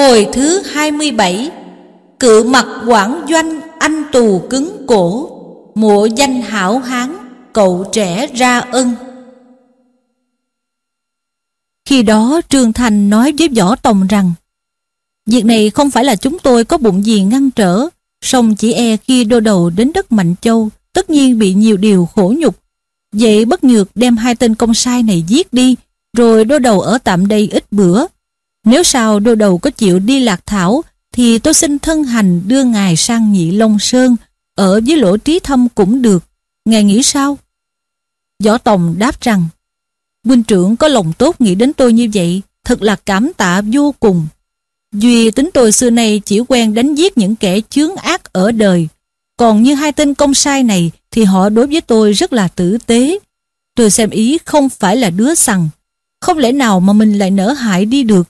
Hồi thứ 27 Cự mặt quảng doanh anh tù cứng cổ Mộ danh hảo hán, cậu trẻ ra ân. Khi đó Trương Thành nói với Võ Tòng rằng, Việc này không phải là chúng tôi có bụng gì ngăn trở, song chỉ e khi đô đầu đến đất Mạnh Châu, tất nhiên bị nhiều điều khổ nhục. Vậy bất nhược đem hai tên công sai này giết đi, rồi đô đầu ở tạm đây ít bữa nếu sao đô đầu có chịu đi lạc thảo, thì tôi xin thân hành đưa ngài sang nhị Long Sơn, ở với lỗ trí thâm cũng được. Ngài nghĩ sao? Võ Tòng đáp rằng, Huynh trưởng có lòng tốt nghĩ đến tôi như vậy, thật là cảm tạ vô cùng. Duy tính tôi xưa nay chỉ quen đánh giết những kẻ chướng ác ở đời. Còn như hai tên công sai này thì họ đối với tôi rất là tử tế. Tôi xem ý không phải là đứa sằng. Không lẽ nào mà mình lại nỡ hại đi được.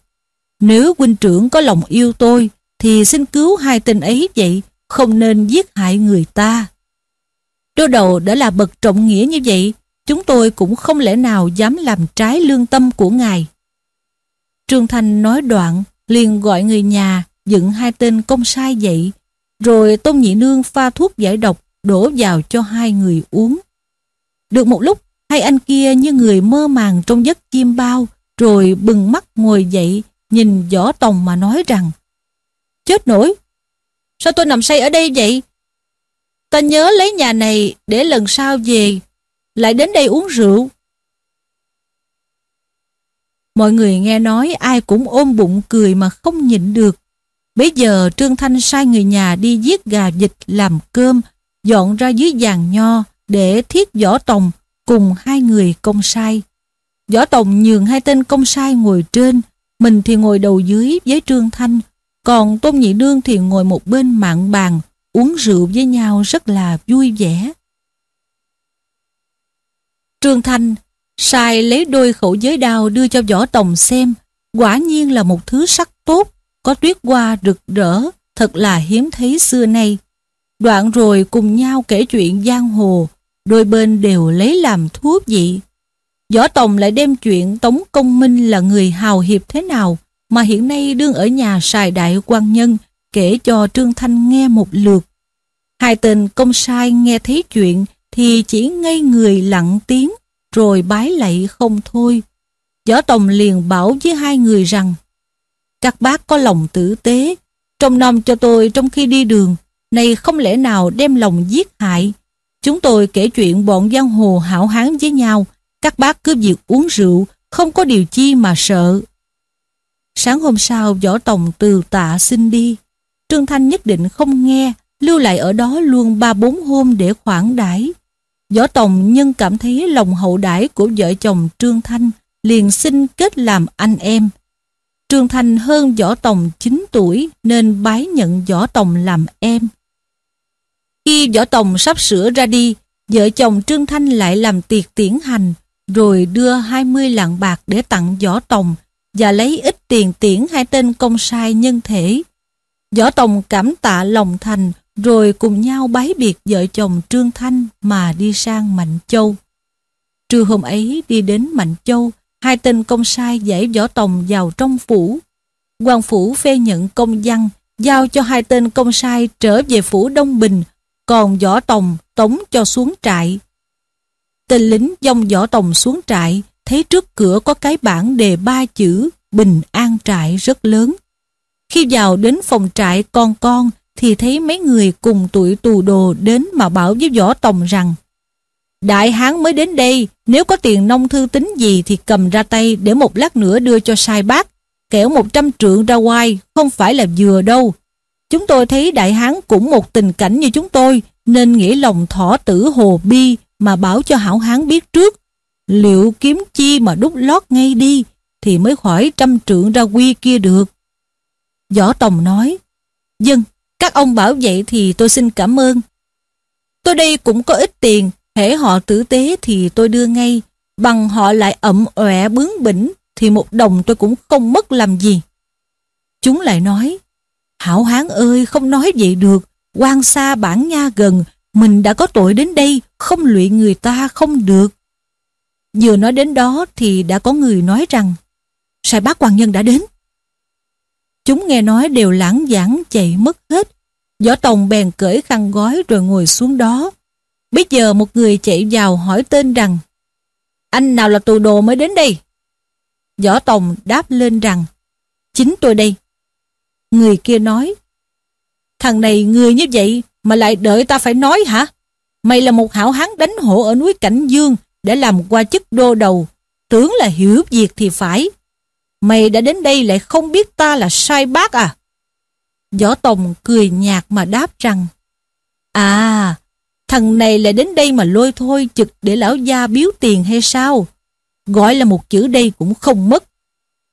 Nếu huynh trưởng có lòng yêu tôi, thì xin cứu hai tên ấy vậy, không nên giết hại người ta. Đô đầu đã là bậc trọng nghĩa như vậy, chúng tôi cũng không lẽ nào dám làm trái lương tâm của ngài. Trương Thanh nói đoạn, liền gọi người nhà dựng hai tên công sai dậy, rồi Tôn Nhị Nương pha thuốc giải độc đổ vào cho hai người uống. Được một lúc, hai anh kia như người mơ màng trong giấc chim bao, rồi bừng mắt ngồi dậy, nhìn Võ Tòng mà nói rằng Chết nổi, sao tôi nằm say ở đây vậy? Ta nhớ lấy nhà này để lần sau về, lại đến đây uống rượu. Mọi người nghe nói ai cũng ôm bụng cười mà không nhịn được. Bây giờ Trương Thanh sai người nhà đi giết gà vịt làm cơm, dọn ra dưới giàn nho để thiết võ tòng cùng hai người công sai. Võ tòng nhường hai tên công sai ngồi trên, mình thì ngồi đầu dưới với Trương Thanh, còn Tôn Nhị Nương thì ngồi một bên mạng bàn, uống rượu với nhau rất là vui vẻ. Trương Thanh sai lấy đôi khẩu giới đao đưa cho Võ Tòng xem, quả nhiên là một thứ sắc tốt, có tuyết hoa rực rỡ, thật là hiếm thấy xưa nay. Đoạn rồi cùng nhau kể chuyện giang hồ, đôi bên đều lấy làm thú vị. Võ Tòng lại đem chuyện Tống Công Minh là người hào hiệp thế nào mà hiện nay đương ở nhà sài đại quan nhân kể cho Trương Thanh nghe một lượt. Hai tên công sai nghe thấy chuyện thì chỉ ngây người lặng tiếng rồi bái lạy không thôi. Võ Tòng liền bảo với hai người rằng, Các bác có lòng tử tế, trông nom cho tôi trong khi đi đường, Này không lẽ nào đem lòng giết hại Chúng tôi kể chuyện bọn giang hồ hảo hán với nhau các bác cứ việc uống rượu, không có điều chi mà sợ. Sáng hôm sau, Võ Tòng từ tạ xin đi. Trương Thanh nhất định không nghe, lưu lại ở đó luôn ba bốn hôm để khoản đãi. Võ Tòng nhân cảm thấy lòng hậu đãi của vợ chồng Trương Thanh, liền xin kết làm anh em. Trương Thanh hơn Võ Tòng 9 tuổi nên bái nhận Võ Tòng làm em. Khi Võ Tòng sắp sửa ra đi, vợ chồng Trương Thanh lại làm tiệc tiễn hành, rồi đưa 20 lạng bạc để tặng Võ Tòng và lấy ít tiền tiễn hai tên công sai nhân thể. Võ Tòng cảm tạ lòng thành rồi cùng nhau bái biệt vợ chồng Trương Thanh mà đi sang Mạnh Châu. Trưa hôm ấy đi đến Mạnh Châu, hai tên công sai giải Võ Tòng vào trong phủ. quan phủ phê nhận công văn, giao cho hai tên công sai trở về phủ Đông Bình, còn Võ Tòng tống cho xuống trại. Tên lính dông võ tòng xuống trại, thấy trước cửa có cái bảng đề ba chữ Bình An Trại rất lớn. Khi vào đến phòng trại con con thì thấy mấy người cùng tuổi tù đồ đến mà bảo với võ tòng rằng Đại hán mới đến đây, nếu có tiền nông thư tính gì thì cầm ra tay để một lát nữa đưa cho sai bác. Kẻo một trăm trượng ra ngoài, không phải là vừa đâu. Chúng tôi thấy đại hán cũng một tình cảnh như chúng tôi, nên nghĩ lòng thỏ tử hồ bi mà bảo cho hảo hán biết trước. Liệu kiếm chi mà đúc lót ngay đi thì mới khỏi trăm trượng ra quy kia được. Võ Tòng nói, Dân, các ông bảo vậy thì tôi xin cảm ơn. Tôi đây cũng có ít tiền, hễ họ tử tế thì tôi đưa ngay, bằng họ lại ậm ọe bướng bỉnh thì một đồng tôi cũng không mất làm gì. Chúng lại nói, Hảo hán ơi không nói vậy được, quan xa bản nha gần, mình đã có tội đến đây, không lụy người ta không được. Vừa nói đến đó thì đã có người nói rằng Sai bác quan nhân đã đến. Chúng nghe nói đều lãng giảng chạy mất hết. Võ Tòng bèn cởi khăn gói rồi ngồi xuống đó. Bây giờ một người chạy vào hỏi tên rằng Anh nào là tù đồ mới đến đây? Võ Tòng đáp lên rằng Chính tôi đây. Người kia nói Thằng này người như vậy mà lại đợi ta phải nói hả? Mày là một hảo hán đánh hộ ở núi Cảnh Dương để làm qua chức đô đầu. Tưởng là hiểu việc thì phải. Mày đã đến đây lại không biết ta là sai bác à? Võ Tòng cười nhạt mà đáp rằng À, thằng này lại đến đây mà lôi thôi chực để lão gia biếu tiền hay sao? Gọi là một chữ đây cũng không mất.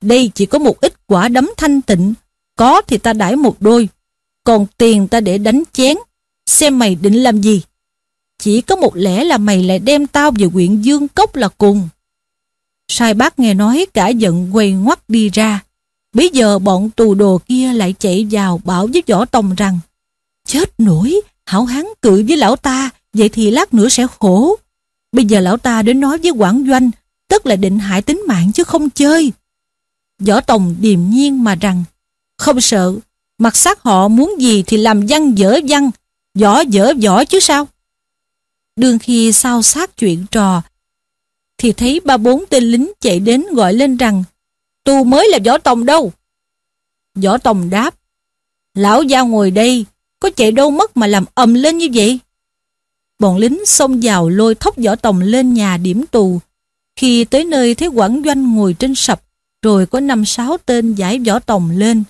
Đây chỉ có một ít quả đấm thanh tịnh, có thì ta đãi một đôi, còn tiền ta để đánh chén, xem mày định làm gì. Chỉ có một lẽ là mày lại đem tao về huyện Dương Cốc là cùng. Sai bác nghe nói cả giận quay ngoắt đi ra. Bây giờ bọn tù đồ kia lại chạy vào bảo với võ tòng rằng Chết nổi, hảo hán cự với lão ta, vậy thì lát nữa sẽ khổ. Bây giờ lão ta đến nói với quản doanh, tức là định hại tính mạng chứ không chơi. Võ Tòng điềm nhiên mà rằng Không sợ, mặt xác họ muốn gì thì làm văn dở văn, võ dở võ chứ sao. Đương khi sao sát chuyện trò thì thấy ba bốn tên lính chạy đến gọi lên rằng tu mới là võ tòng đâu. Võ tòng đáp Lão gia ngồi đây, có chạy đâu mất mà làm ầm lên như vậy. Bọn lính xông vào lôi thóc võ tòng lên nhà điểm tù. Khi tới nơi thấy quản doanh ngồi trên sập, rồi có năm sáu tên giải võ tòng lên.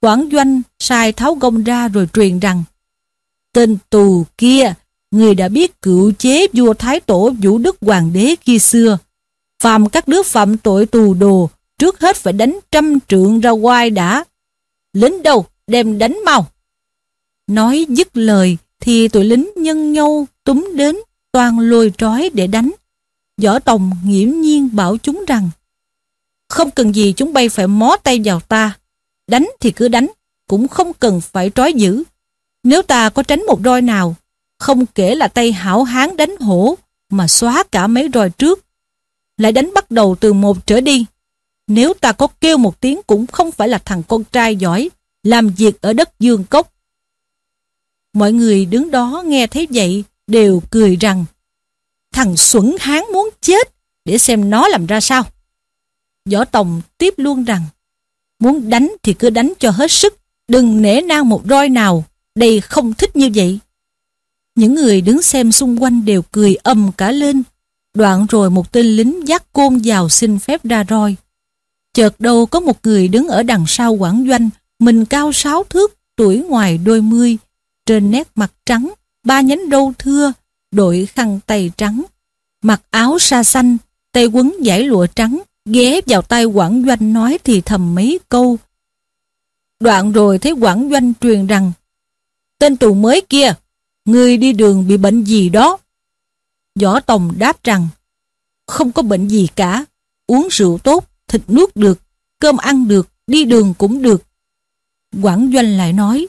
Quản doanh sai tháo gông ra rồi truyền rằng Tên tù kia người đã biết cựu chế vua Thái Tổ Vũ Đức Hoàng đế khi xưa. Phạm các đứa phạm tội tù đồ, trước hết phải đánh trăm trượng ra quai đã. Lính đâu, đem đánh mau. Nói dứt lời, thì tụi lính nhân nhau túm đến, toàn lôi trói để đánh. Võ Tòng nghiễm nhiên bảo chúng rằng không cần gì chúng bay phải mó tay vào ta. Đánh thì cứ đánh, cũng không cần phải trói giữ. Nếu ta có tránh một roi nào, không kể là tay hảo hán đánh hổ mà xóa cả mấy roi trước. Lại đánh bắt đầu từ một trở đi. Nếu ta có kêu một tiếng cũng không phải là thằng con trai giỏi, làm việc ở đất dương cốc. Mọi người đứng đó nghe thấy vậy đều cười rằng thằng xuẩn hán muốn chết để xem nó làm ra sao. Võ Tòng tiếp luôn rằng muốn đánh thì cứ đánh cho hết sức, đừng nể nang một roi nào, đây không thích như vậy. Những người đứng xem xung quanh đều cười ầm cả lên. Đoạn rồi một tên lính dắt côn vào xin phép ra roi. Chợt đâu có một người đứng ở đằng sau quảng doanh, mình cao sáu thước, tuổi ngoài đôi mươi, trên nét mặt trắng, ba nhánh râu thưa, đội khăn tay trắng, mặc áo sa xanh, tay quấn giải lụa trắng, ghé vào tay quảng doanh nói thì thầm mấy câu. Đoạn rồi thấy quảng doanh truyền rằng, tên tù mới kia, Người đi đường bị bệnh gì đó? Võ Tòng đáp rằng, không có bệnh gì cả, uống rượu tốt, thịt nuốt được, cơm ăn được, đi đường cũng được. Quảng Doanh lại nói,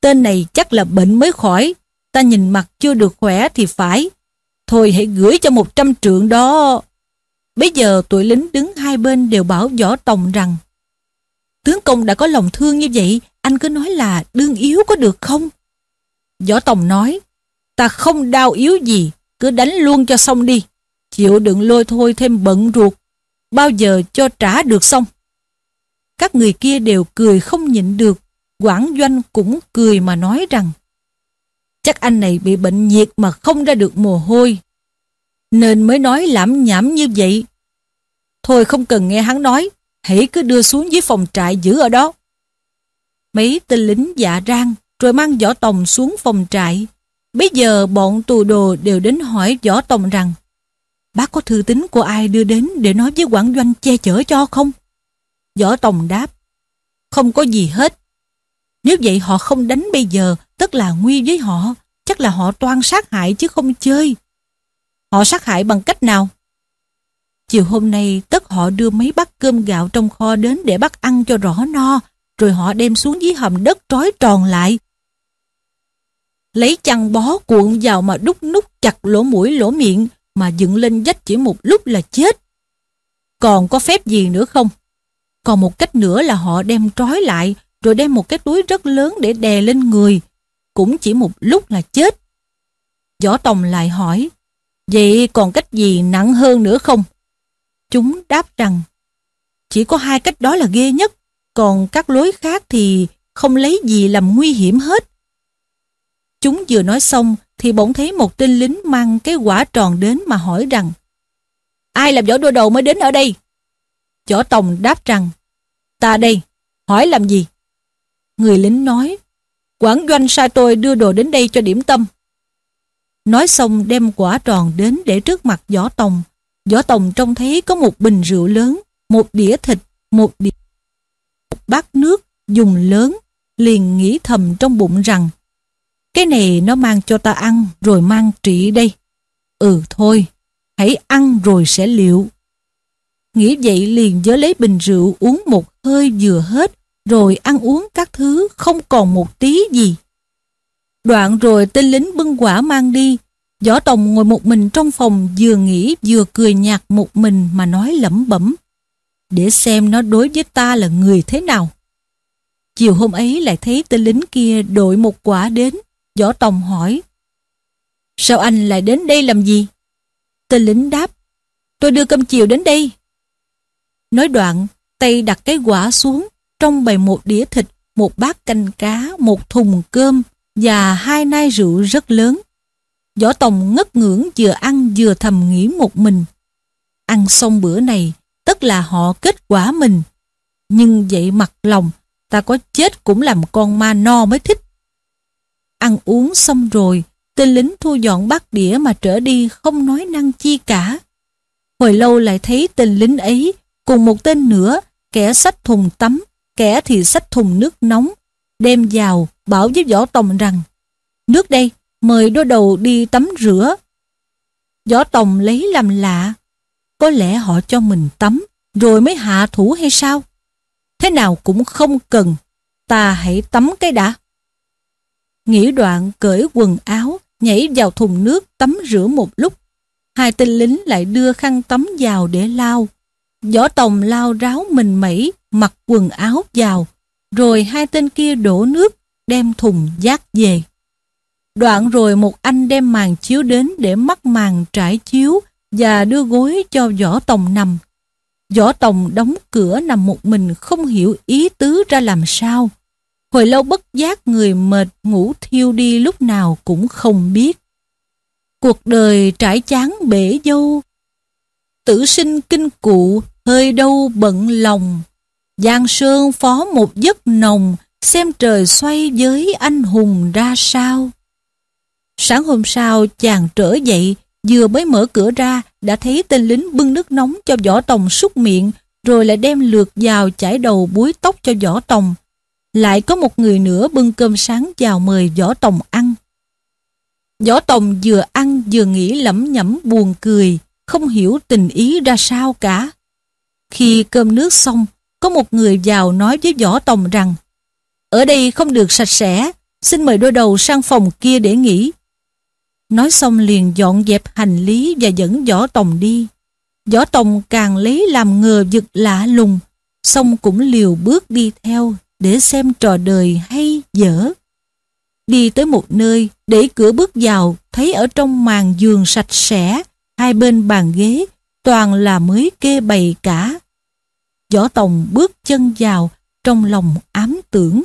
tên này chắc là bệnh mới khỏi, ta nhìn mặt chưa được khỏe thì phải. Thôi hãy gửi cho một trăm trượng đó. Bây giờ tụi lính đứng hai bên đều bảo Võ Tòng rằng, tướng công đã có lòng thương như vậy, anh cứ nói là đương yếu có được không? Võ Tòng nói, ta không đau yếu gì, cứ đánh luôn cho xong đi. Chịu đựng lôi thôi thêm bận ruột, bao giờ cho trả được xong. Các người kia đều cười không nhịn được, Quảng Doanh cũng cười mà nói rằng, chắc anh này bị bệnh nhiệt mà không ra được mồ hôi, nên mới nói lãm nhảm như vậy. Thôi không cần nghe hắn nói, hãy cứ đưa xuống dưới phòng trại giữ ở đó. Mấy tên lính dạ rang rồi mang Võ Tòng xuống phòng trại. Bây giờ bọn tù đồ đều đến hỏi Võ Tòng rằng Bác có thư tín của ai đưa đến để nói với quản doanh che chở cho không? Võ Tòng đáp Không có gì hết. Nếu vậy họ không đánh bây giờ tức là nguy với họ. Chắc là họ toan sát hại chứ không chơi. Họ sát hại bằng cách nào? Chiều hôm nay tất họ đưa mấy bát cơm gạo trong kho đến để bác ăn cho rõ no, rồi họ đem xuống dưới hầm đất trói tròn lại, lấy chăn bó cuộn vào mà đút nút chặt lỗ mũi lỗ miệng mà dựng lên dách chỉ một lúc là chết. Còn có phép gì nữa không? Còn một cách nữa là họ đem trói lại rồi đem một cái túi rất lớn để đè lên người. Cũng chỉ một lúc là chết. Võ Tòng lại hỏi Vậy còn cách gì nặng hơn nữa không? Chúng đáp rằng Chỉ có hai cách đó là ghê nhất còn các lối khác thì không lấy gì làm nguy hiểm hết. Chúng vừa nói xong thì bỗng thấy một tên lính mang cái quả tròn đến mà hỏi rằng Ai làm võ đua đầu mới đến ở đây? Võ Tòng đáp rằng Ta đây, hỏi làm gì? Người lính nói Quảng doanh sai tôi đưa đồ đến đây cho điểm tâm. Nói xong đem quả tròn đến để trước mặt Võ Tòng. Võ Tòng trông thấy có một bình rượu lớn, một đĩa thịt, một đĩa một bát nước dùng lớn, liền nghĩ thầm trong bụng rằng cái này nó mang cho ta ăn rồi mang trị đây. Ừ thôi, hãy ăn rồi sẽ liệu. Nghĩ vậy liền nhớ lấy bình rượu uống một hơi vừa hết rồi ăn uống các thứ không còn một tí gì. Đoạn rồi tên lính bưng quả mang đi. Võ Tòng ngồi một mình trong phòng vừa nghĩ vừa cười nhạt một mình mà nói lẩm bẩm. Để xem nó đối với ta là người thế nào. Chiều hôm ấy lại thấy tên lính kia đội một quả đến. Võ Tòng hỏi. Sao anh lại đến đây làm gì? Tên lính đáp. Tôi đưa cơm chiều đến đây. Nói đoạn, tay đặt cái quả xuống, trong bày một đĩa thịt, một bát canh cá, một thùng cơm và hai nai rượu rất lớn. Võ Tòng ngất ngưỡng vừa ăn vừa thầm nghĩ một mình. Ăn xong bữa này, tức là họ kết quả mình. Nhưng vậy mặt lòng, ta có chết cũng làm con ma no mới thích. Ăn uống xong rồi, tên lính thu dọn bát đĩa mà trở đi không nói năng chi cả. Hồi lâu lại thấy tên lính ấy cùng một tên nữa, kẻ xách thùng tắm, kẻ thì xách thùng nước nóng, đem vào bảo với Võ Tòng rằng Nước đây, mời đôi đầu đi tắm rửa. Võ Tòng lấy làm lạ, có lẽ họ cho mình tắm rồi mới hạ thủ hay sao? Thế nào cũng không cần, ta hãy tắm cái đã. Nghĩ đoạn cởi quần áo, nhảy vào thùng nước tắm rửa một lúc. Hai tên lính lại đưa khăn tắm vào để lau. Võ Tòng lao ráo mình mẩy, mặc quần áo vào, rồi hai tên kia đổ nước, đem thùng giác về. Đoạn rồi một anh đem màn chiếu đến để mắc màn trải chiếu và đưa gối cho Võ Tòng nằm. Võ Tòng đóng cửa nằm một mình không hiểu ý tứ ra làm sao. Hồi lâu bất giác người mệt ngủ thiêu đi lúc nào cũng không biết. Cuộc đời trải chán bể dâu, tử sinh kinh cụ, hơi đâu bận lòng. Giang Sơn phó một giấc nồng, xem trời xoay với anh hùng ra sao. Sáng hôm sau chàng trở dậy, vừa mới mở cửa ra đã thấy tên lính bưng nước nóng cho võ tòng súc miệng, rồi lại đem lượt vào chải đầu búi tóc cho võ tòng. Lại có một người nữa bưng cơm sáng vào mời võ tòng ăn. Võ tòng vừa ăn vừa nghĩ lẩm nhẩm buồn cười, không hiểu tình ý ra sao cả. Khi cơm nước xong, có một người vào nói với võ tòng rằng ở đây không được sạch sẽ, xin mời đôi đầu sang phòng kia để nghỉ. Nói xong liền dọn dẹp hành lý và dẫn Võ Tòng đi. Võ Tòng càng lấy làm ngờ vực lạ lùng, xong cũng liều bước đi theo để xem trò đời hay dở. Đi tới một nơi, để cửa bước vào, thấy ở trong màn giường sạch sẽ, hai bên bàn ghế, toàn là mới kê bày cả. Võ Tòng bước chân vào, trong lòng ám tưởng.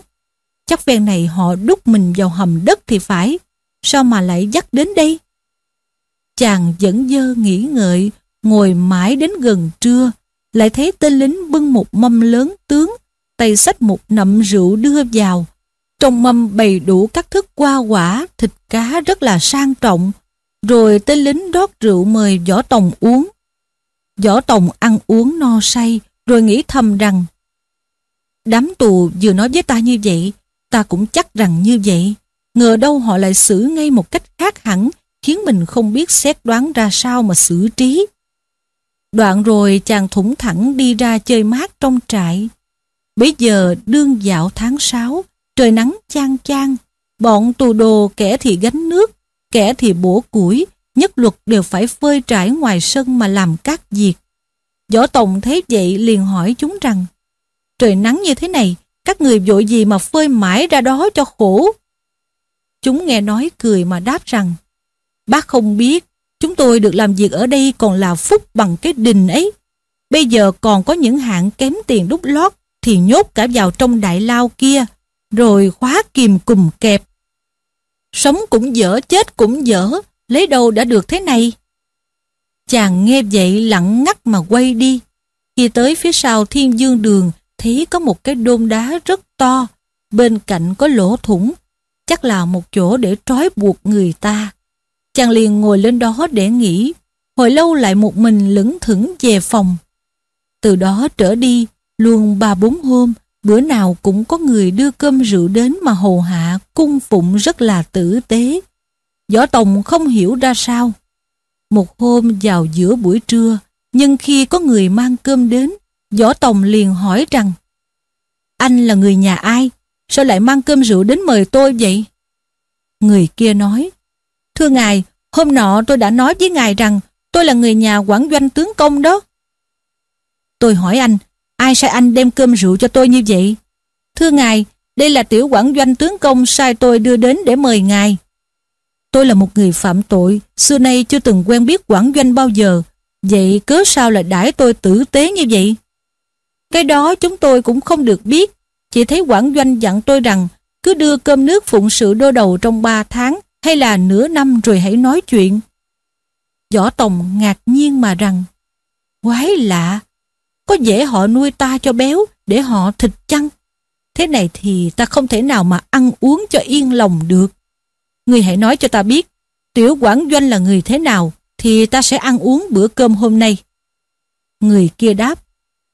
Chắc ven này họ đút mình vào hầm đất thì phải sao mà lại dắt đến đây? Chàng vẫn dơ nghĩ ngợi, ngồi mãi đến gần trưa, lại thấy tên lính bưng một mâm lớn tướng, tay xách một nậm rượu đưa vào. Trong mâm bày đủ các thức hoa quả, thịt cá rất là sang trọng. Rồi tên lính rót rượu mời Võ Tòng uống. Võ Tòng ăn uống no say, rồi nghĩ thầm rằng Đám tù vừa nói với ta như vậy, ta cũng chắc rằng như vậy. Ngờ đâu họ lại xử ngay một cách khác hẳn, khiến mình không biết xét đoán ra sao mà xử trí. Đoạn rồi chàng thủng thẳng đi ra chơi mát trong trại. Bây giờ đương dạo tháng 6, trời nắng chang chang, bọn tù đồ kẻ thì gánh nước, kẻ thì bổ củi, nhất luật đều phải phơi trải ngoài sân mà làm các việc. Võ Tòng thấy vậy liền hỏi chúng rằng, Trời nắng như thế này, các người vội gì mà phơi mãi ra đó cho khổ. Chúng nghe nói cười mà đáp rằng, bác không biết, chúng tôi được làm việc ở đây còn là phúc bằng cái đình ấy. Bây giờ còn có những hạng kém tiền đúc lót thì nhốt cả vào trong đại lao kia, rồi khóa kìm cùng kẹp. Sống cũng dở, chết cũng dở, lấy đâu đã được thế này? Chàng nghe vậy lặng ngắt mà quay đi. Khi tới phía sau thiên dương đường, thấy có một cái đôn đá rất to, bên cạnh có lỗ thủng, chắc là một chỗ để trói buộc người ta. Chàng liền ngồi lên đó để nghỉ, hồi lâu lại một mình lững thững về phòng. Từ đó trở đi, luôn ba bốn hôm, bữa nào cũng có người đưa cơm rượu đến mà hầu hạ, cung phụng rất là tử tế. Võ Tòng không hiểu ra sao. Một hôm vào giữa buổi trưa, nhưng khi có người mang cơm đến, Võ Tòng liền hỏi rằng Anh là người nhà ai? Sao lại mang cơm rượu đến mời tôi vậy? Người kia nói Thưa ngài, hôm nọ tôi đã nói với ngài rằng tôi là người nhà quản doanh tướng công đó. Tôi hỏi anh, ai sai anh đem cơm rượu cho tôi như vậy? Thưa ngài, đây là tiểu quản doanh tướng công sai tôi đưa đến để mời ngài. Tôi là một người phạm tội, xưa nay chưa từng quen biết quản doanh bao giờ. Vậy cớ sao lại đãi tôi tử tế như vậy? Cái đó chúng tôi cũng không được biết. Chỉ thấy quản doanh dặn tôi rằng cứ đưa cơm nước phụng sự đô đầu trong 3 tháng hay là nửa năm rồi hãy nói chuyện. Võ Tòng ngạc nhiên mà rằng Quái lạ, có dễ họ nuôi ta cho béo để họ thịt chăng? Thế này thì ta không thể nào mà ăn uống cho yên lòng được. Người hãy nói cho ta biết, tiểu quản doanh là người thế nào, thì ta sẽ ăn uống bữa cơm hôm nay. Người kia đáp,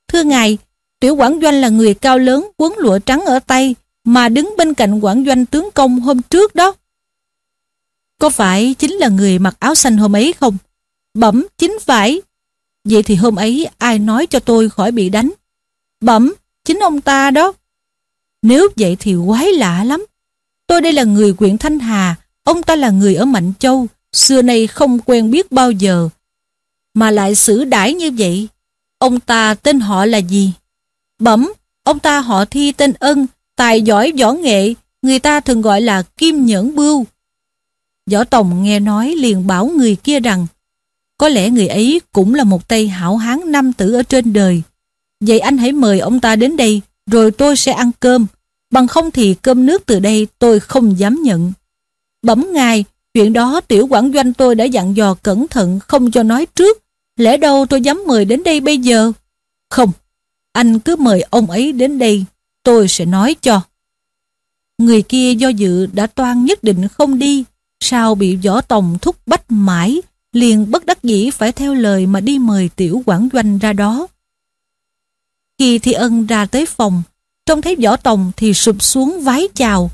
Thưa ngài, tiểu quản doanh là người cao lớn quấn lụa trắng ở tay, mà đứng bên cạnh quản doanh tướng công hôm trước đó. Có phải chính là người mặc áo xanh hôm ấy không? Bẩm, chính phải. Vậy thì hôm ấy ai nói cho tôi khỏi bị đánh? Bẩm, chính ông ta đó. Nếu vậy thì quái lạ lắm. Tôi đây là người huyện Thanh Hà, ông ta là người ở Mạnh Châu, xưa nay không quen biết bao giờ. Mà lại xử đãi như vậy. Ông ta tên họ là gì? Bẩm, ông ta họ thi tên Ân, tài giỏi võ nghệ, người ta thường gọi là Kim Nhẫn Bưu. Võ Tòng nghe nói liền bảo người kia rằng có lẽ người ấy cũng là một tay hảo hán nam tử ở trên đời. Vậy anh hãy mời ông ta đến đây, rồi tôi sẽ ăn cơm. Bằng không thì cơm nước từ đây tôi không dám nhận. Bẩm ngài, chuyện đó tiểu quản doanh tôi đã dặn dò cẩn thận không cho nói trước. Lẽ đâu tôi dám mời đến đây bây giờ? Không, anh cứ mời ông ấy đến đây, tôi sẽ nói cho. Người kia do dự đã toan nhất định không đi, sao bị võ tòng thúc bách mãi, liền bất đắc dĩ phải theo lời mà đi mời tiểu quản doanh ra đó. Khi Thi Ân ra tới phòng, trông thấy Võ Tòng thì sụp xuống vái chào.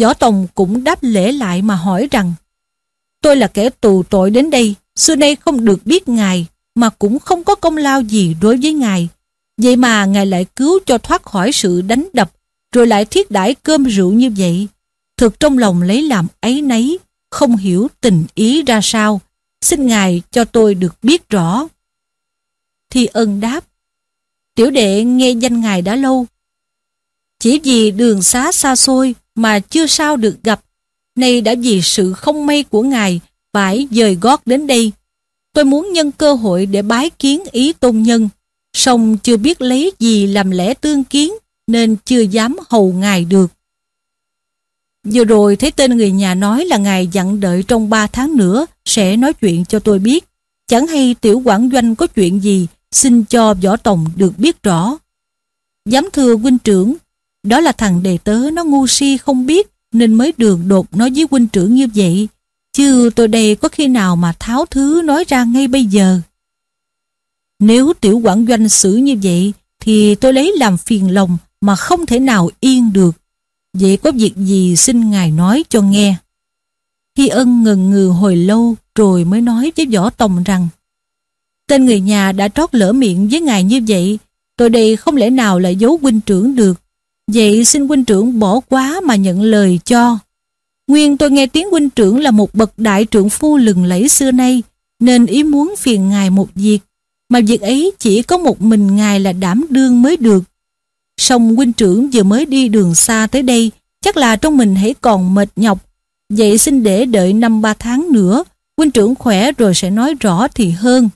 Võ Tòng cũng đáp lễ lại mà hỏi rằng Tôi là kẻ tù tội đến đây, xưa nay không được biết ngài, mà cũng không có công lao gì đối với ngài. Vậy mà ngài lại cứu cho thoát khỏi sự đánh đập, rồi lại thiết đãi cơm rượu như vậy. Thực trong lòng lấy làm ấy nấy, không hiểu tình ý ra sao. Xin ngài cho tôi được biết rõ. Thì ân đáp, tiểu đệ nghe danh ngài đã lâu, chỉ vì đường xá xa xôi mà chưa sao được gặp, nay đã vì sự không may của ngài phải dời gót đến đây. Tôi muốn nhân cơ hội để bái kiến ý tôn nhân, song chưa biết lấy gì làm lẽ tương kiến nên chưa dám hầu ngài được. Vừa rồi thấy tên người nhà nói là ngài dặn đợi trong 3 tháng nữa sẽ nói chuyện cho tôi biết. Chẳng hay tiểu quản doanh có chuyện gì, xin cho võ tổng được biết rõ. Dám thưa huynh trưởng, đó là thằng đề tớ nó ngu si không biết nên mới đường đột nói với huynh trưởng như vậy. Chứ tôi đây có khi nào mà tháo thứ nói ra ngay bây giờ. Nếu tiểu quản doanh xử như vậy thì tôi lấy làm phiền lòng mà không thể nào yên được. Vậy có việc gì xin ngài nói cho nghe. Khi ân ngần ngừ hồi lâu rồi mới nói với Võ Tòng rằng Tên người nhà đã trót lỡ miệng với ngài như vậy tôi đây không lẽ nào lại giấu huynh trưởng được Vậy xin huynh trưởng bỏ quá mà nhận lời cho. Nguyên tôi nghe tiếng huynh trưởng là một bậc đại trưởng phu lừng lẫy xưa nay, nên ý muốn phiền ngài một việc, mà việc ấy chỉ có một mình ngài là đảm đương mới được. Song huynh trưởng vừa mới đi đường xa tới đây, chắc là trong mình hãy còn mệt nhọc. Vậy xin để đợi năm ba tháng nữa, huynh trưởng khỏe rồi sẽ nói rõ thì hơn.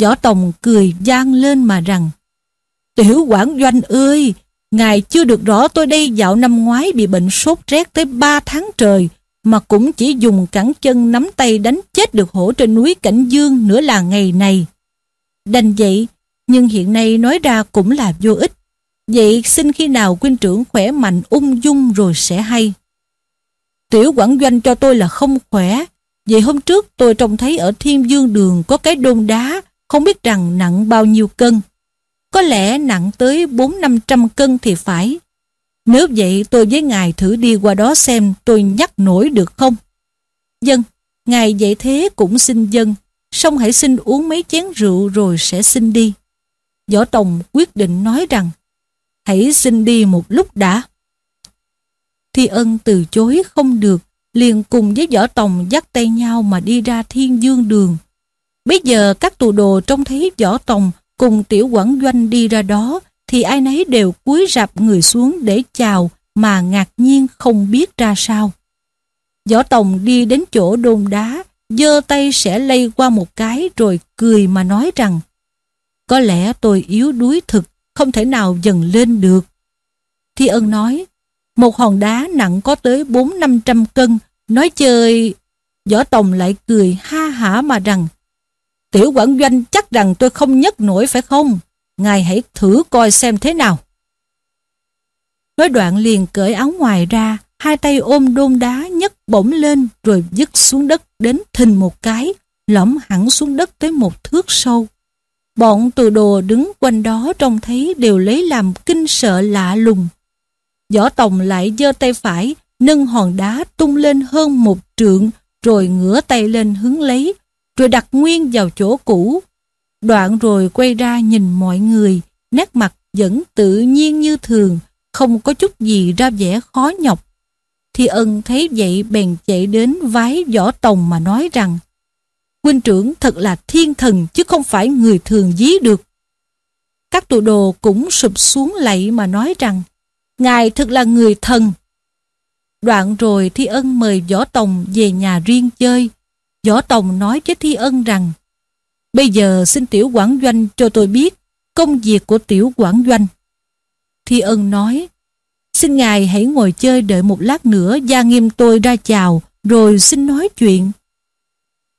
Võ Tòng cười gian lên mà rằng, Tiểu quản doanh ơi, ngài chưa được rõ tôi đây dạo năm ngoái bị bệnh sốt rét tới ba tháng trời, mà cũng chỉ dùng cẳng chân nắm tay đánh chết được hổ trên núi Cảnh Dương nữa là ngày này. Đành vậy, nhưng hiện nay nói ra cũng là vô ích. Vậy xin khi nào quynh trưởng khỏe mạnh ung dung rồi sẽ hay. Tiểu quản doanh cho tôi là không khỏe. Vậy hôm trước tôi trông thấy ở Thiên Dương Đường có cái đôn đá, không biết rằng nặng bao nhiêu cân. Có lẽ nặng tới 4-500 cân thì phải. Nếu vậy tôi với ngài thử đi qua đó xem tôi nhắc nổi được không? Dân, ngài vậy thế cũng xin dân, xong hãy xin uống mấy chén rượu rồi sẽ xin đi. Võ Tòng quyết định nói rằng, hãy xin đi một lúc đã. Thi ân từ chối không được, liền cùng với Võ Tòng dắt tay nhau mà đi ra thiên dương đường. Bây giờ các tù đồ trông thấy Võ Tòng cùng Tiểu quản Doanh đi ra đó, thì ai nấy đều cúi rạp người xuống để chào mà ngạc nhiên không biết ra sao. Võ Tòng đi đến chỗ đôn đá, giơ tay sẽ lây qua một cái rồi cười mà nói rằng có lẽ tôi yếu đuối thực, không thể nào dần lên được. Thi ân nói, một hòn đá nặng có tới 4-500 cân, nói chơi... Võ Tòng lại cười ha hả mà rằng, Tiểu quản doanh chắc rằng tôi không nhấc nổi phải không? Ngài hãy thử coi xem thế nào. Nói đoạn liền cởi áo ngoài ra, hai tay ôm đôn đá nhấc bổng lên rồi dứt xuống đất đến thình một cái, lõm hẳn xuống đất tới một thước sâu. Bọn tù đồ đứng quanh đó trông thấy đều lấy làm kinh sợ lạ lùng. Võ Tòng lại giơ tay phải, nâng hòn đá tung lên hơn một trượng, rồi ngửa tay lên hứng lấy, rồi đặt nguyên vào chỗ cũ. Đoạn rồi quay ra nhìn mọi người, nét mặt vẫn tự nhiên như thường, không có chút gì ra vẻ khó nhọc. Thì ân thấy vậy bèn chạy đến vái võ tòng mà nói rằng, Huynh trưởng thật là thiên thần chứ không phải người thường dí được. Các tù đồ cũng sụp xuống lạy mà nói rằng, Ngài thật là người thần. Đoạn rồi Thi Ân mời Võ Tòng về nhà riêng chơi. Võ Tòng nói với Thi Ân rằng, Bây giờ xin Tiểu Quảng Doanh cho tôi biết công việc của Tiểu Quảng Doanh. Thi Ân nói Xin Ngài hãy ngồi chơi đợi một lát nữa Gia Nghiêm tôi ra chào rồi xin nói chuyện.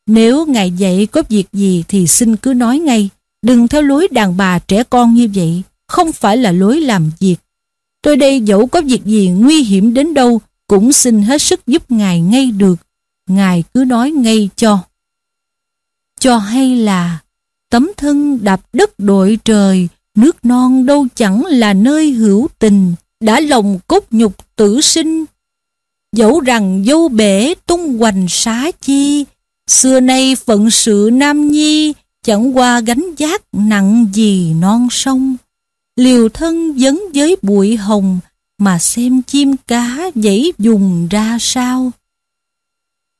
Nếu Ngài dạy có việc gì thì xin cứ nói ngay. Đừng theo lối đàn bà trẻ con như vậy. Không phải là lối làm việc. Tôi đây dẫu có việc gì nguy hiểm đến đâu cũng xin hết sức giúp Ngài ngay được. Ngài cứ nói ngay cho. Cho hay là tấm thân đạp đất đội trời, nước non đâu chẳng là nơi hữu tình, đã lòng cốt nhục tử sinh. Dẫu rằng dâu bể tung hoành xá chi, xưa nay phận sự nam nhi, chẳng qua gánh giác nặng gì non sông. Liều thân dấn với bụi hồng, mà xem chim cá dãy dùng ra sao.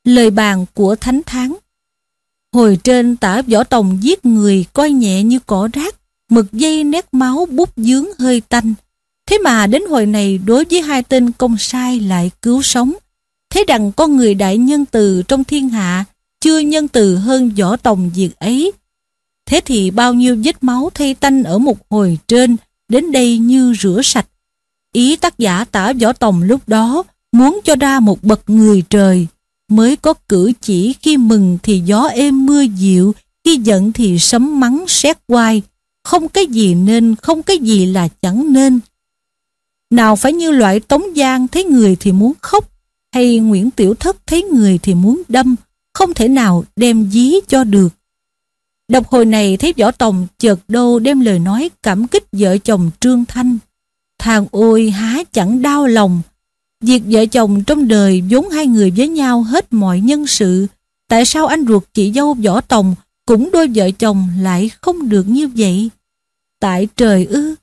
Lời bàn của Thánh Tháng Hồi trên tả võ tòng giết người coi nhẹ như cỏ rác, mực dây nét máu bút dướng hơi tanh. Thế mà đến hồi này đối với hai tên công sai lại cứu sống. Thế rằng con người đại nhân từ trong thiên hạ chưa nhân từ hơn võ tòng việc ấy. Thế thì bao nhiêu vết máu thay tanh ở một hồi trên đến đây như rửa sạch. Ý tác giả tả võ tòng lúc đó muốn cho ra một bậc người trời mới có cử chỉ khi mừng thì gió êm mưa dịu, khi giận thì sấm mắng sét quai, không cái gì nên, không cái gì là chẳng nên. Nào phải như loại Tống Giang thấy người thì muốn khóc, hay Nguyễn Tiểu Thất thấy người thì muốn đâm, không thể nào đem dí cho được. Đọc hồi này thấy Võ Tòng chợt đâu đem lời nói cảm kích vợ chồng Trương Thanh. Thằng ôi há chẳng đau lòng, Việc vợ chồng trong đời vốn hai người với nhau hết mọi nhân sự. Tại sao anh ruột chị dâu võ tòng cũng đôi vợ chồng lại không được như vậy? Tại trời ư?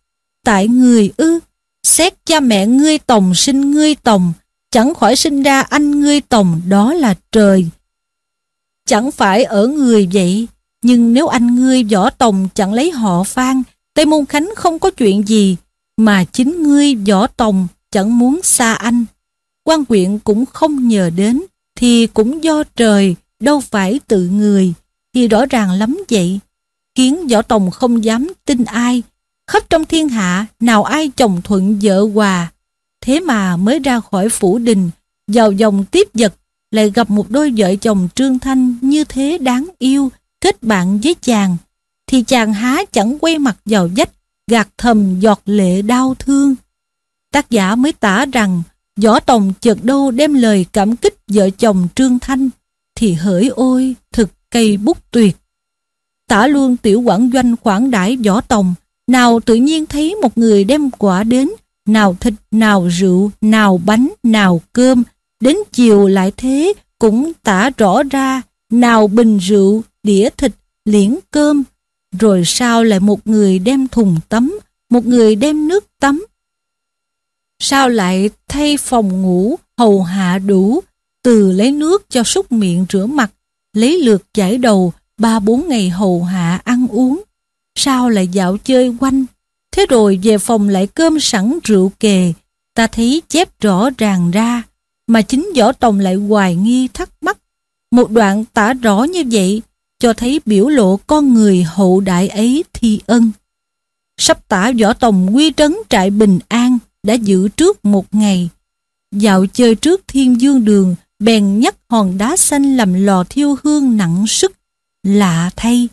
Tại người ư? Xét cha mẹ ngươi tòng sinh ngươi tòng, chẳng khỏi sinh ra anh ngươi tòng đó là trời. Chẳng phải ở người vậy, nhưng nếu anh ngươi võ tòng chẳng lấy họ phan, Tây Môn Khánh không có chuyện gì, mà chính ngươi võ tòng chẳng muốn xa anh. quan huyện cũng không nhờ đến, thì cũng do trời, đâu phải tự người, thì rõ ràng lắm vậy. Khiến võ tòng không dám tin ai, khắp trong thiên hạ nào ai chồng thuận vợ hòa. Thế mà mới ra khỏi phủ đình, vào dòng tiếp vật, lại gặp một đôi vợ chồng trương thanh như thế đáng yêu, kết bạn với chàng, thì chàng há chẳng quay mặt vào vách, gạt thầm giọt lệ đau thương. Tác giả mới tả rằng, Võ Tòng chợt đâu đem lời cảm kích vợ chồng Trương Thanh, thì hỡi ôi, thực cây bút tuyệt. Tả luôn tiểu quản doanh khoản đãi Võ Tòng, nào tự nhiên thấy một người đem quả đến, nào thịt, nào rượu, nào bánh, nào cơm, đến chiều lại thế cũng tả rõ ra, nào bình rượu, đĩa thịt, liễn cơm, rồi sao lại một người đem thùng tắm, một người đem nước tắm. Sao lại thay phòng ngủ, hầu hạ đủ, từ lấy nước cho súc miệng rửa mặt, lấy lượt chải đầu, ba bốn ngày hầu hạ ăn uống. Sao lại dạo chơi quanh, thế rồi về phòng lại cơm sẵn rượu kề, ta thấy chép rõ ràng ra, mà chính võ tòng lại hoài nghi thắc mắc. Một đoạn tả rõ như vậy, cho thấy biểu lộ con người hậu đại ấy thi ân. Sắp tả võ tòng quy trấn trại bình an đã giữ trước một ngày. Dạo chơi trước thiên dương đường, bèn nhắc hòn đá xanh làm lò thiêu hương nặng sức. Lạ thay.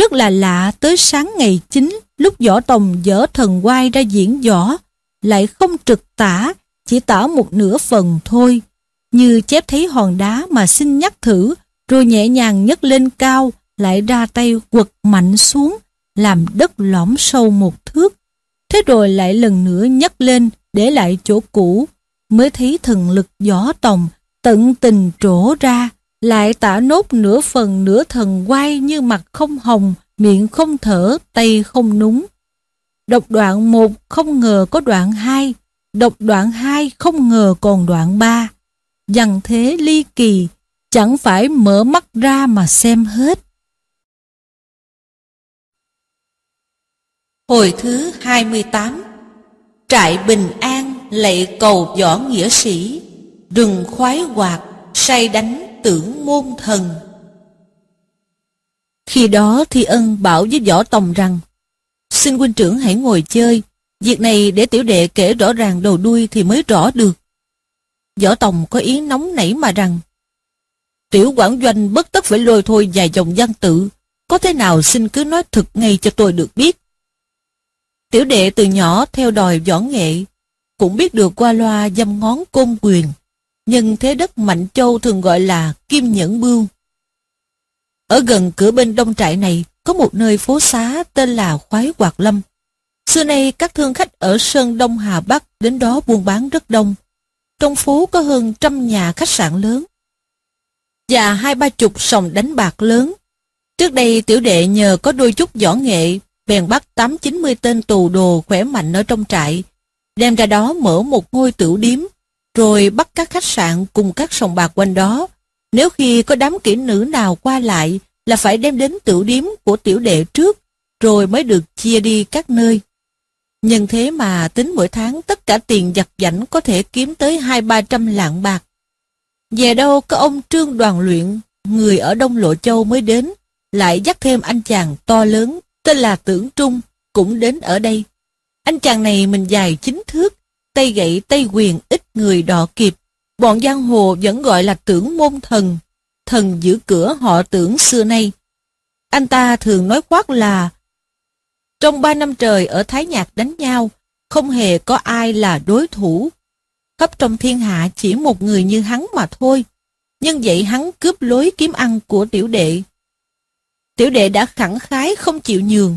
Rất là lạ tới sáng ngày chính lúc võ tòng dở thần quay ra diễn võ, lại không trực tả, chỉ tả một nửa phần thôi. Như chép thấy hòn đá mà xin nhắc thử rồi nhẹ nhàng nhấc lên cao, lại ra tay quật mạnh xuống, làm đất lõm sâu một thước. Thế rồi lại lần nữa nhấc lên, để lại chỗ cũ, mới thấy thần lực võ tòng, tận tình trổ ra, lại tả nốt nửa phần nửa thần quay như mặt không hồng, miệng không thở, tay không núng. Độc đoạn một không ngờ có đoạn hai, độc đoạn hai không ngờ còn đoạn ba. Dằn thế ly kỳ, chẳng phải mở mắt ra mà xem hết. Hồi thứ 28 Trại Bình An lệ cầu võ nghĩa sĩ Rừng khoái hoạt say đánh tưởng môn thần. Khi đó Thi Ân bảo với võ tòng rằng Xin huynh trưởng hãy ngồi chơi Việc này để tiểu đệ kể rõ ràng đầu đuôi thì mới rõ được. Võ Tòng có ý nóng nảy mà rằng Tiểu quản doanh bất tất phải lôi thôi vài dòng văn tự, có thế nào xin cứ nói thực ngay cho tôi được biết. Tiểu đệ từ nhỏ theo đòi võ nghệ, cũng biết được qua loa dâm ngón côn quyền, nhưng thế đất Mạnh Châu thường gọi là Kim Nhẫn Bưu. Ở gần cửa bên đông trại này có một nơi phố xá tên là Khoái Hoạt Lâm. Xưa nay các thương khách ở Sơn Đông Hà Bắc đến đó buôn bán rất đông. Trong phố có hơn trăm nhà khách sạn lớn và hai ba chục sòng đánh bạc lớn. Trước đây tiểu đệ nhờ có đôi chút võ nghệ, bèn bắt tám chín mươi tên tù đồ khỏe mạnh ở trong trại, đem ra đó mở một ngôi tửu điếm, rồi bắt các khách sạn cùng các sòng bạc quanh đó. Nếu khi có đám kỹ nữ nào qua lại là phải đem đến tiểu điếm của tiểu đệ trước, rồi mới được chia đi các nơi. Nhân thế mà tính mỗi tháng tất cả tiền giặt giảnh có thể kiếm tới hai ba trăm lạng bạc. Về đâu có ông Trương Đoàn Luyện, người ở Đông Lộ Châu mới đến, lại dắt thêm anh chàng to lớn, tên là Tưởng Trung, cũng đến ở đây. Anh chàng này mình dài chính thước, tay gậy tay quyền ít người đọ kịp. Bọn giang hồ vẫn gọi là tưởng môn thần, thần giữ cửa họ tưởng xưa nay. Anh ta thường nói khoác là trong ba năm trời ở Thái Nhạc đánh nhau, không hề có ai là đối thủ khắp trong thiên hạ chỉ một người như hắn mà thôi. Nhưng vậy hắn cướp lối kiếm ăn của tiểu đệ. Tiểu đệ đã khẳng khái không chịu nhường.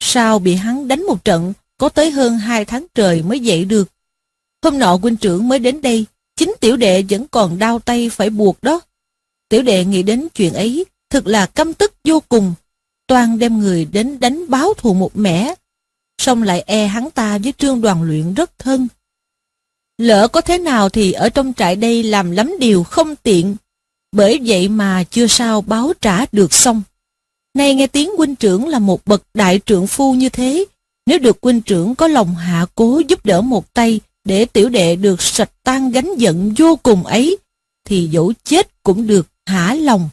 Sao bị hắn đánh một trận, có tới hơn hai tháng trời mới dậy được. Hôm nọ huynh trưởng mới đến đây, chính tiểu đệ vẫn còn đau tay phải buộc đó. Tiểu đệ nghĩ đến chuyện ấy, thật là căm tức vô cùng. Toàn đem người đến đánh báo thù một mẻ. Xong lại e hắn ta với trương đoàn luyện rất thân. Lỡ có thế nào thì ở trong trại đây làm lắm điều không tiện, bởi vậy mà chưa sao báo trả được xong. Nay nghe tiếng huynh trưởng là một bậc đại trượng phu như thế, Nếu được huynh trưởng có lòng hạ cố giúp đỡ một tay để tiểu đệ được sạch tan gánh giận vô cùng ấy, thì dẫu chết cũng được hả lòng.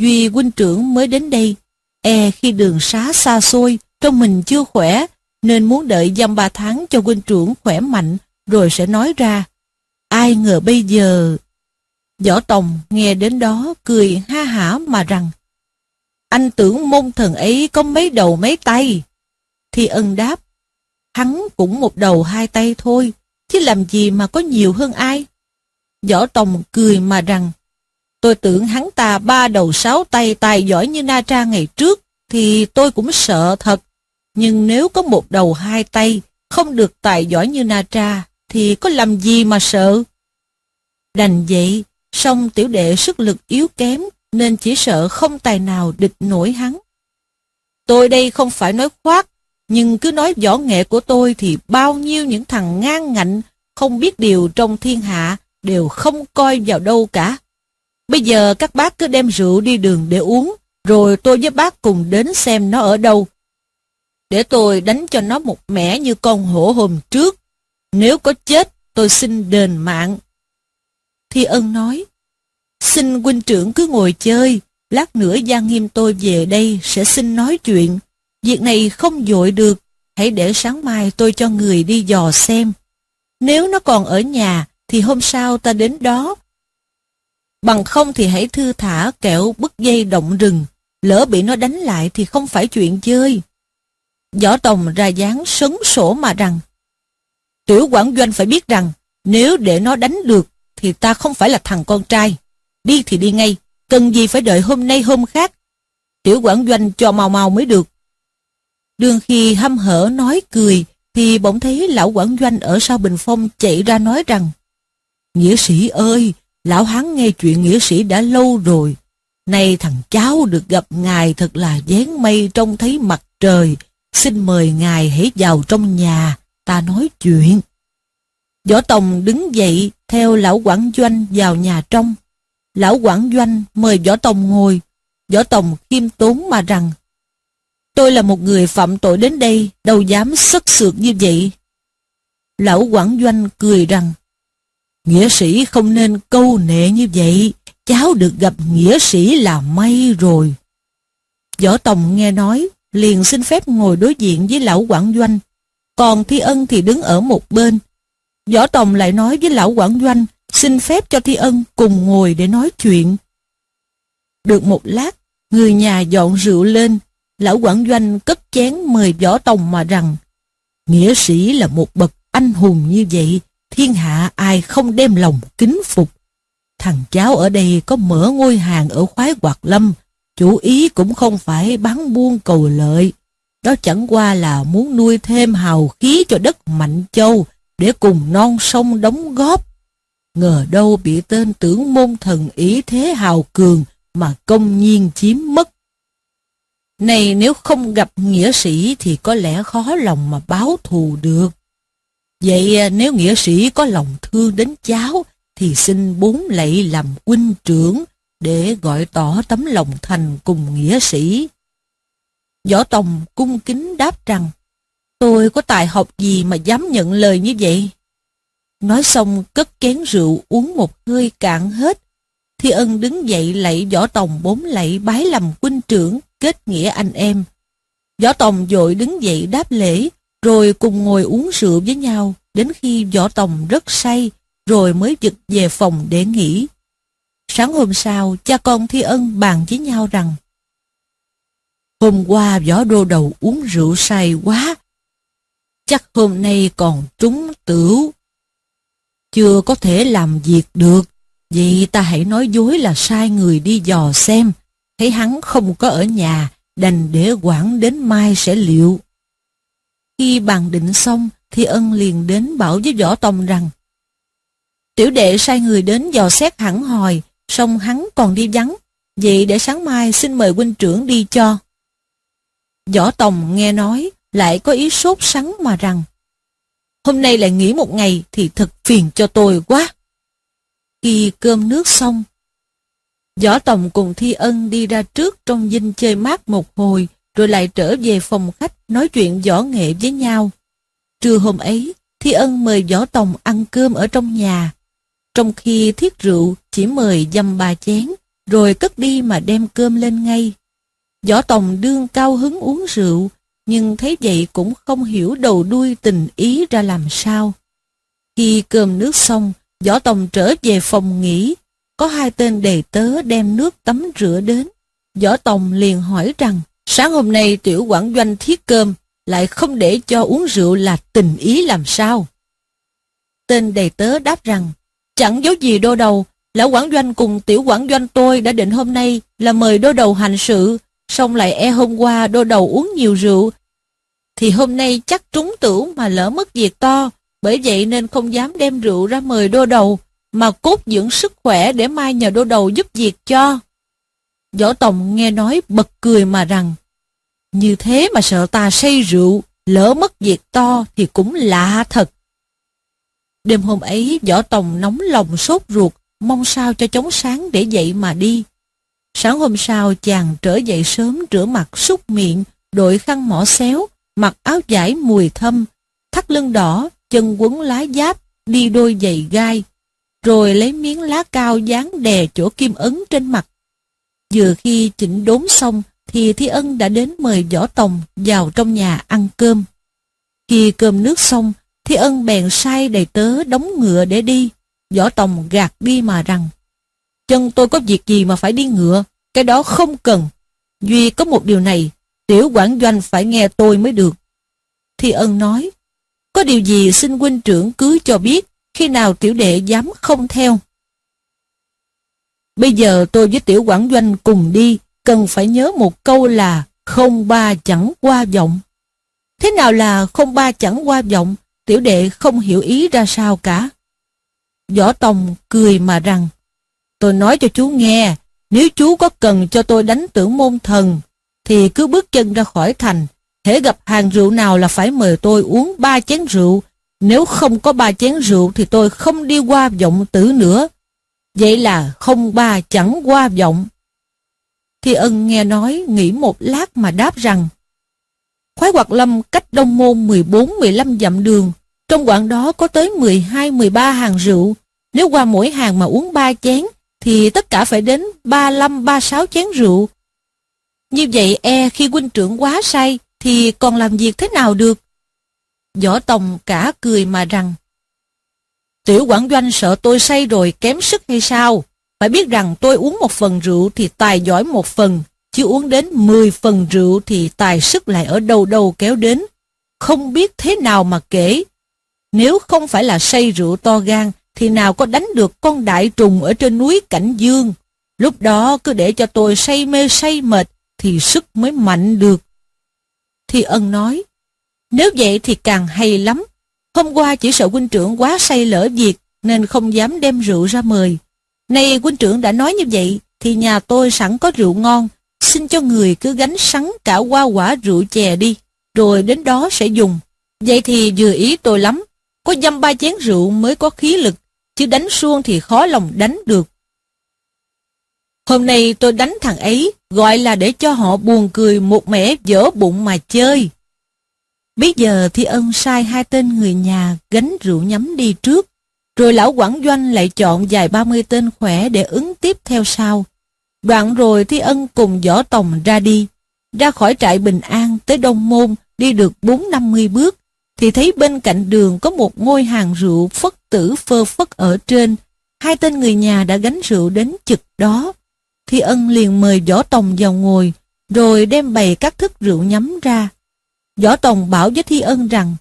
Duy huynh trưởng mới đến đây, e khi đường xá xa xôi, trong mình chưa khỏe, nên muốn đợi dăm ba tháng cho huynh trưởng khỏe mạnh, rồi sẽ nói ra. Ai ngờ bây giờ... Võ Tòng nghe đến đó cười ha hả mà rằng Anh tưởng môn thần ấy có mấy đầu mấy tay. Thì ân đáp Hắn cũng một đầu hai tay thôi, chứ làm gì mà có nhiều hơn ai. Võ Tòng cười mà rằng Tôi tưởng hắn ta ba đầu sáu tay tài giỏi như Na Tra ngày trước, thì tôi cũng sợ thật. Nhưng nếu có một đầu hai tay, không được tài giỏi như Na Tra, thì có làm gì mà sợ? Đành vậy, song tiểu đệ sức lực yếu kém, nên chỉ sợ không tài nào địch nổi hắn. Tôi đây không phải nói khoác, nhưng cứ nói võ nghệ của tôi thì bao nhiêu những thằng ngang ngạnh, không biết điều trong thiên hạ, đều không coi vào đâu cả. Bây giờ các bác cứ đem rượu đi đường để uống, rồi tôi với bác cùng đến xem nó ở đâu. Để tôi đánh cho nó một mẻ như con hổ hôm trước. Nếu có chết, tôi xin đền mạng. Thi ân nói, xin huynh trưởng cứ ngồi chơi, lát nữa gia Nghiêm tôi về đây sẽ xin nói chuyện. Việc này không dội được, hãy để sáng mai tôi cho người đi dò xem. Nếu nó còn ở nhà, thì hôm sau ta đến đó. Bằng không thì hãy thư thả kẹo bức dây động rừng, lỡ bị nó đánh lại thì không phải chuyện chơi. Võ Tòng ra dáng sấn sổ mà rằng, Tiểu quản doanh phải biết rằng, nếu để nó đánh được, thì ta không phải là thằng con trai. Đi thì đi ngay, cần gì phải đợi hôm nay hôm khác. Tiểu quản doanh cho mau mau mới được. Đường khi hâm hở nói cười, thì bỗng thấy lão quản doanh ở sau bình phong chạy ra nói rằng, Nghĩa sĩ ơi, lão hắn nghe chuyện nghĩa sĩ đã lâu rồi. Nay thằng cháu được gặp ngài thật là dáng mây trông thấy mặt trời. Xin mời ngài hãy vào trong nhà, ta nói chuyện. Võ Tòng đứng dậy theo lão quản doanh vào nhà trong. Lão quản doanh mời Võ Tòng ngồi. Võ Tòng khiêm tốn mà rằng Tôi là một người phạm tội đến đây, đâu dám sất sượt như vậy. Lão quản doanh cười rằng Nghĩa sĩ không nên câu nệ như vậy, cháu được gặp nghĩa sĩ là may rồi. Võ Tòng nghe nói, liền xin phép ngồi đối diện với lão quản doanh, còn Thi Ân thì đứng ở một bên. Võ Tòng lại nói với lão quản doanh, xin phép cho Thi Ân cùng ngồi để nói chuyện. Được một lát, người nhà dọn rượu lên, lão quản doanh cất chén mời Võ Tòng mà rằng, nghĩa sĩ là một bậc anh hùng như vậy, thiên hạ ai không đem lòng kính phục. Thằng cháu ở đây có mở ngôi hàng ở khoái hoạt lâm, chủ ý cũng không phải bán buôn cầu lợi. Đó chẳng qua là muốn nuôi thêm hào khí cho đất Mạnh Châu để cùng non sông đóng góp. Ngờ đâu bị tên tưởng môn thần ý thế hào cường mà công nhiên chiếm mất. Này nếu không gặp nghĩa sĩ thì có lẽ khó lòng mà báo thù được. Vậy à, nếu nghĩa sĩ có lòng thương đến cháu, thì xin bốn lạy làm huynh trưởng để gọi tỏ tấm lòng thành cùng nghĩa sĩ. Võ Tòng cung kính đáp rằng, tôi có tài học gì mà dám nhận lời như vậy? Nói xong cất chén rượu uống một hơi cạn hết. Thi ân đứng dậy lạy Võ Tòng bốn lạy bái làm huynh trưởng, kết nghĩa anh em. Võ Tòng dội đứng dậy đáp lễ, rồi cùng ngồi uống rượu với nhau đến khi Võ Tòng rất say, rồi mới giật về phòng để nghỉ. Sáng hôm sau, cha con Thi Ân bàn với nhau rằng Hôm qua Võ Đô Đầu uống rượu say quá, chắc hôm nay còn trúng tửu. Chưa có thể làm việc được, vậy ta hãy nói dối là sai người đi dò xem, thấy hắn không có ở nhà, đành để quản đến mai sẽ liệu. Khi bàn định xong, thì ân liền đến bảo với võ tòng rằng Tiểu đệ sai người đến dò xét hẳn hòi, xong hắn còn đi vắng, vậy để sáng mai xin mời huynh trưởng đi cho. Võ Tòng nghe nói, lại có ý sốt sắng mà rằng Hôm nay lại nghỉ một ngày thì thật phiền cho tôi quá. Khi cơm nước xong, Võ Tòng cùng Thi Ân đi ra trước trong dinh chơi mát một hồi, rồi lại trở về phòng khách nói chuyện võ nghệ với nhau. Trưa hôm ấy, Thi Ân mời Võ Tòng ăn cơm ở trong nhà. Trong khi thiết rượu chỉ mời dăm ba chén, rồi cất đi mà đem cơm lên ngay. Võ Tòng đương cao hứng uống rượu, nhưng thấy vậy cũng không hiểu đầu đuôi tình ý ra làm sao. Khi cơm nước xong, Võ Tòng trở về phòng nghỉ, có hai tên đầy tớ đem nước tắm rửa đến. Võ Tòng liền hỏi rằng, sáng hôm nay tiểu quản doanh thiết cơm, lại không để cho uống rượu là tình ý làm sao? Tên đầy tớ đáp rằng, chẳng giấu gì đô đầu, lão quản doanh cùng tiểu quản doanh tôi đã định hôm nay là mời đô đầu hành sự, xong lại e hôm qua đô đầu uống nhiều rượu, thì hôm nay chắc trúng tửu mà lỡ mất việc to, bởi vậy nên không dám đem rượu ra mời đô đầu, mà cốt dưỡng sức khỏe để mai nhờ đô đầu giúp việc cho. Võ Tòng nghe nói bật cười mà rằng, như thế mà sợ ta say rượu, lỡ mất việc to thì cũng lạ thật. Đêm hôm ấy Võ Tòng nóng lòng sốt ruột, mong sao cho chống sáng để dậy mà đi. Sáng hôm sau chàng trở dậy sớm rửa mặt súc miệng, đội khăn mỏ xéo, mặc áo vải mùi thâm, thắt lưng đỏ, chân quấn lá giáp, đi đôi giày gai, rồi lấy miếng lá cao dán đè chỗ kim ấn trên mặt. Vừa khi chỉnh đốn xong, thì Thi Ân đã đến mời Võ Tòng vào trong nhà ăn cơm. Khi cơm nước xong, Thi Ân bèn sai đầy tớ đóng ngựa để đi. Võ Tòng gạt đi mà rằng, chân tôi có việc gì mà phải đi ngựa, cái đó không cần. Duy có một điều này, tiểu quản doanh phải nghe tôi mới được. Thi Ân nói, có điều gì xin huynh trưởng cứ cho biết, khi nào tiểu đệ dám không theo. Bây giờ tôi với tiểu quản doanh cùng đi, cần phải nhớ một câu là không ba chẳng qua vọng. Thế nào là không ba chẳng qua vọng, tiểu đệ không hiểu ý ra sao cả. Võ Tòng cười mà rằng, tôi nói cho chú nghe, nếu chú có cần cho tôi đánh tưởng môn thần, thì cứ bước chân ra khỏi thành, thể gặp hàng rượu nào là phải mời tôi uống ba chén rượu, nếu không có ba chén rượu thì tôi không đi qua vọng tử nữa. Vậy là không ba chẳng qua vọng. Thi ân nghe nói, nghĩ một lát mà đáp rằng Khoái Hoạt Lâm cách Đông Môn 14-15 dặm đường, trong quãng đó có tới 12-13 hàng rượu. Nếu qua mỗi hàng mà uống ba chén, thì tất cả phải đến 35-36 chén rượu. Như vậy e khi huynh trưởng quá say, thì còn làm việc thế nào được? Võ Tòng cả cười mà rằng Tiểu quản doanh sợ tôi say rồi kém sức hay sao? Phải biết rằng tôi uống một phần rượu thì tài giỏi một phần, chứ uống đến 10 phần rượu thì tài sức lại ở đâu đâu kéo đến. Không biết thế nào mà kể. Nếu không phải là say rượu to gan, thì nào có đánh được con đại trùng ở trên núi Cảnh Dương. Lúc đó cứ để cho tôi say mê say mệt, thì sức mới mạnh được. Thì ân nói, nếu vậy thì càng hay lắm. Hôm qua chỉ sợ huynh trưởng quá say lỡ việc, nên không dám đem rượu ra mời. Nay huynh trưởng đã nói như vậy, thì nhà tôi sẵn có rượu ngon, xin cho người cứ gánh sắn cả qua quả rượu chè đi, rồi đến đó sẽ dùng. Vậy thì vừa ý tôi lắm, có dăm ba chén rượu mới có khí lực, chứ đánh xuông thì khó lòng đánh được. Hôm nay tôi đánh thằng ấy, gọi là để cho họ buồn cười một mẻ dở bụng mà chơi. Bây giờ thì ân sai hai tên người nhà gánh rượu nhắm đi trước, rồi lão quản doanh lại chọn vài ba mươi tên khỏe để ứng tiếp theo sau. Đoạn rồi Thi Ân cùng Võ Tòng ra đi, ra khỏi trại Bình An tới Đông Môn đi được bốn năm mươi bước, thì thấy bên cạnh đường có một ngôi hàng rượu phất tử phơ phất ở trên. Hai tên người nhà đã gánh rượu đến chực đó. Thi Ân liền mời Võ Tòng vào ngồi, rồi đem bày các thức rượu nhắm ra. Võ Tòng bảo với Thi Ân rằng,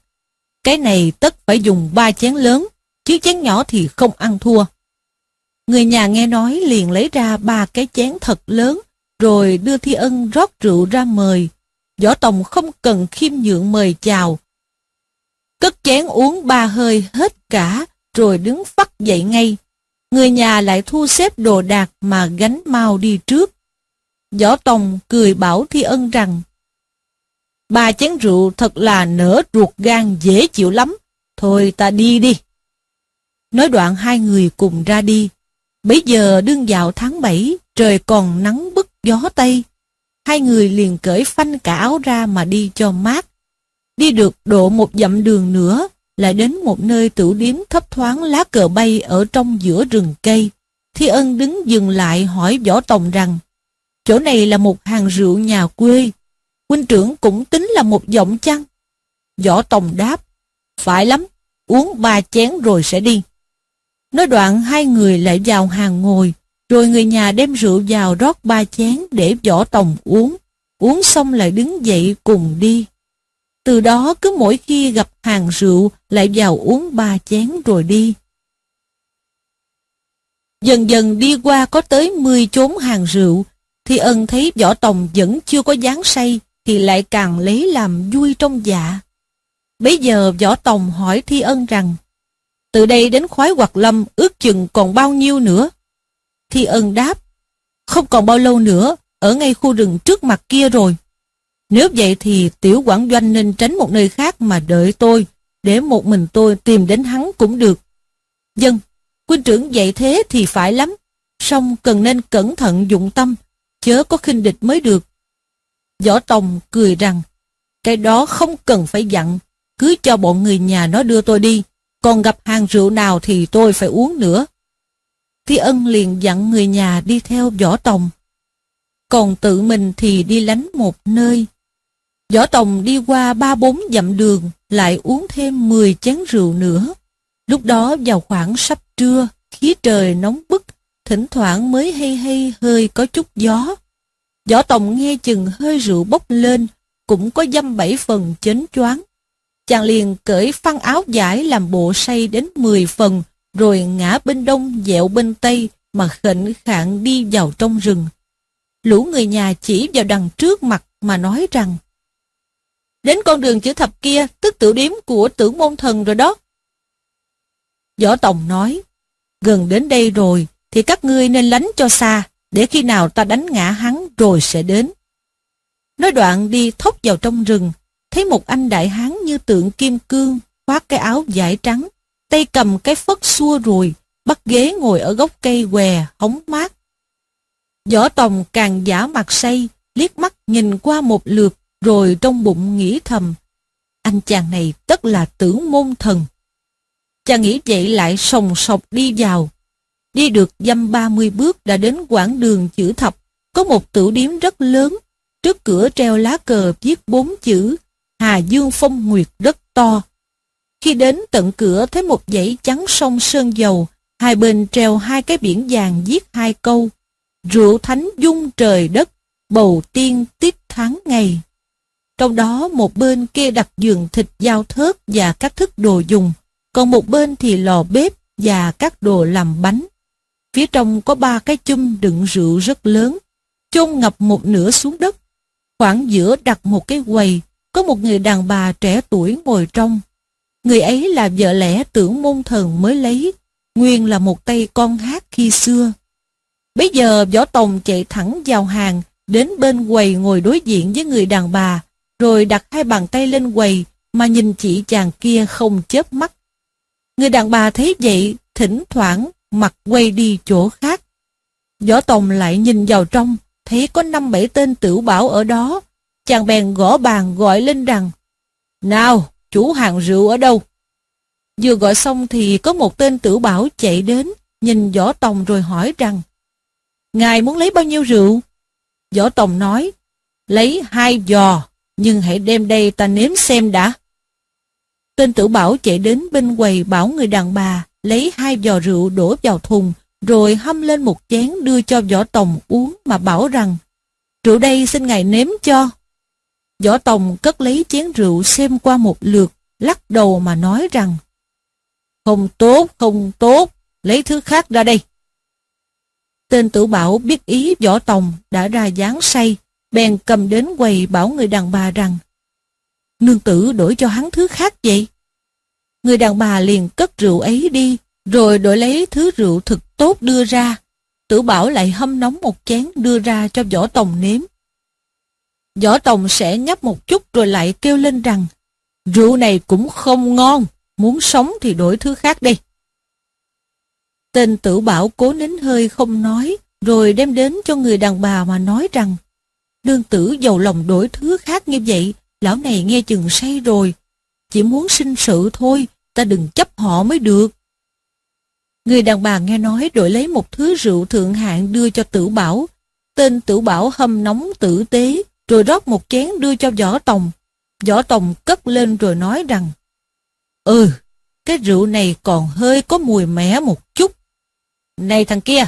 cái này tất phải dùng ba chén lớn, chứ chén nhỏ thì không ăn thua. Người nhà nghe nói liền lấy ra ba cái chén thật lớn, rồi đưa Thi Ân rót rượu ra mời. Võ Tòng không cần khiêm nhượng mời chào. Cất chén uống ba hơi hết cả, rồi đứng phắt dậy ngay. Người nhà lại thu xếp đồ đạc mà gánh mau đi trước. Võ Tòng cười bảo Thi Ân rằng Ba chén rượu thật là nở ruột gan dễ chịu lắm. Thôi ta đi đi. Nói đoạn hai người cùng ra đi. Bấy giờ đương vào tháng 7, trời còn nắng bức gió Tây. hai người liền cởi phanh cả áo ra mà đi cho mát. Đi được độ một dặm đường nữa, lại đến một nơi tử điếm thấp thoáng lá cờ bay ở trong giữa rừng cây. Thi ân đứng dừng lại hỏi Võ Tòng rằng, chỗ này là một hàng rượu nhà quê, huynh trưởng cũng tính là một giọng chăng? Võ Tòng đáp, phải lắm, uống ba chén rồi sẽ đi. Nói đoạn hai người lại vào hàng ngồi, rồi người nhà đem rượu vào rót ba chén để Võ Tòng uống, uống xong lại đứng dậy cùng đi. Từ đó cứ mỗi khi gặp hàng rượu lại vào uống ba chén rồi đi. Dần dần đi qua có tới 10 chốn hàng rượu, thì ân thấy võ tòng vẫn chưa có dáng say, thì lại càng lấy làm vui trong dạ. Bây giờ võ tòng hỏi thi ân rằng, từ đây đến khoái hoạt lâm ước chừng còn bao nhiêu nữa? Thi ân đáp, không còn bao lâu nữa, ở ngay khu rừng trước mặt kia rồi. Nếu vậy thì tiểu quản doanh nên tránh một nơi khác mà đợi tôi, để một mình tôi tìm đến hắn cũng được. Dân, quân trưởng dạy thế thì phải lắm, song cần nên cẩn thận dụng tâm, chớ có khinh địch mới được. Võ Tòng cười rằng, cái đó không cần phải dặn, cứ cho bọn người nhà nó đưa tôi đi, còn gặp hàng rượu nào thì tôi phải uống nữa. Thi ân liền dặn người nhà đi theo Võ Tòng, còn tự mình thì đi lánh một nơi. Võ Tòng đi qua ba bốn dặm đường, lại uống thêm 10 chén rượu nữa. Lúc đó vào khoảng sắp trưa, khí trời nóng bức, thỉnh thoảng mới hay hay hơi có chút gió. Võ Tòng nghe chừng hơi rượu bốc lên, cũng có dăm bảy phần chến choáng. Chàng liền cởi phăng áo giải làm bộ say đến 10 phần, rồi ngã bên đông dẹo bên tây mà khệnh khạng đi vào trong rừng. Lũ người nhà chỉ vào đằng trước mặt mà nói rằng Đến con đường chữ thập kia, tức tiểu điếm của tử môn thần rồi đó. Võ Tòng nói, gần đến đây rồi, thì các ngươi nên lánh cho xa, để khi nào ta đánh ngã hắn rồi sẽ đến. Nói đoạn đi thốc vào trong rừng, thấy một anh đại hán như tượng kim cương, khoác cái áo vải trắng, tay cầm cái phất xua rùi, bắt ghế ngồi ở gốc cây què, hóng mát. Võ Tòng càng giả mặt say, liếc mắt nhìn qua một lượt, rồi trong bụng nghĩ thầm, anh chàng này tất là tử môn thần. Chàng nghĩ vậy lại sòng sọc đi vào. Đi được dăm ba mươi bước đã đến quãng đường chữ thập, có một tửu điếm rất lớn, trước cửa treo lá cờ viết bốn chữ Hà Dương Phong Nguyệt rất to. Khi đến tận cửa thấy một dãy trắng sông sơn dầu, hai bên treo hai cái biển vàng viết hai câu Rượu thánh dung trời đất, bầu tiên tiết tháng ngày. Trong đó một bên kia đặt giường thịt dao thớt và các thức đồ dùng, còn một bên thì lò bếp và các đồ làm bánh. Phía trong có ba cái chum đựng rượu rất lớn, chôn ngập một nửa xuống đất. Khoảng giữa đặt một cái quầy, có một người đàn bà trẻ tuổi ngồi trong. Người ấy là vợ lẽ tưởng môn thần mới lấy, nguyên là một tay con hát khi xưa. Bây giờ Võ Tòng chạy thẳng vào hàng, đến bên quầy ngồi đối diện với người đàn bà, rồi đặt hai bàn tay lên quầy mà nhìn chị chàng kia không chớp mắt. Người đàn bà thấy vậy, thỉnh thoảng mặt quay đi chỗ khác. Võ Tòng lại nhìn vào trong, thấy có năm bảy tên tiểu bảo ở đó. Chàng bèn gõ bàn gọi lên rằng, Nào, chủ hàng rượu ở đâu? Vừa gọi xong thì có một tên tiểu bảo chạy đến, nhìn Võ Tòng rồi hỏi rằng, Ngài muốn lấy bao nhiêu rượu? Võ Tòng nói, lấy hai giò, nhưng hãy đem đây ta nếm xem đã. Tên tử bảo chạy đến bên quầy bảo người đàn bà lấy hai giò rượu đổ vào thùng, rồi hâm lên một chén đưa cho Võ Tòng uống mà bảo rằng rượu đây xin ngài nếm cho. Võ Tòng cất lấy chén rượu xem qua một lượt, lắc đầu mà nói rằng Không tốt, không tốt, lấy thứ khác ra đây. Tên tử bảo biết ý Võ Tòng đã ra dáng say, bèn cầm đến quầy bảo người đàn bà rằng Nương tử đổi cho hắn thứ khác vậy. Người đàn bà liền cất rượu ấy đi, rồi đổi lấy thứ rượu thực tốt đưa ra. Tử bảo lại hâm nóng một chén đưa ra cho Võ Tòng nếm. Võ Tòng sẽ nhấp một chút rồi lại kêu lên rằng rượu này cũng không ngon, muốn sống thì đổi thứ khác đi. Tên tử bảo cố nín hơi không nói, rồi đem đến cho người đàn bà mà nói rằng Nương tử giàu lòng đổi thứ khác như vậy, lão này nghe chừng say rồi. Chỉ muốn sinh sự thôi, ta đừng chấp họ mới được. Người đàn bà nghe nói đổi lấy một thứ rượu thượng hạng đưa cho tử bảo. Tên tử bảo hâm nóng tử tế, rồi rót một chén đưa cho võ tòng. Võ tòng cất lên rồi nói rằng, Ừ, cái rượu này còn hơi có mùi mẻ một chút. Này thằng kia,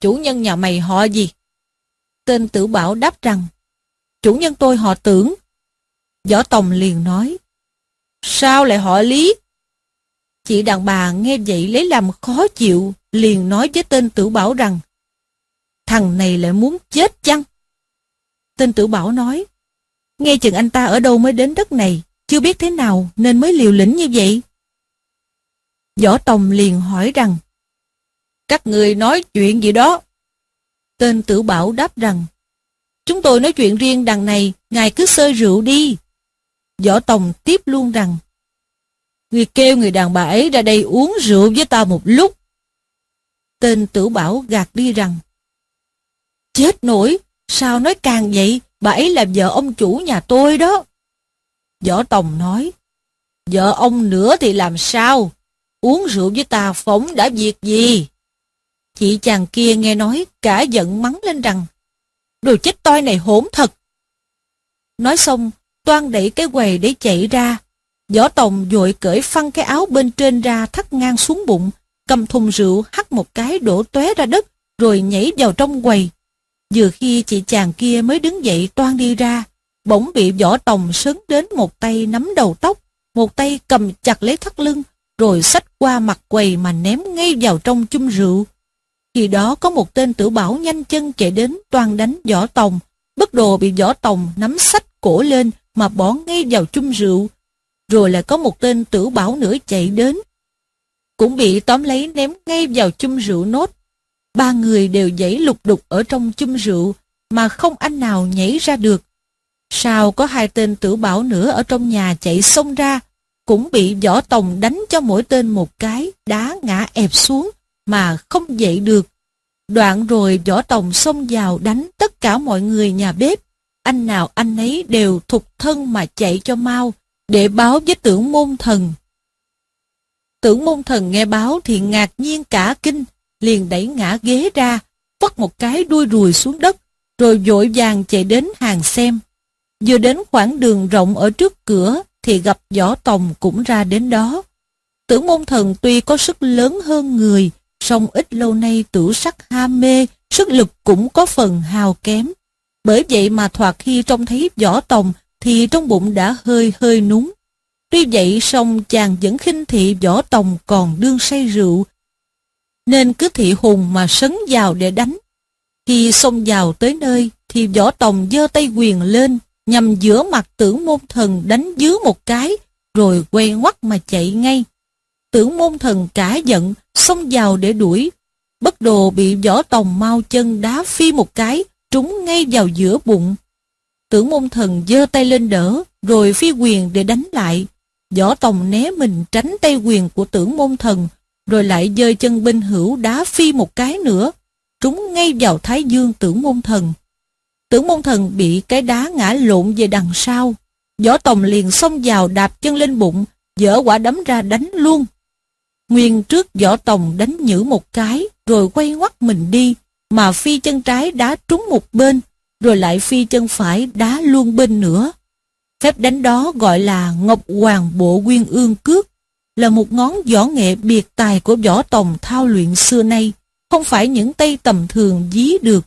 chủ nhân nhà mày họ gì? Tên tử bảo đáp rằng, chủ nhân tôi họ tưởng. Võ Tòng liền nói, sao lại họ lý? Chị đàn bà nghe vậy lấy làm khó chịu, liền nói với tên tử bảo rằng, thằng này lại muốn chết chăng? Tên tử bảo nói, nghe chừng anh ta ở đâu mới đến đất này, chưa biết thế nào nên mới liều lĩnh như vậy. Võ Tòng liền hỏi rằng, các người nói chuyện gì đó? Tên tử bảo đáp rằng, chúng tôi nói chuyện riêng đằng này, ngài cứ sơi rượu đi. Võ Tòng tiếp luôn rằng, Người kêu người đàn bà ấy ra đây uống rượu với ta một lúc. Tên tử bảo gạt đi rằng, Chết nổi, sao nói càng vậy, bà ấy là vợ ông chủ nhà tôi đó. Võ Tòng nói, Vợ ông nữa thì làm sao? Uống rượu với ta phóng đã việc gì? Chị chàng kia nghe nói cả giận mắng lên rằng Đồ chết toi này hỗn thật. Nói xong, toan đẩy cái quầy để chạy ra. Võ Tòng vội cởi phăng cái áo bên trên ra thắt ngang xuống bụng, cầm thùng rượu hắt một cái đổ tóe ra đất, rồi nhảy vào trong quầy. Vừa khi chị chàng kia mới đứng dậy toan đi ra, bỗng bị Võ Tòng sấn đến một tay nắm đầu tóc, một tay cầm chặt lấy thắt lưng, rồi xách qua mặt quầy mà ném ngay vào trong chung rượu. Khi đó có một tên tử bảo nhanh chân chạy đến toàn đánh võ tòng, bất đồ bị võ tòng nắm sách cổ lên mà bỏ ngay vào chung rượu. Rồi lại có một tên tử bảo nữa chạy đến, cũng bị tóm lấy ném ngay vào chum rượu nốt. Ba người đều giãy lục đục ở trong chum rượu mà không anh nào nhảy ra được. Sao có hai tên tử bảo nữa ở trong nhà chạy xông ra, cũng bị võ tòng đánh cho mỗi tên một cái, đá ngã ẹp xuống, mà không dậy được. Đoạn rồi võ tòng xông vào đánh tất cả mọi người nhà bếp. Anh nào anh ấy đều thục thân mà chạy cho mau, để báo với tưởng môn thần. Tưởng môn thần nghe báo thì ngạc nhiên cả kinh, liền đẩy ngã ghế ra, vắt một cái đuôi rùi xuống đất, rồi vội vàng chạy đến hàng xem. Vừa đến khoảng đường rộng ở trước cửa, thì gặp võ tòng cũng ra đến đó. Tưởng môn thần tuy có sức lớn hơn người, song ít lâu nay tử sắc ham mê, sức lực cũng có phần hào kém. Bởi vậy mà thoạt khi trông thấy võ tòng thì trong bụng đã hơi hơi núng. Tuy vậy song chàng vẫn khinh thị võ tòng còn đương say rượu, nên cứ thị hùng mà sấn vào để đánh. Khi xông vào tới nơi thì võ tòng giơ tay quyền lên nhằm giữa mặt tưởng môn thần đánh dưới một cái, rồi quay ngoắt mà chạy ngay. Tưởng môn thần cả giận, xông vào để đuổi. Bất đồ bị võ tòng mau chân đá phi một cái, trúng ngay vào giữa bụng. Tưởng môn thần giơ tay lên đỡ, rồi phi quyền để đánh lại. Võ tòng né mình tránh tay quyền của tưởng môn thần, rồi lại giơ chân binh hữu đá phi một cái nữa, trúng ngay vào thái dương tưởng môn thần. Tưởng môn thần bị cái đá ngã lộn về đằng sau. Võ Tòng liền xông vào đạp chân lên bụng, dở quả đấm ra đánh luôn. Nguyên trước Võ Tòng đánh nhử một cái, rồi quay ngoắt mình đi, mà phi chân trái đá trúng một bên, rồi lại phi chân phải đá luôn bên nữa. Phép đánh đó gọi là Ngọc Hoàng Bộ Nguyên Ương Cước, là một ngón võ nghệ biệt tài của Võ Tòng thao luyện xưa nay, không phải những tay tầm thường dí được.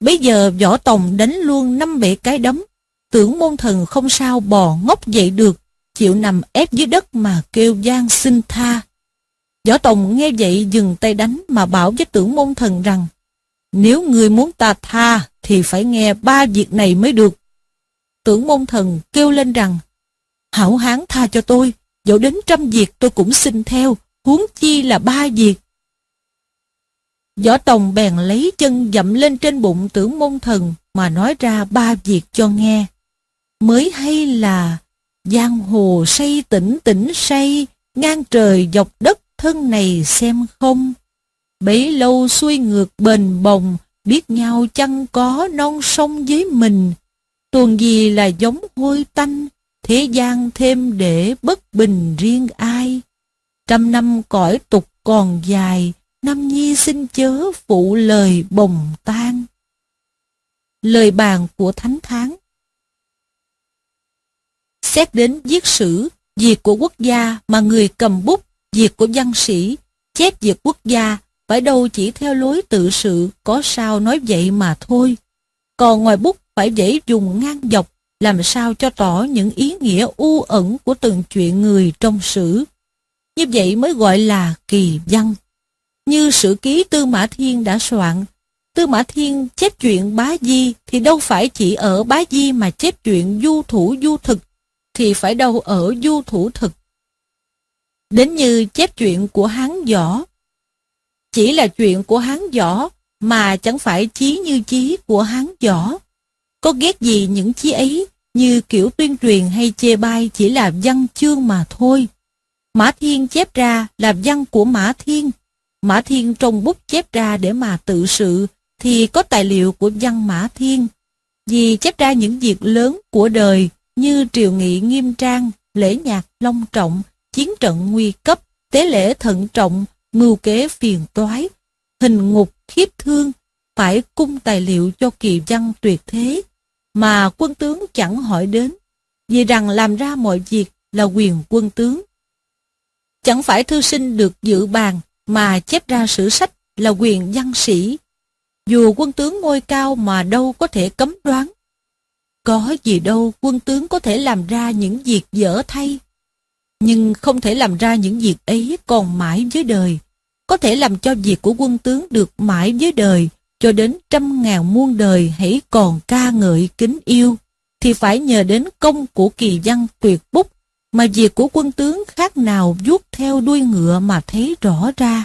Bây giờ võ tòng đánh luôn năm bể cái đấm, tưởng môn thần không sao bò ngốc dậy được, chịu nằm ép dưới đất mà kêu gian xin tha. Võ Tòng nghe vậy dừng tay đánh mà bảo với tưởng môn thần rằng nếu người muốn ta tha thì phải nghe ba việc này mới được. Tưởng môn thần kêu lên rằng Hảo hán tha cho tôi, dẫu đến trăm việc tôi cũng xin theo, huống chi là ba việc. Võ Tòng bèn lấy chân dậm lên trên bụng tưởng môn thần mà nói ra ba việc cho nghe. Mới hay là giang hồ say tỉnh tỉnh say, ngang trời dọc đất thân này xem không. Bấy lâu xuôi ngược bền bồng, biết nhau chăng có non sông với mình, tuần gì là giống hôi tanh, thế gian thêm để bất bình riêng ai. Trăm năm cõi tục còn dài, năm nhi xin chớ phụ lời bồng tan. Lời bàn của Thánh Tháng Xét đến viết sử, việc của quốc gia mà người cầm bút, việc của văn sĩ, chép việc quốc gia, phải đâu chỉ theo lối tự sự, có sao nói vậy mà thôi. Còn ngoài bút phải dễ dùng ngang dọc, làm sao cho tỏ những ý nghĩa u ẩn của từng chuyện người trong sử. Như vậy mới gọi là kỳ văn. Như sử ký Tư Mã Thiên đã soạn, Tư Mã Thiên chép chuyện bá di thì đâu phải chỉ ở bá di mà chép chuyện du thủ du thực thì phải đâu ở du thủ thực. Đến như chép chuyện của Hán Võ. Chỉ là chuyện của Hán Võ mà chẳng phải chí như chí của Hán Võ. Có ghét gì những chí ấy như kiểu tuyên truyền hay chê bai chỉ là văn chương mà thôi. Mã Thiên chép ra là văn của Mã Thiên. Mã Thiên trong bút chép ra để mà tự sự thì có tài liệu của văn Mã Thiên. Vì chép ra những việc lớn của đời như triều nghị nghiêm trang, lễ nhạc long trọng, chiến trận nguy cấp, tế lễ thận trọng, mưu kế phiền toái, hình ngục khiếp thương, phải cung tài liệu cho kỳ văn tuyệt thế, mà quân tướng chẳng hỏi đến, vì rằng làm ra mọi việc là quyền quân tướng. Chẳng phải thư sinh được dự bàn, mà chép ra sử sách là quyền văn sĩ. Dù quân tướng ngôi cao mà đâu có thể cấm đoán, có gì đâu quân tướng có thể làm ra những việc dở thay. Nhưng không thể làm ra những việc ấy còn mãi với đời. Có thể làm cho việc của quân tướng được mãi với đời, cho đến trăm ngàn muôn đời hãy còn ca ngợi kính yêu, thì phải nhờ đến công của kỳ văn tuyệt bút, mà việc của quân tướng khác nào vuốt theo đuôi ngựa mà thấy rõ ra.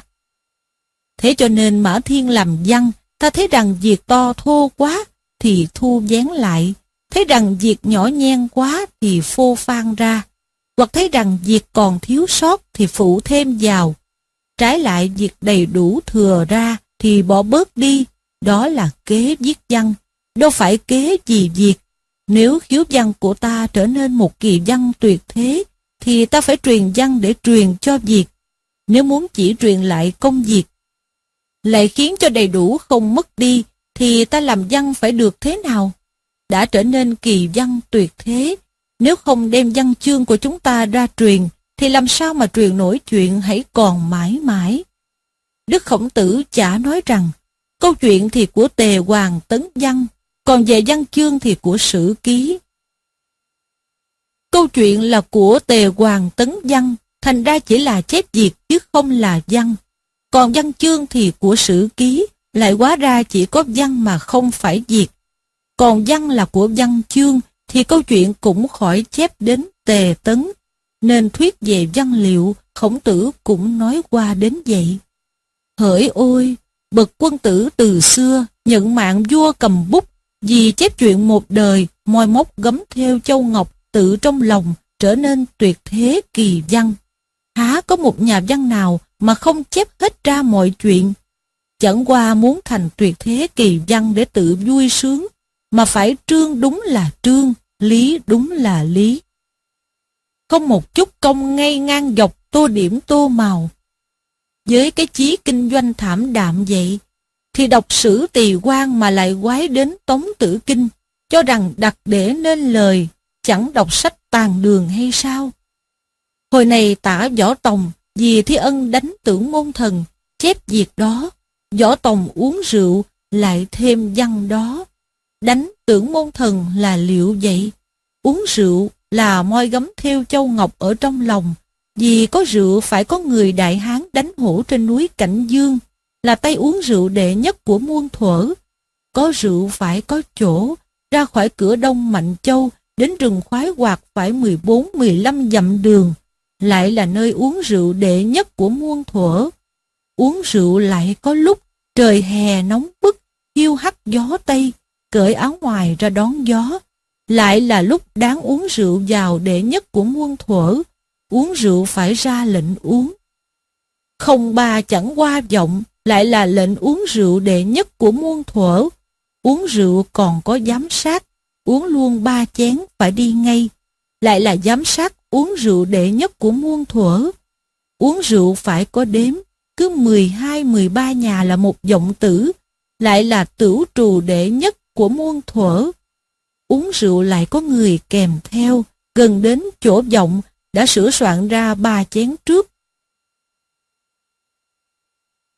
Thế cho nên Mã Thiên làm văn, ta thấy rằng việc to thô quá, thì thu vén lại, thấy rằng việc nhỏ nhen quá thì phô phan ra, hoặc thấy rằng việc còn thiếu sót thì phụ thêm vào. Trái lại việc đầy đủ thừa ra thì bỏ bớt đi, đó là kế viết văn, đâu phải kế gì việc. Nếu khiếu văn của ta trở nên một kỳ văn tuyệt thế, thì ta phải truyền văn để truyền cho việc. Nếu muốn chỉ truyền lại công việc, lại khiến cho đầy đủ không mất đi, thì ta làm văn phải được thế nào? đã trở nên kỳ văn tuyệt thế. Nếu không đem văn chương của chúng ta ra truyền, thì làm sao mà truyền nổi chuyện hãy còn mãi mãi. Đức Khổng Tử chả nói rằng, câu chuyện thì của tề hoàng tấn văn, còn về văn chương thì của sử ký. Câu chuyện là của tề hoàng tấn văn, thành ra chỉ là chép diệt chứ không là văn. Còn văn chương thì của sử ký, lại quá ra chỉ có văn mà không phải diệt. Còn văn là của văn chương thì câu chuyện cũng khỏi chép đến tề tấn. Nên thuyết về văn liệu, khổng tử cũng nói qua đến vậy. Hỡi ôi, bậc quân tử từ xưa, nhận mạng vua cầm bút, vì chép chuyện một đời, moi móc gấm theo châu ngọc tự trong lòng, trở nên tuyệt thế kỳ văn. Há có một nhà văn nào mà không chép hết ra mọi chuyện. Chẳng qua muốn thành tuyệt thế kỳ văn để tự vui sướng, mà phải trương đúng là trương, lý đúng là lý. Không một chút công ngay ngang dọc tô điểm tô màu. Với cái chí kinh doanh thảm đạm vậy, thì đọc sử tỳ quan mà lại quái đến tống tử kinh, cho rằng đặt để nên lời, chẳng đọc sách tàn đường hay sao? Hồi này tả võ tòng vì thi ân đánh tưởng môn thần, chép việc đó, võ tòng uống rượu, lại thêm văn đó. Đánh tưởng môn thần là liệu vậy? Uống rượu là moi gấm theo châu ngọc ở trong lòng. Vì có rượu phải có người đại hán đánh hổ trên núi Cảnh Dương, là tay uống rượu đệ nhất của muôn thuở. Có rượu phải có chỗ, ra khỏi cửa đông Mạnh Châu, đến rừng khoái hoạt phải 14-15 dặm đường, lại là nơi uống rượu đệ nhất của muôn thuở. Uống rượu lại có lúc trời hè nóng bức, hiu hắt gió Tây, cởi áo ngoài ra đón gió. Lại là lúc đáng uống rượu vào đệ nhất của muôn thuở, uống rượu phải ra lệnh uống. Không ba chẳng qua vọng, lại là lệnh uống rượu đệ nhất của muôn thuở. Uống rượu còn có giám sát, uống luôn ba chén phải đi ngay. Lại là giám sát uống rượu đệ nhất của muôn thuở. Uống rượu phải có đếm, cứ 12-13 nhà là một giọng tử, lại là tửu trù đệ nhất của muôn thuở. Uống rượu lại có người kèm theo, gần đến chỗ vọng đã sửa soạn ra ba chén trước.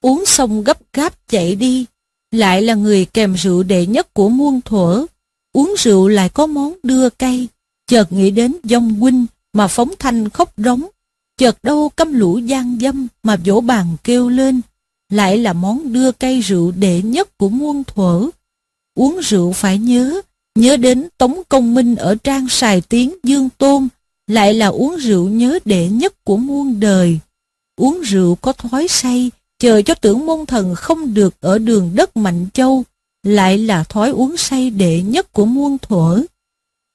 Uống xong gấp gáp chạy đi, lại là người kèm rượu đệ nhất của muôn thuở. Uống rượu lại có món đưa cay, chợt nghĩ đến dông huynh mà phóng thanh khóc rống, chợt đâu căm lũ gian dâm mà vỗ bàn kêu lên, lại là món đưa cay rượu đệ nhất của muôn thuở. Uống rượu phải nhớ, nhớ đến Tống Công Minh ở trang sài tiếng Dương Tôn, lại là uống rượu nhớ đệ nhất của muôn đời. Uống rượu có thói say, chờ cho tưởng môn thần không được ở đường đất Mạnh Châu, lại là thói uống say đệ nhất của muôn thuở.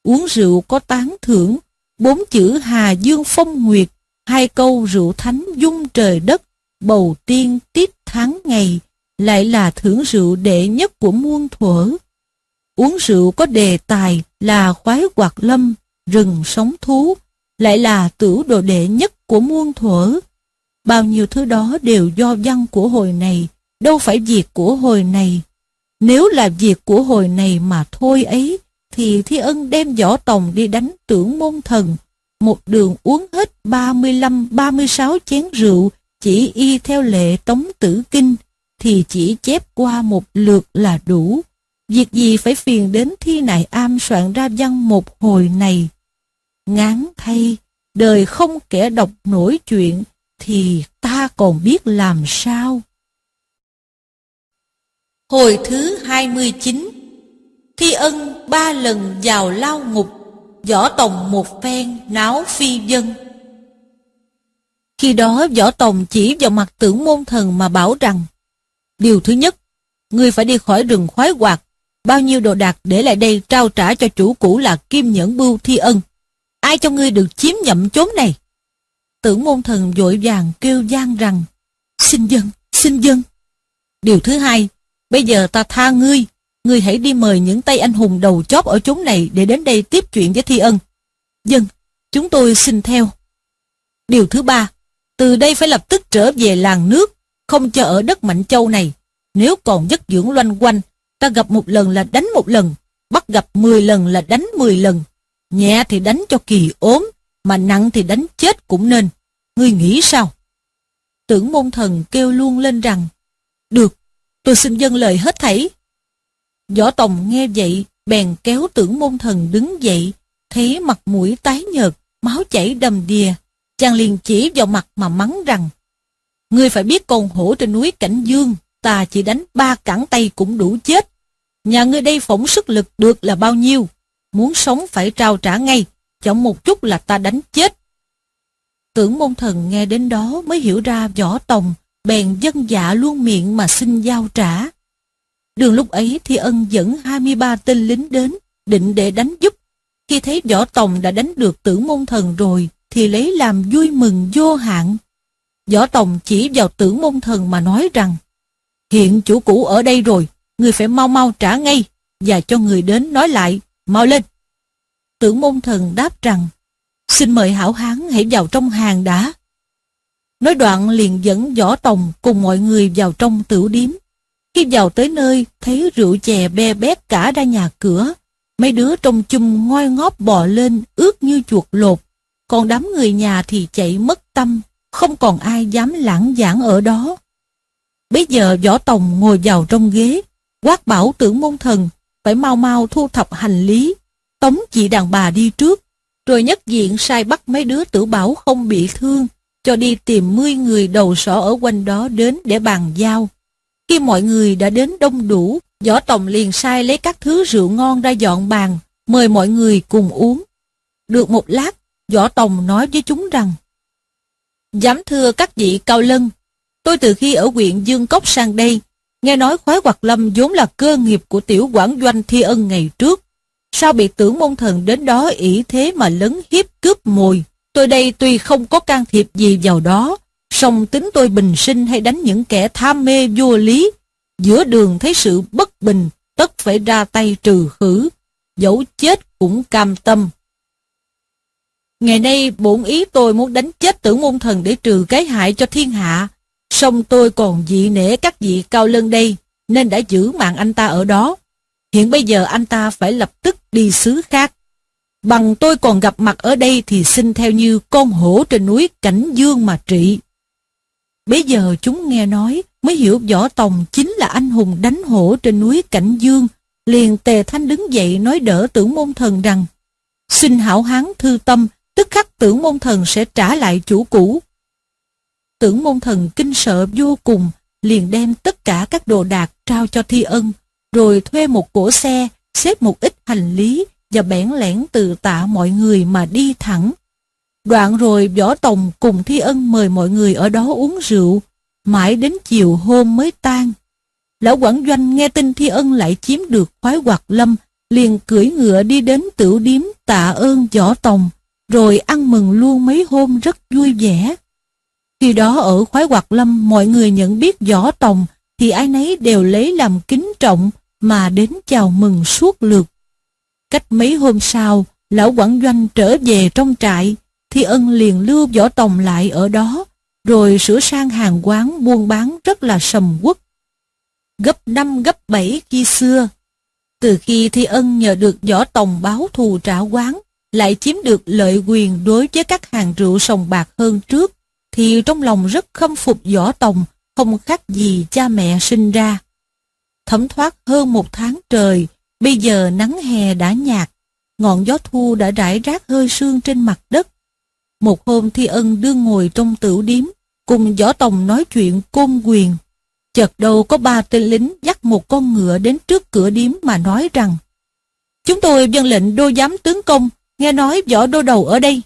Uống rượu có tán thưởng, bốn chữ Hà Dương Phong Nguyệt, hai câu rượu thánh dung trời đất, bầu tiên tiết tháng ngày, lại là thưởng rượu đệ nhất của muôn thuở. Uống rượu có đề tài là khoái hoạt lâm, rừng sống thú, lại là tửu đồ đệ nhất của muôn thuở. Bao nhiêu thứ đó đều do văn của hồi này, đâu phải việc của hồi này. Nếu là việc của hồi này mà thôi ấy, thì Thi Ân đem võ tòng đi đánh tưởng môn thần, một đường uống hết 35-36 chén rượu, chỉ y theo lệ tống tử kinh, thì chỉ chép qua một lượt là đủ. Việc gì phải phiền đến thi nại am soạn ra văn một hồi này. Ngán thay, đời không kẻ đọc nổi chuyện, thì ta còn biết làm sao. Hồi thứ 29 Thi ân ba lần vào lao ngục, võ tòng một phen náo phi dân. Khi đó võ tòng chỉ vào mặt tưởng môn thần mà bảo rằng Điều thứ nhất, ngươi phải đi khỏi rừng khoái hoạt, bao nhiêu đồ đạc để lại đây trao trả cho chủ cũ là Kim Nhẫn Bưu Thi Ân. Ai cho ngươi được chiếm nhậm chốn này? Tưởng môn thần vội vàng kêu gian rằng Xin dân, xin dân. Điều thứ hai, bây giờ ta tha ngươi, ngươi hãy đi mời những tay anh hùng đầu chóp ở chốn này để đến đây tiếp chuyện với Thi Ân. Dân, chúng tôi xin theo. Điều thứ ba, từ đây phải lập tức trở về làng nước, không cho ở đất Mạnh Châu này. Nếu còn dứt dưỡng loanh quanh, ta gặp một lần là đánh một lần, bắt gặp 10 lần là đánh 10 lần. Nhẹ thì đánh cho kỳ ốm, mà nặng thì đánh chết cũng nên. Ngươi nghĩ sao? Tưởng môn thần kêu luôn lên rằng, Được, tôi xin dâng lời hết thảy. Võ Tòng nghe vậy, bèn kéo tưởng môn thần đứng dậy, thấy mặt mũi tái nhợt, máu chảy đầm đìa. Chàng liền chỉ vào mặt mà mắng rằng, Ngươi phải biết con hổ trên núi Cảnh Dương, ta chỉ đánh ba cẳng tay cũng đủ chết. Nhà ngươi đây phỏng sức lực được là bao nhiêu? Muốn sống phải trao trả ngay, chậm một chút là ta đánh chết. Tưởng môn thần nghe đến đó mới hiểu ra võ tòng, bèn dân dạ luôn miệng mà xin giao trả. Đường lúc ấy thì ân dẫn 23 tên lính đến, định để đánh giúp. Khi thấy võ tòng đã đánh được tưởng môn thần rồi, thì lấy làm vui mừng vô hạn. Võ tòng chỉ vào tưởng môn thần mà nói rằng, hiện chủ cũ ở đây rồi, người phải mau mau trả ngay, và cho người đến nói lại, mau lên. Tưởng môn thần đáp rằng, xin mời hảo hán hãy vào trong hàng đã. Nói đoạn liền dẫn võ tòng cùng mọi người vào trong tửu điếm. Khi vào tới nơi, thấy rượu chè be bét cả ra nhà cửa. Mấy đứa trong chum ngoi ngóp bò lên, ướt như chuột lột. Còn đám người nhà thì chạy mất tâm, không còn ai dám lãng giảng ở đó. Bây giờ võ tòng ngồi vào trong ghế, quát bảo tưởng môn thần, phải mau mau thu thập hành lý, tống chị đàn bà đi trước, rồi nhất diện sai bắt mấy đứa tử bảo không bị thương, cho đi tìm 10 người đầu sỏ ở quanh đó đến để bàn giao. Khi mọi người đã đến đông đủ, Võ Tòng liền sai lấy các thứ rượu ngon ra dọn bàn, mời mọi người cùng uống. Được một lát, Võ Tòng nói với chúng rằng Dám thưa các vị cao lân, tôi từ khi ở huyện Dương Cốc sang đây, nghe nói khoái hoạt lâm vốn là cơ nghiệp của tiểu quản doanh thi ân ngày trước. Sao bị tưởng môn thần đến đó ỷ thế mà lấn hiếp cướp mồi? Tôi đây tuy không có can thiệp gì vào đó, song tính tôi bình sinh hay đánh những kẻ tham mê vô lý. Giữa đường thấy sự bất bình, tất phải ra tay trừ khử, dẫu chết cũng cam tâm. Ngày nay bổn ý tôi muốn đánh chết tử môn thần để trừ cái hại cho thiên hạ, song tôi còn dị nể các vị cao lân đây, nên đã giữ mạng anh ta ở đó. Hiện bây giờ anh ta phải lập tức đi xứ khác. Bằng tôi còn gặp mặt ở đây thì xin theo như con hổ trên núi Cảnh Dương mà trị. Bây giờ chúng nghe nói mới hiểu Võ Tòng chính là anh hùng đánh hổ trên núi Cảnh Dương. Liền tề thanh đứng dậy nói đỡ tưởng môn thần rằng Xin hảo hán thư tâm, tức khắc tưởng môn thần sẽ trả lại chủ cũ. Tưởng môn thần kinh sợ vô cùng, liền đem tất cả các đồ đạc trao cho thi ân, rồi thuê một cỗ xe, xếp một ít hành lý và bẽn lẽn từ tạ mọi người mà đi thẳng. Đoạn rồi Võ Tòng cùng Thi Ân mời mọi người ở đó uống rượu, mãi đến chiều hôm mới tan. Lão Quảng Doanh nghe tin Thi Ân lại chiếm được khoái hoạt lâm, liền cưỡi ngựa đi đến tiểu điếm tạ ơn Võ Tòng, rồi ăn mừng luôn mấy hôm rất vui vẻ. Khi đó ở khoái hoạt lâm mọi người nhận biết Võ Tòng thì ai nấy đều lấy làm kính trọng mà đến chào mừng suốt lượt. Cách mấy hôm sau, lão quản Doanh trở về trong trại, thì ân liền lưu Võ Tòng lại ở đó, rồi sửa sang hàng quán buôn bán rất là sầm uất. Gấp năm gấp bảy khi xưa, từ khi Thi Ân nhờ được Võ Tòng báo thù trả quán, lại chiếm được lợi quyền đối với các hàng rượu sòng bạc hơn trước, thì trong lòng rất khâm phục Võ Tòng, không khác gì cha mẹ sinh ra. Thấm thoát hơn một tháng trời, bây giờ nắng hè đã nhạt, ngọn gió thu đã rải rác hơi sương trên mặt đất. Một hôm Thi Ân đương ngồi trong tửu điếm, cùng Võ Tòng nói chuyện côn quyền. Chợt đầu có ba tên lính dắt một con ngựa đến trước cửa điếm mà nói rằng Chúng tôi dân lệnh đô giám tướng công, nghe nói võ đô đầu ở đây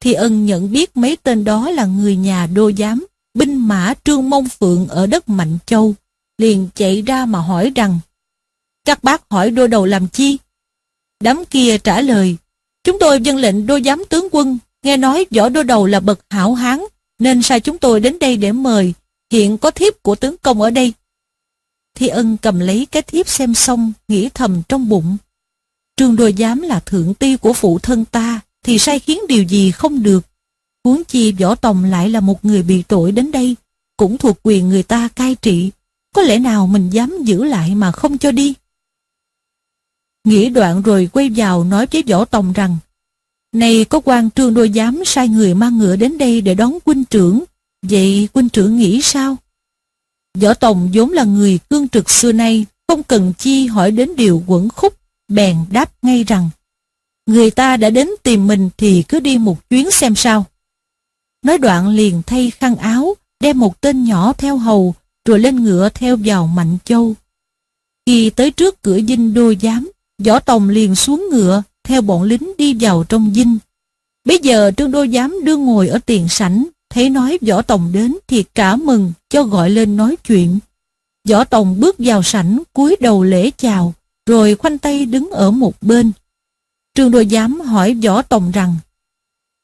thì Ân nhận biết mấy tên đó là người nhà đô giám, binh mã Trương Mông Phượng ở đất Mạnh Châu, liền chạy ra mà hỏi rằng Các bác hỏi đô đầu làm chi? Đám kia trả lời Chúng tôi dân lệnh đô giám tướng quân Nghe nói võ đô đầu là bậc hảo hán Nên sai chúng tôi đến đây để mời Hiện có thiếp của tướng công ở đây Thi ân cầm lấy cái thiếp xem xong Nghĩ thầm trong bụng Trương đô giám là thượng ti của phụ thân ta thì sai khiến điều gì không được Huống chi võ tòng lại là một người bị tội đến đây Cũng thuộc quyền người ta cai trị Có lẽ nào mình dám giữ lại mà không cho đi Nghĩ đoạn rồi quay vào nói với võ tòng rằng này có quan trương đôi giám sai người mang ngựa đến đây để đón huynh trưởng. Vậy huynh trưởng nghĩ sao? Võ Tòng vốn là người cương trực xưa nay, không cần chi hỏi đến điều quẩn khúc, bèn đáp ngay rằng Người ta đã đến tìm mình thì cứ đi một chuyến xem sao. Nói đoạn liền thay khăn áo, đem một tên nhỏ theo hầu, rồi lên ngựa theo vào Mạnh Châu. Khi tới trước cửa dinh đô giám, Võ Tòng liền xuống ngựa, theo bọn lính đi vào trong dinh. Bây giờ Trương Đô Giám đương ngồi ở tiền sảnh, thấy nói Võ Tòng đến thì cả mừng cho gọi lên nói chuyện. Võ Tòng bước vào sảnh cúi đầu lễ chào, rồi khoanh tay đứng ở một bên. Trương Đô Giám hỏi Võ Tòng rằng,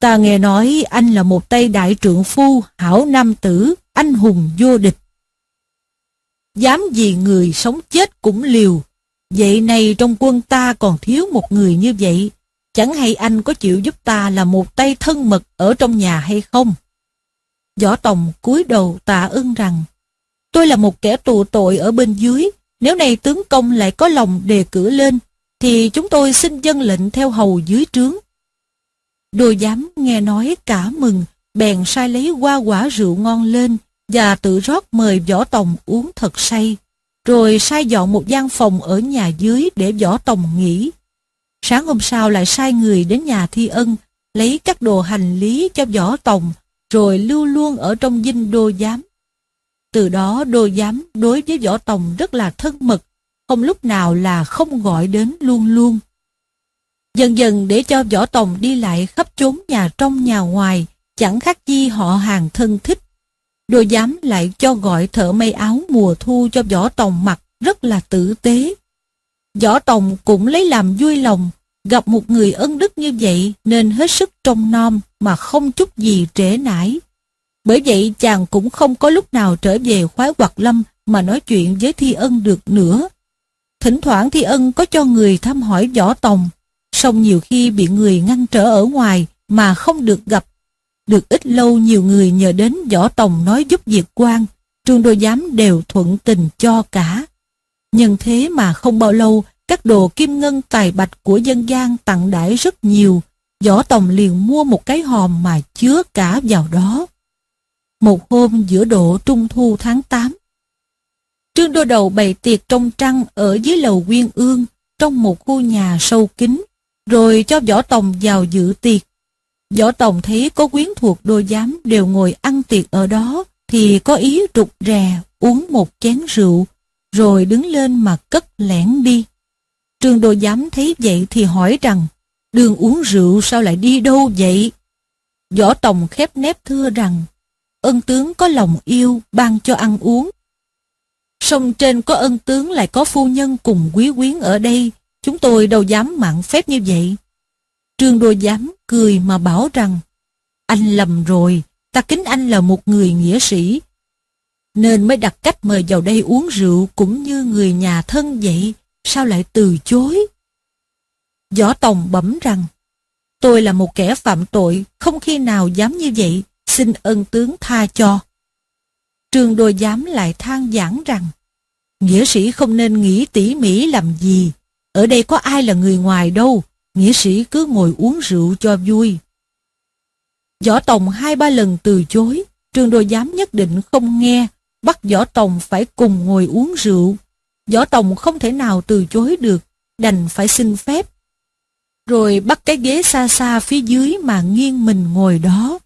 Ta nghe nói anh là một tay đại trượng phu, hảo nam tử, anh hùng vô địch. Dám gì người sống chết cũng liều, Vậy này trong quân ta còn thiếu một người như vậy, chẳng hay anh có chịu giúp ta là một tay thân mật ở trong nhà hay không? Võ Tòng cúi đầu tạ ơn rằng, tôi là một kẻ tù tội ở bên dưới, nếu này tướng công lại có lòng đề cử lên, thì chúng tôi xin dân lệnh theo hầu dưới trướng. Đô giám nghe nói cả mừng, bèn sai lấy qua quả rượu ngon lên, và tự rót mời Võ Tòng uống thật say rồi sai dọn một gian phòng ở nhà dưới để Võ Tòng nghỉ. Sáng hôm sau lại sai người đến nhà Thi Ân, lấy các đồ hành lý cho Võ Tòng, rồi lưu luôn ở trong dinh đô giám. Từ đó đô giám đối với Võ Tòng rất là thân mật, không lúc nào là không gọi đến luôn luôn. Dần dần để cho Võ Tòng đi lại khắp chốn nhà trong nhà ngoài, chẳng khác chi họ hàng thân thích. đồ giám lại cho gọi thợ may áo mùa thu cho võ tòng mặc rất là tử tế. Võ tòng cũng lấy làm vui lòng, gặp một người ân đức như vậy nên hết sức trông nom mà không chút gì trễ nải. Bởi vậy chàng cũng không có lúc nào trở về khoái hoạt lâm mà nói chuyện với Thi Ân được nữa. Thỉnh thoảng Thi Ân có cho người thăm hỏi võ tòng, song nhiều khi bị người ngăn trở ở ngoài mà không được gặp. Được ít lâu nhiều người nhờ đến võ tòng nói giúp việc quan, trương đô giám đều thuận tình cho cả. Nhân thế mà không bao lâu, các đồ kim ngân tài bạch của dân gian tặng đãi rất nhiều, võ tòng liền mua một cái hòm mà chứa cả vào đó. Một hôm giữa độ trung thu tháng 8, Trương Đô Đầu bày tiệc trong trăng ở dưới lầu Quyên Ương, trong một khu nhà sâu kín, rồi cho Võ Tòng vào dự tiệc. Võ Tòng thấy có quyến thuộc đô giám đều ngồi ăn tiệc ở đó, thì có ý rụt rè uống một chén rượu, rồi đứng lên mà cất lẻn đi. Trương Đô Giám thấy vậy thì hỏi rằng, đường uống rượu sao lại đi đâu vậy? Võ Tòng khép nép thưa rằng, ân tướng có lòng yêu ban cho ăn uống. Sông trên có ân tướng lại có phu nhân cùng quý quyến ở đây, chúng tôi đâu dám mặn phép như vậy. Trương Đô Giám cười mà bảo rằng, anh lầm rồi, ta kính anh là một người nghĩa sĩ, nên mới đặt cách mời vào đây uống rượu cũng như người nhà thân vậy, sao lại từ chối? Võ Tòng bẩm rằng, tôi là một kẻ phạm tội, không khi nào dám như vậy, xin ân tướng tha cho. Trương Đô Giám lại than giảng rằng, nghĩa sĩ không nên nghĩ tỉ mỉ làm gì, ở đây có ai là người ngoài đâu, nghĩa sĩ cứ ngồi uống rượu cho vui. Võ Tòng hai ba lần từ chối, Trương Đô Giám nhất định không nghe, bắt Võ Tòng phải cùng ngồi uống rượu. Võ Tòng không thể nào từ chối được, đành phải xin phép. Rồi bắt cái ghế xa xa phía dưới mà nghiêng mình ngồi đó.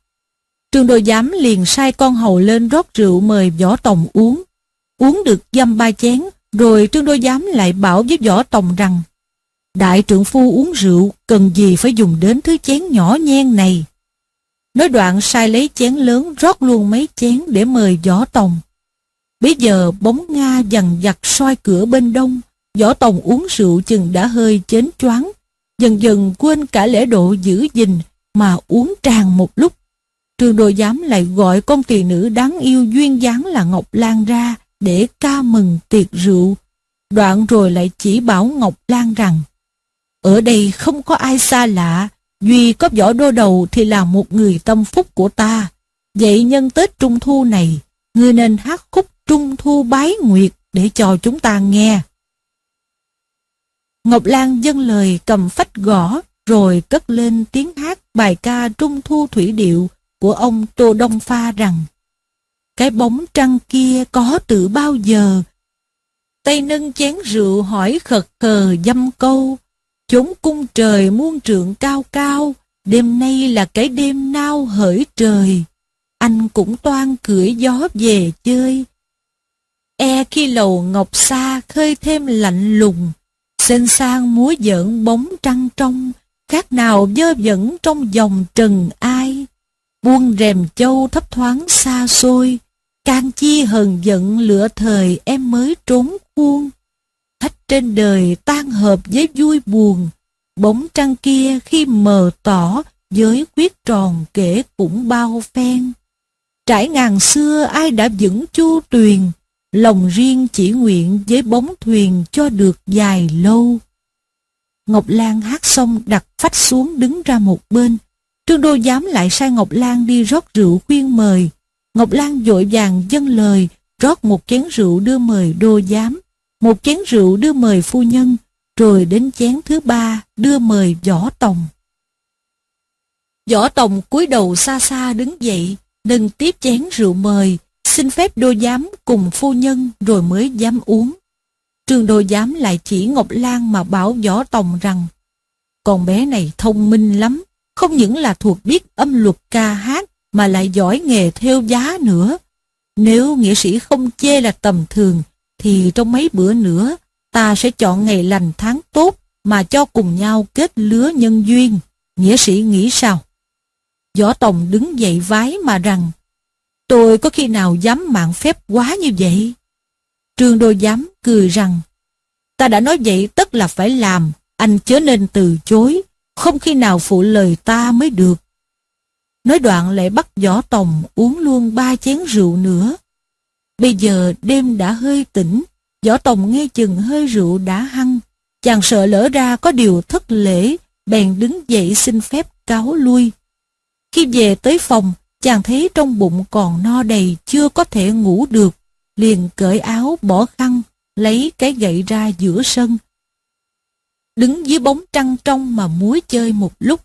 Trương Đô Giám liền sai con hầu lên rót rượu mời Võ Tòng uống. Uống được dăm ba chén, rồi Trương Đô Giám lại bảo với Võ Tòng rằng Đại trưởng phu uống rượu, cần gì phải dùng đến thứ chén nhỏ nhen này. Nói đoạn sai lấy chén lớn rót luôn mấy chén để mời Võ Tòng. Bây giờ bóng Nga dằn giặt soi cửa bên đông, Võ Tòng uống rượu chừng đã hơi chến choáng, dần dần quên cả lễ độ giữ gìn mà uống tràn một lúc. Trương Đô Giám lại gọi con tỳ nữ đáng yêu duyên dáng là Ngọc Lan ra để ca mừng tiệc rượu. Đoạn rồi lại chỉ bảo Ngọc Lan rằng Ở đây không có ai xa lạ, Duy có võ đô đầu thì là một người tâm phúc của ta. Vậy nhân Tết Trung Thu này, ngươi nên hát khúc Trung Thu Bái Nguyệt để cho chúng ta nghe. Ngọc Lan dâng lời cầm phách gõ, rồi cất lên tiếng hát bài ca Trung Thu Thủy Điệu của ông Tô Đông Pha rằng Cái bóng trăng kia có từ bao giờ? Tay nâng chén rượu hỏi khật khờ dâm câu, chốn cung trời muôn trượng cao cao, đêm nay là cái đêm nao hởi trời. Anh cũng toan cưỡi gió về chơi, E khi lầu ngọc xa khơi thêm lạnh lùng, Xên sang múa giỡn bóng trăng trong, Khác nào dơ dẫn trong dòng trần ai. Buông rèm châu thấp thoáng xa xôi, Can chi hờn giận lửa thời em mới trốn khuôn. Thách trên đời tan hợp với vui buồn, Bóng trăng kia khi mờ tỏ, giới quyết tròn kể cũng bao phen. Trải ngàn xưa ai đã vững chu tuyền, lòng riêng chỉ nguyện với bóng thuyền cho được dài lâu. Ngọc Lan hát xong đặt phách xuống đứng ra một bên. Trương Đô dám lại sai Ngọc Lan đi rót rượu khuyên mời. Ngọc Lan vội vàng dâng lời, rót một chén rượu đưa mời Đô giám, một chén rượu đưa mời phu nhân, rồi đến chén thứ ba đưa mời Võ Tòng. Võ Tòng cúi đầu xa xa đứng dậy, nâng tiếp chén rượu mời, xin phép đô giám cùng phu nhân rồi mới dám uống. Trương đô giám lại chỉ Ngọc Lan mà bảo Võ Tòng rằng con bé này thông minh lắm, không những là thuộc biết âm luật ca hát mà lại giỏi nghề theo giá nữa. Nếu nghĩa sĩ không chê là tầm thường, thì trong mấy bữa nữa ta sẽ chọn ngày lành tháng tốt mà cho cùng nhau kết lứa nhân duyên. Nghĩa sĩ nghĩ sao? Võ Tòng đứng dậy vái mà rằng Tôi có khi nào dám mạng phép quá như vậy? Trương Đô giám cười rằng, ta đã nói vậy tất là phải làm, anh chớ nên từ chối, không khi nào phụ lời ta mới được. Nói đoạn lại bắt võ tòng uống luôn ba chén rượu nữa. Bây giờ đêm đã hơi tỉnh, võ tòng nghe chừng hơi rượu đã hăng. Chàng sợ lỡ ra có điều thất lễ, bèn đứng dậy xin phép cáo lui. Khi về tới phòng, chàng thấy trong bụng còn no đầy chưa có thể ngủ được, liền cởi áo bỏ khăn, lấy cái gậy ra giữa sân. Đứng dưới bóng trăng trong mà muối chơi một lúc,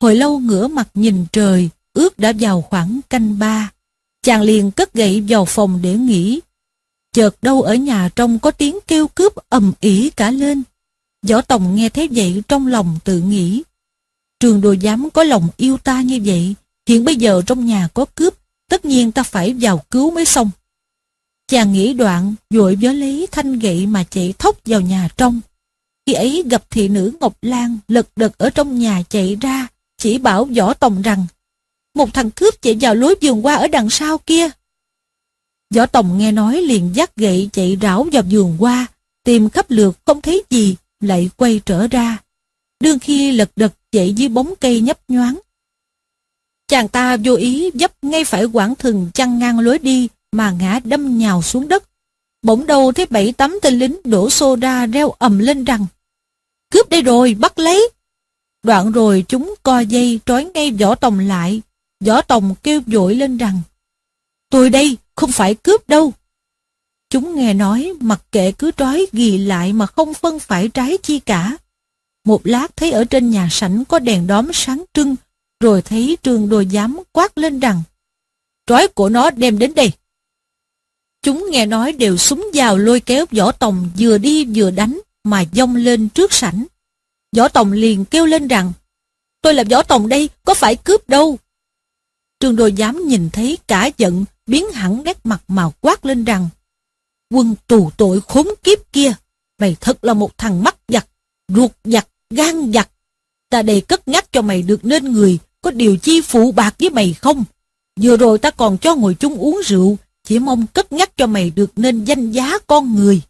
hồi lâu ngửa mặt nhìn trời, ước đã vào khoảng canh ba. Chàng liền cất gậy vào phòng để nghỉ. Chợt đâu ở nhà trong có tiếng kêu cướp ầm ỉ cả lên. Võ Tòng nghe thấy vậy trong lòng tự nghĩ. Trường đồ giám có lòng yêu ta như vậy, hiện bây giờ trong nhà có cướp, tất nhiên ta phải vào cứu mới xong. Chàng nghĩ đoạn, vội vớ lấy thanh gậy mà chạy thốc vào nhà trong. Khi ấy gặp thị nữ Ngọc Lan lật đật ở trong nhà chạy ra, chỉ bảo Võ Tòng rằng một thằng cướp chạy vào lối vườn qua ở đằng sau kia. Võ Tòng nghe nói liền dắt gậy chạy rảo vào vườn qua, tìm khắp lượt không thấy gì, lại quay trở ra. Đương khi lật đật chạy dưới bóng cây nhấp nhoáng. Chàng ta vô ý dấp ngay phải quảng thừng chăn ngang lối đi mà ngã đâm nhào xuống đất. Bỗng đầu thấy bảy tám tên lính đổ xô ra reo ầm lên rằng Cướp đây rồi, bắt lấy. Đoạn rồi chúng co dây trói ngay võ tòng lại. Võ tòng kêu dội lên rằng Tôi đây, không phải cướp đâu. Chúng nghe nói mặc kệ cứ trói ghi lại mà không phân phải trái chi cả. Một lát thấy ở trên nhà sảnh có đèn đóm sáng trưng, rồi thấy trường đồ giám quát lên rằng Trói của nó đem đến đây. Chúng nghe nói đều súng vào lôi kéo võ tòng vừa đi vừa đánh mà dông lên trước sảnh. Võ tòng liền kêu lên rằng Tôi là võ tòng đây, có phải cướp đâu. Trương Đô Giám nhìn thấy cả giận, biến hẳn nét mặt mà quát lên rằng Quân tù tội khốn kiếp kia, mày thật là một thằng mắt giặc, ruột giặc, gan giặc. Ta đây cất nhắc cho mày được nên người, có điều chi phụ bạc với mày không? Vừa rồi ta còn cho ngồi chung uống rượu, chỉ mong cất nhắc cho mày được nên danh giá con người.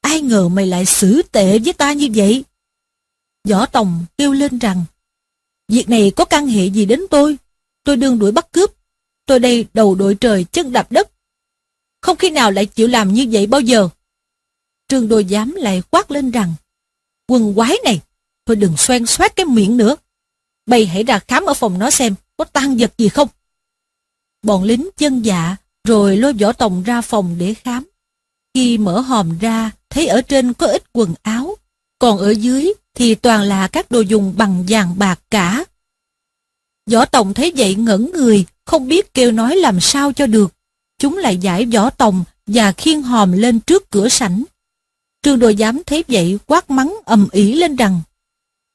Ai ngờ mày lại xử tệ với ta như vậy? Võ Tòng kêu lên rằng, Việc này có căn hệ gì đến tôi? Tôi đương đuổi bắt cướp. Tôi đây đầu đội trời chân đạp đất. Không khi nào lại chịu làm như vậy bao giờ. Trương Đô Giám lại quát lên rằng, Quần quái này, thôi đừng xoan xoát cái miệng nữa. Bày hãy ra khám ở phòng nó xem, có tan vật gì không? Bọn lính chân dạ, rồi lôi võ tòng ra phòng để khám. Khi mở hòm ra, thấy ở trên có ít quần áo, còn ở dưới thì toàn là các đồ dùng bằng vàng bạc cả. Võ Tòng thấy vậy ngẩn người, không biết kêu nói làm sao cho được. Chúng lại giải Võ Tòng và khiêng hòm lên trước cửa sảnh. Trương Đồ Giám thấy vậy quát mắng ầm ĩ lên rằng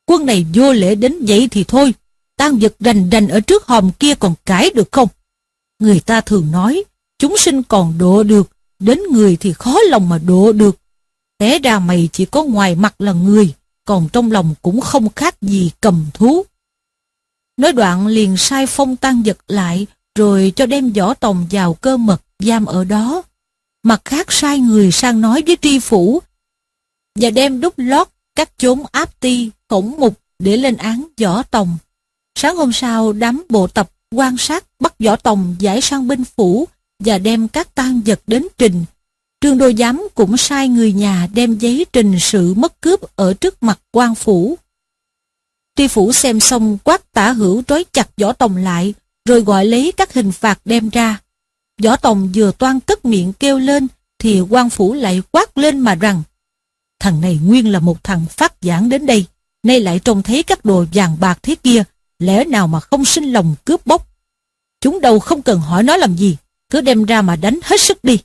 Quân này vô lễ đến vậy thì thôi, tan vật rành rành ở trước hòm kia còn cãi được không? Người ta thường nói, chúng sinh còn độ được, đến người thì khó lòng mà độ được. Té ra mày chỉ có ngoài mặt là người, còn trong lòng cũng không khác gì cầm thú. Nói đoạn liền sai phong tan vật lại, rồi cho đem võ tòng vào cơ mật giam ở đó. Mặt khác sai người sang nói với tri phủ và đem đúc lót các chốn áp ti, khổng mục để lên án võ tòng. Sáng hôm sau, đám bộ tập quan sát bắt võ tòng giải sang binh phủ và đem các tang vật đến trình. Trương Đô Giám cũng sai người nhà đem giấy trình sự mất cướp ở trước mặt quan phủ. Tri phủ xem xong quát tả hữu trói chặt võ tòng lại, rồi gọi lấy các hình phạt đem ra. Võ tòng vừa toan cất miệng kêu lên, thì quan phủ lại quát lên mà rằng, thằng này nguyên là một thằng phát giảng đến đây, nay lại trông thấy các đồ vàng bạc thế kia, lẽ nào mà không sinh lòng cướp bóc. Chúng đâu không cần hỏi nó làm gì, cứ đem ra mà đánh hết sức đi.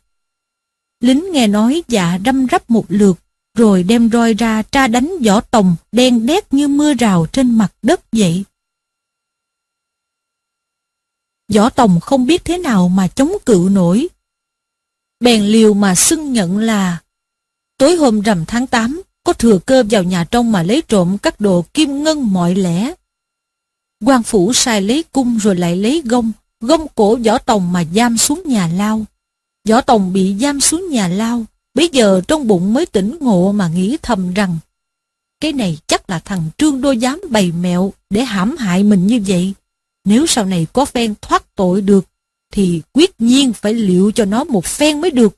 Lính nghe nói dạ đâm rắp một lượt, rồi đem roi ra tra đánh võ tòng đen đét như mưa rào trên mặt đất vậy. Võ tòng không biết thế nào mà chống cự nổi. Bèn liều mà xưng nhận là tối hôm rằm tháng 8 có thừa cơ vào nhà trong mà lấy trộm các đồ kim ngân mọi lẻ. quan phủ sai lấy cung rồi lại lấy gông, gông cổ võ tòng mà giam xuống nhà lao. Võ tòng bị giam xuống nhà lao, bây giờ trong bụng mới tỉnh ngộ mà nghĩ thầm rằng cái này chắc là thằng Trương Đô giám bày mẹo để hãm hại mình như vậy. Nếu sau này có phen thoát tội được, thì quyết nhiên phải liệu cho nó một phen mới được.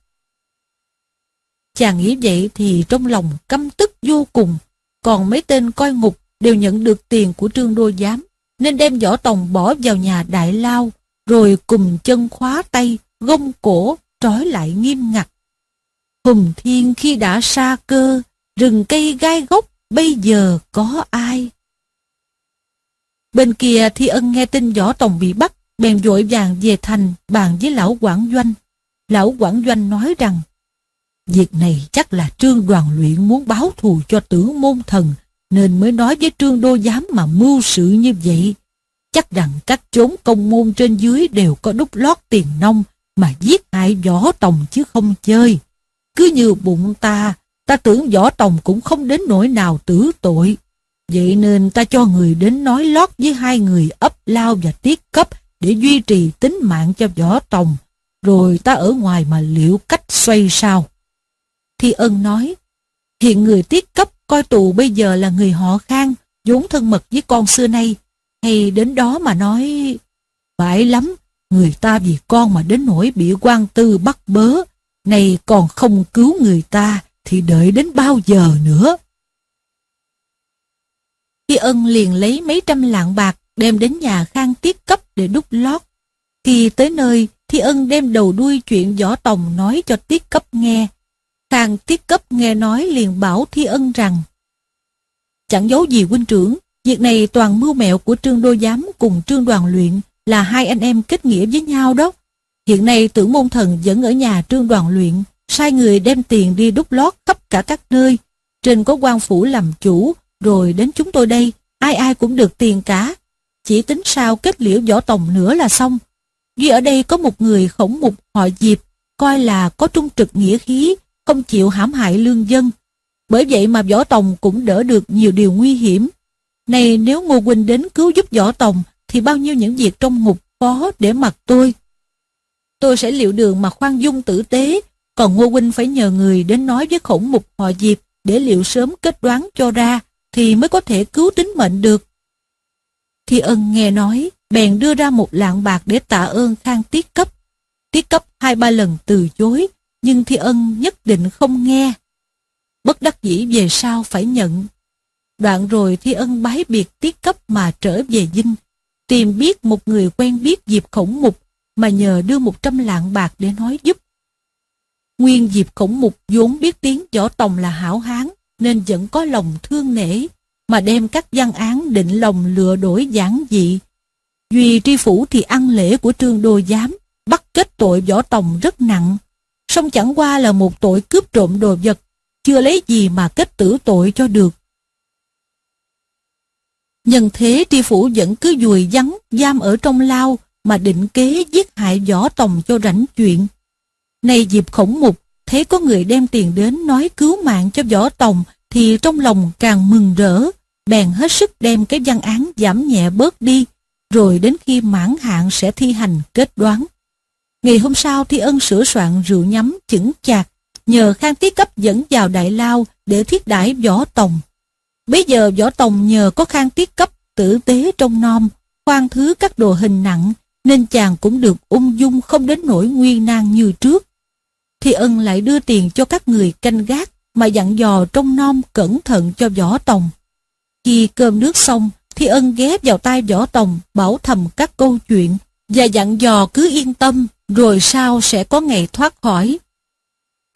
Chàng nghĩ vậy thì trong lòng căm tức vô cùng, còn mấy tên coi ngục đều nhận được tiền của trương đô giám, nên đem võ tòng bỏ vào nhà đại lao, rồi cùng chân khóa tay, gông cổ, trói lại nghiêm ngặt. Hùng thiên khi đã xa cơ, rừng cây gai gốc, bây giờ có ai? Bên kia Thi Ân nghe tin võ tòng bị bắt, bèn vội vàng về thành bàn với lão quản doanh. Lão quản doanh nói rằng, việc này chắc là trương đoàn luyện muốn báo thù cho tử môn thần, nên mới nói với trương đô giám mà mưu sự như vậy. Chắc rằng các chốn công môn trên dưới đều có đúc lót tiền nông mà giết hại võ tòng chứ không chơi. Cứ như bụng ta, ta tưởng võ tòng cũng không đến nỗi nào tử tội. Vậy nên ta cho người đến nói lót với hai người ấp lao và tiết cấp để duy trì tính mạng cho võ tòng, rồi ta ở ngoài mà liệu cách xoay sao. Thi ân nói, hiện người tiết cấp coi tù bây giờ là người họ khang, vốn thân mật với con xưa nay, hay đến đó mà nói, phải lắm, người ta vì con mà đến nỗi bị quan tư bắt bớ, này còn không cứu người ta, thì đợi đến bao giờ nữa. Thi ân liền lấy mấy trăm lạng bạc đem đến nhà khang tiết cấp để đúc lót. Khi tới nơi, Thi ân đem đầu đuôi chuyện võ tòng nói cho tiết cấp nghe. Khang tiết cấp nghe nói liền bảo Thi ân rằng Chẳng giấu gì huynh trưởng, việc này toàn mưu mẹo của trương đô giám cùng trương đoàn luyện là hai anh em kết nghĩa với nhau đó. Hiện nay tưởng môn thần vẫn ở nhà trương đoàn luyện, sai người đem tiền đi đúc lót khắp cả các nơi. Trên có quan phủ làm chủ, rồi đến chúng tôi đây, ai ai cũng được tiền cả. Chỉ tính sao kết liễu võ tòng nữa là xong. Duy ở đây có một người khổng mục họ Diệp, coi là có trung trực nghĩa khí, không chịu hãm hại lương dân. Bởi vậy mà võ tòng cũng đỡ được nhiều điều nguy hiểm. Này nếu Ngô Quỳnh đến cứu giúp võ tòng, thì bao nhiêu những việc trong ngục khó để mặc tôi. Tôi sẽ liệu đường mà khoan dung tử tế, còn Ngô Quỳnh phải nhờ người đến nói với khổng mục họ Diệp để liệu sớm kết đoán cho ra, thì mới có thể cứu tính mệnh được. Thi ân nghe nói, bèn đưa ra một lạng bạc để tạ ơn khang tiết cấp. Tiết cấp hai ba lần từ chối, nhưng Thi ân nhất định không nghe. Bất đắc dĩ về sau phải nhận. Đoạn rồi Thi ân bái biệt tiết cấp mà trở về dinh, tìm biết một người quen biết Diệp Khổng Mục mà nhờ đưa một trăm lạng bạc để nói giúp. Nguyên Diệp Khổng Mục vốn biết tiếng võ tòng là hảo hán nên vẫn có lòng thương nể mà đem các văn án định lòng lừa đổi giản dị. Duy tri phủ thì ăn lễ của trương đô giám, bắt kết tội võ tòng rất nặng. Song chẳng qua là một tội cướp trộm đồ vật, chưa lấy gì mà kết tử tội cho được. Nhân thế tri phủ vẫn cứ dùi vắng, giam ở trong lao, mà định kế giết hại võ tòng cho rảnh chuyện. nay dịp khổng mục, thấy có người đem tiền đến nói cứu mạng cho võ tòng, thì trong lòng càng mừng rỡ, bèn hết sức đem cái văn án giảm nhẹ bớt đi, rồi đến khi mãn hạn sẽ thi hành kết đoán. Ngày hôm sau Thi Ân sửa soạn rượu nhắm chững chạc, nhờ Khang Tiết Cấp dẫn vào Đại Lao để thiết đãi Võ Tòng. Bây giờ Võ Tòng nhờ có Khang Tiết Cấp tử tế trong nom, khoan thứ các đồ hình nặng, nên chàng cũng được ung dung không đến nỗi nguy nan như trước. thì Ân lại đưa tiền cho các người canh gác, mà dặn dò trong nom cẩn thận cho Võ Tòng. Khi cơm nước xong, Thi Ân ghé vào tai Võ Tòng bảo thầm các câu chuyện và dặn dò cứ yên tâm rồi sau sẽ có ngày thoát khỏi.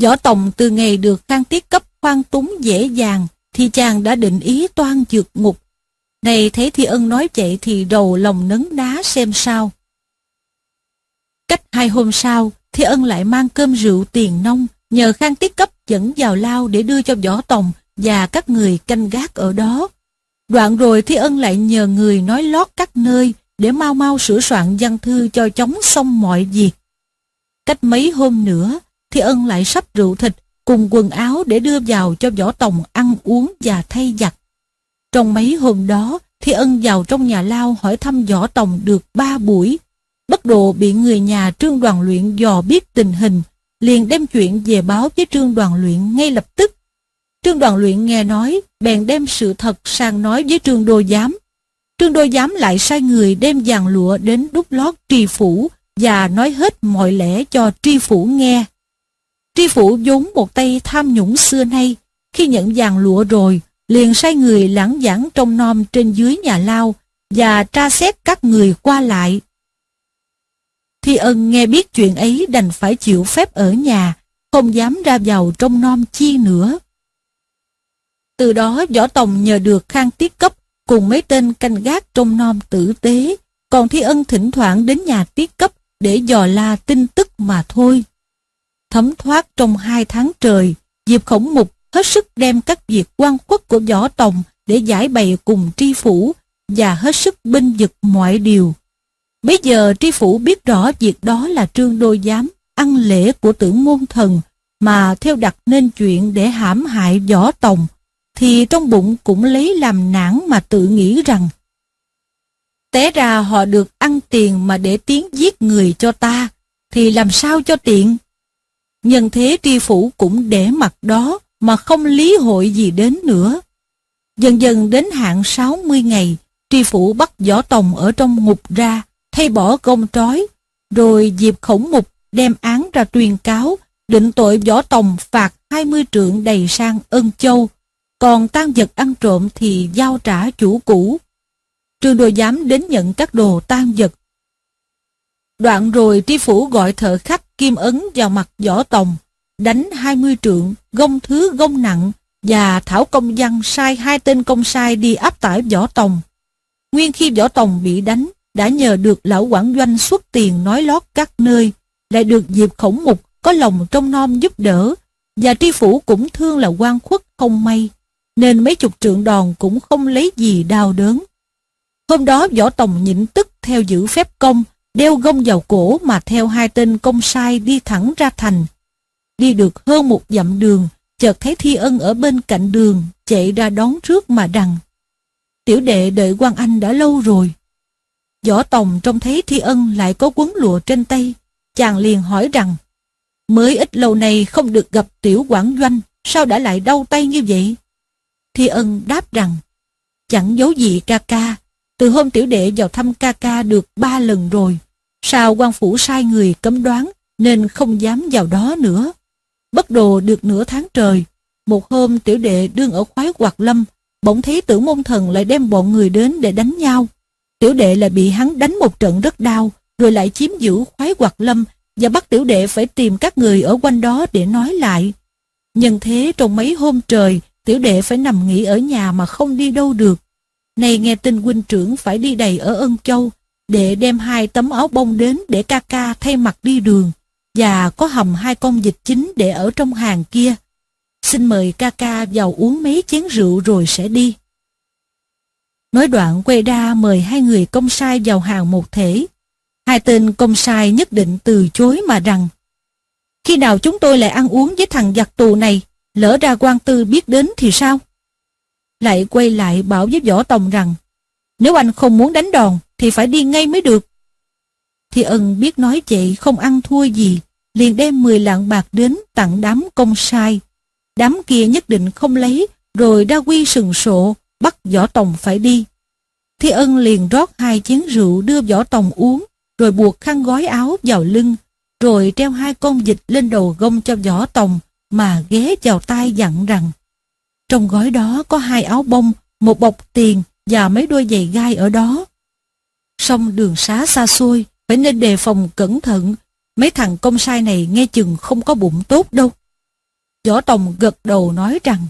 Võ Tòng từ ngày được khang tiết cấp khoan túng dễ dàng thì chàng đã định ý toan dược ngục. Này thấy Thi Ân nói vậy thì đầu lòng nấn đá xem sao. Cách hai hôm sau, Thi Ân lại mang cơm rượu tiền nông nhờ khang tiết cấp dẫn vào lao để đưa cho võ tòng và các người canh gác ở đó. Đoạn rồi Thi Ân lại nhờ người nói lót các nơi để mau mau sửa soạn văn thư cho chóng xong mọi việc. Cách mấy hôm nữa, Thi Ân lại sắp rượu thịt cùng quần áo để đưa vào cho võ tòng ăn uống và thay giặt. Trong mấy hôm đó, Thi Ân vào trong nhà lao hỏi thăm võ tòng được ba buổi. Bất độ bị người nhà trương đoàn luyện dò biết tình hình, liền đem chuyện về báo với trương đoàn luyện ngay lập tức. Trương đoàn luyện nghe nói, bèn đem sự thật sang nói với trương đô giám. Trương Đô Giám lại sai người đem vàng lụa đến đúc lót tri phủ và nói hết mọi lẽ cho tri phủ nghe. Tri phủ vốn một tay tham nhũng xưa nay, khi nhận vàng lụa rồi, liền sai người lãng giảng trong nom trên dưới nhà lao và tra xét các người qua lại. Thi ân nghe biết chuyện ấy đành phải chịu phép ở nhà, không dám ra vào trong nom chi nữa. Từ đó Võ Tòng nhờ được khang tiết cấp cùng mấy tên canh gác trong nom tử tế, còn Thi Ân thỉnh thoảng đến nhà tiết cấp để dò la tin tức mà thôi. Thấm thoát trong hai tháng trời, Diệp Khổng Mục hết sức đem các việc quan khuất của Võ Tòng để giải bày cùng tri phủ và hết sức binh vực mọi điều. Bây giờ tri phủ biết rõ việc đó là trương đô giám ăn lễ của tưởng môn thần mà theo đặt nên chuyện để hãm hại Võ Tòng thì trong bụng cũng lấy làm nản mà tự nghĩ rằng Té ra họ được ăn tiền mà để tiếng giết người cho ta, thì làm sao cho tiện? Nhân thế tri phủ cũng để mặt đó mà không lý hội gì đến nữa. Dần dần đến hạn 60 ngày, tri phủ bắt võ tòng ở trong ngục ra, thay bỏ công trói, rồi dịp khổng mục đem án ra tuyên cáo, định tội võ tòng phạt 20 trượng đầy sang ân châu, còn tan vật ăn trộm thì giao trả chủ cũ. Trương đồ Giám đến nhận các đồ tan vật. Đoạn rồi tri phủ gọi thợ khách kim ấn vào mặt võ tòng, đánh 20 trượng, gông thứ gông nặng, và Thảo Công Văn sai hai tên công sai đi áp tải võ tòng. Nguyên khi võ tòng bị đánh, đã nhờ được lão quản doanh xuất tiền nói lót các nơi, lại được dịp khổng mục có lòng trong non giúp đỡ, và tri phủ cũng thương là quan khuất không may, nên mấy chục trượng đòn cũng không lấy gì đau đớn. Hôm đó võ tòng nhịn tức theo giữ phép công, đeo gông vào cổ mà theo hai tên công sai đi thẳng ra thành. Đi được hơn một dặm đường, chợt thấy Thi Ân ở bên cạnh đường, chạy ra đón trước mà đằng. Tiểu đệ đợi quan Anh đã lâu rồi. Võ Tòng trông thấy Thi Ân lại có quấn lụa trên tay, chàng liền hỏi rằng, mới ít lâu nay không được gặp tiểu quản doanh, sao đã lại đau tay như vậy? Thi Ân đáp rằng, chẳng giấu gì ca ca, từ hôm tiểu đệ vào thăm ca ca được ba lần rồi, sao quan phủ sai người cấm đoán nên không dám vào đó nữa. Bất đồ được nửa tháng trời, một hôm tiểu đệ đương ở khoái quạt lâm, bỗng thấy tử môn thần lại đem bọn người đến để đánh nhau. Tiểu đệ lại bị hắn đánh một trận rất đau, rồi lại chiếm giữ khoái quạt lâm và bắt tiểu đệ phải tìm các người ở quanh đó để nói lại. Nhân thế trong mấy hôm trời, tiểu đệ phải nằm nghỉ ở nhà mà không đi đâu được. Này nghe tin huynh trưởng phải đi đầy ở Ân Châu, để đem hai tấm áo bông đến để ca ca thay mặt đi đường, và có hầm hai con dịch chính để ở trong hàng kia. Xin mời ca ca vào uống mấy chén rượu rồi sẽ đi. Nói đoạn quay ra mời hai người công sai vào hàng một thể. Hai tên công sai nhất định từ chối mà rằng Khi nào chúng tôi lại ăn uống với thằng giặc tù này, lỡ ra quan tư biết đến thì sao? lại quay lại bảo với Võ Tòng rằng nếu anh không muốn đánh đòn thì phải đi ngay mới được. Thì ân biết nói vậy không ăn thua gì, liền đem 10 lạng bạc đến tặng đám công sai. Đám kia nhất định không lấy, rồi đa quy sừng sộ, bắt Võ Tòng phải đi. Thi ân liền rót hai chén rượu đưa Võ Tòng uống, rồi buộc khăn gói áo vào lưng, rồi treo hai con dịch lên đầu gông cho Võ Tòng, mà ghé vào tai dặn rằng trong gói đó có hai áo bông, một bọc tiền và mấy đôi giày gai ở đó. Song đường xá xa xôi, phải nên đề phòng cẩn thận. Mấy thằng công sai này nghe chừng không có bụng tốt đâu. Võ Tòng gật đầu nói rằng,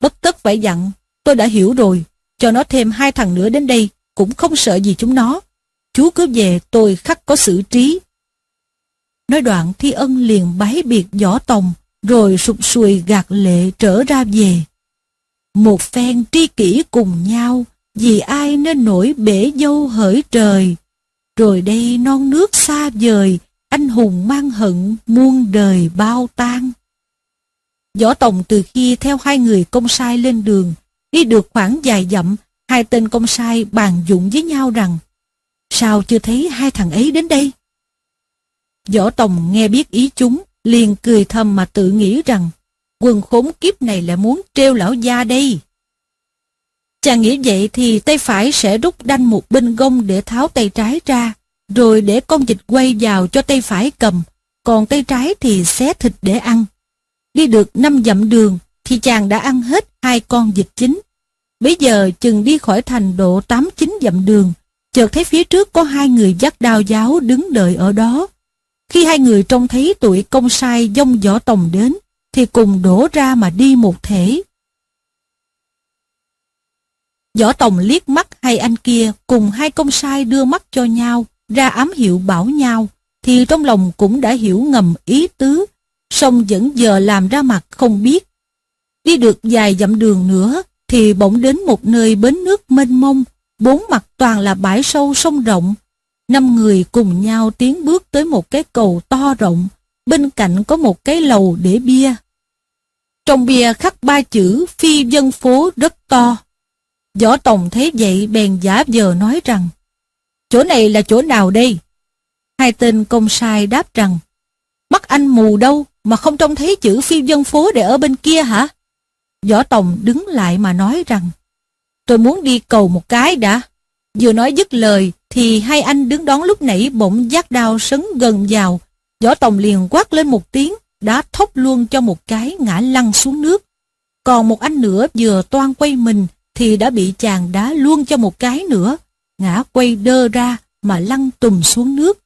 bất tất phải dặn, tôi đã hiểu rồi, cho nó thêm hai thằng nữa đến đây, cũng không sợ gì chúng nó. Chú cứ về tôi khắc có xử trí. Nói đoạn Thi Ân liền bái biệt Võ Tòng, rồi sụp sùi gạt lệ trở ra về. Một phen tri kỷ cùng nhau, vì ai nên nổi bể dâu hỡi trời. Rồi đây non nước xa vời, anh hùng mang hận muôn đời bao tan. Võ Tòng từ khi theo hai người công sai lên đường, đi được khoảng vài dặm, hai tên công sai bàn dụng với nhau rằng Sao chưa thấy hai thằng ấy đến đây? Võ Tòng nghe biết ý chúng, liền cười thầm mà tự nghĩ rằng Quần khốn kiếp này lại muốn treo lão gia đây. Chàng nghĩ vậy thì tay phải sẽ rút đanh một bên gông để tháo tay trái ra, rồi để con vịt quay vào cho tay phải cầm, còn tay trái thì xé thịt để ăn. Đi được năm dặm đường thì chàng đã ăn hết hai con vịt chính. Bây giờ chừng đi khỏi thành độ 8-9 dặm đường, chợt thấy phía trước có hai người dắt đao giáo đứng đợi ở đó. Khi hai người trông thấy tuổi công sai dông võ tòng đến, thì cùng đổ ra mà đi một thể. Võ Tòng liếc mắt hai anh kia cùng hai công sai đưa mắt cho nhau, ra ám hiệu bảo nhau, thì trong lòng cũng đã hiểu ngầm ý tứ, song vẫn giờ làm ra mặt không biết. Đi được vài dặm đường nữa, thì bỗng đến một nơi bến nước mênh mông, bốn mặt toàn là bãi sâu sông rộng. Năm người cùng nhau tiến bước tới một cái cầu to rộng, bên cạnh có một cái lầu để bia. Trong bia khắc ba chữ phi dân phố rất to. Võ Tòng thấy vậy bèn giả vờ nói rằng, Chỗ này là chỗ nào đây? Hai tên công sai đáp rằng, Mắt anh mù đâu mà không trông thấy chữ phi dân phố để ở bên kia hả? Võ Tòng đứng lại mà nói rằng, Tôi muốn đi cầu một cái đã. Vừa nói dứt lời thì hai anh đứng đón lúc nãy bỗng giác đao sấn gần vào. Võ Tòng liền quát lên một tiếng đã thốc luôn cho một cái ngã lăn xuống nước. Còn một anh nữa vừa toan quay mình thì đã bị chàng đá luôn cho một cái nữa, ngã quay đơ ra mà lăn tùm xuống nước.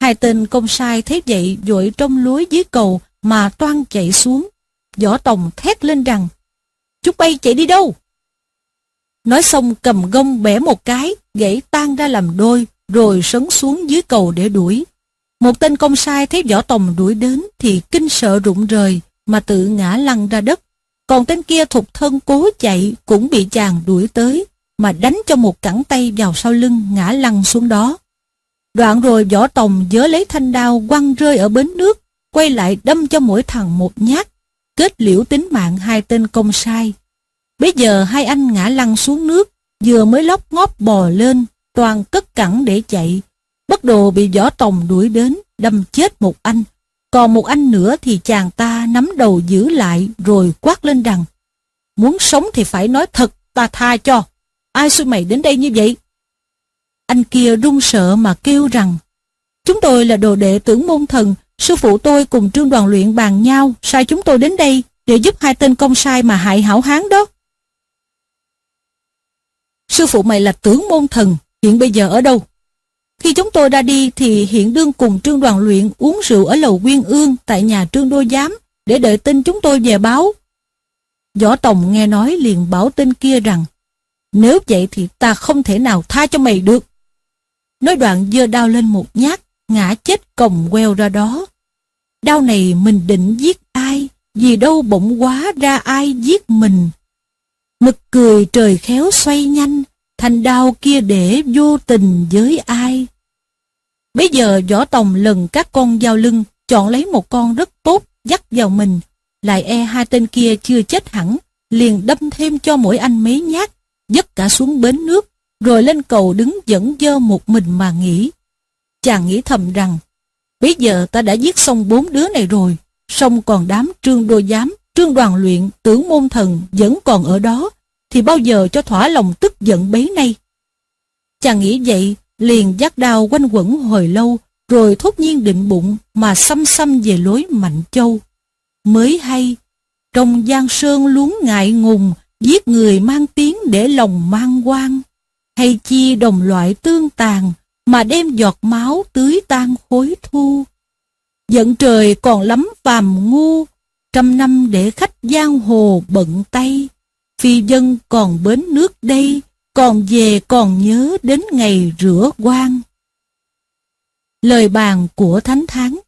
Hai tên công sai thấy vậy vội trong lối dưới cầu mà toan chạy xuống. Võ Tòng thét lên rằng, Chúng bay chạy đi đâu? Nói xong cầm gông bẻ một cái, gãy tan ra làm đôi, rồi sấn xuống dưới cầu để đuổi. Một tên công sai thấy võ tòng đuổi đến thì kinh sợ rụng rời mà tự ngã lăn ra đất. Còn tên kia thục thân cố chạy cũng bị chàng đuổi tới mà đánh cho một cẳng tay vào sau lưng ngã lăn xuống đó. Đoạn rồi võ tòng dớ lấy thanh đao quăng rơi ở bến nước, quay lại đâm cho mỗi thằng một nhát, kết liễu tính mạng hai tên công sai. Bây giờ hai anh ngã lăn xuống nước, vừa mới lóc ngóp bò lên, toàn cất cẳng để chạy, Bất đồ bị võ tòng đuổi đến, đâm chết một anh. Còn một anh nữa thì chàng ta nắm đầu giữ lại rồi quát lên rằng Muốn sống thì phải nói thật, ta tha cho. Ai xui mày đến đây như vậy? Anh kia run sợ mà kêu rằng Chúng tôi là đồ đệ tưởng môn thần, sư phụ tôi cùng trương đoàn luyện bàn nhau, sai chúng tôi đến đây để giúp hai tên công sai mà hại hảo hán đó. Sư phụ mày là tưởng môn thần, hiện bây giờ ở đâu? Khi chúng tôi ra đi thì hiện đương cùng trương đoàn luyện uống rượu ở lầu Quyên Ương tại nhà trương đô giám để đợi tin chúng tôi về báo. Võ Tòng nghe nói liền bảo tên kia rằng nếu vậy thì ta không thể nào tha cho mày được. Nói đoạn dơ đao lên một nhát, ngã chết còng queo ra đó. Đao này mình định giết ai, vì đâu bỗng quá ra ai giết mình. Nực cười trời khéo xoay nhanh, thanh đao kia để vô tình với ai. Bây giờ võ tòng lần các con dao lưng, chọn lấy một con rất tốt, dắt vào mình. Lại e hai tên kia chưa chết hẳn, liền đâm thêm cho mỗi anh mấy nhát, dứt cả xuống bến nước, rồi lên cầu đứng dẫn dơ một mình mà nghĩ. Chàng nghĩ thầm rằng, bây giờ ta đã giết xong bốn đứa này rồi, xong còn đám trương đô giám, trương đoàn luyện, tưởng môn thần vẫn còn ở đó, thì bao giờ cho thỏa lòng tức giận bấy nay. Chàng nghĩ vậy, liền dắt đao quanh quẩn hồi lâu, rồi thốt nhiên định bụng mà xăm xăm về lối Mạnh Châu. Mới hay, trong giang sơn luống ngại ngùng, giết người mang tiếng để lòng mang quan. Hay chi đồng loại tương tàn, mà đem giọt máu tưới tan khối thu. Giận trời còn lắm phàm ngu, trăm năm để khách giang hồ bận tay. Phi dân còn bến nước đây, còn về còn nhớ đến ngày rửa quan. Lời bàn của Thánh Tháng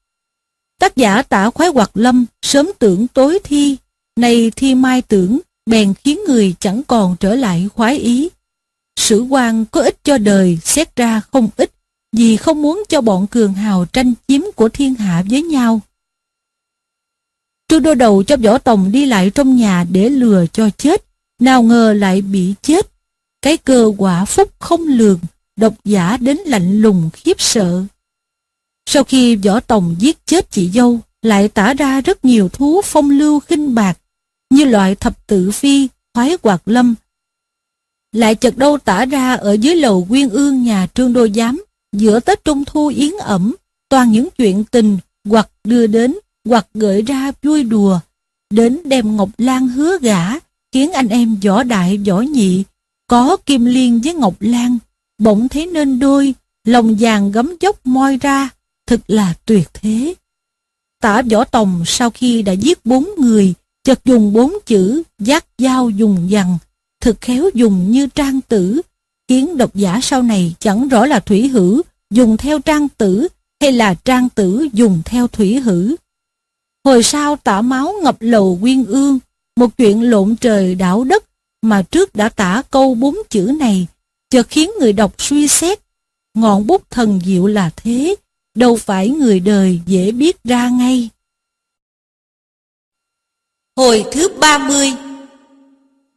Tác giả tả khoái hoạt lâm sớm tưởng tối thi, nay thi mai tưởng, bèn khiến người chẳng còn trở lại khoái ý. Sử quan có ích cho đời, xét ra không ít, vì không muốn cho bọn cường hào tranh chiếm của thiên hạ với nhau. Trương đô đầu cho võ tòng đi lại trong nhà để lừa cho chết, nào ngờ lại bị chết. Cái cơ quả phúc không lường, độc giả đến lạnh lùng khiếp sợ. Sau khi võ tòng giết chết chị dâu, lại tả ra rất nhiều thú phong lưu khinh bạc, như loại thập tự phi, khoái quạt lâm, lại chợt đâu tả ra ở dưới lầu quyên ương nhà trương đô giám, giữa Tết Trung Thu yến ẩm, toàn những chuyện tình, hoặc đưa đến, hoặc gửi ra vui đùa, đến đem Ngọc Lan hứa gả, khiến anh em võ đại võ nhị, có Kim Liên với Ngọc Lan, bỗng thấy nên đôi, lòng vàng gấm dốc moi ra, thật là tuyệt thế. Tả võ tòng sau khi đã giết bốn người, chợt dùng bốn chữ giác dao dùng dằn, thực khéo dùng như trang tử, khiến độc giả sau này chẳng rõ là thủy hữu dùng theo trang tử hay là trang tử dùng theo thủy hữu. Hồi sau tả máu ngập lầu quyên ương, một chuyện lộn trời đảo đất mà trước đã tả câu bốn chữ này, chợt khiến người đọc suy xét. Ngọn bút thần diệu là thế, đâu phải người đời dễ biết ra ngay. Hồi thứ 30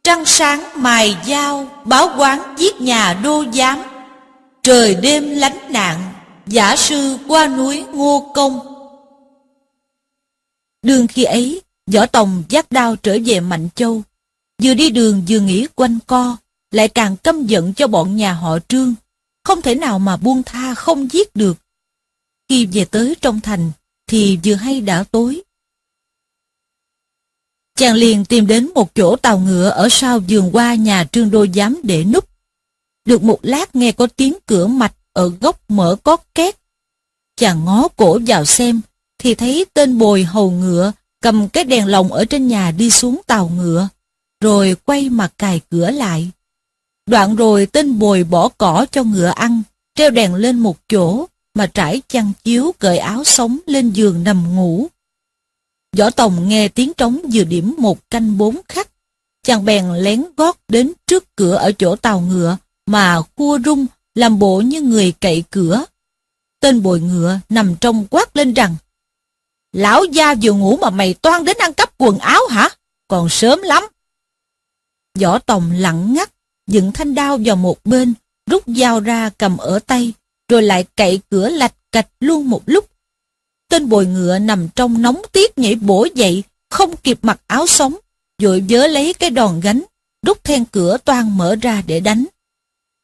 Trăng sáng mài dao, báo quán giết nhà đô giám. Trời đêm lánh nạn, giả sư qua núi ngô công. Đường khi ấy, Võ Tòng giác đao trở về Mạnh Châu. Vừa đi đường vừa nghĩ quanh co, lại càng căm giận cho bọn nhà họ Trương. Không thể nào mà buông tha không giết được. Khi về tới trong thành, thì vừa hay đã tối. Chàng liền tìm đến một chỗ tàu ngựa ở sau vườn qua nhà Trương Đô Giám để núp. Được một lát nghe có tiếng cửa mạch ở góc mở có két. Chàng ngó cổ vào xem, thì thấy tên bồi hầu ngựa cầm cái đèn lồng ở trên nhà đi xuống tàu ngựa, rồi quay mặt cài cửa lại. Đoạn rồi tên bồi bỏ cỏ cho ngựa ăn, treo đèn lên một chỗ, mà trải chăn chiếu cởi áo sống lên giường nằm ngủ. Võ Tòng nghe tiếng trống vừa điểm một canh bốn khắc, chàng bèn lén gót đến trước cửa ở chỗ tàu ngựa, mà cua rung, làm bộ như người cậy cửa. Tên bồi ngựa nằm trong quát lên rằng, Lão gia vừa ngủ mà mày toan đến ăn cắp quần áo hả? Còn sớm lắm. Võ Tòng lặng ngắt, dựng thanh đao vào một bên, rút dao ra cầm ở tay, rồi lại cậy cửa lạch cạch luôn một lúc. Tên bồi ngựa nằm trong nóng tiết nhảy bổ dậy, không kịp mặc áo sống, vội vớ lấy cái đòn gánh, rút then cửa toan mở ra để đánh.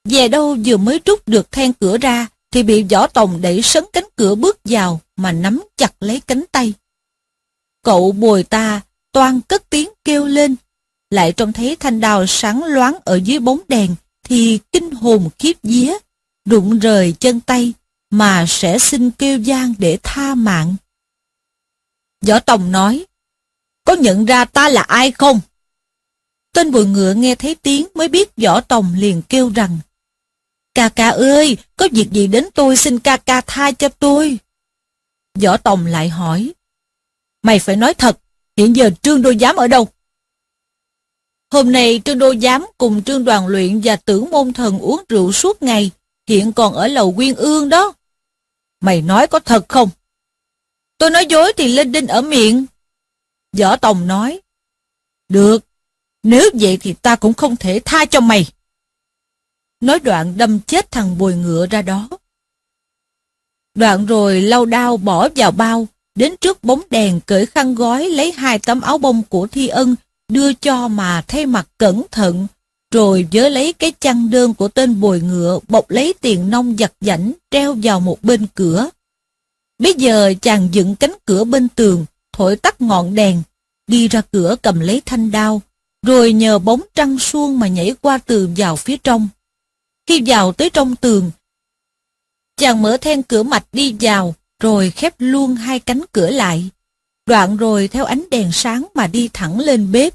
Về đâu vừa mới rút được then cửa ra, thì bị võ tòng đẩy sấn cánh cửa bước vào mà nắm chặt lấy cánh tay. Cậu bồi ta toan cất tiếng kêu lên, lại trông thấy thanh đào sáng loáng ở dưới bóng đèn thì kinh hồn khiếp vía, đụng rời chân tay mà sẽ xin kêu gian để tha mạng. Võ Tòng nói, có nhận ra ta là ai không? Tên bùi ngựa nghe thấy tiếng mới biết Võ Tòng liền kêu rằng, Ca ca ơi, có việc gì đến tôi xin ca ca tha cho tôi. Võ Tòng lại hỏi, Mày phải nói thật, hiện giờ Trương Đô Giám ở đâu? Hôm nay Trương Đô Giám cùng Trương Đoàn Luyện và Tưởng Môn Thần uống rượu suốt ngày, hiện còn ở lầu Quyên Ương đó. Mày nói có thật không? Tôi nói dối thì lên đinh ở miệng. Võ Tòng nói, Được, nếu vậy thì ta cũng không thể tha cho mày. Nói đoạn đâm chết thằng bồi ngựa ra đó. Đoạn rồi lau đao bỏ vào bao, đến trước bóng đèn cởi khăn gói lấy hai tấm áo bông của Thi Ân, đưa cho mà thay mặt cẩn thận, rồi vớ lấy cái chăn đơn của tên bồi ngựa bọc lấy tiền nông giặt giảnh treo vào một bên cửa. Bây giờ chàng dựng cánh cửa bên tường, thổi tắt ngọn đèn, đi ra cửa cầm lấy thanh đao, rồi nhờ bóng trăng suông mà nhảy qua tường vào phía trong. Khi vào tới trong tường, chàng mở then cửa mạch đi vào, rồi khép luôn hai cánh cửa lại. Đoạn rồi theo ánh đèn sáng mà đi thẳng lên bếp.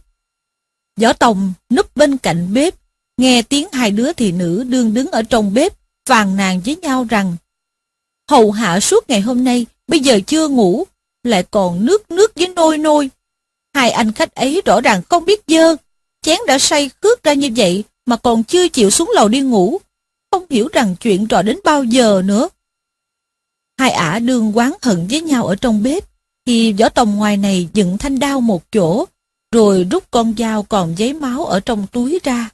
Võ Tòng núp bên cạnh bếp, nghe tiếng hai đứa thị nữ đương đứng ở trong bếp, phàn nàn với nhau rằng Hầu hạ suốt ngày hôm nay, bây giờ chưa ngủ, lại còn nước nước với nôi nôi. Hai anh khách ấy rõ ràng không biết dơ, chén đã say khước ra như vậy mà còn chưa chịu xuống lầu đi ngủ. Không hiểu rằng chuyện trò đến bao giờ nữa. Hai ả đương quán hận với nhau ở trong bếp, thì võ tòng ngoài này dựng thanh đao một chỗ, rồi rút con dao còn giấy máu ở trong túi ra,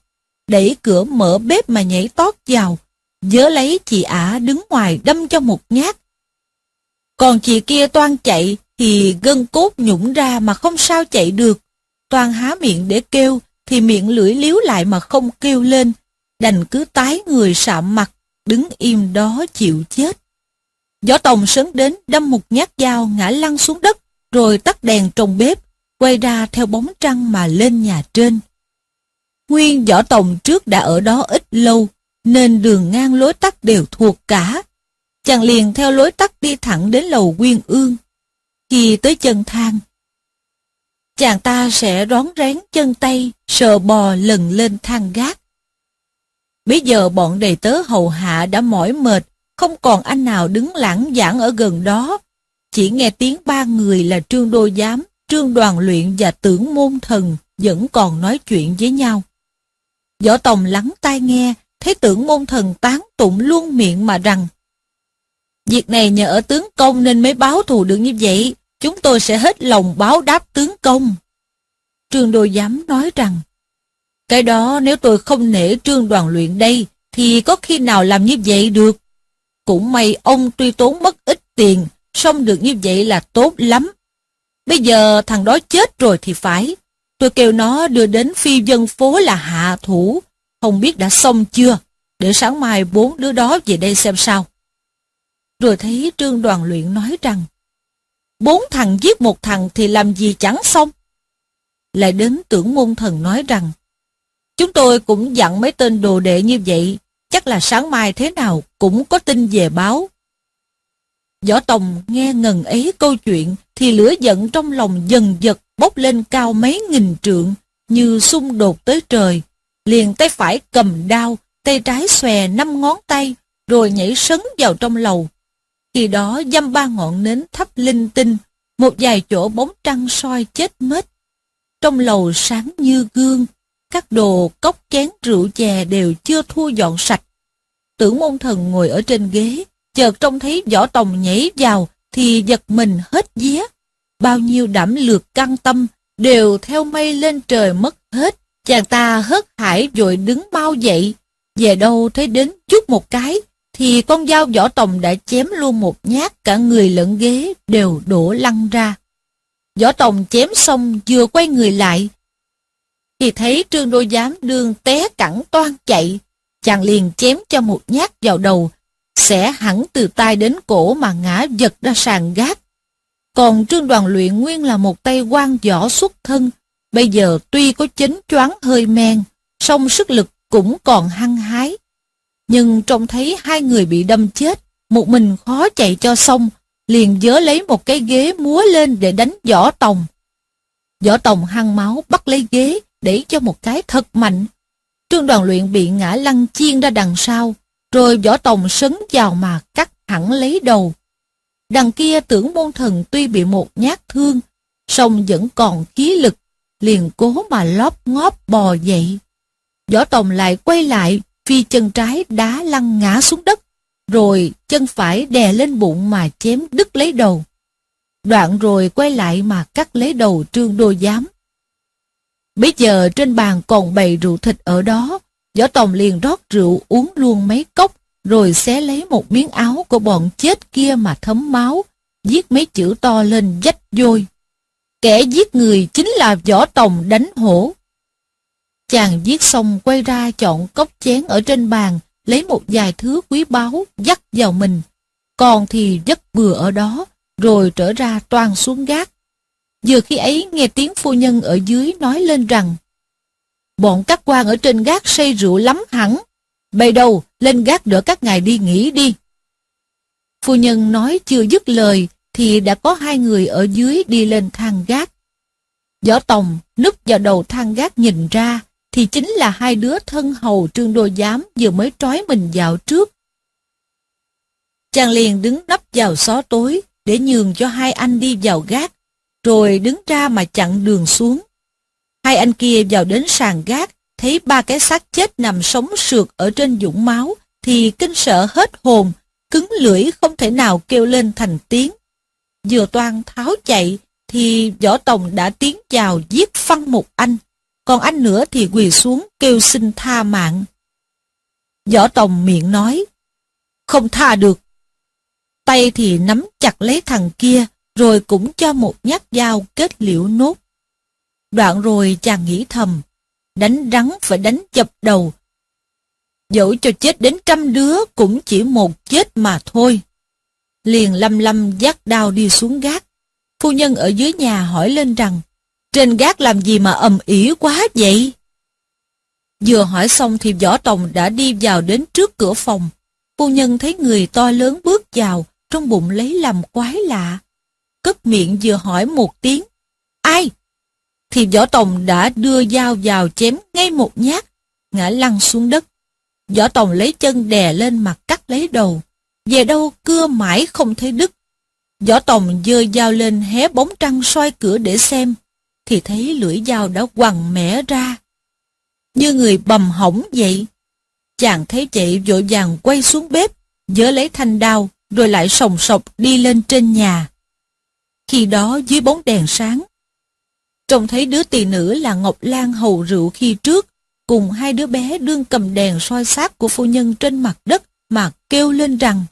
đẩy cửa mở bếp mà nhảy tót vào, dớ lấy chị ả đứng ngoài đâm cho một nhát. Còn chị kia toan chạy thì gân cốt nhũng ra mà không sao chạy được. Toan há miệng để kêu thì miệng lưỡi liếu lại mà không kêu lên, đành cứ tái người sạm mặt, đứng im đó chịu chết. Võ Tòng sớm đến đâm một nhát dao ngã lăn xuống đất, rồi tắt đèn trong bếp, quay ra theo bóng trăng mà lên nhà trên. Nguyên Võ Tòng trước đã ở đó ít lâu, nên đường ngang lối tắt đều thuộc cả. Chàng liền theo lối tắt đi thẳng đến lầu Quyên Ương. Khi tới chân thang, chàng ta sẽ rón rén chân tay, sờ bò lần lên thang gác. Bây giờ bọn đầy tớ hầu hạ đã mỏi mệt, không còn anh nào đứng lãng giảng ở gần đó. Chỉ nghe tiếng ba người là Trương Đô Giám, Trương Đoàn Luyện và Tưởng Môn Thần vẫn còn nói chuyện với nhau. Võ Tòng lắng tai nghe, thấy Tưởng Môn Thần tán tụng luôn miệng mà rằng Việc này nhờ ở tướng công nên mới báo thù được như vậy, chúng tôi sẽ hết lòng báo đáp tướng công. Trương Đô Giám nói rằng Cái đó nếu tôi không nể Trương Đoàn Luyện đây, thì có khi nào làm như vậy được. Cũng may ông tuy tốn mất ít tiền, xong được như vậy là tốt lắm. Bây giờ thằng đó chết rồi thì phải. Tôi kêu nó đưa đến phi dân phố là hạ thủ. Không biết đã xong chưa? Để sáng mai bốn đứa đó về đây xem sao. Rồi thấy trương đoàn luyện nói rằng Bốn thằng giết một thằng thì làm gì chẳng xong. Lại đến tưởng môn thần nói rằng Chúng tôi cũng dặn mấy tên đồ đệ như vậy chắc là sáng mai thế nào cũng có tin về báo. Võ Tòng nghe ngần ấy câu chuyện thì lửa giận trong lòng dần dật bốc lên cao mấy nghìn trượng như xung đột tới trời. Liền tay phải cầm đao, tay trái xòe năm ngón tay rồi nhảy sấn vào trong lầu. Khi đó dăm ba ngọn nến thắp linh tinh, một vài chỗ bóng trăng soi chết mết. Trong lầu sáng như gương, các đồ, cốc chén rượu chè đều chưa thua dọn sạch. Tưởng môn thần ngồi ở trên ghế, chợt trông thấy võ tòng nhảy vào, thì giật mình hết vía. Bao nhiêu đảm lược căng tâm, đều theo mây lên trời mất hết. Chàng ta hớt hải rồi đứng bao dậy, về đâu thấy đến chút một cái, thì con dao võ tòng đã chém luôn một nhát cả người lẫn ghế đều đổ lăn ra. Võ tòng chém xong vừa quay người lại, thì thấy Trương Đô Giám đương té cẳng toan chạy, chàng liền chém cho một nhát vào đầu, sẽ hẳn từ tai đến cổ mà ngã giật ra sàn gác. Còn Trương Đoàn Luyện nguyên là một tay quan võ xuất thân, bây giờ tuy có chấn choáng hơi men, song sức lực cũng còn hăng hái. Nhưng trông thấy hai người bị đâm chết, một mình khó chạy cho xong, liền dớ lấy một cái ghế múa lên để đánh võ tòng. Võ tòng hăng máu bắt lấy ghế, để cho một cái thật mạnh. Trương đoàn luyện bị ngã lăn chiên ra đằng sau, rồi võ tòng sấn vào mà cắt hẳn lấy đầu. Đằng kia tưởng môn thần tuy bị một nhát thương, song vẫn còn khí lực, liền cố mà lóp ngóp bò dậy. Võ tòng lại quay lại, phi chân trái đá lăn ngã xuống đất, rồi chân phải đè lên bụng mà chém đứt lấy đầu. Đoạn rồi quay lại mà cắt lấy đầu trương đô giám. Bây giờ trên bàn còn bày rượu thịt ở đó, Võ Tòng liền rót rượu uống luôn mấy cốc, rồi xé lấy một miếng áo của bọn chết kia mà thấm máu, viết mấy chữ to lên dách vôi. Kẻ giết người chính là Võ Tòng đánh hổ. Chàng viết xong quay ra chọn cốc chén ở trên bàn, lấy một vài thứ quý báu dắt vào mình. Còn thì dắt bừa ở đó, rồi trở ra toan xuống gác. Vừa khi ấy nghe tiếng phu nhân ở dưới nói lên rằng Bọn các quan ở trên gác say rượu lắm hẳn. Bây đầu lên gác đỡ các ngài đi nghỉ đi. Phu nhân nói chưa dứt lời thì đã có hai người ở dưới đi lên thang gác. Võ Tòng núp vào đầu thang gác nhìn ra thì chính là hai đứa thân hầu trương đô giám vừa mới trói mình vào trước. Chàng liền đứng nấp vào xó tối để nhường cho hai anh đi vào gác rồi đứng ra mà chặn đường xuống. Hai anh kia vào đến sàn gác, thấy ba cái xác chết nằm sống sượt ở trên dũng máu, thì kinh sợ hết hồn, cứng lưỡi không thể nào kêu lên thành tiếng. Vừa toan tháo chạy, thì võ tòng đã tiến vào giết phăng một anh, còn anh nữa thì quỳ xuống kêu xin tha mạng. Võ tòng miệng nói, không tha được. Tay thì nắm chặt lấy thằng kia, rồi cũng cho một nhát dao kết liễu nốt. Đoạn rồi chàng nghĩ thầm, đánh rắn phải đánh chập đầu. Dẫu cho chết đến trăm đứa cũng chỉ một chết mà thôi. Liền lâm lâm dắt đao đi xuống gác. Phu nhân ở dưới nhà hỏi lên rằng, trên gác làm gì mà ầm ĩ quá vậy? Vừa hỏi xong thì võ tòng đã đi vào đến trước cửa phòng. Phu nhân thấy người to lớn bước vào, trong bụng lấy làm quái lạ. Cất miệng vừa hỏi một tiếng, ai? Thì võ tòng đã đưa dao vào chém ngay một nhát, ngã lăn xuống đất. Võ tòng lấy chân đè lên mặt cắt lấy đầu, về đâu cưa mãi không thấy đứt. Võ tòng dơ dao lên hé bóng trăng soi cửa để xem, thì thấy lưỡi dao đã quằn mẻ ra. Như người bầm hỏng vậy. Chàng thấy vậy vội vàng quay xuống bếp, dỡ lấy thanh đao, rồi lại sòng sọc đi lên trên nhà. Khi đó dưới bóng đèn sáng, trông thấy đứa tỳ nữ là Ngọc Lan hầu rượu khi trước, cùng hai đứa bé đương cầm đèn soi xác của phu nhân trên mặt đất mà kêu lên rằng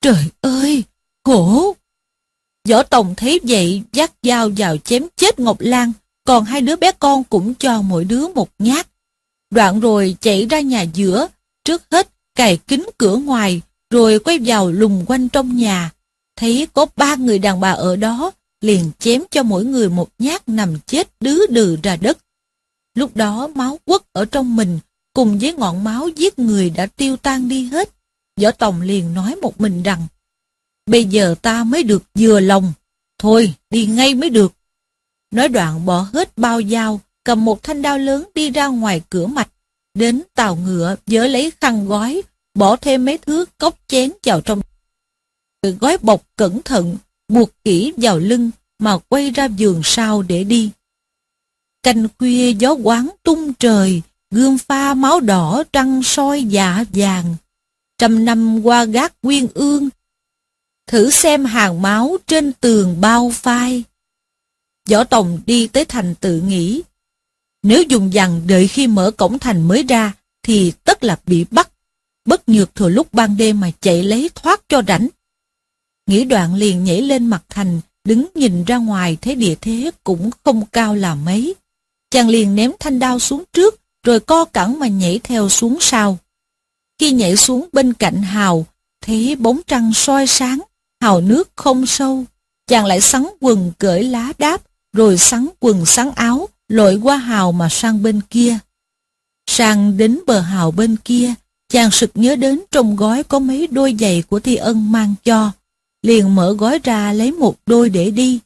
Trời ơi, khổ! Võ Tòng thấy vậy dắt dao vào chém chết Ngọc Lan, còn hai đứa bé con cũng cho mỗi đứa một nhát. Đoạn rồi chạy ra nhà giữa, trước hết cài kính cửa ngoài, rồi quay vào lùng quanh trong nhà. Thấy có ba người đàn bà ở đó, liền chém cho mỗi người một nhát nằm chết đứ đừ ra đất. Lúc đó máu quất ở trong mình, cùng với ngọn máu giết người đã tiêu tan đi hết. Võ Tòng liền nói một mình rằng, bây giờ ta mới được vừa lòng, thôi đi ngay mới được. Nói đoạn bỏ hết bao dao, cầm một thanh đao lớn đi ra ngoài cửa mạch, đến tàu ngựa dỡ lấy khăn gói, bỏ thêm mấy thứ cốc chén vào trong. Gói bọc cẩn thận, buộc kỹ vào lưng mà quay ra giường sau để đi. Canh khuya gió quán tung trời, gương pha máu đỏ trăng soi dạ vàng. Trăm năm qua gác quyên ương, thử xem hàng máu trên tường bao phai. Võ Tòng đi tới thành tự nghĩ, nếu dùng dằn đợi khi mở cổng thành mới ra, thì tất là bị bắt. Bất nhược thừa lúc ban đêm mà chạy lấy thoát cho rảnh. Nghĩ đoạn liền nhảy lên mặt thành, đứng nhìn ra ngoài thấy địa thế cũng không cao là mấy. Chàng liền ném thanh đao xuống trước, rồi co cẳng mà nhảy theo xuống sau. Khi nhảy xuống bên cạnh hào, thấy bóng trăng soi sáng, hào nước không sâu. Chàng lại sắn quần cởi lá đáp, rồi sắn quần sắn áo, lội qua hào mà sang bên kia. Sang đến bờ hào bên kia, chàng sực nhớ đến trong gói có mấy đôi giày của Thi Ân mang cho. Liền mở gói ra lấy một đôi để đi.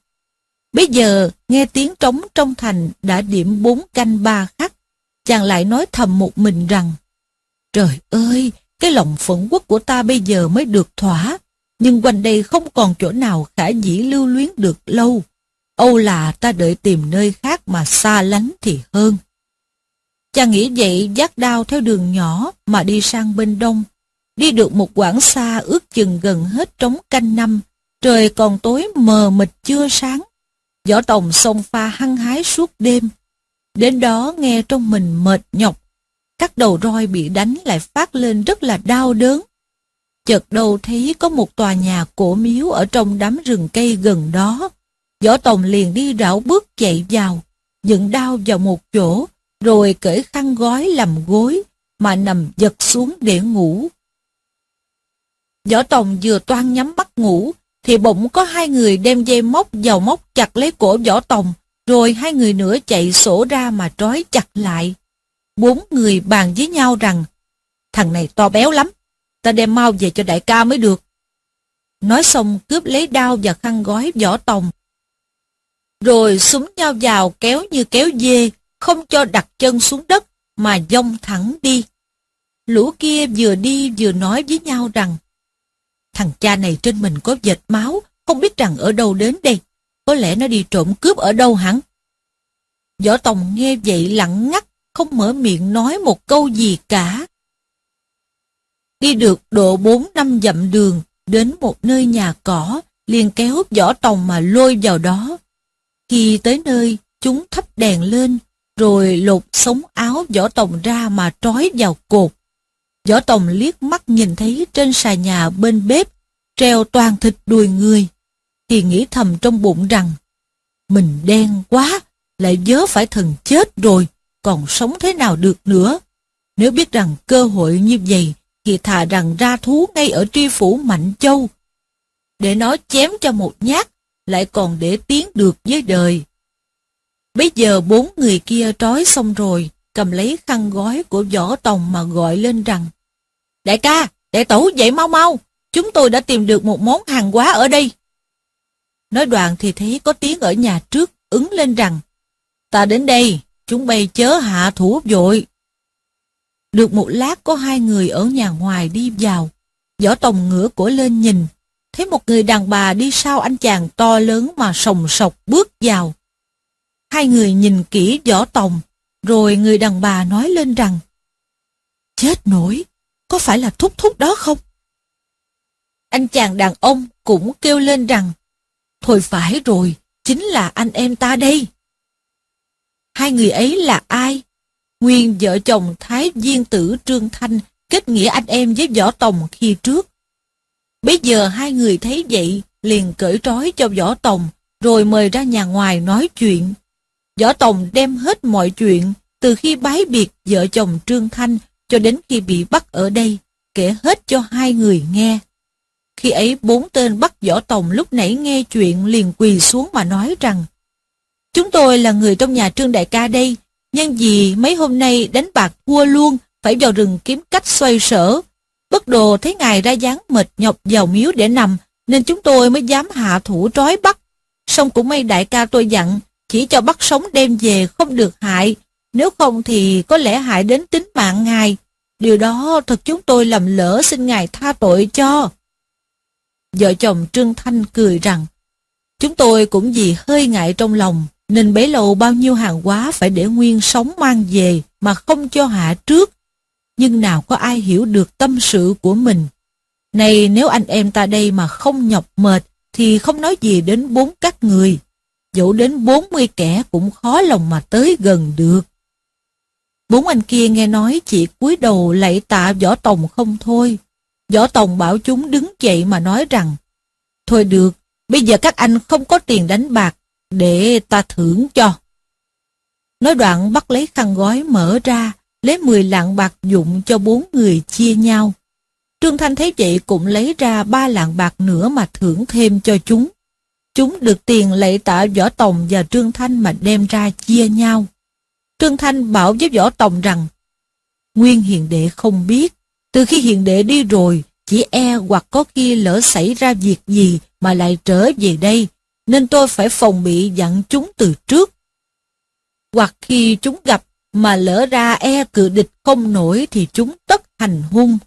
Bây giờ, nghe tiếng trống trong thành đã điểm bốn canh ba khắc. Chàng lại nói thầm một mình rằng, Trời ơi, cái lòng phẫn quốc của ta bây giờ mới được thỏa, nhưng quanh đây không còn chỗ nào khả dĩ lưu luyến được lâu. Âu là ta đợi tìm nơi khác mà xa lánh thì hơn. Chàng nghĩ vậy dắt đao theo đường nhỏ mà đi sang bên đông. Đi được một quãng xa ước chừng gần hết trống canh năm, trời còn tối mờ mịt chưa sáng. Võ Tòng sông pha hăng hái suốt đêm. Đến đó nghe trong mình mệt nhọc, các đầu roi bị đánh lại phát lên rất là đau đớn. Chợt đầu thấy có một tòa nhà cổ miếu ở trong đám rừng cây gần đó. Võ Tòng liền đi rảo bước chạy vào, dựng đao vào một chỗ, rồi cởi khăn gói làm gối, mà nằm giật xuống để ngủ. Võ Tòng vừa toan nhắm mắt ngủ, thì bỗng có hai người đem dây móc vào móc chặt lấy cổ Võ Tòng, rồi hai người nữa chạy sổ ra mà trói chặt lại. Bốn người bàn với nhau rằng, thằng này to béo lắm, ta đem mau về cho đại ca mới được. Nói xong cướp lấy đao và khăn gói vỏ Tòng, rồi súng nhau vào kéo như kéo dê, không cho đặt chân xuống đất, mà dông thẳng đi. Lũ kia vừa đi vừa nói với nhau rằng, thằng cha này trên mình có vệt máu, không biết rằng ở đâu đến đây. Có lẽ nó đi trộm cướp ở đâu hẳn. Võ Tòng nghe vậy lặng ngắt, không mở miệng nói một câu gì cả. Đi được độ bốn năm dặm đường, đến một nơi nhà cỏ, liền kéo vỏ Tòng mà lôi vào đó. Khi tới nơi, chúng thắp đèn lên, rồi lột sống áo vỏ tòng ra mà trói vào cột. Võ tòng liếc mắt nhìn thấy trên xà nhà bên bếp, treo toàn thịt đùi người, thì nghĩ thầm trong bụng rằng, mình đen quá, lại dớ phải thần chết rồi, còn sống thế nào được nữa. Nếu biết rằng cơ hội như vậy, thì thà rằng ra thú ngay ở tri phủ Mạnh Châu. Để nó chém cho một nhát, lại còn để tiến được với đời. Bây giờ bốn người kia trói xong rồi, cầm lấy khăn gói của võ tòng mà gọi lên rằng Đại ca, đại tẩu dậy mau mau, chúng tôi đã tìm được một món hàng quá ở đây. Nói đoạn thì thấy có tiếng ở nhà trước ứng lên rằng Ta đến đây, chúng bay chớ hạ thủ vội. Được một lát có hai người ở nhà ngoài đi vào. Võ Tòng ngửa cổ lên nhìn, thấy một người đàn bà đi sau anh chàng to lớn mà sồng sọc bước vào. Hai người nhìn kỹ Võ Tòng, rồi người đàn bà nói lên rằng Chết nổi, có phải là thúc thúc đó không? Anh chàng đàn ông cũng kêu lên rằng Thôi phải rồi, chính là anh em ta đây. Hai người ấy là ai? Nguyên vợ chồng Thái Viên Tử Trương Thanh kết nghĩa anh em với Võ Tòng khi trước. Bây giờ hai người thấy vậy, liền cởi trói cho Võ Tòng, rồi mời ra nhà ngoài nói chuyện. Võ Tòng đem hết mọi chuyện, từ khi bái biệt vợ chồng Trương Thanh cho đến khi bị bắt ở đây, kể hết cho hai người nghe. Khi ấy bốn tên bắt Võ Tòng lúc nãy nghe chuyện liền quỳ xuống mà nói rằng Chúng tôi là người trong nhà Trương Đại ca đây, nhân vì mấy hôm nay đánh bạc thua luôn, phải vào rừng kiếm cách xoay sở. Bất đồ thấy ngài ra dáng mệt nhọc vào miếu để nằm, nên chúng tôi mới dám hạ thủ trói bắt. Xong cũng may đại ca tôi dặn, chỉ cho bắt sống đem về không được hại, nếu không thì có lẽ hại đến tính mạng ngài. Điều đó thật chúng tôi lầm lỡ xin ngài tha tội cho. Vợ chồng Trương Thanh cười rằng, chúng tôi cũng vì hơi ngại trong lòng, nên bấy lâu bao nhiêu hàng hóa phải để nguyên sống mang về mà không cho hạ trước. Nhưng nào có ai hiểu được tâm sự của mình. Này nếu anh em ta đây mà không nhọc mệt, thì không nói gì đến bốn các người. Dẫu đến bốn mươi kẻ cũng khó lòng mà tới gần được. Bốn anh kia nghe nói chỉ cúi đầu lạy tạ võ tòng không thôi. Võ tòng bảo chúng đứng dậy mà nói rằng Thôi được, bây giờ các anh không có tiền đánh bạc, để ta thưởng cho. Nói đoạn bắt lấy khăn gói mở ra, lấy 10 lạng bạc dụng cho bốn người chia nhau. Trương Thanh thấy vậy cũng lấy ra ba lạng bạc nữa mà thưởng thêm cho chúng. Chúng được tiền lệ tạ Võ Tòng và Trương Thanh mà đem ra chia nhau. Trương Thanh bảo với Võ Tòng rằng Nguyên hiền đệ không biết, từ khi hiền đệ đi rồi, chỉ e hoặc có khi lỡ xảy ra việc gì mà lại trở về đây, nên tôi phải phòng bị dặn chúng từ trước. Hoặc khi chúng gặp mà lỡ ra e cự địch không nổi thì chúng tất hành hung.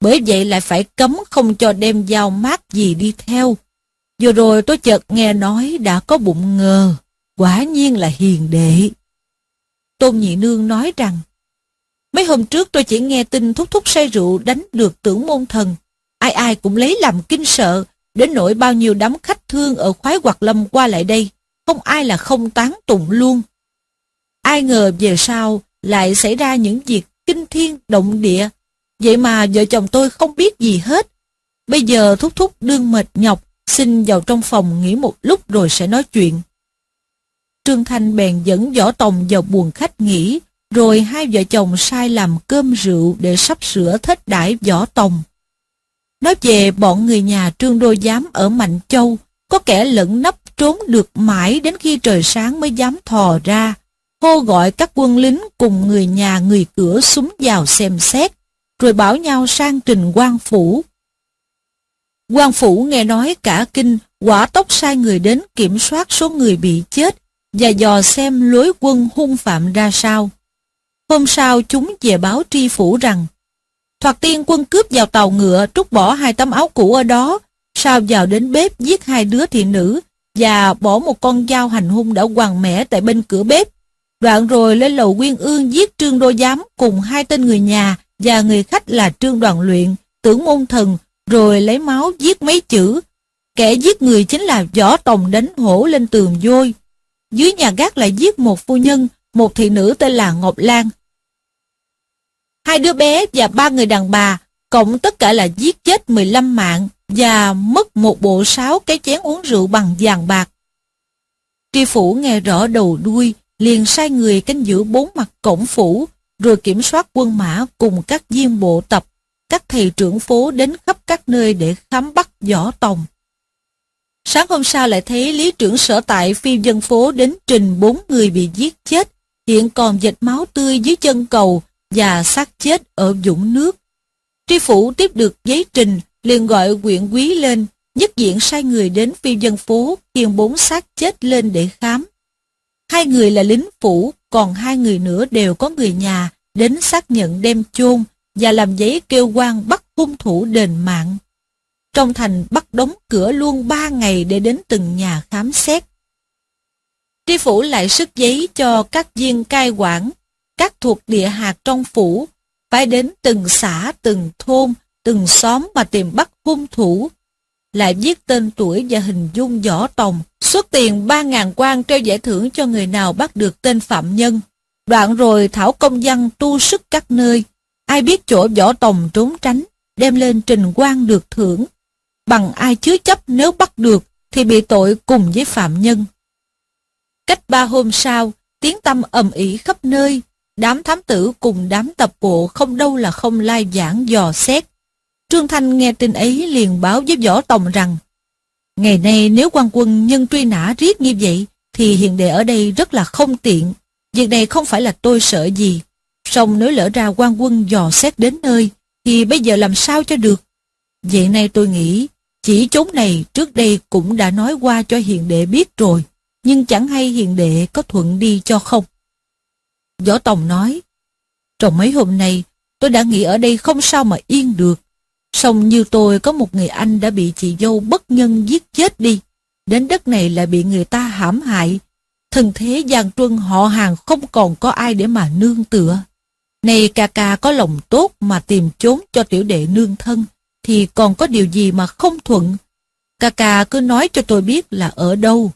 Bởi vậy lại phải cấm không cho đem dao mát gì đi theo. Vừa rồi tôi chợt nghe nói đã có bụng ngờ, quả nhiên là hiền đệ. Tôn Nhị Nương nói rằng, mấy hôm trước tôi chỉ nghe tin thúc thúc say rượu đánh được tưởng môn thần. Ai ai cũng lấy làm kinh sợ, Đến nỗi bao nhiêu đám khách thương ở khoái hoạt lâm qua lại đây, không ai là không tán tụng luôn. Ai ngờ về sau lại xảy ra những việc kinh thiên động địa, vậy mà vợ chồng tôi không biết gì hết. Bây giờ thúc thúc đương mệt nhọc, xin vào trong phòng nghỉ một lúc rồi sẽ nói chuyện. Trương Thanh bèn dẫn Võ Tòng vào buồng khách nghỉ, rồi hai vợ chồng sai làm cơm rượu để sắp sửa thết đãi Võ Tòng. Nói về bọn người nhà Trương Đô Giám ở Mạnh Châu, có kẻ lẫn nấp trốn được mãi đến khi trời sáng mới dám thò ra, hô gọi các quân lính cùng người nhà người cửa súng vào xem xét, rồi bảo nhau sang trình quan phủ. quan phủ nghe nói cả kinh, quả tốc sai người đến kiểm soát số người bị chết và dò xem lối quân hung phạm ra sao. Hôm sau chúng về báo tri phủ rằng Thoạt tiên quân cướp vào tàu ngựa trút bỏ hai tấm áo cũ ở đó, sau vào đến bếp giết hai đứa thị nữ và bỏ một con dao hành hung đã hoàng mẻ tại bên cửa bếp. Đoạn rồi lên lầu quyên ương giết Trương Đô Giám cùng hai tên người nhà và người khách là Trương Đoàn Luyện, tưởng môn thần, rồi lấy máu giết mấy chữ. Kẻ giết người chính là võ tòng đánh hổ lên tường vôi. Dưới nhà gác lại giết một phu nhân, một thị nữ tên là Ngọc Lan, hai đứa bé và ba người đàn bà, cộng tất cả là giết chết 15 mạng và mất một bộ sáu cái chén uống rượu bằng vàng bạc. Tri phủ nghe rõ đầu đuôi, liền sai người canh giữ bốn mặt cổng phủ, rồi kiểm soát quân mã cùng các viên bộ tập, các thầy trưởng phố đến khắp các nơi để khám bắt võ tòng. Sáng hôm sau lại thấy lý trưởng sở tại phi dân phố đến trình bốn người bị giết chết, hiện còn dịch máu tươi dưới chân cầu và xác chết ở dũng nước. Tri phủ tiếp được giấy trình, liền gọi quyện quý lên, nhất diện sai người đến phi dân phố khiêng bốn xác chết lên để khám. Hai người là lính phủ, còn hai người nữa đều có người nhà đến xác nhận đem chôn và làm giấy kêu quan bắt hung thủ đền mạng. Trong thành bắt đóng cửa luôn ba ngày để đến từng nhà khám xét. Tri phủ lại sức giấy cho các viên cai quản, các thuộc địa hạt trong phủ, phải đến từng xã, từng thôn, từng xóm mà tìm bắt hung thủ. Lại viết tên tuổi và hình dung võ tòng, xuất tiền 3.000 quan treo giải thưởng cho người nào bắt được tên phạm nhân. Đoạn rồi thảo công văn tu sức các nơi, ai biết chỗ võ tòng trốn tránh, đem lên trình quan được thưởng. Bằng ai chứa chấp nếu bắt được thì bị tội cùng với phạm nhân. Cách ba hôm sau, tiếng tâm ầm ĩ khắp nơi, đám thám tử cùng đám tập bộ không đâu là không lai giảng dò xét. Trương Thanh nghe tin ấy liền báo với Võ Tòng rằng, Ngày nay nếu quan quân nhân truy nã riết như vậy, thì hiện đệ ở đây rất là không tiện. Việc này không phải là tôi sợ gì. Song nếu lỡ ra quan quân dò xét đến nơi, thì bây giờ làm sao cho được. Vậy nay tôi nghĩ, chỉ chốn này trước đây cũng đã nói qua cho hiền đệ biết rồi, nhưng chẳng hay hiền đệ có thuận đi cho không. Võ Tòng nói, trong mấy hôm nay tôi đã nghĩ ở đây không sao mà yên được. Xong như tôi có một người anh đã bị chị dâu bất nhân giết chết đi. Đến đất này lại bị người ta hãm hại. Thần thế giang truân họ hàng không còn có ai để mà nương tựa. Này ca ca có lòng tốt mà tìm chốn cho tiểu đệ nương thân, thì còn có điều gì mà không thuận. Ca ca cứ nói cho tôi biết là ở đâu.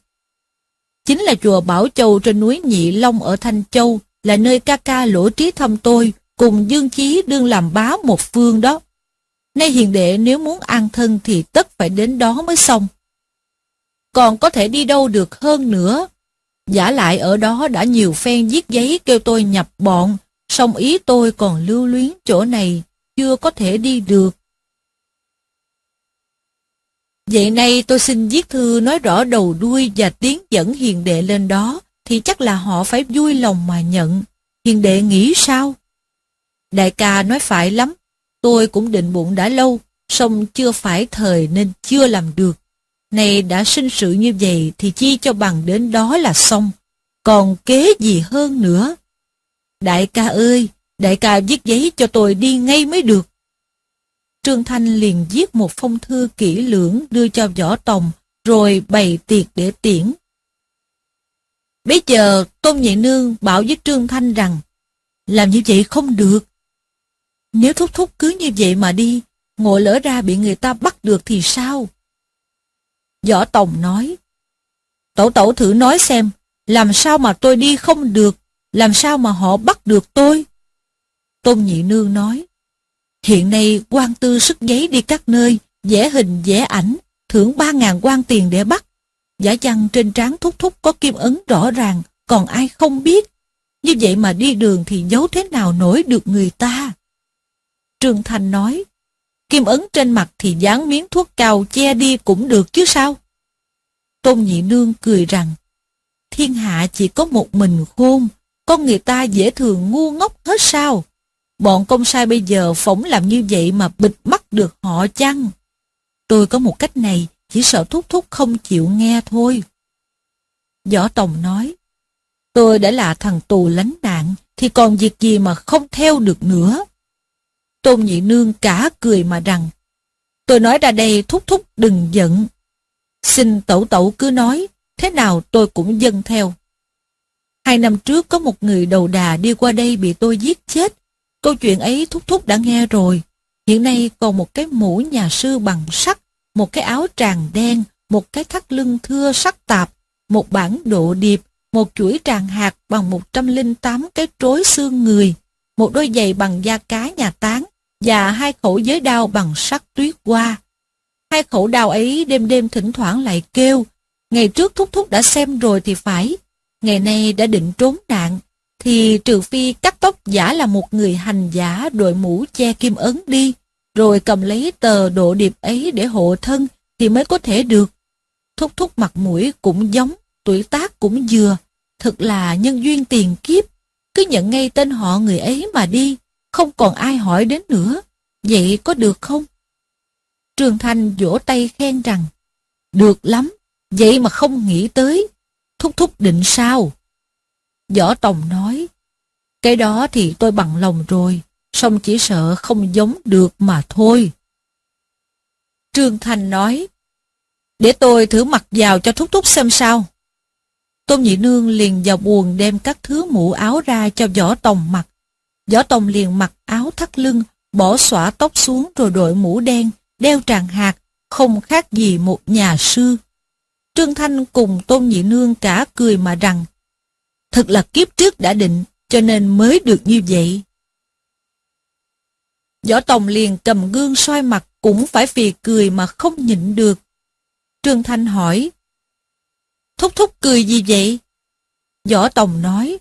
Chính là chùa Bảo Châu trên núi Nhị Long ở Thanh Châu, là nơi ca ca lỗ trí thăm tôi, cùng Dương Chí đương làm bá một phương đó. Nay hiền đệ nếu muốn an thân thì tất phải đến đó mới xong. Còn có thể đi đâu được hơn nữa. Giả lại ở đó đã nhiều phen viết giấy kêu tôi nhập bọn, song ý tôi còn lưu luyến chỗ này, chưa có thể đi được. Vậy nay tôi xin viết thư nói rõ đầu đuôi và tiến dẫn hiền đệ lên đó, thì chắc là họ phải vui lòng mà nhận. Hiền đệ nghĩ sao? Đại ca nói phải lắm, tôi cũng định bụng đã lâu, song chưa phải thời nên chưa làm được. Này đã sinh sự như vậy thì chi cho bằng đến đó là xong, còn kế gì hơn nữa. Đại ca ơi, đại ca viết giấy cho tôi đi ngay mới được. Trương Thanh liền viết một phong thư kỹ lưỡng đưa cho Võ Tòng, rồi bày tiệc để tiễn. Bây giờ Tôn Nhị Nương bảo với Trương Thanh rằng, làm như vậy không được. Nếu thúc thúc cứ như vậy mà đi, ngộ lỡ ra bị người ta bắt được thì sao? Võ Tòng nói, Tẩu tẩu thử nói xem, làm sao mà tôi đi không được, làm sao mà họ bắt được tôi? Tôn Nhị Nương nói, Hiện nay quan tư sức giấy đi các nơi, vẽ hình vẽ ảnh, thưởng ba ngàn quan tiền để bắt. Giả chăng trên trán thúc thúc có kim ấn rõ ràng, còn ai không biết. Như vậy mà đi đường thì giấu thế nào nổi được người ta. Trương Thanh nói, kim ấn trên mặt thì dán miếng thuốc cao che đi cũng được chứ sao? Tôn Nhị Nương cười rằng, thiên hạ chỉ có một mình khôn, con người ta dễ thường ngu ngốc hết sao? Bọn công sai bây giờ phóng làm như vậy mà bịt mắt được họ chăng? Tôi có một cách này, chỉ sợ thúc thúc không chịu nghe thôi. Võ Tòng nói, tôi đã là thằng tù lánh nạn, thì còn việc gì mà không theo được nữa. Tôn Nhị Nương cả cười mà rằng, tôi nói ra đây thúc thúc đừng giận. Xin tẩu tẩu cứ nói, thế nào tôi cũng dân theo. Hai năm trước có một người đầu đà đi qua đây bị tôi giết chết, Câu chuyện ấy Thúc Thúc đã nghe rồi. Hiện nay còn một cái mũ nhà sư bằng sắt, một cái áo tràng đen, một cái thắt lưng thưa sắc tạp, một bản độ điệp, một chuỗi tràng hạt bằng 108 cái trối xương người, một đôi giày bằng da cá nhà tán và hai khẩu giới đao bằng sắt tuyết qua. Hai khẩu đao ấy đêm đêm thỉnh thoảng lại kêu, ngày trước Thúc Thúc đã xem rồi thì phải, ngày nay đã định trốn nạn, thì trừ phi cắt tóc giả là một người hành giả đội mũ che kim ấn đi, rồi cầm lấy tờ độ điệp ấy để hộ thân thì mới có thể được. Thúc thúc mặt mũi cũng giống, tuổi tác cũng vừa, thật là nhân duyên tiền kiếp. Cứ nhận ngay tên họ người ấy mà đi, không còn ai hỏi đến nữa. Vậy có được không? Trường Thanh vỗ tay khen rằng, được lắm, vậy mà không nghĩ tới. Thúc thúc định sao? Võ Tòng nói, cái đó thì tôi bằng lòng rồi, song chỉ sợ không giống được mà thôi. Trương Thành nói, để tôi thử mặc vào cho thúc thúc xem sao. Tôn Nhị Nương liền vào buồn đem các thứ mũ áo ra cho Võ Tòng mặc. Võ Tòng liền mặc áo thắt lưng, bỏ xõa tóc xuống rồi đội mũ đen, đeo tràng hạt, không khác gì một nhà sư. Trương Thanh cùng Tôn Nhị Nương cả cười mà rằng, thật là kiếp trước đã định, cho nên mới được như vậy. Võ Tòng liền cầm gương soi mặt cũng phải vì cười mà không nhịn được. Trương Thanh hỏi, Thúc thúc cười gì vậy? Võ Tòng nói,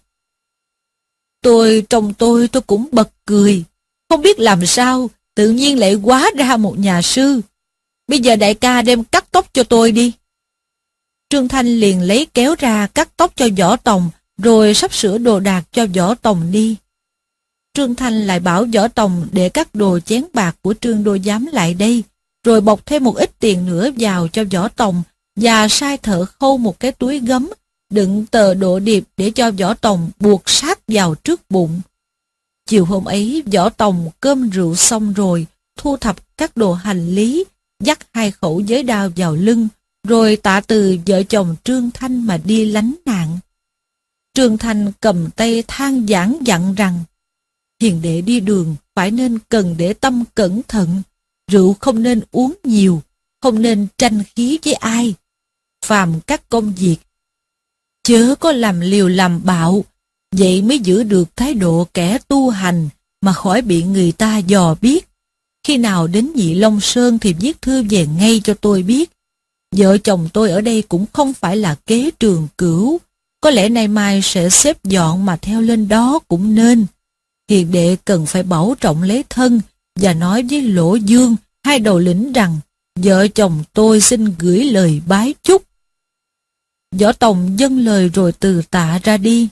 Tôi trong tôi tôi cũng bật cười, không biết làm sao, tự nhiên lại quá ra một nhà sư. Bây giờ đại ca đem cắt tóc cho tôi đi. Trương Thanh liền lấy kéo ra cắt tóc cho Võ Tòng, rồi sắp sửa đồ đạc cho Võ Tòng đi. Trương Thanh lại bảo Võ Tòng để các đồ chén bạc của Trương Đô Giám lại đây, rồi bọc thêm một ít tiền nữa vào cho Võ Tòng và sai thợ khâu một cái túi gấm đựng tờ độ điệp để cho Võ Tòng buộc sát vào trước bụng. Chiều hôm ấy Võ Tòng cơm rượu xong rồi, thu thập các đồ hành lý, dắt hai khẩu giới đao vào lưng, rồi tạ từ vợ chồng Trương Thanh mà đi lánh nạn. Trương Thanh cầm tay than giảng dặn rằng Hiền đệ đi đường phải nên cần để tâm cẩn thận, rượu không nên uống nhiều, không nên tranh khí với ai. Phàm các công việc, chớ có làm liều làm bạo, vậy mới giữ được thái độ kẻ tu hành mà khỏi bị người ta dò biết. Khi nào đến Nhị Long Sơn thì viết thư về ngay cho tôi biết. Vợ chồng tôi ở đây cũng không phải là kế trường cửu, có lẽ nay mai sẽ xếp dọn mà theo lên đó cũng nên. Hiền đệ cần phải bảo trọng lấy thân và nói với Lỗ Dương, hai đầu lĩnh rằng vợ chồng tôi xin gửi lời bái chúc. Võ Tòng dâng lời rồi từ tạ ra đi.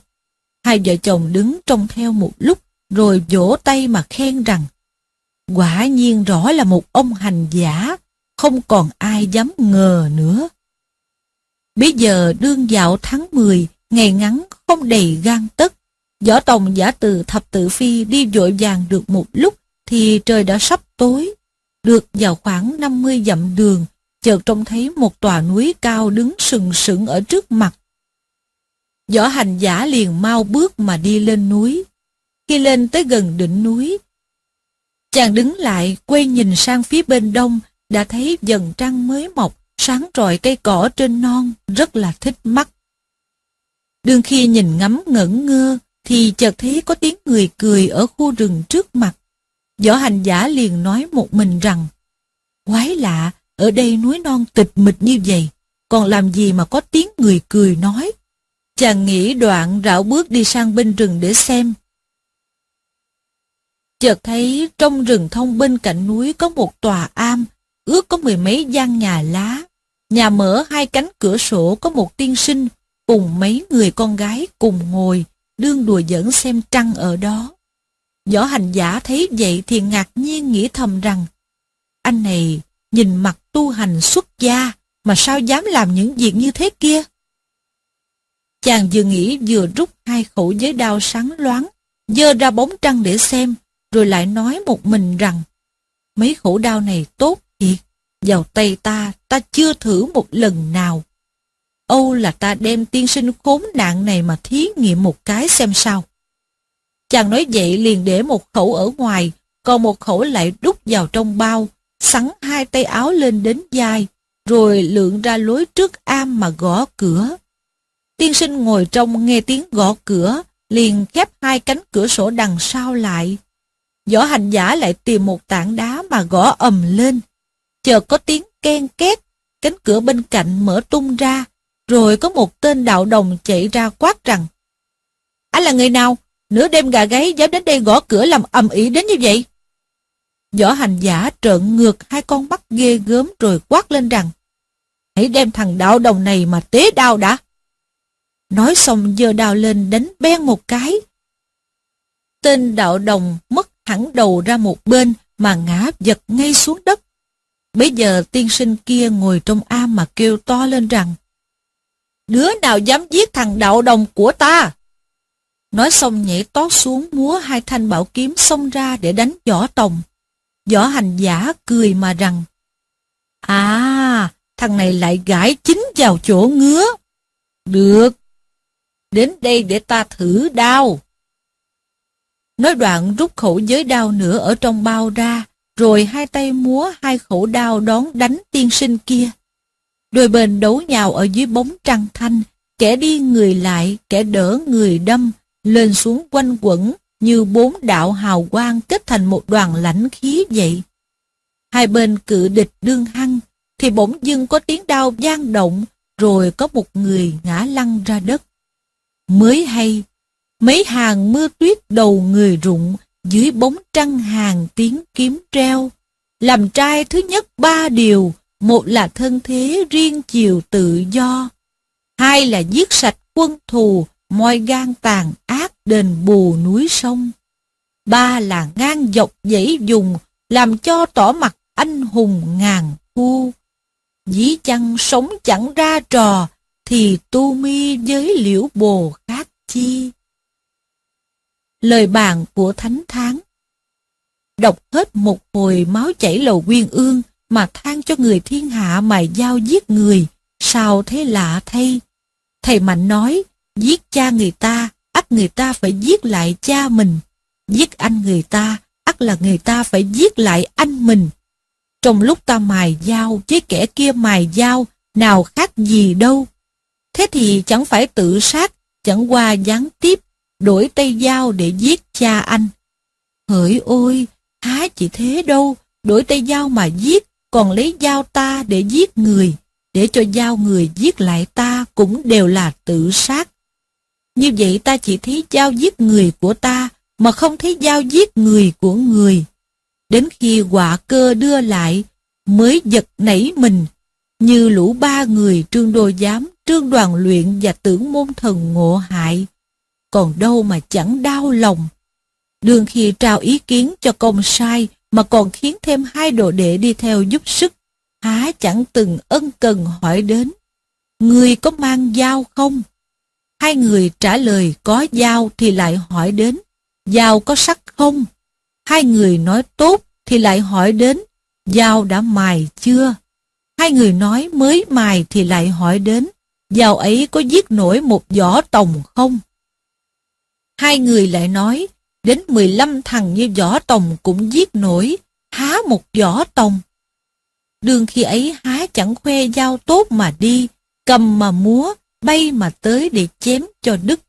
Hai vợ chồng đứng trông theo một lúc rồi vỗ tay mà khen rằng quả nhiên rõ là một ông hành giả, không còn ai dám ngờ nữa. Bây giờ đương dạo tháng 10, ngày ngắn không đầy gan tất. Võ Tòng giả từ thập tự phi đi vội vàng được một lúc thì trời đã sắp tối. Được vào khoảng 50 dặm đường, chợt trông thấy một tòa núi cao đứng sừng sững ở trước mặt. Võ hành giả liền mau bước mà đi lên núi. Khi lên tới gần đỉnh núi, chàng đứng lại quay nhìn sang phía bên đông, đã thấy dần trăng mới mọc, sáng rọi cây cỏ trên non, rất là thích mắt. Đương khi nhìn ngắm ngẩn ngơ, thì chợt thấy có tiếng người cười ở khu rừng trước mặt. Võ hành giả liền nói một mình rằng, quái lạ, ở đây núi non tịch mịch như vậy, còn làm gì mà có tiếng người cười nói. Chàng nghĩ đoạn rảo bước đi sang bên rừng để xem. Chợt thấy trong rừng thông bên cạnh núi có một tòa am, ước có mười mấy gian nhà lá. Nhà mở hai cánh cửa sổ có một tiên sinh cùng mấy người con gái cùng ngồi, đương đùa giỡn xem trăng ở đó. Võ hành giả thấy vậy thì ngạc nhiên nghĩ thầm rằng, anh này nhìn mặt tu hành xuất gia mà sao dám làm những việc như thế kia? Chàng vừa nghĩ vừa rút hai khẩu giới đao sáng loáng, dơ ra bóng trăng để xem, rồi lại nói một mình rằng, mấy khẩu đao này tốt thiệt, vào tay ta, ta chưa thử một lần nào. Âu là ta đem tiên sinh khốn nạn này mà thí nghiệm một cái xem sao. Chàng nói vậy liền để một khẩu ở ngoài, còn một khẩu lại đút vào trong bao, sắn hai tay áo lên đến vai, rồi lượn ra lối trước am mà gõ cửa. Tiên sinh ngồi trong nghe tiếng gõ cửa, liền khép hai cánh cửa sổ đằng sau lại. Võ hành giả lại tìm một tảng đá mà gõ ầm lên. Chờ có tiếng ken két, cánh cửa bên cạnh mở tung ra, rồi có một tên đạo đồng chạy ra quát rằng, Anh là người nào? Nửa đêm gà gáy dám đến đây gõ cửa làm ầm ĩ đến như vậy. Võ hành giả trợn ngược, hai con mắt ghê gớm rồi quát lên rằng, Hãy đem thằng đạo đồng này mà tế đao đã. Nói xong giơ đao lên đánh ben một cái. Tên đạo đồng mất hẳn đầu ra một bên mà ngã giật ngay xuống đất. Bây giờ tiên sinh kia ngồi trong am mà kêu to lên rằng Đứa nào dám giết thằng đạo đồng của ta? Nói xong nhảy tót xuống múa hai thanh bảo kiếm xông ra để đánh võ tòng. Võ hành giả cười mà rằng À, thằng này lại gãi chính vào chỗ ngứa. Được, đến đây để ta thử đao. Nói đoạn rút khẩu giới đao nữa ở trong bao ra, rồi hai tay múa hai khẩu đao đón đánh tiên sinh kia. Đôi bên đấu nhào ở dưới bóng trăng thanh, kẻ đi người lại, kẻ đỡ người đâm, lên xuống quanh quẩn như bốn đạo hào quang kết thành một đoàn lãnh khí vậy. Hai bên cự địch đương hăng, thì bỗng dưng có tiếng đao vang động, rồi có một người ngã lăn ra đất. Mới hay, mấy hàng mưa tuyết đầu người rụng, dưới bóng trăng hàng tiếng kiếm treo. Làm trai thứ nhất ba điều, một là thân thế riêng chiều tự do, hai là giết sạch quân thù, moi gan tàn ác đền bù núi sông. Ba là ngang dọc dãy dùng, làm cho tỏ mặt anh hùng ngàn thu. Dĩ chăng sống chẳng ra trò, thì tu mi với liễu bồ khác chi. Lời bàn của Thánh Tháng Đọc hết một hồi máu chảy lầu quyên ương mà than cho người thiên hạ mài dao giết người, sao thế lạ thay. Thầy Mạnh nói, giết cha người ta, ắt người ta phải giết lại cha mình. Giết anh người ta, ắt là người ta phải giết lại anh mình. Trong lúc ta mài dao với kẻ kia mài dao, nào khác gì đâu. Thế thì chẳng phải tự sát, chẳng qua gián tiếp, đổi tay dao để giết cha anh. Hỡi ôi, há chỉ thế đâu, đổi tay dao mà giết, còn lấy dao ta để giết người, để cho dao người giết lại ta cũng đều là tự sát. Như vậy ta chỉ thấy dao giết người của ta, mà không thấy dao giết người của người. Đến khi quả cơ đưa lại, mới giật nảy mình, như lũ ba người trương đô giám, trương đoàn luyện và tưởng môn thần ngộ hại. Còn đâu mà chẳng đau lòng. Đường khi trao ý kiến cho công sai, mà còn khiến thêm hai đồ đệ đi theo giúp sức, há chẳng từng ân cần hỏi đến. Người có mang dao không? Hai người trả lời có dao thì lại hỏi đến, dao có sắc không? Hai người nói tốt thì lại hỏi đến, dao đã mài chưa? Hai người nói mới mài thì lại hỏi đến, dao ấy có giết nổi một giỏ tòng không? Hai người lại nói, đến 15 thằng như võ tòng cũng giết nổi, há một võ tòng. Đường khi ấy há chẳng khoe dao tốt mà đi, cầm mà múa, bay mà tới để chém cho đứt.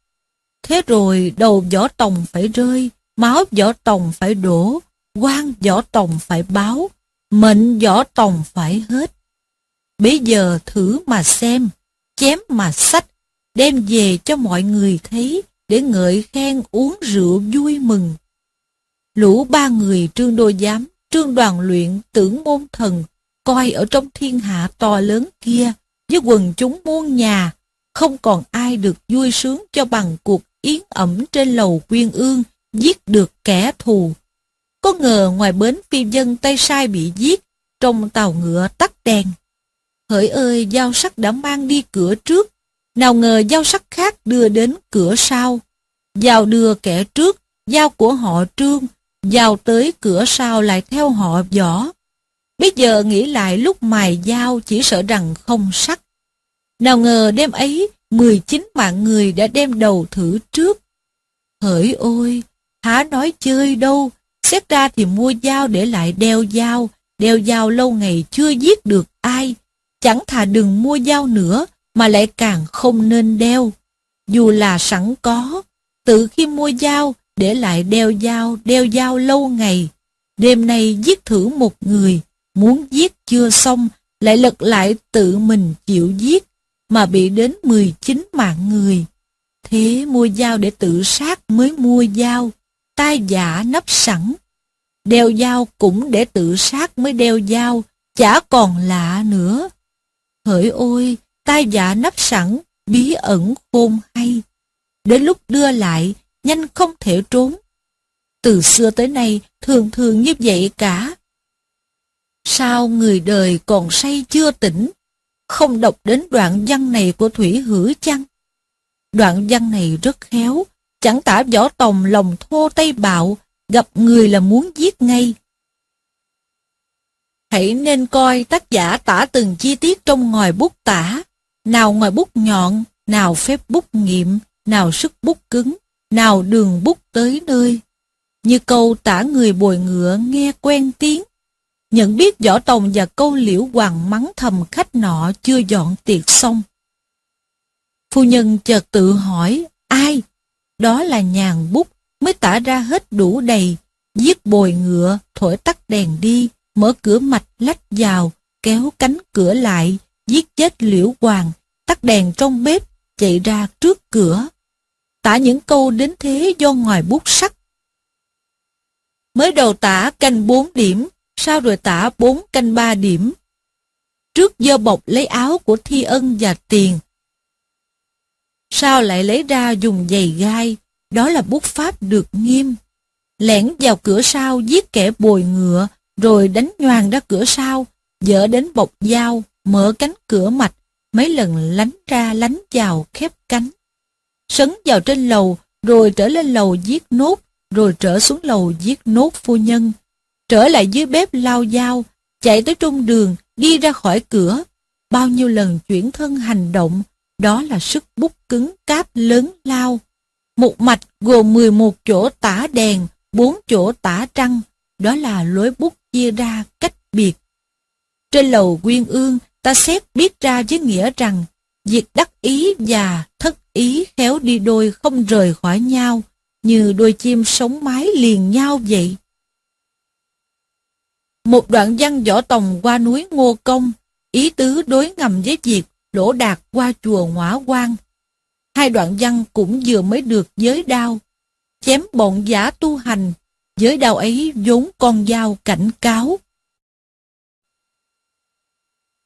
Thế rồi đầu võ tòng phải rơi, máu võ tòng phải đổ, quan võ tòng phải báo, mệnh võ tòng phải hết. Bây giờ thử mà xem, chém mà sách, đem về cho mọi người thấy, để ngợi khen uống rượu vui mừng. Lũ ba người trương đô giám, trương đoàn luyện, tưởng môn thần, coi ở trong thiên hạ to lớn kia, với quần chúng muôn nhà, không còn ai được vui sướng cho bằng cuộc yến ẩm trên lầu quyên ương, giết được kẻ thù. Có ngờ ngoài bến phi dân tay sai bị giết, trong tàu ngựa tắt đèn. Hỡi ơi, dao sắc đã mang đi cửa trước, nào ngờ dao sắc khác đưa đến cửa sau. Dao đưa kẻ trước, dao của họ trương, dao tới cửa sau lại theo họ võ. Bây giờ nghĩ lại lúc mài dao chỉ sợ rằng không sắc. Nào ngờ đêm ấy, 19 mạng người đã đem đầu thử trước. Hỡi ôi, há nói chơi đâu, xét ra thì mua dao để lại đeo dao, đeo dao lâu ngày chưa giết được ai. Chẳng thà đừng mua dao nữa, mà lại càng không nên đeo. Dù là sẵn có, tự khi mua dao, để lại đeo dao, đeo dao lâu ngày. Đêm nay giết thử một người, muốn giết chưa xong, lại lật lại tự mình chịu giết, mà bị đến 19 mạng người. Thế mua dao để tự sát mới mua dao, tai giả nấp sẵn. Đeo dao cũng để tự sát mới đeo dao, chả còn lạ nữa. Hỡi ôi, tai giả nắp sẵn, bí ẩn khôn hay. Đến lúc đưa lại, nhanh không thể trốn. Từ xưa tới nay, thường thường như vậy cả. Sao người đời còn say chưa tỉnh, không đọc đến đoạn văn này của Thủy Hữu chăng? Đoạn văn này rất khéo, chẳng tả võ tòng lòng thô tay bạo, gặp người là muốn giết ngay. Hãy nên coi tác giả tả từng chi tiết trong ngòi bút tả, nào ngòi bút nhọn, nào phép bút nghiệm, nào sức bút cứng, nào đường bút tới nơi. Như câu tả người bồi ngựa nghe quen tiếng, nhận biết võ tòng và câu liễu hoàng mắng thầm khách nọ chưa dọn tiệc xong. Phu nhân chợt tự hỏi, ai? Đó là nhàn bút mới tả ra hết đủ đầy, giết bồi ngựa, thổi tắt đèn đi, mở cửa mạch lách vào, kéo cánh cửa lại, giết chết liễu hoàng, tắt đèn trong bếp, chạy ra trước cửa. Tả những câu đến thế do ngoài bút sắc. Mới đầu tả canh 4 điểm, sau rồi tả 4 canh 3 điểm. Trước dơ bọc lấy áo của thi ân và tiền. Sao lại lấy ra dùng giày gai, đó là bút pháp được nghiêm. Lẻn vào cửa sau giết kẻ bồi ngựa, rồi đánh nhoàng ra cửa sau, dỡ đến bọc dao, mở cánh cửa mạch, mấy lần lánh ra lánh vào khép cánh. Sấn vào trên lầu, rồi trở lên lầu giết nốt, rồi trở xuống lầu giết nốt phu nhân. Trở lại dưới bếp lao dao, chạy tới trung đường, đi ra khỏi cửa. Bao nhiêu lần chuyển thân hành động, đó là sức bút cứng cáp lớn lao. Một mạch gồm 11 chỗ tả đèn, 4 chỗ tả trăng, đó là lối bút chia ra cách biệt. Trên lầu Quyên Ương, ta xét biết ra với nghĩa rằng, việc đắc ý và thất ý khéo đi đôi không rời khỏi nhau, như đôi chim sống mái liền nhau vậy. Một đoạn văn võ tòng qua núi Ngô Công, ý tứ đối ngầm với việc lỗ đạt qua chùa Ngõa Quan. Hai đoạn văn cũng vừa mới được giới đao, chém bọn giả tu hành, giới đao ấy vốn con dao cảnh cáo.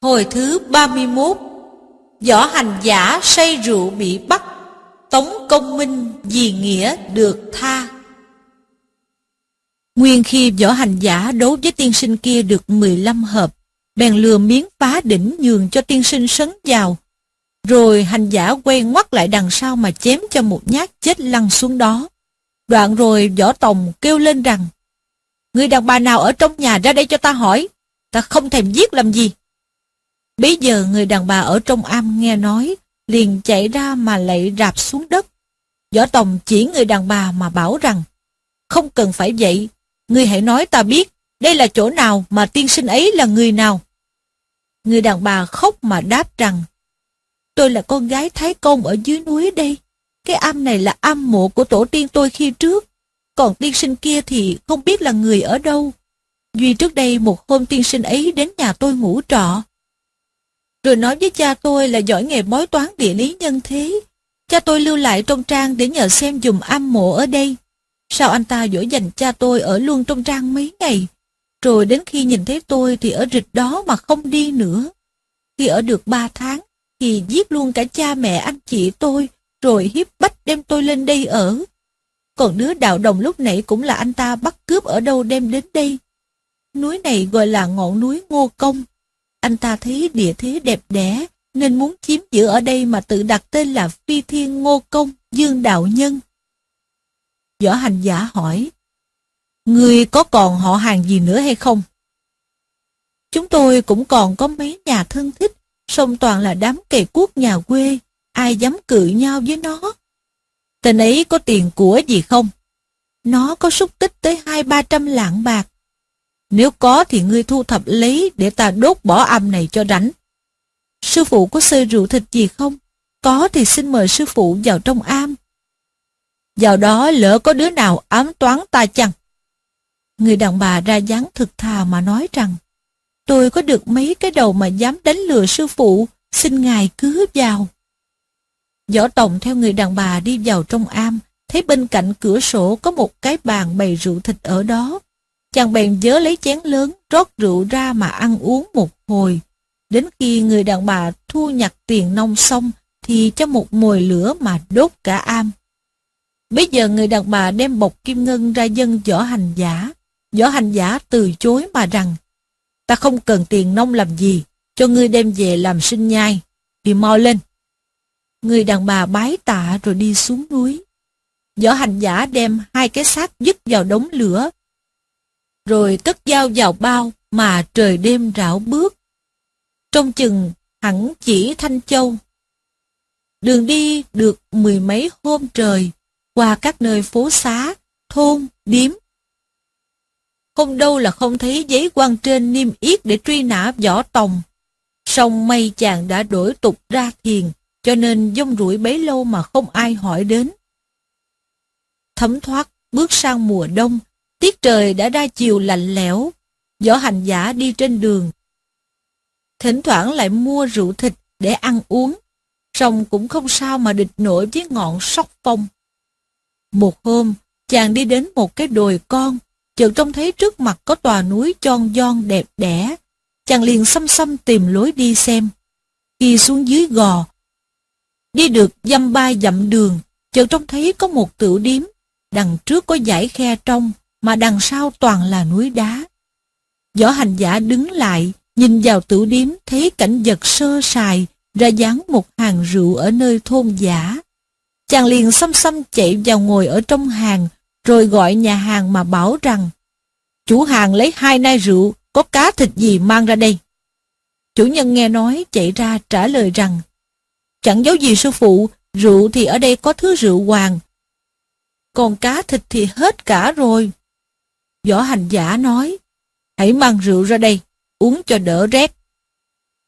Hồi thứ 31 Võ hành giả say rượu bị bắt, Tống công minh vì nghĩa được tha. Nguyên khi võ hành giả đấu với tiên sinh kia được 15 hợp, Bèn lừa miếng phá đỉnh nhường cho tiên sinh sấn vào. Rồi hành giả quay ngoắt lại đằng sau mà chém cho một nhát chết lăn xuống đó. Đoạn rồi võ tòng kêu lên rằng, Người đàn bà nào ở trong nhà ra đây cho ta hỏi? Ta không thèm giết làm gì. Bây giờ người đàn bà ở trong am nghe nói, liền chạy ra mà lạy rạp xuống đất. Võ Tòng chỉ người đàn bà mà bảo rằng, không cần phải vậy, ngươi hãy nói ta biết, đây là chỗ nào mà tiên sinh ấy là người nào. Người đàn bà khóc mà đáp rằng, tôi là con gái Thái Công ở dưới núi đây. Cái am này là am mộ của tổ tiên tôi khi trước, còn tiên sinh kia thì không biết là người ở đâu. Duy trước đây một hôm tiên sinh ấy đến nhà tôi ngủ trọ, rồi nói với cha tôi là giỏi nghề bói toán địa lý nhân thế. Cha tôi lưu lại trong trang để nhờ xem dùm am mộ ở đây. Sao anh ta dỗ dành cha tôi ở luôn trong trang mấy ngày? Rồi đến khi nhìn thấy tôi thì ở rịch đó mà không đi nữa. Khi ở được ba tháng thì giết luôn cả cha mẹ anh chị tôi, rồi hiếp bách đem tôi lên đây ở. Còn đứa đạo đồng lúc nãy cũng là anh ta bắt cướp ở đâu đem đến đây. Núi này gọi là ngọn núi Ngô Công. Anh ta thấy địa thế đẹp đẽ, nên muốn chiếm giữ ở đây mà tự đặt tên là Phi Thiên Ngô Công, Dương Đạo Nhân. Võ hành giả hỏi, Người có còn họ hàng gì nữa hay không? Chúng tôi cũng còn có mấy nhà thân thích, song toàn là đám kẻ cuốc nhà quê, ai dám cự nhau với nó. Tên ấy có tiền của gì không? Nó có xúc tích tới hai ba trăm lạng bạc. Nếu có thì ngươi thu thập lấy để ta đốt bỏ âm này cho rảnh. Sư phụ có xơi rượu thịt gì không? Có thì xin mời sư phụ vào trong am. Vào đó lỡ có đứa nào ám toán ta chăng? Người đàn bà ra dáng thực thà mà nói rằng Tôi có được mấy cái đầu mà dám đánh lừa sư phụ, xin ngài cứ vào. Võ tổng theo người đàn bà đi vào trong am, thấy bên cạnh cửa sổ có một cái bàn bày rượu thịt ở đó. Chàng bèn dớ lấy chén lớn, rót rượu ra mà ăn uống một hồi. Đến khi người đàn bà thu nhặt tiền nông xong, thì cho một mồi lửa mà đốt cả am. Bây giờ người đàn bà đem bọc kim ngân ra dân võ hành giả. Võ hành giả từ chối mà rằng, ta không cần tiền nông làm gì, cho ngươi đem về làm sinh nhai, thì mau lên. Người đàn bà bái tạ rồi đi xuống núi. Võ hành giả đem hai cái xác dứt vào đống lửa, rồi cất dao vào bao mà trời đêm rảo bước. Trong chừng hẳn chỉ Thanh Châu. Đường đi được mười mấy hôm trời, qua các nơi phố xá, thôn, điếm. Không đâu là không thấy giấy quan trên niêm yết để truy nã võ tòng. Song may chàng đã đổi tục ra thiền, cho nên dông rủi bấy lâu mà không ai hỏi đến. Thấm thoát, bước sang mùa đông, tiết trời đã ra chiều lạnh lẽo, võ hành giả đi trên đường. Thỉnh thoảng lại mua rượu thịt để ăn uống, song cũng không sao mà địch nổi với ngọn sóc phong. Một hôm, chàng đi đến một cái đồi con, chợt trông thấy trước mặt có tòa núi chon gion đẹp đẽ. Chàng liền xăm xăm tìm lối đi xem. Khi xuống dưới gò, đi được dăm ba dặm đường, chợt trông thấy có một tiểu điếm, đằng trước có dải khe trong, mà đằng sau toàn là núi đá. Võ hành giả đứng lại, nhìn vào tử điếm thấy cảnh vật sơ sài, ra dáng một hàng rượu ở nơi thôn giả. Chàng liền xăm xăm chạy vào ngồi ở trong hàng, rồi gọi nhà hàng mà bảo rằng Chủ hàng lấy hai nai rượu, có cá thịt gì mang ra đây? Chủ nhân nghe nói chạy ra trả lời rằng Chẳng giấu gì sư phụ, rượu thì ở đây có thứ rượu hoàng. Còn cá thịt thì hết cả rồi. Võ hành giả nói Hãy mang rượu ra đây, uống cho đỡ rét.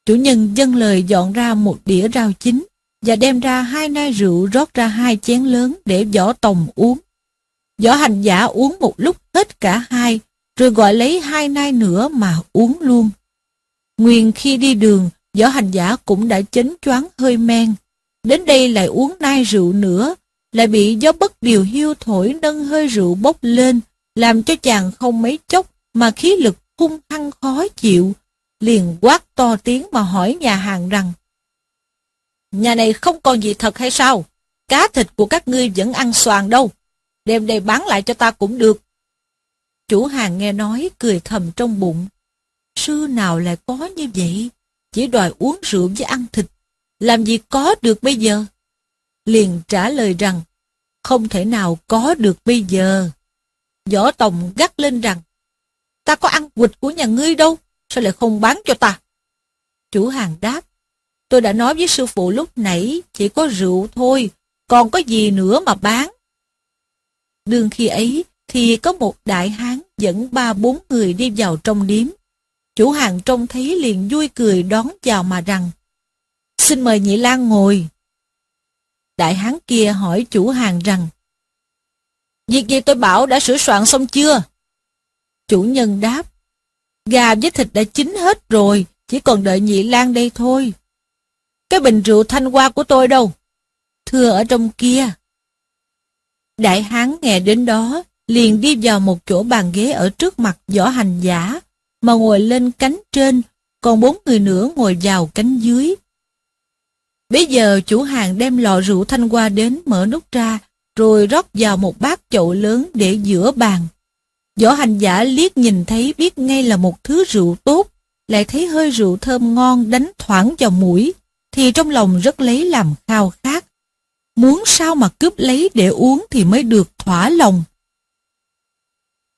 Chủ nhân dâng lời dọn ra một đĩa rau chín và đem ra hai nai rượu rót ra hai chén lớn để võ tòng uống. Võ hành giả uống một lúc hết cả hai, rồi gọi lấy hai nai nữa mà uống luôn. Nguyên khi đi đường, võ hành giả cũng đã chấn choáng hơi men. Đến đây lại uống nai rượu nữa, lại bị gió bất điều hiu thổi nâng hơi rượu bốc lên, làm cho chàng không mấy chốc mà khí lực hung hăng khó chịu. Liền quát to tiếng mà hỏi nhà hàng rằng Nhà này không còn gì thật hay sao? Cá thịt của các ngươi vẫn ăn xoàn đâu. Đem đây bán lại cho ta cũng được. Chủ hàng nghe nói cười thầm trong bụng. Sư nào lại có như vậy? Chỉ đòi uống rượu với ăn thịt. Làm gì có được bây giờ? Liền trả lời rằng, không thể nào có được bây giờ. Võ Tòng gắt lên rằng, ta có ăn quịch của nhà ngươi đâu, sao lại không bán cho ta? Chủ hàng đáp, tôi đã nói với sư phụ lúc nãy, chỉ có rượu thôi, còn có gì nữa mà bán. Đương khi ấy, thì có một đại hán dẫn ba bốn người đi vào trong điếm. Chủ hàng trông thấy liền vui cười đón chào mà rằng, xin mời nhị Lan ngồi. Đại hán kia hỏi chủ hàng rằng, Việc gì tôi bảo đã sửa soạn xong chưa? Chủ nhân đáp, gà với thịt đã chín hết rồi, chỉ còn đợi nhị lan đây thôi. Cái bình rượu thanh hoa của tôi đâu? Thưa ở trong kia. Đại hán nghe đến đó, liền đi vào một chỗ bàn ghế ở trước mặt võ hành giả, mà ngồi lên cánh trên, còn bốn người nữa ngồi vào cánh dưới. Bây giờ chủ hàng đem lọ rượu thanh hoa đến mở nút ra, rồi rót vào một bát chậu lớn để giữa bàn. Võ hành giả liếc nhìn thấy biết ngay là một thứ rượu tốt, lại thấy hơi rượu thơm ngon đánh thoảng vào mũi, thì trong lòng rất lấy làm khao khát. Muốn sao mà cướp lấy để uống thì mới được thỏa lòng.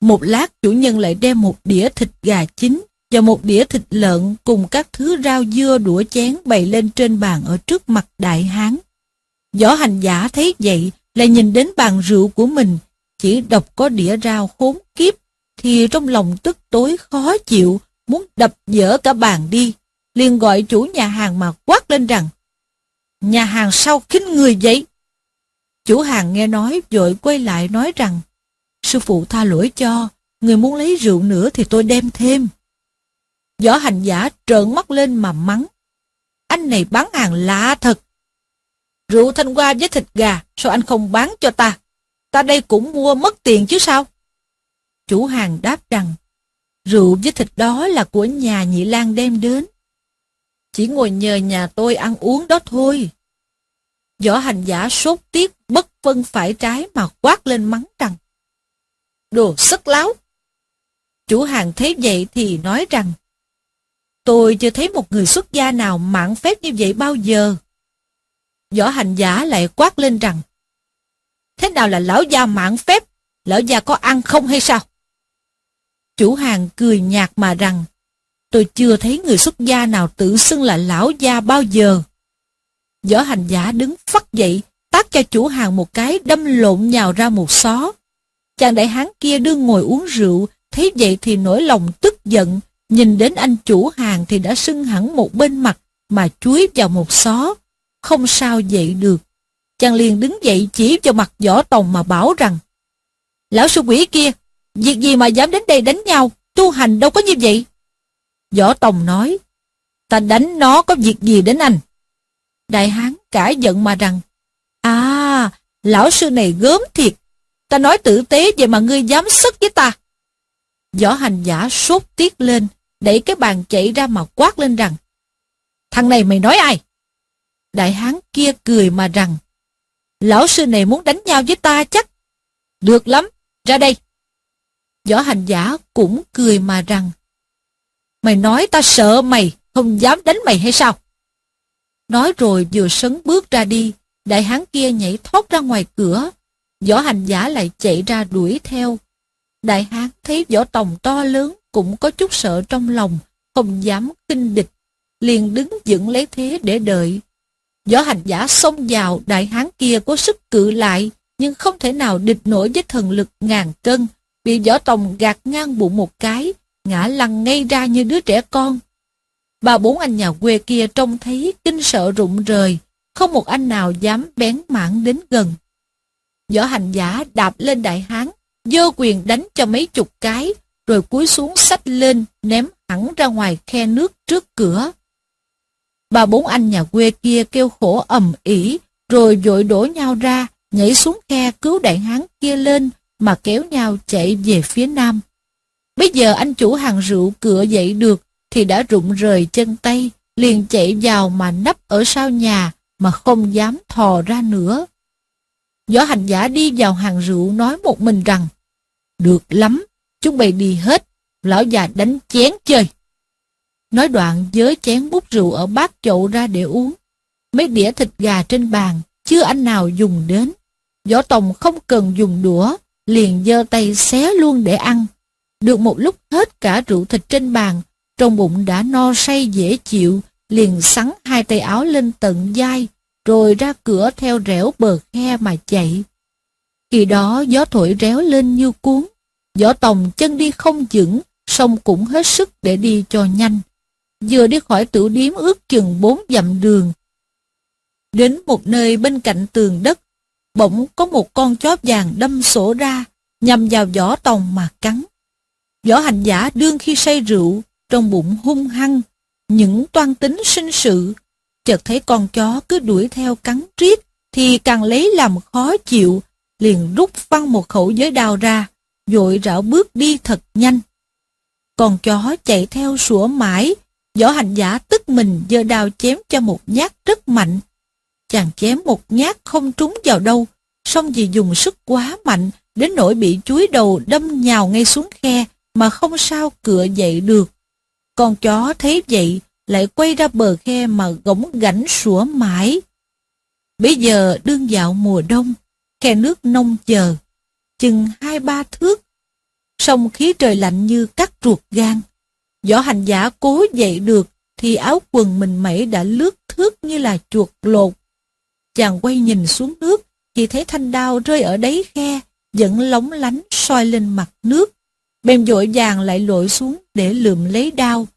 Một lát chủ nhân lại đem một đĩa thịt gà chín và một đĩa thịt lợn cùng các thứ rau dưa đũa chén bày lên trên bàn ở trước mặt đại hán. Võ hành giả thấy vậy lại nhìn đến bàn rượu của mình, chỉ đọc có đĩa rau khốn kiếp, thì trong lòng tức tối khó chịu, muốn đập dở cả bàn đi. liền gọi chủ nhà hàng mà quát lên rằng, nhà hàng sao khinh người vậy? Chủ hàng nghe nói vội quay lại nói rằng, sư phụ tha lỗi cho, người muốn lấy rượu nữa thì tôi đem thêm. Võ hành giả trợn mắt lên mà mắng, anh này bán hàng lạ thật. Rượu thanh hoa với thịt gà, sao anh không bán cho ta? Ta đây cũng mua mất tiền chứ sao? Chủ hàng đáp rằng, rượu với thịt đó là của nhà nhị Lan đem đến. Chỉ ngồi nhờ nhà tôi ăn uống đó thôi. Võ hành giả sốt tiết bất phân phải trái mà quát lên mắng rằng Đồ sức láo! Chủ hàng thấy vậy thì nói rằng Tôi chưa thấy một người xuất gia nào mạn phép như vậy bao giờ. Võ hành giả lại quát lên rằng Thế nào là lão gia mạn phép? Lão gia có ăn không hay sao? Chủ hàng cười nhạt mà rằng Tôi chưa thấy người xuất gia nào tự xưng là lão gia bao giờ. Võ hành giả đứng phắt dậy, tát cho chủ hàng một cái đâm lộn nhào ra một xó. Chàng đại hán kia đương ngồi uống rượu, thấy vậy thì nổi lòng tức giận, nhìn đến anh chủ hàng thì đã sưng hẳn một bên mặt mà chuối vào một xó. Không sao dậy được. Chàng liền đứng dậy chỉ cho mặt võ tòng mà bảo rằng Lão sư quỷ kia, việc gì mà dám đến đây đánh nhau, tu hành đâu có như vậy. Võ Tòng nói, ta đánh nó có việc gì đến anh? Đại hán cãi giận mà rằng, à, lão sư này gớm thiệt, ta nói tử tế vậy mà ngươi dám sức với ta. Võ hành giả sốt tiết lên, đẩy cái bàn chạy ra mà quát lên rằng, thằng này mày nói ai? Đại hán kia cười mà rằng, lão sư này muốn đánh nhau với ta chắc. Được lắm, ra đây. Võ hành giả cũng cười mà rằng, Mày nói ta sợ mày, không dám đánh mày hay sao? Nói rồi vừa sấn bước ra đi, đại hán kia nhảy thoát ra ngoài cửa. Võ hành giả lại chạy ra đuổi theo. Đại hán thấy võ tòng to lớn cũng có chút sợ trong lòng, không dám kinh địch, liền đứng dựng lấy thế để đợi. Võ hành giả xông vào, đại hán kia có sức cự lại, nhưng không thể nào địch nổi với thần lực ngàn cân, bị võ tòng gạt ngang bụng một cái, ngã lăn ngay ra như đứa trẻ con. bà bốn anh nhà quê kia trông thấy kinh sợ rụng rời, không một anh nào dám bén mảng đến gần. Võ hành giả đạp lên đại hán, dơ quyền đánh cho mấy chục cái, rồi cúi xuống sách lên, ném hẳn ra ngoài khe nước trước cửa. Ba bốn anh nhà quê kia kêu khổ ầm ỉ, rồi vội đổ nhau ra, nhảy xuống khe cứu đại hán kia lên, mà kéo nhau chạy về phía nam. Bây giờ anh chủ hàng rượu cửa dậy được thì đã rụng rời chân tay, liền chạy vào mà nấp ở sau nhà mà không dám thò ra nữa. Võ hành giả đi vào hàng rượu nói một mình rằng Được lắm, chúng bày đi hết, lão già đánh chén chơi. Nói đoạn với chén bút rượu ở bát chậu ra để uống. Mấy đĩa thịt gà trên bàn, chưa anh nào dùng đến. Võ Tòng không cần dùng đũa, liền giơ tay xé luôn để ăn. Được một lúc hết cả rượu thịt trên bàn, trong bụng đã no say dễ chịu, liền sắn hai tay áo lên tận vai, rồi ra cửa theo rẽo bờ khe mà chạy. Khi đó gió thổi réo lên như cuốn, võ tòng chân đi không vững, song cũng hết sức để đi cho nhanh. Vừa đi khỏi tiểu điếm ước chừng bốn dặm đường. Đến một nơi bên cạnh tường đất, bỗng có một con chó vàng đâm sổ ra, nhằm vào vỏ tòng mà cắn. Võ hành giả đương khi say rượu, trong bụng hung hăng, những toan tính sinh sự. Chợt thấy con chó cứ đuổi theo cắn riết, thì càng lấy làm khó chịu, liền rút văng một khẩu giới đao ra, vội rảo bước đi thật nhanh. Con chó chạy theo sủa mãi, võ hành giả tức mình giơ đao chém cho một nhát rất mạnh. Chàng chém một nhát không trúng vào đâu, song vì dùng sức quá mạnh, đến nỗi bị chuối đầu đâm nhào ngay xuống khe, mà không sao cựa dậy được. Con chó thấy vậy lại quay ra bờ khe mà gỗng gảnh sủa mãi. Bây giờ đương dạo mùa đông, khe nước nông chờ, chừng hai ba thước. Sông khí trời lạnh như cắt ruột gan. Võ hành giả cố dậy được thì áo quần mình mẩy đã lướt thước như là chuột lột. Chàng quay nhìn xuống nước thì thấy thanh đao rơi ở đáy khe, vẫn lóng lánh soi lên mặt nước. Bèn dội vàng lại lội xuống để lượm lấy đao.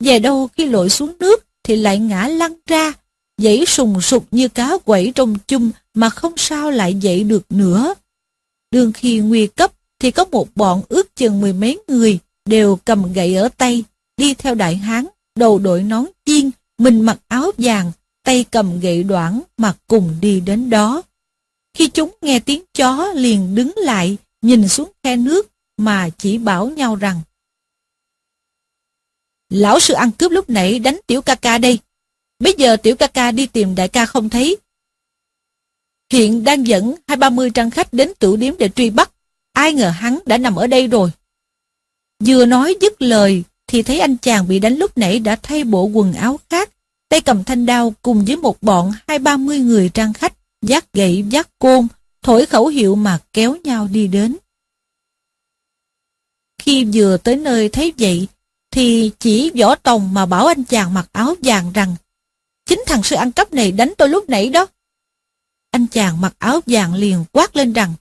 Về đâu khi lội xuống nước thì lại ngã lăn ra, dãy sùng sục như cá quẩy trong chung mà không sao lại dậy được nữa. Đương khi nguy cấp thì có một bọn ước chừng mười mấy người đều cầm gậy ở tay, đi theo đại hán, đầu đội nón chiên, mình mặc áo vàng, tay cầm gậy đoạn mà cùng đi đến đó. Khi chúng nghe tiếng chó liền đứng lại, nhìn xuống khe nước mà chỉ bảo nhau rằng Lão sư ăn cướp lúc nãy đánh tiểu ca ca đây. Bây giờ tiểu ca ca đi tìm đại ca không thấy. Hiện đang dẫn hai ba mươi trang khách đến tử điếm để truy bắt. Ai ngờ hắn đã nằm ở đây rồi. Vừa nói dứt lời thì thấy anh chàng bị đánh lúc nãy đã thay bộ quần áo khác, tay cầm thanh đao cùng với một bọn hai ba mươi người trang khách, giác gậy giác côn, thổi khẩu hiệu mà kéo nhau đi đến. Khi vừa tới nơi thấy vậy, thì chỉ võ tòng mà bảo anh chàng mặc áo vàng rằng chính thằng sư ăn cắp này đánh tôi lúc nãy đó. Anh chàng mặc áo vàng liền quát lên rằng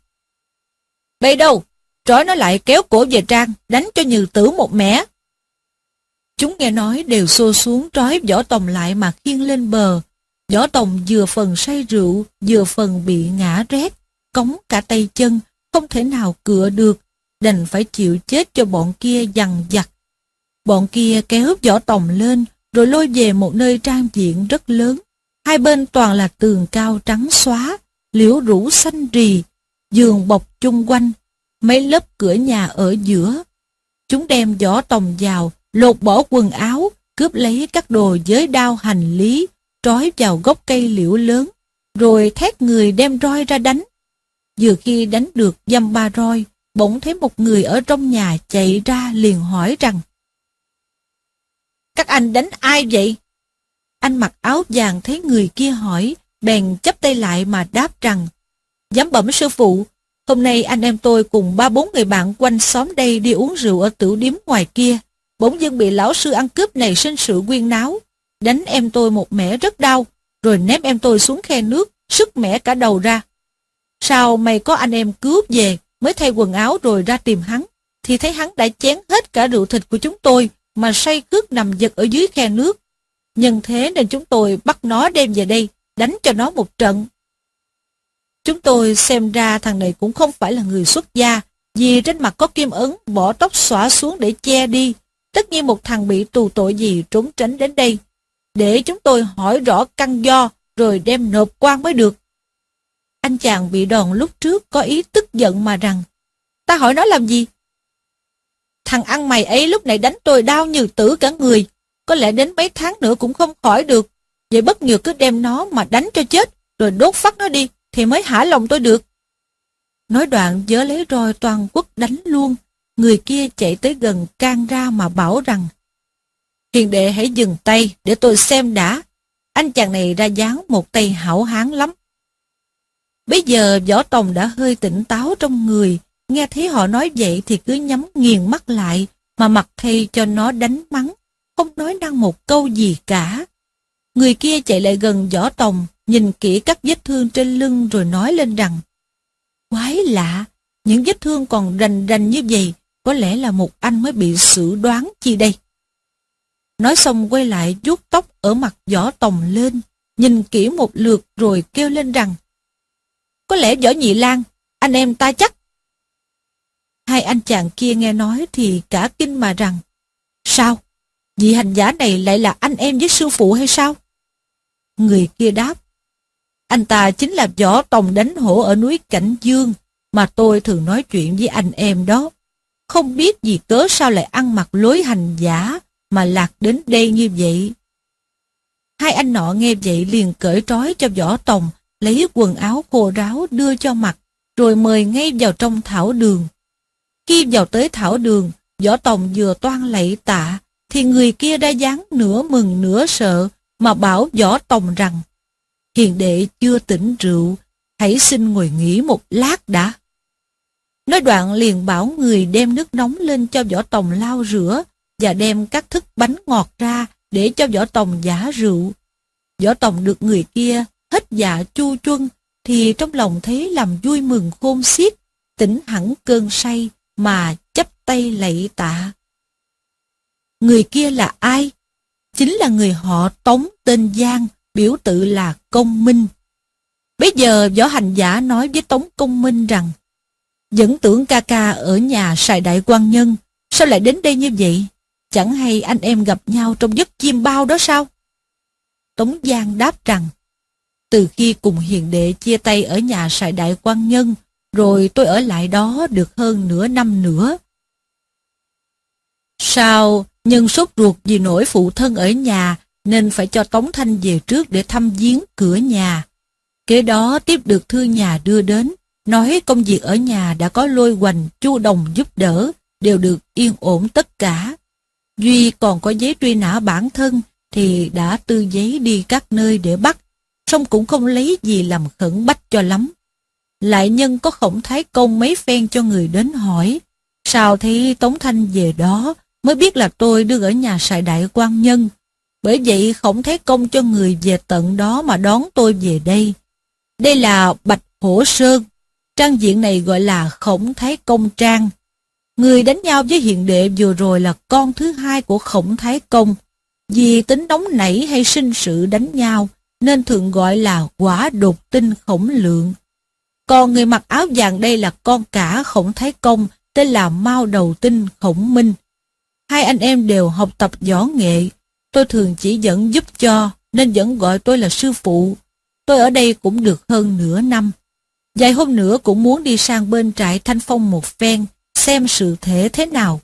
Bây đâu, trói nó lại kéo cổ về trang, đánh cho như tử một mẻ. Chúng nghe nói đều xô xuống trói võ tòng lại mà khiêng lên bờ. Võ tòng vừa phần say rượu, vừa phần bị ngã rét, cống cả tay chân, không thể nào cựa được, đành phải chịu chết cho bọn kia dằn vặt. Bọn kia kéo võ tòng lên, rồi lôi về một nơi trang diện rất lớn. Hai bên toàn là tường cao trắng xóa, liễu rủ xanh rì, giường bọc chung quanh, mấy lớp cửa nhà ở giữa. Chúng đem giỏ tòng vào, lột bỏ quần áo, cướp lấy các đồ giới đao hành lý, trói vào gốc cây liễu lớn, rồi thét người đem roi ra đánh. Vừa khi đánh được dăm ba roi, bỗng thấy một người ở trong nhà chạy ra liền hỏi rằng Các anh đánh ai vậy? Anh mặc áo vàng thấy người kia hỏi, bèn chấp tay lại mà đáp rằng Dám bẩm sư phụ, hôm nay anh em tôi cùng ba bốn người bạn quanh xóm đây đi uống rượu ở tửu điếm ngoài kia. Bỗng dưng bị lão sư ăn cướp này sinh sự quyên náo. Đánh em tôi một mẻ rất đau, rồi ném em tôi xuống khe nước, sức mẻ cả đầu ra. Sao mày có anh em cướp về, mới thay quần áo rồi ra tìm hắn, thì thấy hắn đã chén hết cả rượu thịt của chúng tôi, mà say cướp nằm giật ở dưới khe nước. Nhân thế nên chúng tôi bắt nó đem về đây, đánh cho nó một trận. Chúng tôi xem ra thằng này cũng không phải là người xuất gia, vì trên mặt có kim ấn, bỏ tóc xõa xuống để che đi. Tất nhiên một thằng bị tù tội gì trốn tránh đến đây. Để chúng tôi hỏi rõ căn do, rồi đem nộp quan mới được. Anh chàng bị đòn lúc trước có ý tức giận mà rằng, ta hỏi nó làm gì? Thằng ăn mày ấy lúc này đánh tôi đau như tử cả người, có lẽ đến mấy tháng nữa cũng không khỏi được. Vậy bất nhược cứ đem nó mà đánh cho chết, rồi đốt phát nó đi, thì mới hả lòng tôi được. Nói đoạn dớ lấy roi toàn quốc đánh luôn, người kia chạy tới gần can ra mà bảo rằng Hiền đệ hãy dừng tay để tôi xem đã. Anh chàng này ra dáng một tay hảo hán lắm. Bây giờ võ tòng đã hơi tỉnh táo trong người, nghe thấy họ nói vậy thì cứ nhắm nghiền mắt lại, mà mặc thay cho nó đánh mắng, không nói năng một câu gì cả. Người kia chạy lại gần võ tòng, nhìn kỹ các vết thương trên lưng rồi nói lên rằng Quái lạ, những vết thương còn rành rành như vậy, có lẽ là một anh mới bị xử đoán chi đây. Nói xong quay lại vuốt tóc ở mặt võ tòng lên, nhìn kỹ một lượt rồi kêu lên rằng Có lẽ võ nhị lan, anh em ta chắc. Hai anh chàng kia nghe nói thì cả kinh mà rằng Sao? Vị hành giả này lại là anh em với sư phụ hay sao? Người kia đáp Anh ta chính là võ tòng đánh hổ ở núi Cảnh Dương mà tôi thường nói chuyện với anh em đó. Không biết gì cớ sao lại ăn mặc lối hành giả mà lạc đến đây như vậy. Hai anh nọ nghe vậy liền cởi trói cho võ tòng, lấy quần áo khô ráo đưa cho mặc, rồi mời ngay vào trong thảo đường. Khi vào tới thảo đường, võ tòng vừa toan lạy tạ, thì người kia đã dáng nửa mừng nửa sợ, mà bảo võ tòng rằng, hiền đệ chưa tỉnh rượu, hãy xin ngồi nghỉ một lát đã. Nói đoạn liền bảo người đem nước nóng lên cho võ tòng lau rửa và đem các thức bánh ngọt ra để cho võ tòng giả rượu. Võ tòng được người kia hết dạ chu chuân thì trong lòng thấy làm vui mừng khôn xiết, tỉnh hẳn cơn say mà chấp tay lạy tạ. Người kia là ai? Chính là người họ Tống tên Giang, biểu tự là Công Minh. Bây giờ võ hành giả nói với Tống Công Minh rằng vẫn tưởng ca ca ở nhà xài đại quan nhân, sao lại đến đây như vậy? Chẳng hay anh em gặp nhau trong giấc chim bao đó sao? Tống Giang đáp rằng, từ khi cùng hiền đệ chia tay ở nhà sài đại quan nhân, rồi tôi ở lại đó được hơn nửa năm nữa. Sao, nhân sốt ruột vì nỗi phụ thân ở nhà, nên phải cho Tống Thanh về trước để thăm viếng cửa nhà. Kế đó tiếp được thư nhà đưa đến, nói công việc ở nhà đã có lôi hoành, chu đồng giúp đỡ, đều được yên ổn tất cả. Duy còn có giấy truy nã bản thân thì đã tư giấy đi các nơi để bắt, song cũng không lấy gì làm khẩn bách cho lắm. Lại nhân có khổng thái công mấy phen cho người đến hỏi, sao thấy Tống Thanh về đó mới biết là tôi đưa ở nhà sài đại quan nhân. Bởi vậy khổng thái công cho người về tận đó mà đón tôi về đây. Đây là Bạch Hổ Sơn, trang diện này gọi là khổng thái công trang. Người đánh nhau với hiện đệ vừa rồi là con thứ hai của khổng thái công. Vì tính nóng nảy hay sinh sự đánh nhau, nên thường gọi là quả đột tinh khổng lượng. Còn người mặc áo vàng đây là con cả khổng thái công, tên là Mao Đầu Tinh Khổng Minh. Hai anh em đều học tập võ nghệ, tôi thường chỉ dẫn giúp cho, nên vẫn gọi tôi là sư phụ. Tôi ở đây cũng được hơn nửa năm. Vài hôm nữa cũng muốn đi sang bên trại Thanh Phong một phen, xem sự thể thế nào.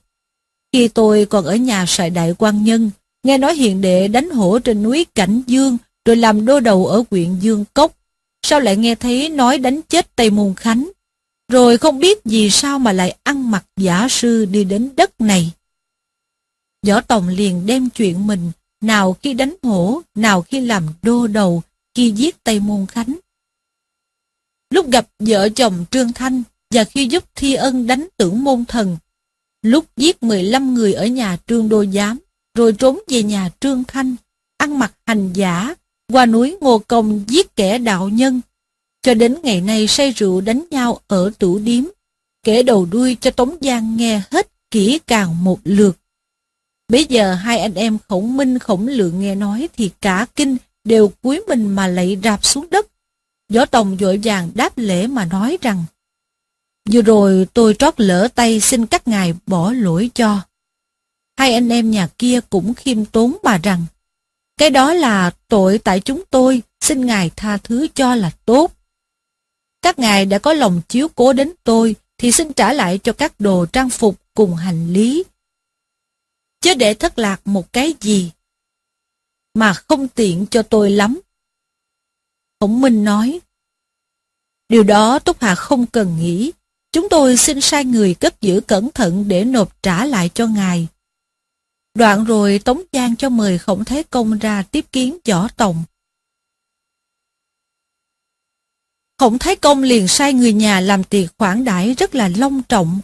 Khi tôi còn ở nhà sài đại quan nhân, nghe nói hiện đệ đánh hổ trên núi Cảnh Dương, rồi làm đô đầu ở huyện Dương Cốc. Sao lại nghe thấy nói đánh chết Tây Môn Khánh? Rồi không biết vì sao mà lại ăn mặc giả sư đi đến đất này. Võ Tòng liền đem chuyện mình, nào khi đánh hổ, nào khi làm đô đầu, khi giết Tây Môn Khánh. Lúc gặp vợ chồng Trương Thanh và khi giúp Thi Ân đánh tưởng môn thần. Lúc giết 15 người ở nhà Trương Đô Giám, rồi trốn về nhà Trương Thanh, ăn mặc hành giả, qua núi Ngô Công giết kẻ đạo nhân, cho đến ngày nay say rượu đánh nhau ở tủ điếm, kể đầu đuôi cho Tống Giang nghe hết kỹ càng một lượt. Bây giờ hai anh em khổng minh khổng lượng nghe nói thì cả kinh đều cúi mình mà lạy rạp xuống đất. Võ Tòng vội vàng đáp lễ mà nói rằng Vừa rồi tôi trót lỡ tay xin các ngài bỏ lỗi cho. Hai anh em nhà kia cũng khiêm tốn mà rằng cái đó là tội tại chúng tôi, xin ngài tha thứ cho là tốt. Các ngài đã có lòng chiếu cố đến tôi, thì xin trả lại cho các đồ trang phục cùng hành lý. Chứ để thất lạc một cái gì mà không tiện cho tôi lắm. Khổng Minh nói, Điều đó Túc Hạ không cần nghĩ, chúng tôi xin sai người cất giữ cẩn thận để nộp trả lại cho ngài. Đoạn rồi Tống Giang cho mời Khổng Thế Công ra tiếp kiến Võ Tòng. Khổng Thái Công liền sai người nhà làm tiệc khoản đãi rất là long trọng.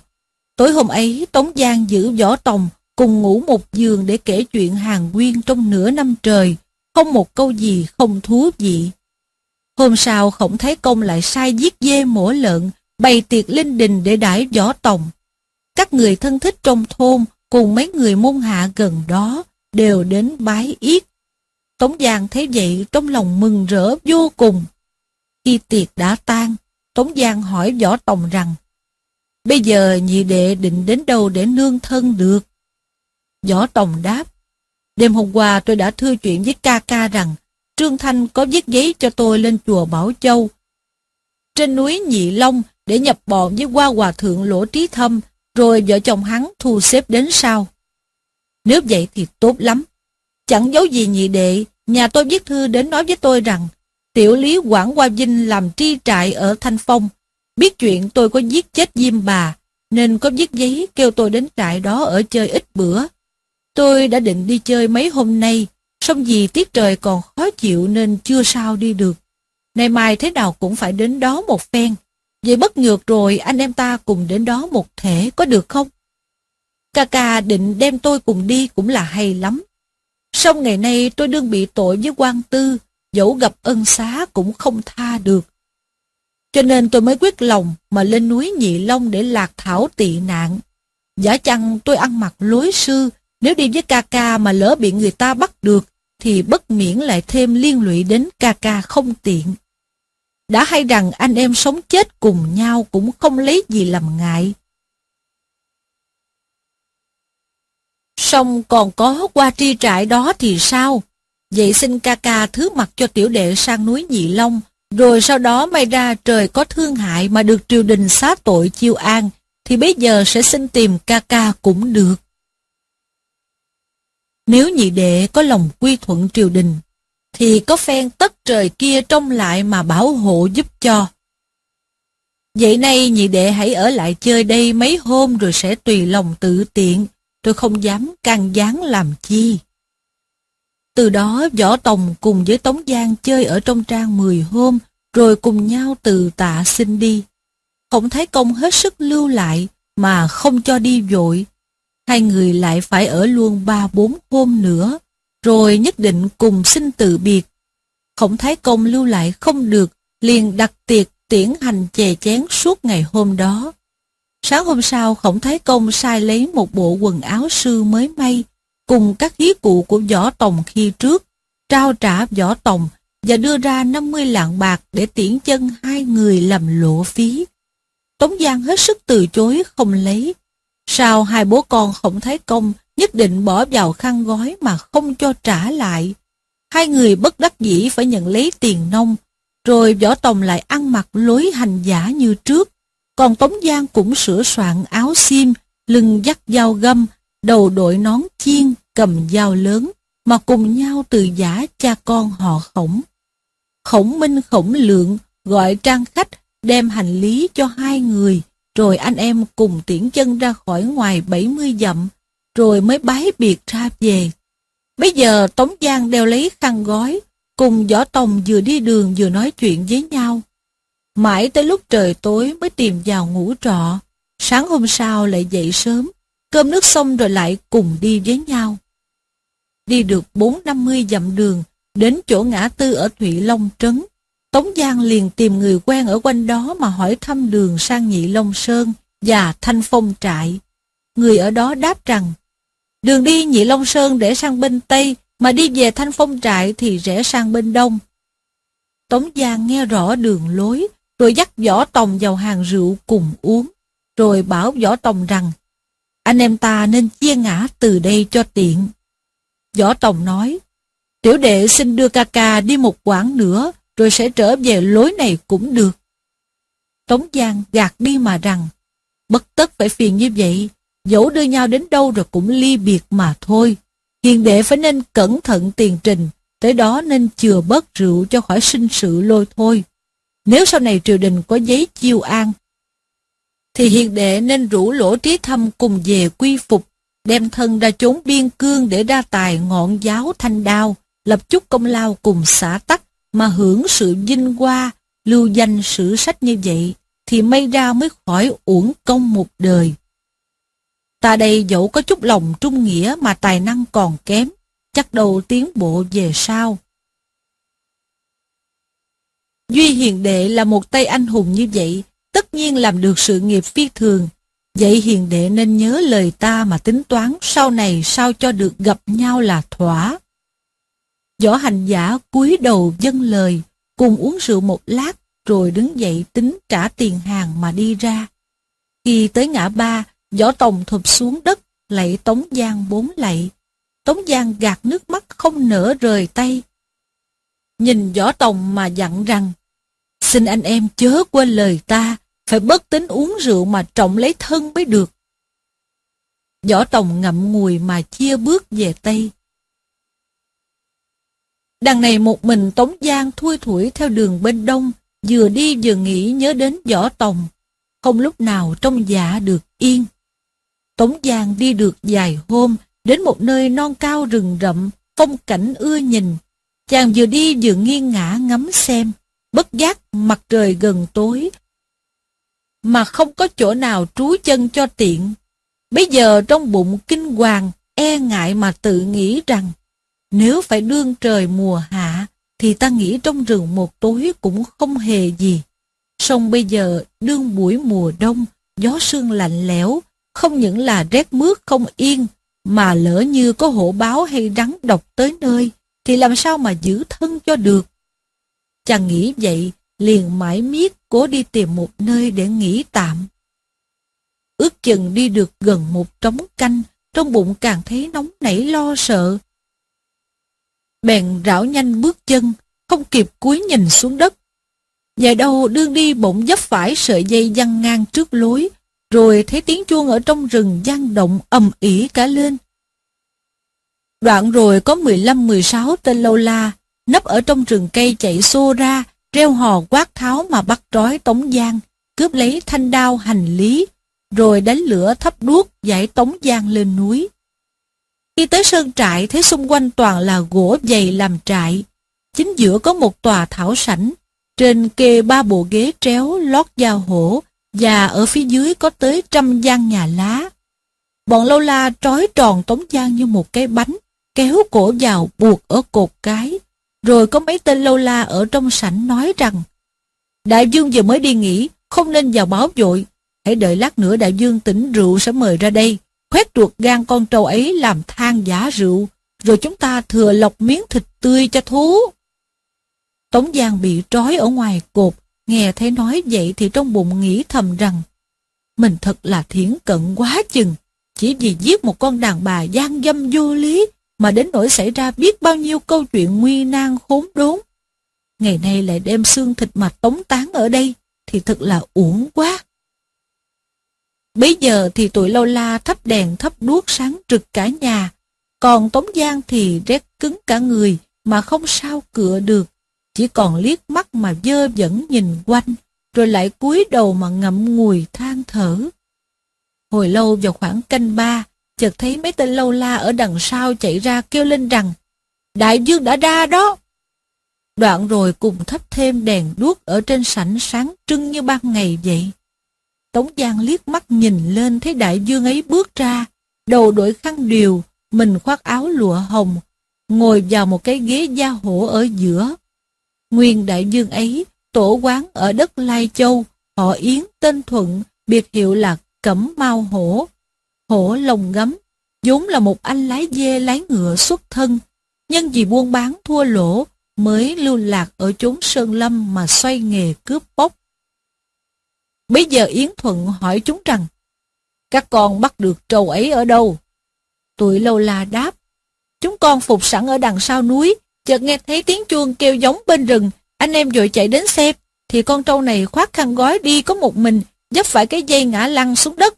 Tối hôm ấy, Tống Giang giữ Võ Tòng cùng ngủ một giường để kể chuyện hàng nguyên trong nửa năm trời, không một câu gì không thú vị. Hôm sau, Khổng Thái Công lại sai giết dê mổ lợn, bày tiệc linh đình để đãi Võ Tòng. Các người thân thích trong thôn cùng mấy người môn hạ gần đó đều đến bái yết. Tống Giang thấy vậy trong lòng mừng rỡ vô cùng. Khi tiệc đã tan, Tống Giang hỏi Võ Tòng rằng Bây giờ nhị đệ định đến đâu để nương thân được? Võ Tòng đáp Đêm hôm qua tôi đã thư chuyện với ca ca rằng Trương Thanh có viết giấy cho tôi lên chùa Bảo Châu trên núi Nhị Long để nhập bọn với qua hòa thượng Lỗ Trí Thâm rồi vợ chồng hắn thu xếp đến sau. Nếu vậy thì tốt lắm. Chẳng giấu gì nhị đệ, nhà tôi viết thư đến nói với tôi rằng tiểu lý Quảng Hoa Vinh làm tri trại ở Thanh Phong. Biết chuyện tôi có giết chết Diêm bà, nên có viết giấy kêu tôi đến trại đó ở chơi ít bữa. Tôi đã định đi chơi mấy hôm nay, song vì tiết trời còn khó chịu nên chưa sao đi được. Nay mai thế nào cũng phải đến đó một phen. Vậy bất nhược rồi anh em ta cùng đến đó một thể có được không? kaka định đem tôi cùng đi cũng là hay lắm. Song ngày nay tôi đương bị tội với quan tư, dẫu gặp ân xá cũng không tha được. Cho nên tôi mới quyết lòng mà lên núi Nhị Long để lạc thảo tị nạn. Giả chăng tôi ăn mặc lối sư, nếu đi với ca ca mà lỡ bị người ta bắt được, thì bất miễn lại thêm liên lụy đến ca ca không tiện đã hay rằng anh em sống chết cùng nhau cũng không lấy gì làm ngại. Xong còn có qua tri trại đó thì sao? Vậy xin ca ca thứ mặt cho tiểu đệ sang núi Nhị Long, rồi sau đó may ra trời có thương hại mà được triều đình xá tội chiêu an, thì bây giờ sẽ xin tìm ca ca cũng được. Nếu nhị đệ có lòng quy thuận triều đình, thì có phen tất trời kia trông lại mà bảo hộ giúp cho. Vậy nay nhị đệ hãy ở lại chơi đây mấy hôm rồi sẽ tùy lòng tự tiện, tôi không dám can gián làm chi. Từ đó Võ Tòng cùng với Tống Giang chơi ở trong trang 10 hôm, rồi cùng nhau từ tạ xin đi. Khổng Thái Công hết sức lưu lại, mà không cho đi vội. Hai người lại phải ở luôn ba bốn hôm nữa, rồi nhất định cùng xin từ biệt. Khổng Thái Công lưu lại không được, liền đặt tiệc tiễn hành chè chén suốt ngày hôm đó. Sáng hôm sau, Khổng Thái Công sai lấy một bộ quần áo sư mới may, cùng các hí cụ của Võ Tòng khi trước, trao trả Võ Tòng và đưa ra 50 lạng bạc để tiễn chân hai người làm lộ phí. Tống Giang hết sức từ chối không lấy. Sao hai bố con Khổng thấy Công nhất định bỏ vào khăn gói mà không cho trả lại. Hai người bất đắc dĩ phải nhận lấy tiền nông, rồi Võ Tòng lại ăn mặc lối hành giả như trước. Còn Tống Giang cũng sửa soạn áo xiêm, lưng dắt dao găm, đầu đội nón chiên, cầm dao lớn, mà cùng nhau từ giả cha con họ khổng. Khổng minh khổng lượng gọi trang khách đem hành lý cho hai người, rồi anh em cùng tiễn chân ra khỏi ngoài 70 dặm, rồi mới bái biệt ra về. Bây giờ Tống Giang đeo lấy khăn gói, cùng Võ Tòng vừa đi đường vừa nói chuyện với nhau. Mãi tới lúc trời tối mới tìm vào ngủ trọ, sáng hôm sau lại dậy sớm, cơm nước xong rồi lại cùng đi với nhau. Đi được bốn năm mươi dặm đường, đến chỗ ngã tư ở Thụy Long Trấn. Tống Giang liền tìm người quen ở quanh đó mà hỏi thăm đường sang Nhị Long Sơn và Thanh Phong Trại. Người ở đó đáp rằng, đường đi Nhị Long Sơn để sang bên Tây, mà đi về Thanh Phong Trại thì rẽ sang bên Đông. Tống Giang nghe rõ đường lối, rồi dắt Võ Tòng vào hàng rượu cùng uống, rồi bảo Võ Tòng rằng, anh em ta nên chia ngã từ đây cho tiện. Võ Tòng nói, tiểu đệ xin đưa ca ca đi một quãng nữa, rồi sẽ trở về lối này cũng được. Tống Giang gạt đi mà rằng, bất tất phải phiền như vậy, dẫu đưa nhau đến đâu rồi cũng ly biệt mà thôi. Hiền đệ phải nên cẩn thận tiền trình, tới đó nên chừa bớt rượu cho khỏi sinh sự lôi thôi. Nếu sau này triều đình có giấy chiêu an, thì hiền đệ nên rủ lỗ trí thâm cùng về quy phục, đem thân ra chốn biên cương để ra tài ngọn giáo thanh đao, lập chút công lao cùng xã tắc, mà hưởng sự vinh hoa, lưu danh sử sách như vậy, thì may ra mới khỏi uổng công một đời. Ta đây dẫu có chút lòng trung nghĩa mà tài năng còn kém, chắc đầu tiến bộ về sau. Duy Hiền Đệ là một tay anh hùng như vậy, tất nhiên làm được sự nghiệp phi thường. Vậy Hiền Đệ nên nhớ lời ta mà tính toán sau này sao cho được gặp nhau là thỏa. Võ hành giả cúi đầu dâng lời, cùng uống rượu một lát, rồi đứng dậy tính trả tiền hàng mà đi ra. Khi tới ngã ba, võ tòng thụp xuống đất, lạy Tống Giang bốn lạy. Tống Giang gạt nước mắt không nỡ rời tay. Nhìn võ tòng mà dặn rằng, xin anh em chớ quên lời ta, phải bớt tính uống rượu mà trọng lấy thân mới được. Võ tòng ngậm ngùi mà chia bước về Tây. Đằng này một mình Tống Giang thui thủi theo đường bên đông, vừa đi vừa nghĩ nhớ đến võ tòng, không lúc nào trong dạ được yên. Tống Giang đi được vài hôm, đến một nơi non cao rừng rậm, phong cảnh ưa nhìn. Chàng vừa đi vừa nghiêng ngã ngắm xem, bất giác mặt trời gần tối, mà không có chỗ nào trú chân cho tiện. Bây giờ trong bụng kinh hoàng, e ngại mà tự nghĩ rằng, nếu phải đương trời mùa hạ, thì ta nghĩ trong rừng một tối cũng không hề gì. Song bây giờ đương buổi mùa đông, gió sương lạnh lẽo, không những là rét mướt không yên, mà lỡ như có hổ báo hay rắn độc tới nơi, thì làm sao mà giữ thân cho được. Chàng nghĩ vậy, liền mãi miết cố đi tìm một nơi để nghỉ tạm. Ước chừng đi được gần một trống canh, trong bụng càng thấy nóng nảy lo sợ, bèn rảo nhanh bước chân, không kịp cúi nhìn xuống đất. về đâu đương đi bỗng dấp phải sợi dây văng ngang trước lối, rồi thấy tiếng chuông ở trong rừng gian động ầm ỉ cả lên. Đoạn rồi có 15-16 tên lâu la, nấp ở trong rừng cây chạy xô ra, reo hò quát tháo mà bắt trói Tống Giang, cướp lấy thanh đao hành lý, rồi đánh lửa thắp đuốc giải Tống Giang lên núi. Khi tới sơn trại thấy xung quanh toàn là gỗ dày làm trại, chính giữa có một tòa thảo sảnh, trên kê ba bộ ghế tréo lót da hổ, và ở phía dưới có tới trăm gian nhà lá. Bọn lâu la trói tròn Tống Giang như một cái bánh, kéo cổ vào buộc ở cột cái. Rồi có mấy tên lâu la ở trong sảnh nói rằng Đại dương vừa mới đi nghỉ, không nên vào báo vội. Hãy đợi lát nữa đại dương tỉnh rượu sẽ mời ra đây, khoét ruột gan con trâu ấy làm than giả rượu, rồi chúng ta thừa lọc miếng thịt tươi cho thú. Tống Giang bị trói ở ngoài cột, nghe thấy nói vậy thì trong bụng nghĩ thầm rằng mình thật là thiển cận quá chừng, chỉ vì giết một con đàn bà gian dâm vô lý mà đến nỗi xảy ra biết bao nhiêu câu chuyện nguy nan khốn đốn. Ngày nay lại đem xương thịt mà tống tán ở đây thì thật là uổng quá. Bây giờ thì tụi lâu la thắp đèn thắp đuốc sáng trực cả nhà, còn Tống Giang thì rét cứng cả người mà không sao cựa được, chỉ còn liếc mắt mà dơ dẫn nhìn quanh, rồi lại cúi đầu mà ngậm ngùi than thở. Hồi lâu vào khoảng canh ba, chợt thấy mấy tên lâu la ở đằng sau chạy ra kêu lên rằng Đại dương đã ra đó. Đoạn rồi cùng thắp thêm đèn đuốc ở trên sảnh sáng trưng như ban ngày vậy. Tống Giang liếc mắt nhìn lên thấy đại dương ấy bước ra, đầu đội khăn điều, mình khoác áo lụa hồng, ngồi vào một cái ghế da hổ ở giữa. Nguyên đại dương ấy, tổ quán ở đất Lai Châu, họ Yến tên Thuận, biệt hiệu là Cẩm Mao Hổ. Hổ lồng gấm, vốn là một anh lái dê lái ngựa xuất thân, nhân vì buôn bán thua lỗ, mới lưu lạc ở chốn sơn lâm mà xoay nghề cướp bóc. Bây giờ Yến Thuận hỏi chúng rằng, các con bắt được trâu ấy ở đâu? Tụi lâu la đáp, chúng con phục sẵn ở đằng sau núi, chợt nghe thấy tiếng chuông kêu giống bên rừng, anh em vội chạy đến xem, thì con trâu này khoác khăn gói đi có một mình, dấp phải cái dây ngã lăn xuống đất.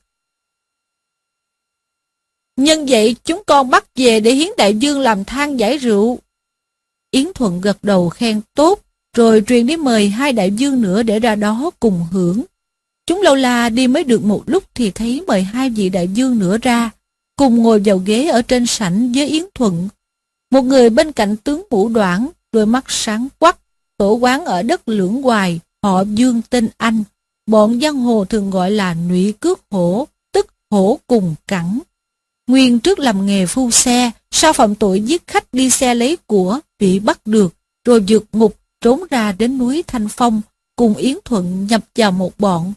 Nhân vậy chúng con bắt về để hiến đại dương làm than giải rượu. Yến Thuận gật đầu khen tốt, rồi truyền đi mời hai đại dương nữa để ra đó cùng hưởng. Chúng lâu la đi mới được một lúc thì thấy mời hai vị đại dương nữa ra, cùng ngồi vào ghế ở trên sảnh với Yến Thuận. Một người bên cạnh tướng mũ đoạn, đôi mắt sáng quắc, tổ quán ở đất lưỡng hoài, họ dương tên Anh. Bọn giang hồ thường gọi là nụy cước hổ, tức hổ cùng cẳng. Nguyên trước làm nghề phu xe, sau phạm tội giết khách đi xe lấy của, bị bắt được, rồi vượt ngục, trốn ra đến núi Thanh Phong, cùng Yến Thuận nhập vào một bọn.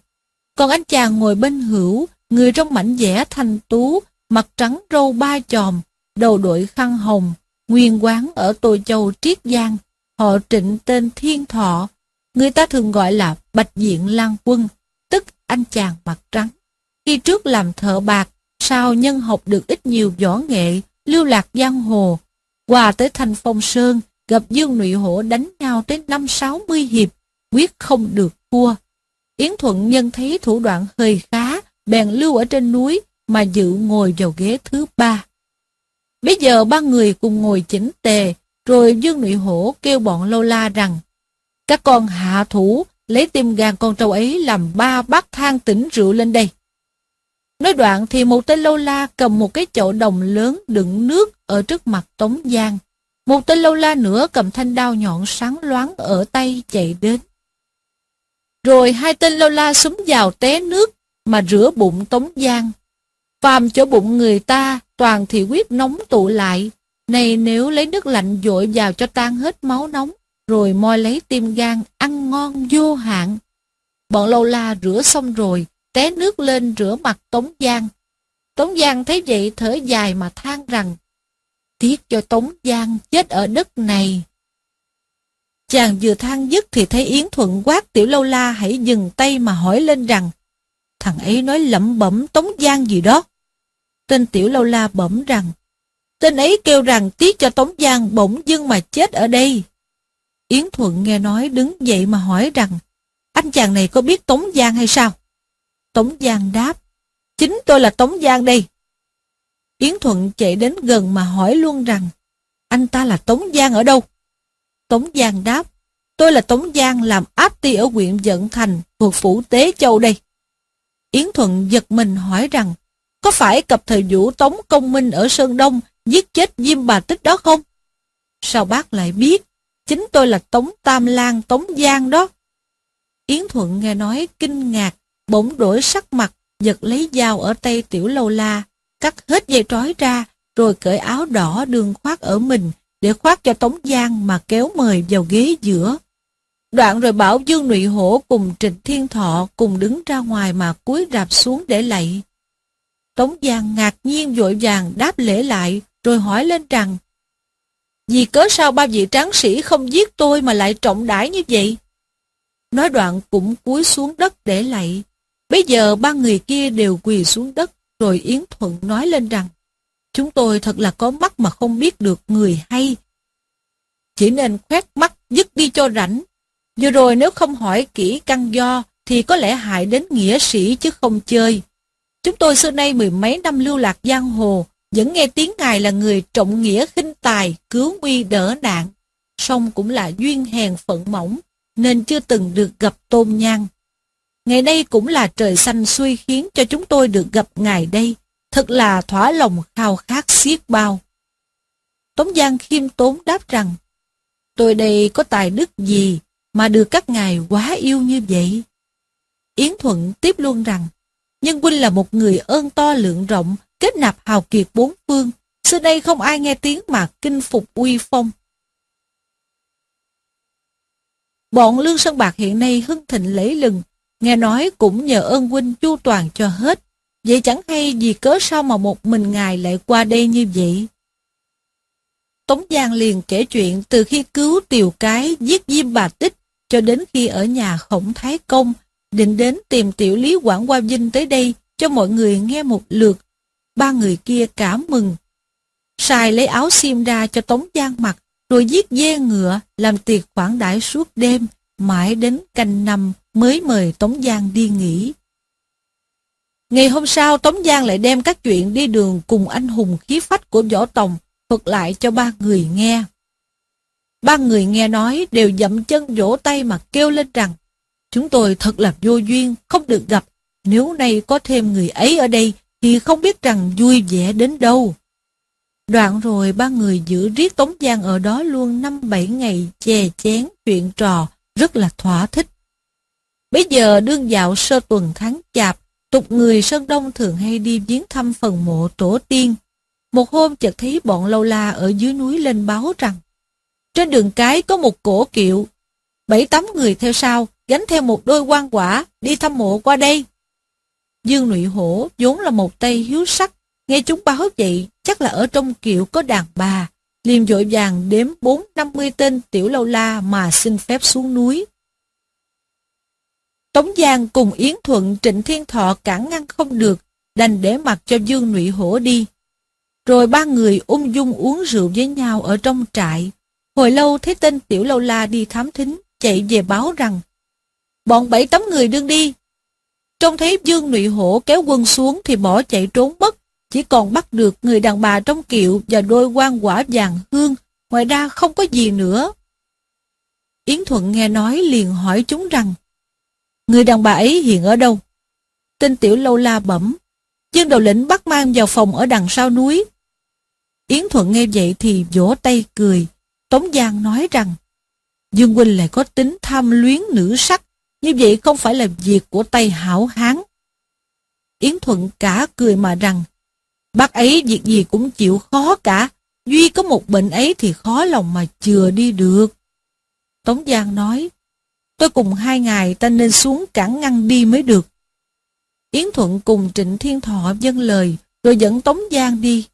Còn anh chàng ngồi bên hữu, người trong mảnh vẽ thanh tú, mặt trắng râu ba chòm, đầu đội khăn hồng, nguyên quán ở Tô Châu Triết Giang, họ trịnh tên Thiên Thọ, người ta thường gọi là Bạch Diện Lan Quân, tức anh chàng mặt trắng. Khi trước làm thợ bạc, sau nhân học được ít nhiều võ nghệ, lưu lạc giang hồ, qua tới thành phong sơn, gặp Dương Nụy Hổ đánh nhau tới năm sáu mươi hiệp, quyết không được thua. Yến Thuận nhân thấy thủ đoạn hơi khá, bèn lưu ở trên núi mà dự ngồi vào ghế thứ ba. Bây giờ ba người cùng ngồi chỉnh tề, rồi Dương Nụy Hổ kêu bọn lâu la rằng các con hạ thủ lấy tim gan con trâu ấy làm ba bát than tỉnh rượu lên đây. Nói đoạn thì một tên lâu la cầm một cái chậu đồng lớn đựng nước ở trước mặt Tống Giang. Một tên lâu la nữa cầm thanh đao nhọn sáng loáng ở tay chạy đến. Rồi hai tên lâu la súng vào té nước mà rửa bụng Tống Giang. Phàm chỗ bụng người ta toàn thì huyết nóng tụ lại. Này nếu lấy nước lạnh dội vào cho tan hết máu nóng, rồi moi lấy tim gan ăn ngon vô hạn. Bọn lâu la rửa xong rồi, té nước lên rửa mặt Tống Giang. Tống Giang thấy vậy thở dài mà than rằng, tiếc cho Tống Giang chết ở đất này. Chàng vừa than dứt thì thấy Yến Thuận quát tiểu lâu la hãy dừng tay mà hỏi lên rằng, thằng ấy nói lẩm bẩm Tống Giang gì đó. Tên tiểu lâu la bẩm rằng, Tên ấy kêu rằng tiếc cho Tống Giang bỗng dưng mà chết ở đây. Yến Thuận nghe nói đứng dậy mà hỏi rằng anh chàng này có biết Tống Giang hay sao? Tống Giang đáp Chính tôi là Tống Giang đây. Yến Thuận chạy đến gần mà hỏi luôn rằng anh ta là Tống Giang ở đâu? Tống Giang đáp Tôi là Tống Giang làm áp ti ở huyện Dận Thành thuộc phủ Tế Châu đây. Yến Thuận giật mình hỏi rằng có phải cặp thời vũ Tống Công Minh ở Sơn Đông giết chết Diêm Bà Tích đó không? Sao bác lại biết? Chính tôi là Tống Tam Lan, Tống Giang đó. Yến Thuận nghe nói kinh ngạc, bỗng đổi sắc mặt, giật lấy dao ở tay tiểu lâu la, cắt hết dây trói ra, rồi cởi áo đỏ đường khoác ở mình, để khoác cho Tống Giang mà kéo mời vào ghế giữa. Đoạn rồi bảo Dương Nụy Hổ cùng Trịnh Thiên Thọ cùng đứng ra ngoài mà cúi rạp xuống để lạy. Tống Giang ngạc nhiên vội vàng đáp lễ lại, rồi hỏi lên rằng Vì cớ sao ba vị tráng sĩ không giết tôi mà lại trọng đãi như vậy? Nói đoạn cũng cúi xuống đất để lạy. Bây giờ ba người kia đều quỳ xuống đất, rồi Yến Thuận nói lên rằng Chúng tôi thật là có mắt mà không biết được người hay. Chỉ nên khoét mắt dứt đi cho rảnh. Vừa rồi nếu không hỏi kỹ căn do thì có lẽ hại đến nghĩa sĩ chứ không chơi. Chúng tôi xưa nay mười mấy năm lưu lạc giang hồ, vẫn nghe tiếng Ngài là người trọng nghĩa khinh tài, cứu nguy đỡ nạn. Song cũng là duyên hèn phận mỏng, nên chưa từng được gặp tôn nhang. Ngày nay cũng là trời xanh suy khiến cho chúng tôi được gặp Ngài đây, thật là thỏa lòng khao khát xiết bao. Tống Giang khiêm tốn đáp rằng, tôi đây có tài đức gì mà được các ngài quá yêu như vậy? Yến Thuận tiếp luôn rằng, Nhân huynh là một người ơn to lượng rộng, kết nạp hào kiệt bốn phương. Xưa đây không ai nghe tiếng mà kinh phục uy phong. Bọn Lương Sơn Bạc hiện nay hưng thịnh lấy lừng, nghe nói cũng nhờ ơn huynh chu toàn cho hết. Vậy chẳng hay vì cớ sao mà một mình ngài lại qua đây như vậy? Tống Giang liền kể chuyện từ khi cứu Tiều Cái giết Diêm Bà Tích cho đến khi ở nhà Khổng Thái Công định đến tìm tiểu lý Quảng Hoa Vinh tới đây cho mọi người nghe một lượt. Ba người kia cảm mừng. Sài lấy áo xiêm ra cho Tống Giang mặc, rồi giết dê ngựa, làm tiệc khoản đãi suốt đêm, mãi đến canh năm mới mời Tống Giang đi nghỉ. Ngày hôm sau, Tống Giang lại đem các chuyện đi đường cùng anh hùng khí phách của Võ Tòng thuật lại cho ba người nghe. Ba người nghe nói đều dậm chân vỗ tay mà kêu lên rằng Chúng tôi thật là vô duyên, không được gặp. Nếu nay có thêm người ấy ở đây, thì không biết rằng vui vẻ đến đâu. Đoạn rồi ba người giữ riết Tống Giang ở đó luôn năm bảy ngày chè chén chuyện trò, rất là thỏa thích. Bây giờ đương dạo sơ tuần tháng chạp, tục người Sơn Đông thường hay đi viếng thăm phần mộ tổ tiên. Một hôm chợt thấy bọn lâu la ở dưới núi lên báo rằng trên đường cái có một cổ kiệu, bảy tám người theo sau, gánh theo một đôi quan quả, đi thăm mộ qua đây. Dương Nụy Hổ vốn là một tay hiếu sắc, nghe chúng báo vậy, chắc là ở trong kiệu có đàn bà, liền vội vàng đếm bốn năm mươi tên tiểu lâu la mà xin phép xuống núi. Tống Giang cùng Yến Thuận Trịnh Thiên Thọ cản ngăn không được, đành để mặc cho Dương Nụy Hổ đi. Rồi ba người ung dung uống rượu với nhau ở trong trại. Hồi lâu thấy tên tiểu lâu la đi thám thính, chạy về báo rằng Bọn bảy tấm người đương đi. Trông thấy Dương Nụy Hổ kéo quân xuống thì bỏ chạy trốn mất, chỉ còn bắt được người đàn bà trong kiệu và đôi quan quả vàng hương, ngoài ra không có gì nữa. Yến Thuận nghe nói liền hỏi chúng rằng, người đàn bà ấy hiện ở đâu? Tên tiểu lâu la bẩm, Dương đầu lĩnh bắt mang vào phòng ở đằng sau núi. Yến Thuận nghe vậy thì vỗ tay cười, Tống Giang nói rằng, Dương Huynh lại có tính tham luyến nữ sắc, như vậy không phải là việc của tay hảo hán. Yến Thuận cả cười mà rằng, bác ấy việc gì cũng chịu khó cả, duy có một bệnh ấy thì khó lòng mà chừa đi được. Tống Giang nói, tôi cùng hai ngày ta nên xuống cản ngăn đi mới được. Yến Thuận cùng Trịnh Thiên Thọ dâng lời, rồi dẫn Tống Giang đi.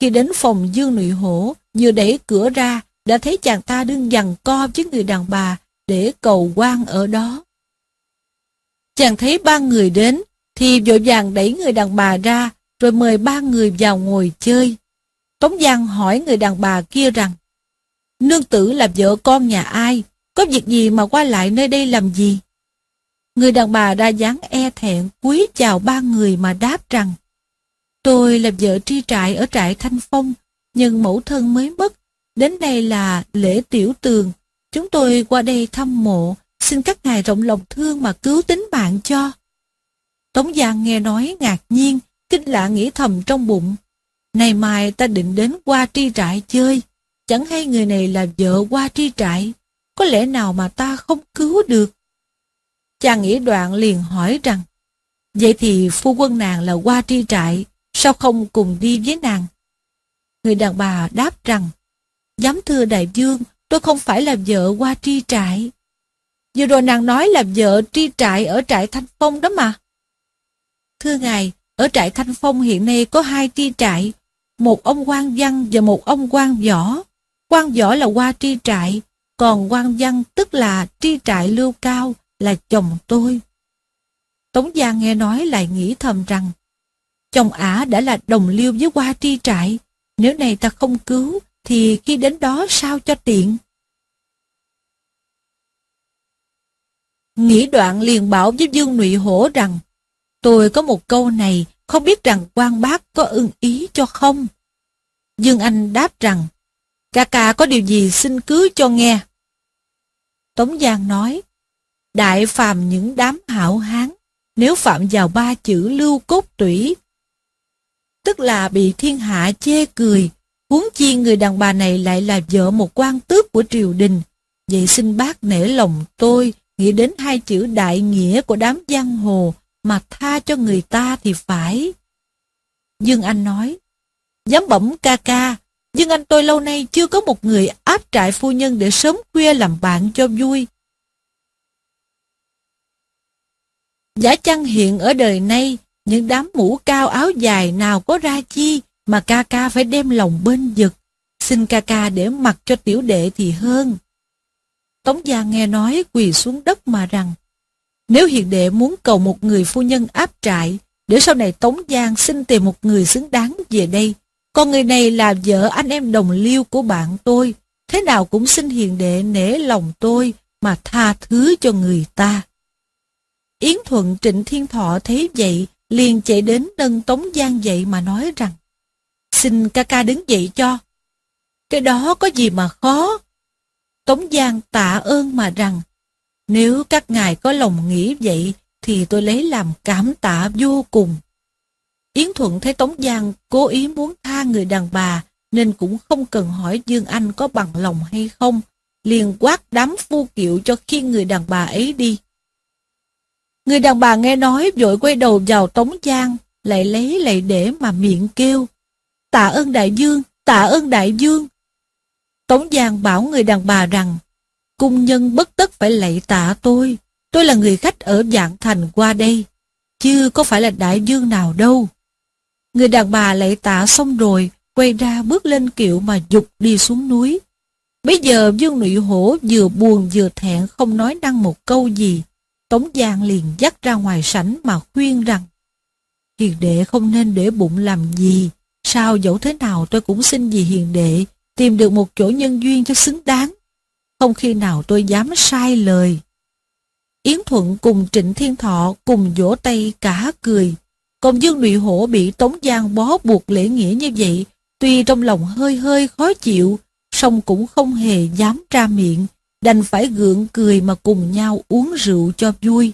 Khi đến phòng Dương Nụy Hổ, vừa đẩy cửa ra, đã thấy chàng ta đương dằn co với người đàn bà để cầu quan ở đó. Chàng thấy ba người đến, thì vội vàng đẩy người đàn bà ra, rồi mời ba người vào ngồi chơi. Tống Giang hỏi người đàn bà kia rằng, Nương tử là vợ con nhà ai? Có việc gì mà qua lại nơi đây làm gì? Người đàn bà ra dáng e thẹn cúi chào ba người mà đáp rằng, Tôi là vợ tri trại ở trại Thanh Phong, nhưng mẫu thân mới mất. Đến đây là lễ tiểu tường. Chúng tôi qua đây thăm mộ, xin các ngài rộng lòng thương mà cứu tính mạng cho. Tống Giang nghe nói ngạc nhiên, kinh lạ nghĩ thầm trong bụng. Này mai ta định đến qua tri trại chơi, chẳng hay người này là vợ qua tri trại, có lẽ nào mà ta không cứu được. Chàng nghĩ đoạn liền hỏi rằng, vậy thì phu quân nàng là qua tri trại, sao không cùng đi với nàng? Người đàn bà đáp rằng, Giám thưa đại dương, tôi không phải là vợ qua tri trại. Vừa rồi nàng nói là vợ tri trại ở trại Thanh Phong đó mà. Thưa ngài, ở trại Thanh Phong hiện nay có hai tri trại, một ông quan văn và một ông quan võ. Quan võ là qua tri trại, còn quan văn tức là tri trại lưu cao, là chồng tôi. Tống Giang nghe nói lại nghĩ thầm rằng, chồng ả đã là đồng liêu với qua tri trại, nếu này ta không cứu, thì khi đến đó sao cho tiện? Nghĩ đoạn liền bảo với Dương Nụy Hổ rằng, tôi có một câu này, không biết rằng quan bác có ưng ý cho không? Dương Anh đáp rằng, ca ca có điều gì xin cứ cho nghe. Tống Giang nói, đại phàm những đám hảo hán, nếu phạm vào ba chữ lưu cốt tủy, tức là bị thiên hạ chê cười, huống chi người đàn bà này lại là vợ một quan tước của triều đình. Vậy xin bác nể lòng tôi, nghĩ đến hai chữ đại nghĩa của đám giang hồ, mà tha cho người ta thì phải. Dương Anh nói, Dám bẩm ca ca, nhưng Anh tôi lâu nay chưa có một người áp trại phu nhân để sớm khuya làm bạn cho vui. Giả chăng hiện ở đời nay, những đám mũ cao áo dài nào có ra chi mà ca ca phải đem lòng bên giật. Xin ca ca để mặc cho tiểu đệ thì hơn. Tống gia nghe nói quỳ xuống đất mà rằng, nếu hiền đệ muốn cầu một người phu nhân áp trại, để sau này Tống Giang xin tìm một người xứng đáng về đây, con người này là vợ anh em đồng liêu của bạn tôi, thế nào cũng xin hiền đệ nể lòng tôi mà tha thứ cho người ta. Yến Thuận Trịnh Thiên Thọ thấy vậy, liền chạy đến nâng Tống Giang dậy mà nói rằng, xin ca ca đứng dậy cho. Cái đó có gì mà khó. Tống Giang tạ ơn mà rằng, nếu các ngài có lòng nghĩ vậy, thì tôi lấy làm cảm tạ vô cùng. Yến Thuận thấy Tống Giang cố ý muốn tha người đàn bà, nên cũng không cần hỏi Dương Anh có bằng lòng hay không, liền quát đám phu kiệu cho khi người đàn bà ấy đi. Người đàn bà nghe nói vội quay đầu vào Tống Giang, lại lấy lại để mà miệng kêu. Tạ ơn đại dương, tạ ơn đại dương. Tống Giang bảo người đàn bà rằng, cung nhân bất tất phải lạy tạ tôi, tôi là người khách ở dạng thành qua đây, chứ có phải là đại dương nào đâu. Người đàn bà lạy tạ xong rồi, quay ra bước lên kiệu mà dục đi xuống núi. Bây giờ Dương Nụy Hổ vừa buồn vừa thẹn không nói năng một câu gì. Tống Giang liền dắt ra ngoài sảnh mà khuyên rằng Hiền đệ không nên để bụng làm gì. Sao dẫu thế nào tôi cũng xin vì hiền đệ tìm được một chỗ nhân duyên cho xứng đáng. Không khi nào tôi dám sai lời. Yến Thuận cùng Trịnh Thiên Thọ cùng vỗ tay cả cười. Còn Dương Nụy Hổ bị Tống Giang bó buộc lễ nghĩa như vậy, tuy trong lòng hơi hơi khó chịu, song cũng không hề dám ra miệng, đành phải gượng cười mà cùng nhau uống rượu cho vui.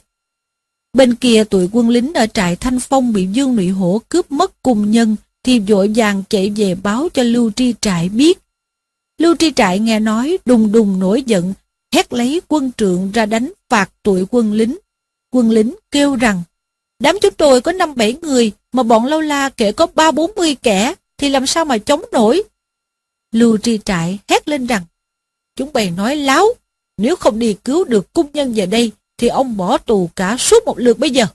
Bên kia tụi quân lính ở trại Thanh Phong bị Dương Nụy Hổ cướp mất cùng nhân, thì vội vàng chạy về báo cho Lưu Tri Trại biết. Lưu Tri Trại nghe nói đùng đùng nổi giận, hét lấy quân trượng ra đánh phạt tụi quân lính. Quân lính kêu rằng, đám chúng tôi có năm bảy người, mà bọn lâu la kể có ba bốn mươi kẻ, thì làm sao mà chống nổi? Lưu Tri Trại hét lên rằng, chúng bày nói láo, nếu không đi cứu được cung nhân về đây, thì ông bỏ tù cả suốt một lượt bây giờ.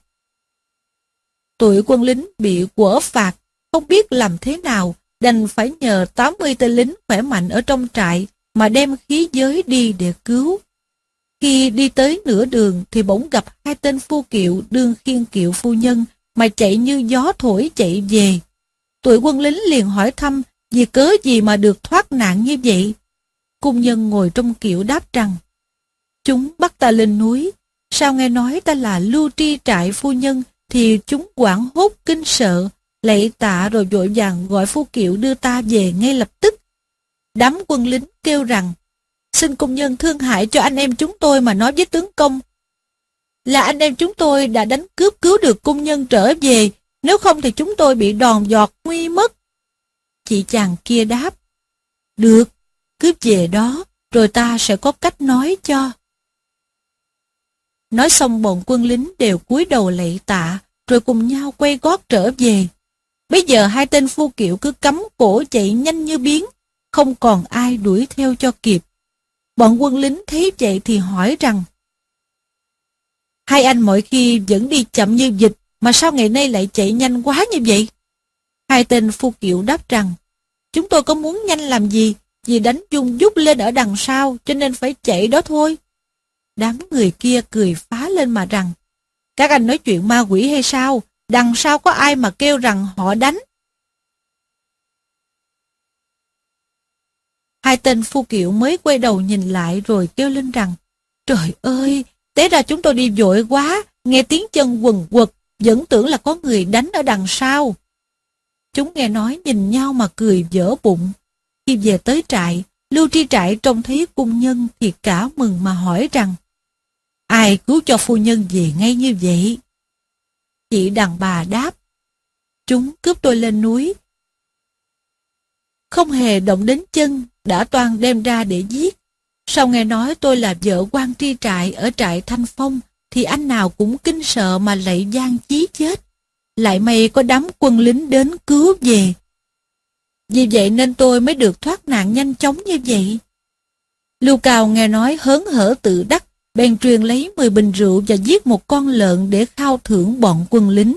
Tụi quân lính bị quở phạt, không biết làm thế nào, đành phải nhờ 80 tên lính khỏe mạnh ở trong trại mà đem khí giới đi để cứu. Khi đi tới nửa đường thì bỗng gặp hai tên phu kiệu đương khiên kiệu phu nhân mà chạy như gió thổi chạy về. Tụi quân lính liền hỏi thăm Vì cớ gì mà được thoát nạn như vậy? Cung nhân ngồi trong kiệu đáp rằng, Chúng bắt ta lên núi, sao nghe nói ta là lưu tri trại phu nhân, thì chúng quảng hốt kinh sợ, lạy tạ rồi vội vàng gọi phu kiệu đưa ta về ngay lập tức. Đám quân lính kêu rằng, xin cung nhân thương hại cho anh em chúng tôi mà nói với tướng công. Là anh em chúng tôi đã đánh cướp cứu được cung nhân trở về, nếu không thì chúng tôi bị đòn giọt nguy mất. Chị chàng kia đáp, được, cướp về đó, rồi ta sẽ có cách nói cho. Nói xong bọn quân lính đều cúi đầu lạy tạ, rồi cùng nhau quay gót trở về. Bây giờ hai tên phu kiệu cứ cắm cổ chạy nhanh như biến, không còn ai đuổi theo cho kịp. Bọn quân lính thấy vậy thì hỏi rằng, Hai anh mỗi khi vẫn đi chậm như dịch mà sao ngày nay lại chạy nhanh quá như vậy? Hai tên phu kiệu đáp rằng, Chúng tôi có muốn nhanh làm gì vì đánh dung dút lên ở đằng sau, cho nên phải chạy đó thôi. Đám người kia cười phá lên mà rằng, Các anh nói chuyện ma quỷ hay sao? Đằng sau có ai mà kêu rằng họ đánh? Hai tên phu kiệu mới quay đầu nhìn lại rồi kêu lên rằng Trời ơi, té ra chúng tôi đi vội quá, nghe tiếng chân quần quật, vẫn tưởng là có người đánh ở đằng sau. Chúng nghe nói nhìn nhau mà cười dở bụng. Khi về tới trại, Lưu Tri Trại trông thấy cung nhân thì cả mừng mà hỏi rằng Ai cứu cho phu nhân về ngay như vậy? Chị đàn bà đáp Chúng cướp tôi lên núi không hề động đến chân Đã toàn đem ra để giết. Sau nghe nói tôi là vợ quan tri trại Ở trại Thanh Phong Thì anh nào cũng kinh sợ mà lạy gian chí chết. Lại may có đám quân lính đến cứu về. Vì vậy nên tôi mới được thoát nạn nhanh chóng như vậy. Lưu Cao nghe nói hớn hở tự đắc bèn truyền lấy 10 bình rượu và giết một con lợn để khao thưởng bọn quân lính.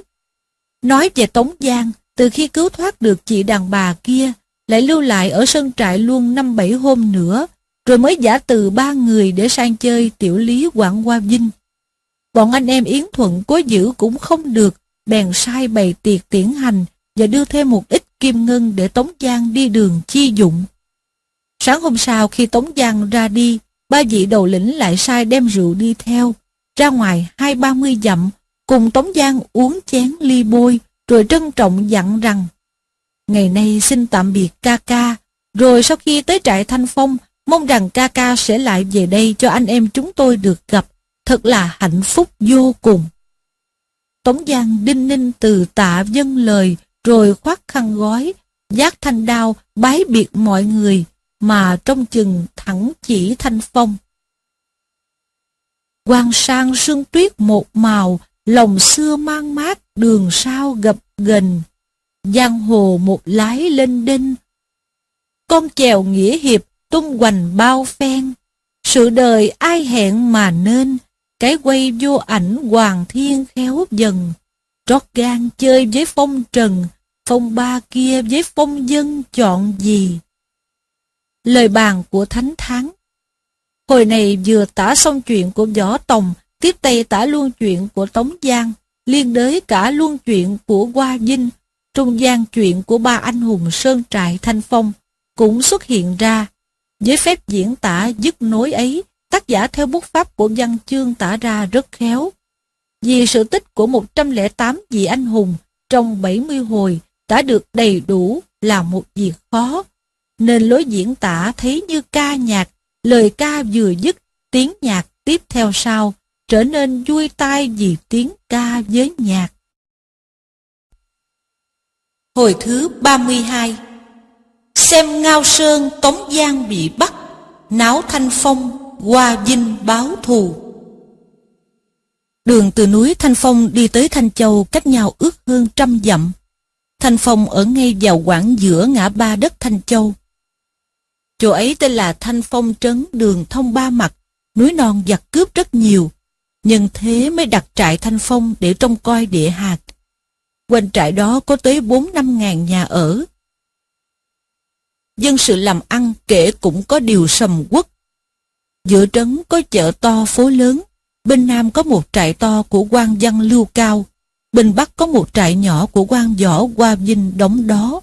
Nói về Tống Giang, từ khi cứu thoát được chị đàn bà kia, lại lưu lại ở sân trại luôn năm bảy hôm nữa, rồi mới giả từ ba người để sang chơi tiểu lý Quảng Hoa Vinh. Bọn anh em Yến Thuận cố giữ cũng không được, bèn sai bày tiệc tiễn hành và đưa thêm một ít kim ngân để Tống Giang đi đường chi dụng. Sáng hôm sau khi Tống Giang ra đi, ba vị đầu lĩnh lại sai đem rượu đi theo, ra ngoài hai ba mươi dặm, cùng Tống Giang uống chén ly bôi, rồi trân trọng dặn rằng, ngày nay xin tạm biệt ca ca, rồi sau khi tới trại Thanh Phong, mong rằng ca ca sẽ lại về đây cho anh em chúng tôi được gặp, thật là hạnh phúc vô cùng. Tống Giang đinh ninh từ tạ dân lời, rồi khoác khăn gói, giác thanh đao, bái biệt mọi người, mà trong chừng thẳng chỉ thanh phong. Quang sang sương tuyết một màu, lòng xưa mang mát, đường sao gập gần. Giang hồ một lái lên đinh. Con chèo nghĩa hiệp tung hoành bao phen. Sự đời ai hẹn mà nên, cái quay vô ảnh hoàng thiên khéo dần. Trót gan chơi với phong trần, phong ba kia với phong dân chọn gì? lời bàn của Thánh Thắng. Hồi này vừa tả xong chuyện của Võ Tòng, tiếp tay tả luôn chuyện của Tống Giang, liên đới cả luôn chuyện của Hoa Vinh, trung gian chuyện của ba anh hùng Sơn Trại Thanh Phong cũng xuất hiện ra. Với phép diễn tả dứt nối ấy, tác giả theo bút pháp của văn chương tả ra rất khéo. Vì sự tích của 108 vị anh hùng trong 70 hồi đã được đầy đủ là một việc khó, nên lối diễn tả thấy như ca nhạc, lời ca vừa dứt, tiếng nhạc tiếp theo sau, trở nên vui tai vì tiếng ca với nhạc. Hồi thứ 32 Xem Ngao Sơn Tống Giang bị bắt, náo Thanh Phong, qua dinh báo thù. Đường từ núi Thanh Phong đi tới Thanh Châu cách nhau ước hơn trăm dặm. Thanh Phong ở ngay vào quảng giữa ngã ba đất Thanh Châu. Chỗ ấy tên là Thanh Phong Trấn đường thông ba mặt, núi non giặc cướp rất nhiều. Nhân thế mới đặt trại Thanh Phong để trông coi địa hạt. Quanh trại đó có tới 4-5 ngàn nhà ở. Dân sự làm ăn kể cũng có điều sầm quốc. Giữa trấn có chợ to phố lớn, bên nam có một trại to của quan văn lưu cao, bên bắc có một trại nhỏ của quan võ qua vinh đóng đó.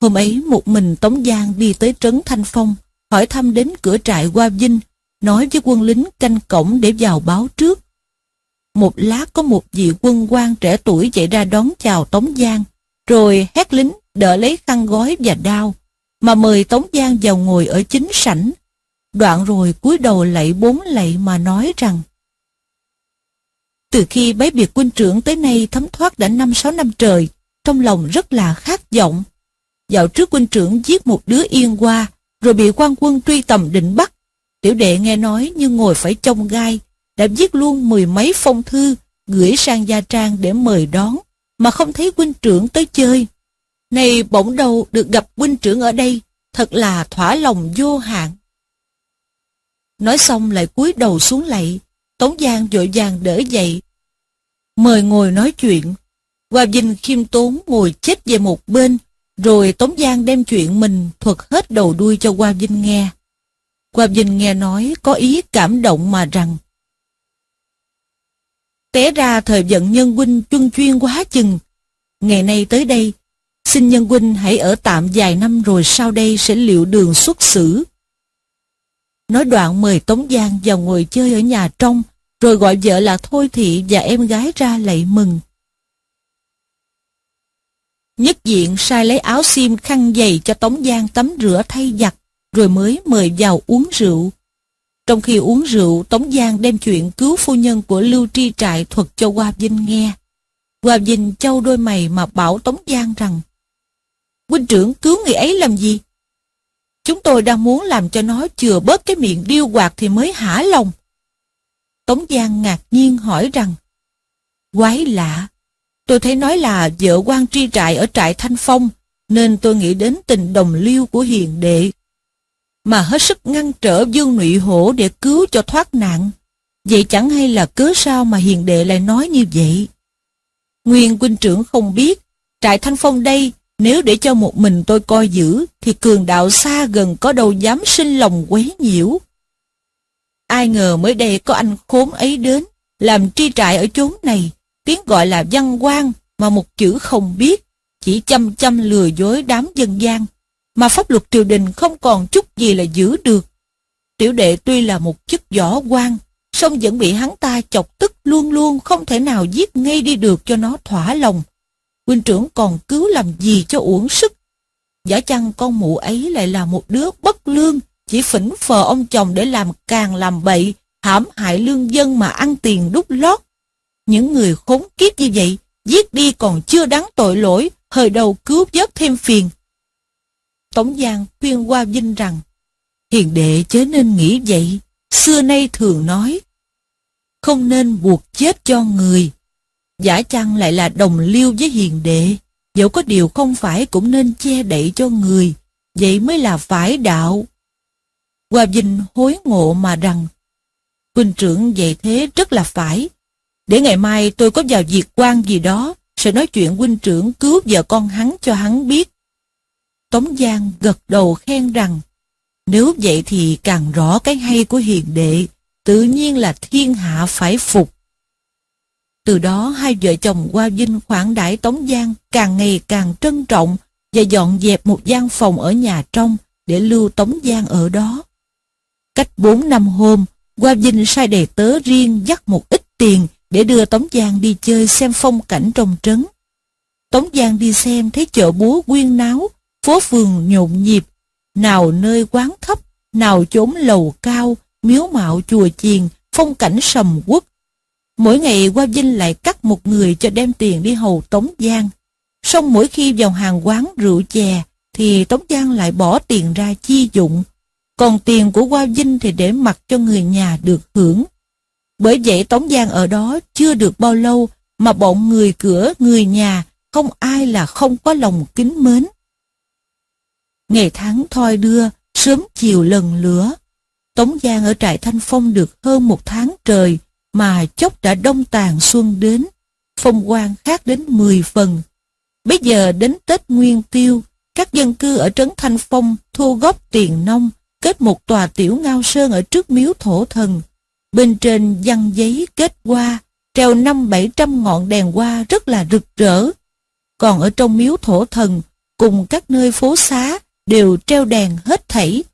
Hôm ấy một mình Tống Giang đi tới trấn Thanh Phong, hỏi thăm đến cửa trại qua Vinh, nói với quân lính canh cổng để vào báo trước. Một lát có một vị quân quan trẻ tuổi chạy ra đón chào Tống Giang, rồi hét lính đỡ lấy khăn gói và đao, mà mời Tống Giang vào ngồi ở chính sảnh. Đoạn rồi cúi đầu lạy bốn lạy mà nói rằng Từ khi bái biệt quân trưởng tới nay thấm thoát đã năm sáu năm trời, trong lòng rất là khát vọng. Dạo trước quân trưởng giết một đứa yên qua, rồi bị quan quân truy tầm định bắt. Tiểu đệ nghe nói như ngồi phải trông gai, đã viết luôn mười mấy phong thư, gửi sang Gia Trang để mời đón, mà không thấy huynh trưởng tới chơi. Này bỗng đầu được gặp huynh trưởng ở đây, thật là thỏa lòng vô hạn. Nói xong lại cúi đầu xuống lạy, Tống Giang vội vàng đỡ dậy. Mời ngồi nói chuyện. Hoa Vinh khiêm tốn ngồi chết về một bên, rồi Tống Giang đem chuyện mình thuật hết đầu đuôi cho Hoa Vinh nghe. Hoa Vinh nghe nói có ý cảm động mà rằng Té ra thời vận nhân huynh chuân chuyên quá chừng. Ngày nay tới đây, xin nhân huynh hãy ở tạm vài năm rồi sau đây sẽ liệu đường xuất xử. Nói đoạn mời Tống Giang vào ngồi chơi ở nhà trong, rồi gọi vợ là Thôi Thị và em gái ra lạy mừng. Nhất diện sai lấy áo xiêm khăn giày cho Tống Giang tắm rửa thay giặt, rồi mới mời vào uống rượu. Trong khi uống rượu, Tống Giang đem chuyện cứu phu nhân của Lưu Tri Trại thuật cho Hoa Vinh nghe. Hoa Vinh châu đôi mày mà bảo Tống Giang rằng Huynh trưởng cứu người ấy làm gì? Chúng tôi đang muốn làm cho nó chừa bớt cái miệng điêu quạt thì mới hả lòng. Tống Giang ngạc nhiên hỏi rằng Quái lạ, tôi thấy nói là vợ quan tri trại ở trại Thanh Phong nên tôi nghĩ đến tình đồng liêu của hiền đệ mà hết sức ngăn trở Dương Nụy Hổ để cứu cho thoát nạn. Vậy chẳng hay là cớ sao mà hiền đệ lại nói như vậy? Nguyên huynh trưởng không biết, trại Thanh Phong đây, nếu để cho một mình tôi coi giữ, thì cường đạo xa gần có đâu dám sinh lòng quấy nhiễu. Ai ngờ mới đây có anh khốn ấy đến, làm tri trại ở chốn này, tiếng gọi là văn quan mà một chữ không biết, chỉ chăm chăm lừa dối đám dân gian, mà pháp luật triều đình không còn chút gì là giữ được. Tiểu đệ tuy là một chức võ quan, song vẫn bị hắn ta chọc tức luôn luôn không thể nào giết ngay đi được cho nó thỏa lòng. Huynh trưởng còn cứu làm gì cho uổng sức. Giả chăng con mụ ấy lại là một đứa bất lương, chỉ phỉnh phờ ông chồng để làm càng làm bậy, hãm hại lương dân mà ăn tiền đút lót. Những người khốn kiếp như vậy, giết đi còn chưa đáng tội lỗi, hơi đầu cứu vớt thêm phiền. Tống Giang khuyên qua Vinh rằng, hiền đệ chớ nên nghĩ vậy, xưa nay thường nói, không nên buộc chết cho người. Giả chăng lại là đồng liêu với hiền đệ, dẫu có điều không phải cũng nên che đậy cho người, vậy mới là phải đạo. Hoa Vinh hối ngộ mà rằng, huynh trưởng vậy thế rất là phải. Để ngày mai tôi có vào việc quan gì đó, sẽ nói chuyện huynh trưởng cứu vợ con hắn cho hắn biết. Tống Giang gật đầu khen rằng, nếu vậy thì càng rõ cái hay của hiền đệ, tự nhiên là thiên hạ phải phục. Từ đó hai vợ chồng qua Vinh khoản đãi Tống Giang càng ngày càng trân trọng và dọn dẹp một gian phòng ở nhà trong để lưu Tống Giang ở đó. Cách bốn năm hôm, qua Vinh sai đầy tớ riêng dắt một ít tiền để đưa Tống Giang đi chơi xem phong cảnh trong trấn. Tống Giang đi xem thấy chợ búa quyên náo, phố phường nhộn nhịp, nào nơi quán thấp, nào chốn lầu cao, miếu mạo chùa chiền, phong cảnh sầm quốc. Mỗi ngày qua Vinh lại cắt một người cho đem tiền đi hầu Tống Giang. Xong mỗi khi vào hàng quán rượu chè, thì Tống Giang lại bỏ tiền ra chi dụng. Còn tiền của Qua Vinh thì để mặc cho người nhà được hưởng. Bởi vậy Tống Giang ở đó chưa được bao lâu mà bọn người cửa, người nhà, không ai là không có lòng kính mến. Ngày tháng thoi đưa, sớm chiều lần lửa. Tống Giang ở trại Thanh Phong được hơn một tháng trời, mà chốc đã đông tàn xuân đến, phong quan khác đến 10 phần. Bây giờ đến Tết Nguyên Tiêu, các dân cư ở trấn Thanh Phong thu góp tiền nông, kết một tòa tiểu ngao sơn ở trước miếu thổ thần. Bên trên văn giấy kết hoa, treo năm bảy trăm ngọn đèn hoa rất là rực rỡ. Còn ở trong miếu thổ thần, cùng các nơi phố xá đều treo đèn hết thảy.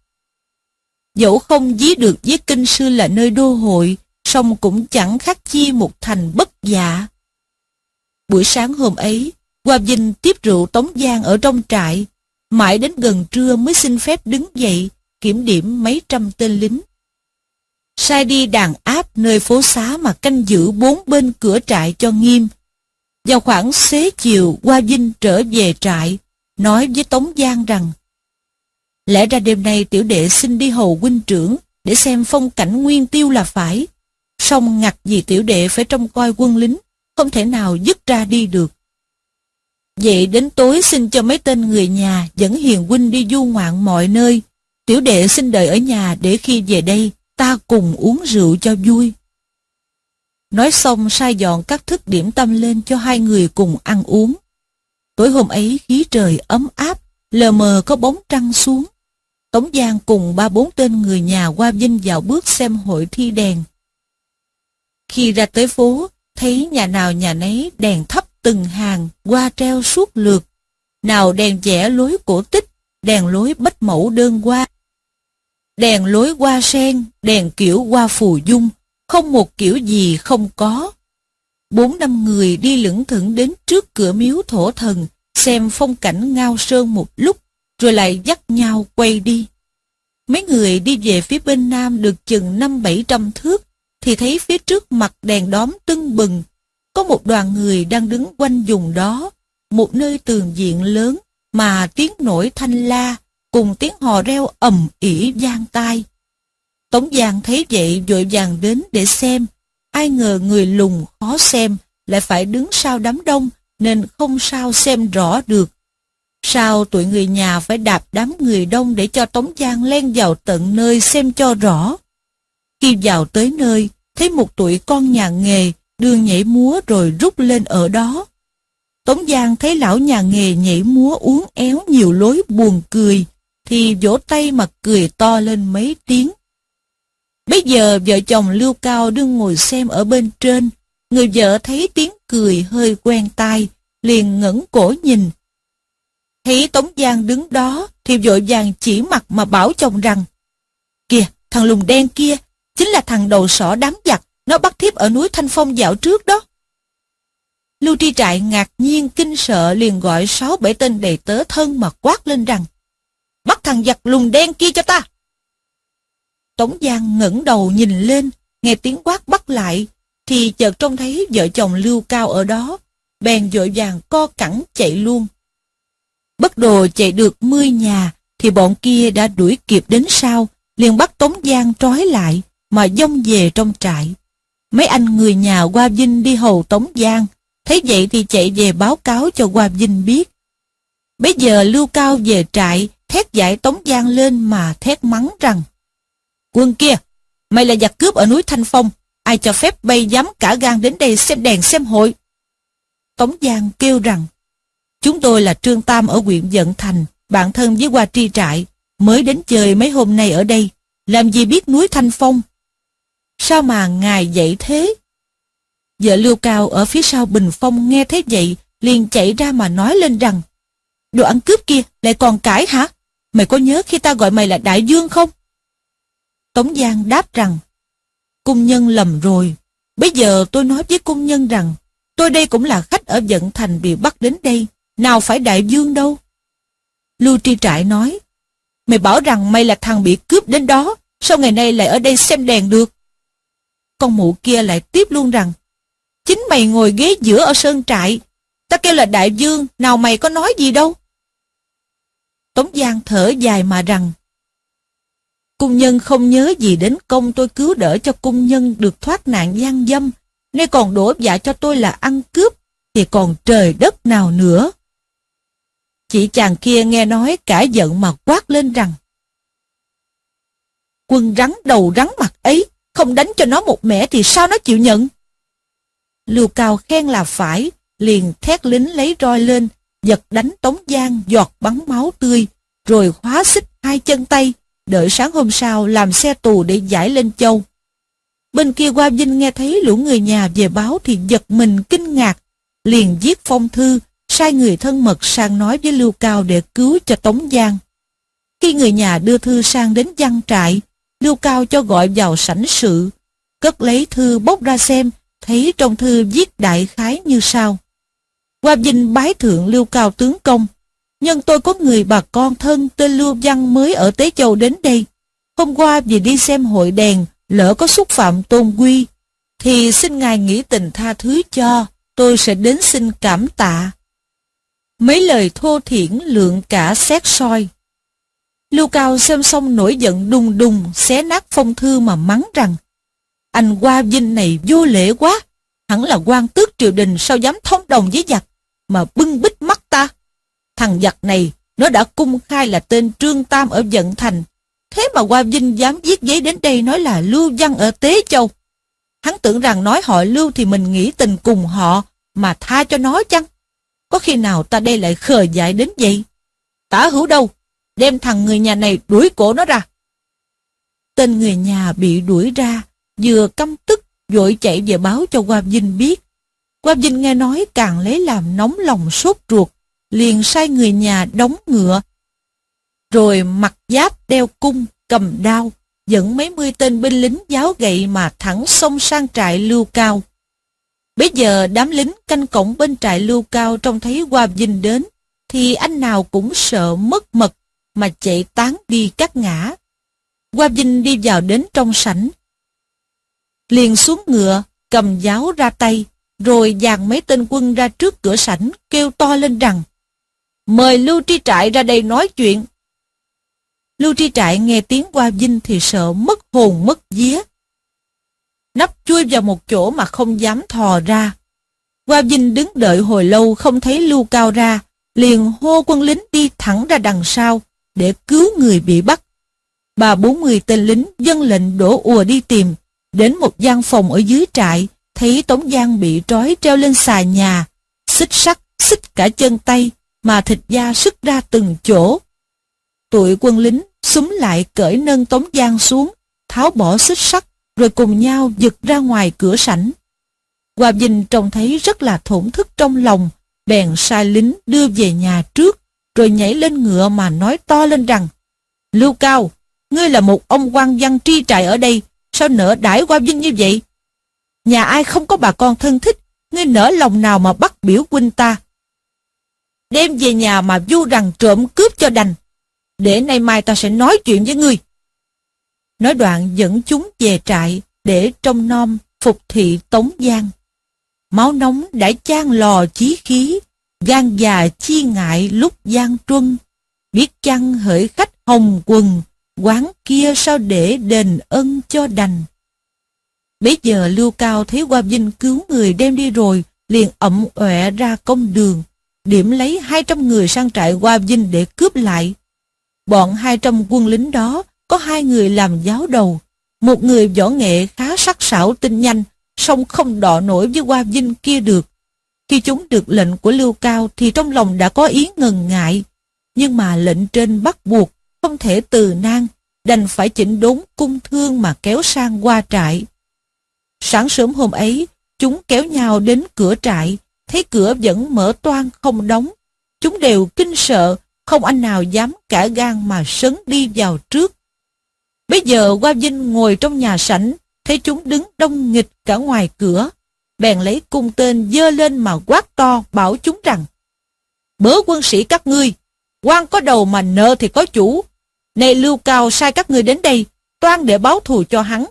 Dẫu không dí được với kinh sư là nơi đô hội, song cũng chẳng khác chi một thành bất dạ. Buổi sáng hôm ấy, Hoa Vinh tiếp rượu Tống Giang ở trong trại, mãi đến gần trưa mới xin phép đứng dậy, kiểm điểm mấy trăm tên lính. Sai đi đàn áp nơi phố xá mà canh giữ bốn bên cửa trại cho nghiêm. Vào khoảng xế chiều, Hoa Vinh trở về trại, nói với Tống Giang rằng Lẽ ra đêm nay tiểu đệ xin đi hầu huynh trưởng để xem phong cảnh nguyên tiêu là phải. Song ngặt gì tiểu đệ phải trông coi quân lính, không thể nào dứt ra đi được. Vậy đến tối xin cho mấy tên người nhà dẫn hiền huynh đi du ngoạn mọi nơi. Tiểu đệ xin đợi ở nhà để khi về đây ta cùng uống rượu cho vui. Nói xong sai dọn các thức điểm tâm lên cho hai người cùng ăn uống. Tối hôm ấy khí trời ấm áp, lờ mờ có bóng trăng xuống. Tống Giang cùng ba bốn tên người nhà qua Vinh vào bước xem hội thi đèn. Khi ra tới phố, thấy nhà nào nhà nấy đèn thấp từng hàng, qua treo suốt lượt. Nào đèn vẽ lối cổ tích, đèn lối bách mẫu đơn qua. Đèn lối hoa sen, đèn kiểu hoa phù dung, không một kiểu gì không có. Bốn năm người đi lững thững đến trước cửa miếu thổ thần, xem phong cảnh ngao sơn một lúc, rồi lại dắt nhau quay đi. Mấy người đi về phía bên nam được chừng năm bảy trăm thước, thì thấy phía trước mặt đèn đóm tưng bừng, có một đoàn người đang đứng quanh vùng đó, một nơi tường diện lớn mà tiếng nổi thanh la cùng tiếng hò reo ầm ỉ gian tai. Tống Giang thấy vậy vội vàng đến để xem, ai ngờ người lùng khó xem lại phải đứng sau đám đông nên không sao xem rõ được. Sao tụi người nhà phải đạp đám người đông để cho Tống Giang len vào tận nơi xem cho rõ. Khi vào tới nơi, thấy một tụi con nhà nghề đưa nhảy múa rồi rút lên ở đó. Tống Giang thấy lão nhà nghề nhảy múa uống éo nhiều lối buồn cười, thì vỗ tay mà cười to lên mấy tiếng. Bây giờ vợ chồng Lưu Cao đương ngồi xem ở bên trên, người vợ thấy tiếng cười hơi quen tai, liền ngẩng cổ nhìn. Thấy Tống Giang đứng đó thì vội vàng chỉ mặt mà bảo chồng rằng Kìa, thằng lùng đen kia chính là thằng đầu sỏ đám giặc nó bắt thiếp ở núi Thanh Phong dạo trước đó. Lưu Tri Trại ngạc nhiên kinh sợ liền gọi sáu bảy tên đầy tớ thân mà quát lên rằng Bắt thằng giặc lùng đen kia cho ta. Tống Giang ngẩng đầu nhìn lên, nghe tiếng quát bắt lại, thì chợt trông thấy vợ chồng Lưu Cao ở đó, bèn vội vàng co cẳng chạy luôn. Bất đồ chạy được mươi nhà, thì bọn kia đã đuổi kịp đến sau, liền bắt Tống Giang trói lại, mà dông về trong trại. Mấy anh người nhà qua Vinh đi hầu Tống Giang, thấy vậy thì chạy về báo cáo cho qua Vinh biết. Bây giờ Lưu Cao về trại, thét giải Tống Giang lên mà thét mắng rằng Quân kia, mày là giặc cướp ở núi Thanh Phong, ai cho phép bay dám cả gan đến đây xem đèn xem hội. Tống Giang kêu rằng Chúng tôi là Trương Tam ở huyện Dận Thành, bạn thân với Hoa Tri Trại, mới đến chơi mấy hôm nay ở đây, làm gì biết núi Thanh Phong. Sao mà ngài dậy thế? Vợ Lưu Cao ở phía sau bình phong nghe thế vậy, liền chạy ra mà nói lên rằng Đồ ăn cướp kia lại còn cãi hả? Mày có nhớ khi ta gọi mày là Đại Dương không? Tống Giang đáp rằng Cung nhân lầm rồi. Bây giờ tôi nói với cung nhân rằng, tôi đây cũng là khách ở vận thành bị bắt đến đây. Nào phải Đại Dương đâu. Lưu Tri Trại nói, Mày bảo rằng mày là thằng bị cướp đến đó, Sao ngày nay lại ở đây xem đèn được Con mụ kia lại tiếp luôn rằng, Chính mày ngồi ghế giữa ở sơn trại, Ta kêu là đại dương, Nào mày có nói gì đâu Tống Giang thở dài mà rằng Cung nhân không nhớ gì đến công tôi cứu đỡ cho cung nhân được thoát nạn gian dâm. Nay còn đổ dạ cho tôi là ăn cướp, Thì còn trời đất nào nữa? Chị chàng kia nghe nói cả giận mà quát lên rằng, Quân rắn đầu rắn mặt ấy, Không đánh cho nó một mẻ thì sao nó chịu nhận? Lưu Cao khen là phải, Liền thét lính lấy roi lên, Giật đánh Tống Giang giọt bắn máu tươi, Rồi khóa xích hai chân tay. Đợi sáng hôm sau làm xe tù để giải lên châu Bên kia qua Vinh nghe thấy lũ người nhà về báo Thì giật mình kinh ngạc Liền viết phong thư sai người thân mật sang nói với Lưu Cao để cứu cho Tống Giang. Khi người nhà đưa thư sang đến văn trại, Lưu Cao cho gọi vào sảnh sự, cất lấy thư bốc ra xem, thấy trong thư viết đại khái như sau. Qua Vinh bái thượng Lưu Cao tướng công, nhưng tôi có người bà con thân tên Lưu Văn mới ở Tế Châu đến đây. Hôm qua vì đi xem hội đèn, lỡ có xúc phạm tôn quy, thì xin ngài nghĩ tình tha thứ cho, tôi sẽ đến xin cảm tạ. Mấy lời thô thiển lượng cả xét soi. Lưu Cao xem xong nổi giận đùng đùng, xé nát phong thư mà mắng rằng anh qua Vinh này vô lễ quá, hẳn là quan tước triều đình sao dám thông đồng với giặc, mà bưng bít mắt ta. Thằng giặc này, nó đã cung khai là tên Trương Tam ở Dận Thành, thế mà Hoa Vinh dám viết giấy đến đây nói là Lưu Văn ở Tế Châu. Hắn tưởng rằng nói họ Lưu thì mình nghĩ tình cùng họ, mà tha cho nó chăng? Có khi nào ta đây lại khờ dại đến vậy? Tả hữu đâu? Đem thằng người nhà này đuổi cổ nó ra. Tên người nhà bị đuổi ra, vừa căm tức, vội chạy về báo cho Hoa Vinh biết. Qua Vinh nghe nói càng lấy làm nóng lòng sốt ruột, liền sai người nhà đóng ngựa, rồi mặc giáp đeo cung, cầm đao, dẫn mấy mươi tên binh lính giáo gậy mà thẳng xông sang trại lưu cao. Bây giờ đám lính canh cổng bên trại lưu cao trông thấy Hoa Vinh đến, thì anh nào cũng sợ mất mật mà chạy tán đi các ngã. Hoa Vinh đi vào đến trong sảnh. Liền xuống ngựa, cầm giáo ra tay, rồi dàn mấy tên quân ra trước cửa sảnh kêu to lên rằng Mời Lưu Tri Trại ra đây nói chuyện. Lưu Tri Trại nghe tiếng qua Vinh thì sợ mất hồn mất vía. Nắp chui vào một chỗ mà không dám thò ra. Qua Vinh đứng đợi hồi lâu không thấy Lưu Cao ra, liền hô quân lính đi thẳng ra đằng sau để cứu người bị bắt. Bà bốn mươi tên lính dân lệnh đổ ùa đi tìm, đến một gian phòng ở dưới trại, thấy Tống Giang bị trói treo lên xà nhà, xích sắt, xích cả chân tay, mà thịt da sức ra từng chỗ. Tụi quân lính súng lại cởi nâng Tống Giang xuống, tháo bỏ xích sắt, rồi cùng nhau giật ra ngoài cửa sảnh. Hòa Vinh trông thấy rất là thổn thức trong lòng, bèn sai lính đưa về nhà trước, rồi nhảy lên ngựa mà nói to lên rằng, Lưu Cao, ngươi là một ông quan văn tri trại ở đây, sao nỡ đãi Hoa Vinh như vậy? Nhà ai không có bà con thân thích, ngươi nỡ lòng nào mà bắt biểu huynh ta? Đem về nhà mà du rằng trộm cướp cho đành, để nay mai ta sẽ nói chuyện với ngươi. Nói đoạn dẫn chúng về trại để trông nom phục thị Tống Giang. Máu nóng đã chan lò chí khí, gan già chi ngại lúc gian truân. Biết chăng hỡi khách hồng quần, quán kia sao để đền ân cho đành. Bây giờ Lưu Cao thấy qua Vinh cứu người đem đi rồi, liền ẩm ọe ra công đường, điểm lấy 200 người sang trại Hoa Vinh để cướp lại. Bọn 200 quân lính đó có hai người làm giáo đầu, một người võ nghệ khá sắc sảo tinh nhanh, song không đọ nổi với Hoa Vinh kia được. Khi chúng được lệnh của Lưu Cao thì trong lòng đã có ý ngần ngại, nhưng mà lệnh trên bắt buộc, không thể từ nan, đành phải chỉnh đốn cung thương mà kéo sang qua trại. Sáng sớm hôm ấy, chúng kéo nhau đến cửa trại, thấy cửa vẫn mở toan không đóng. Chúng đều kinh sợ, không anh nào dám cả gan mà sấn đi vào trước. Bây giờ Qua Vinh ngồi trong nhà sảnh, thấy chúng đứng đông nghịch cả ngoài cửa. Bèn lấy cung tên dơ lên mà quát to bảo chúng rằng Bớ quân sĩ các ngươi, quan có đầu mà nợ thì có chủ. Này Lưu Cao sai các ngươi đến đây, toan để báo thù cho hắn.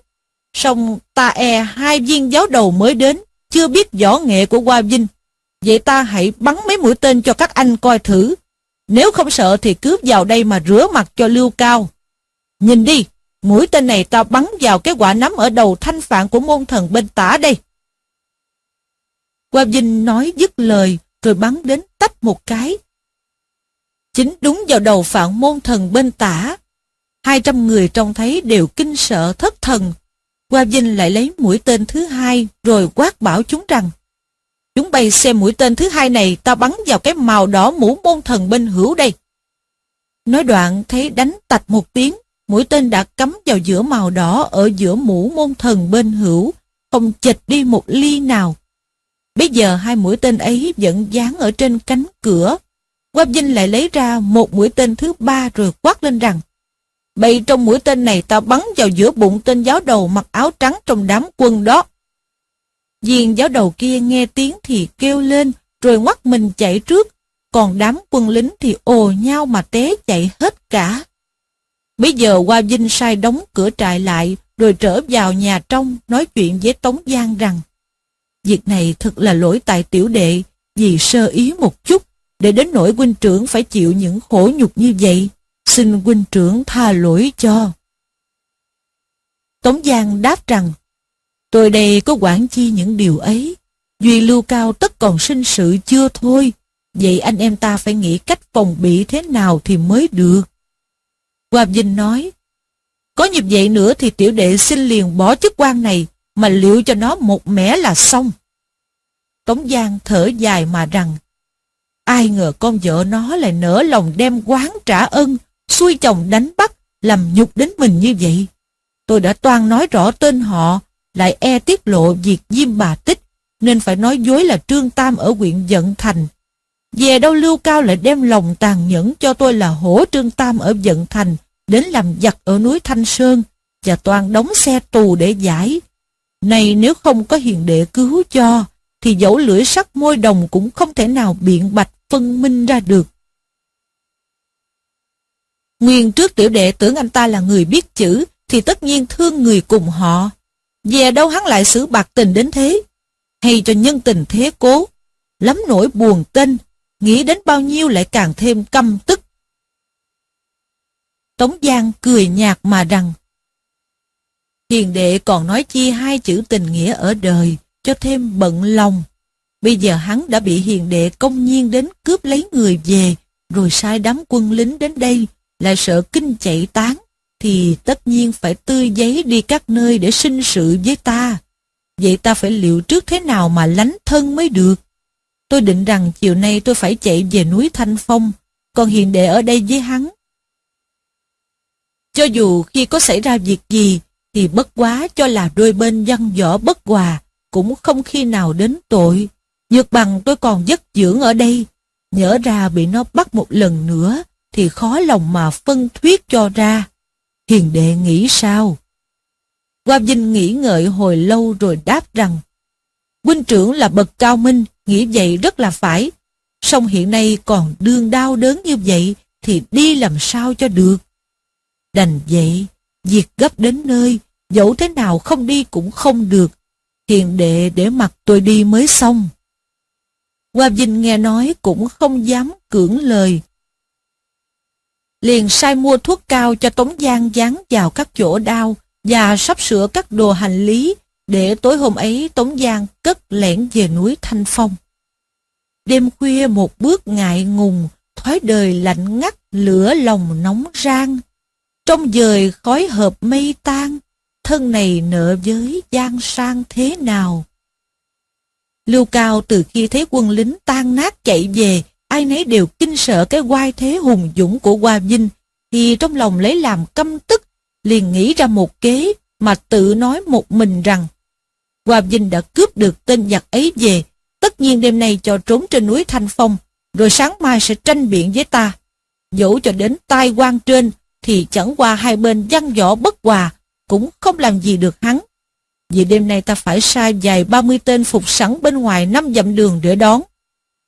Xong ta e hai viên giáo đầu mới đến, chưa biết võ nghệ của Hoa Vinh. Vậy ta hãy bắn mấy mũi tên cho các anh coi thử. Nếu không sợ thì cướp vào đây mà rửa mặt cho Lưu Cao. Nhìn đi, mũi tên này ta bắn vào cái quả nắm ở đầu thanh phạn của môn thần bên tả đây. Qua Vinh nói dứt lời, rồi bắn đến tách một cái. Chính đúng vào đầu phạn môn thần bên tả. Hai trăm người trông thấy đều kinh sợ thất thần. Qua Vinh lại lấy mũi tên thứ hai, rồi quát bảo chúng rằng Chúng bay xem mũi tên thứ hai này ta bắn vào cái màu đỏ mũ môn thần bên hữu đây. Nói đoạn thấy đánh tạch một tiếng, mũi tên đã cắm vào giữa màu đỏ ở giữa mũ môn thần bên hữu, không chệch đi một ly nào. Bây giờ hai mũi tên ấy vẫn dán ở trên cánh cửa. Quách Vinh lại lấy ra một mũi tên thứ ba rồi quát lên rằng Bậy trong mũi tên này ta bắn vào giữa bụng tên giáo đầu mặc áo trắng trong đám quân đó. Viên giáo đầu kia nghe tiếng thì kêu lên rồi ngoắt mình chạy trước, còn đám quân lính thì ồ nhau mà té chạy hết cả. Bây giờ qua Vinh sai đóng cửa trại lại rồi trở vào nhà trong nói chuyện với Tống Giang rằng Việc này thật là lỗi tại tiểu đệ vì sơ ý một chút để đến nỗi huynh trưởng phải chịu những khổ nhục như vậy. Xin huynh trưởng tha lỗi cho. Tống Giang đáp rằng Tôi đây có quản chi những điều ấy. Duy lưu cao tất còn sinh sự chưa thôi. Vậy anh em ta phải nghĩ cách phòng bị thế nào thì mới được. Hoa Vinh nói, Có như vậy nữa thì tiểu đệ xin liền bỏ chức quan này, mà liệu cho nó một mẻ là xong. Tống Giang thở dài mà rằng, Ai ngờ con vợ nó lại nở lòng đem quán trả ân xui chồng đánh bắt, làm nhục đến mình như vậy. Tôi đã toan nói rõ tên họ lại e tiết lộ việc Diêm Bà Tích nên phải nói dối là Trương Tam ở huyện Dận Thành. Về đâu Lưu Cao lại đem lòng tàn nhẫn cho tôi là hổ Trương Tam ở Dận Thành đến làm giặc ở núi Thanh Sơn và toàn đóng xe tù để giải. Này nếu không có hiền đệ cứu cho, thì dẫu lưỡi sắt môi đồng cũng không thể nào biện bạch phân minh ra được. Nguyên trước tiểu đệ tưởng anh ta là người biết chữ, thì tất nhiên thương người cùng họ. Về đâu hắn lại xử bạc tình đến thế? Hay cho nhân tình thế cố? Lắm nỗi buồn tên, nghĩ đến bao nhiêu lại càng thêm căm tức. Tống Giang cười nhạt mà rằng, Hiền đệ còn nói chi hai chữ tình nghĩa ở đời, cho thêm bận lòng. Bây giờ hắn đã bị hiền đệ công nhiên đến cướp lấy người về, rồi sai đám quân lính đến đây, lại sợ kinh chạy tán, thì tất nhiên phải tươi giấy đi các nơi để sinh sự với ta. Vậy ta phải liệu trước thế nào mà lánh thân mới được. Tôi định rằng chiều nay tôi phải chạy về núi Thanh Phong, còn hiền đệ ở đây với hắn. Cho dù khi có xảy ra việc gì, thì bất quá cho là đôi bên văn võ bất hòa, cũng không khi nào đến tội. Nhược bằng tôi còn giấc dưỡng ở đây, nhớ ra bị nó bắt một lần nữa, thì khó lòng mà phân thuyết cho ra. Hiền đệ nghĩ sao? Qua Vinh nghĩ ngợi hồi lâu rồi đáp rằng Huynh trưởng là bậc cao minh, nghĩ vậy rất là phải. Song hiện nay còn đương đau đớn như vậy thì đi làm sao cho được. Đành vậy, việc gấp đến nơi, dẫu thế nào không đi cũng không được. Hiền đệ để mặc tôi đi mới xong. Hoa Vinh nghe nói cũng không dám cưỡng lời, liền sai mua thuốc cao cho Tống Giang dán vào các chỗ đau và sắp sửa các đồ hành lý để tối hôm ấy Tống Giang cất lẻn về núi Thanh Phong. Đêm khuya một bước ngại ngùng, thói đời lạnh ngắt, lửa lòng nóng rang. Trong dời khói hợp mây tan, thân này nợ với gian sang thế nào? Lưu Cao từ khi thấy quân lính tan nát chạy về, ai nấy đều kinh sợ cái oai thế hùng dũng của Hoa Vinh, thì trong lòng lấy làm căm tức, liền nghĩ ra một kế mà tự nói một mình rằng Hoa Vinh đã cướp được tên giặc ấy về, tất nhiên đêm nay cho trốn trên núi Thanh Phong, rồi sáng mai sẽ tranh biện với ta. Dẫu cho đến tai quan trên, thì chẳng qua hai bên văn võ bất hòa, cũng không làm gì được hắn. Vì đêm nay ta phải sai dài 30 tên phục sẵn bên ngoài năm dặm đường để đón.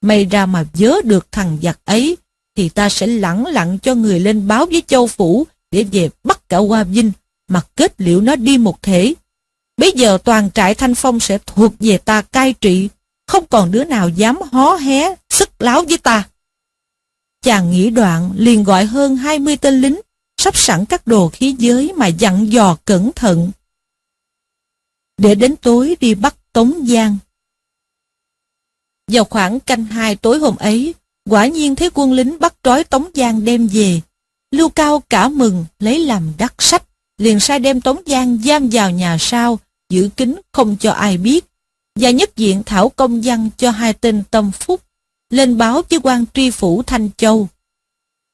May ra mà vớ được thằng giặc ấy, thì ta sẽ lẳng lặng cho người lên báo với châu phủ để về bắt cả Hoa Vinh, mà kết liễu nó đi một thể. Bây giờ toàn trại Thanh Phong sẽ thuộc về ta cai trị, không còn đứa nào dám hó hé, sức láo với ta. Chàng nghĩ đoạn liền gọi hơn 20 tên lính, sắp sẵn các đồ khí giới mà dặn dò cẩn thận. Để đến tối đi bắt Tống Giang. Vào khoảng canh hai tối hôm ấy, quả nhiên thấy quân lính bắt trói Tống Giang đem về. Lưu Cao cả mừng, lấy làm đắc sách, liền sai đem Tống Giang giam vào nhà sau, giữ kín không cho ai biết, và nhất diện thảo công văn cho hai tên tâm phúc, lên báo với quan tri phủ Thanh Châu.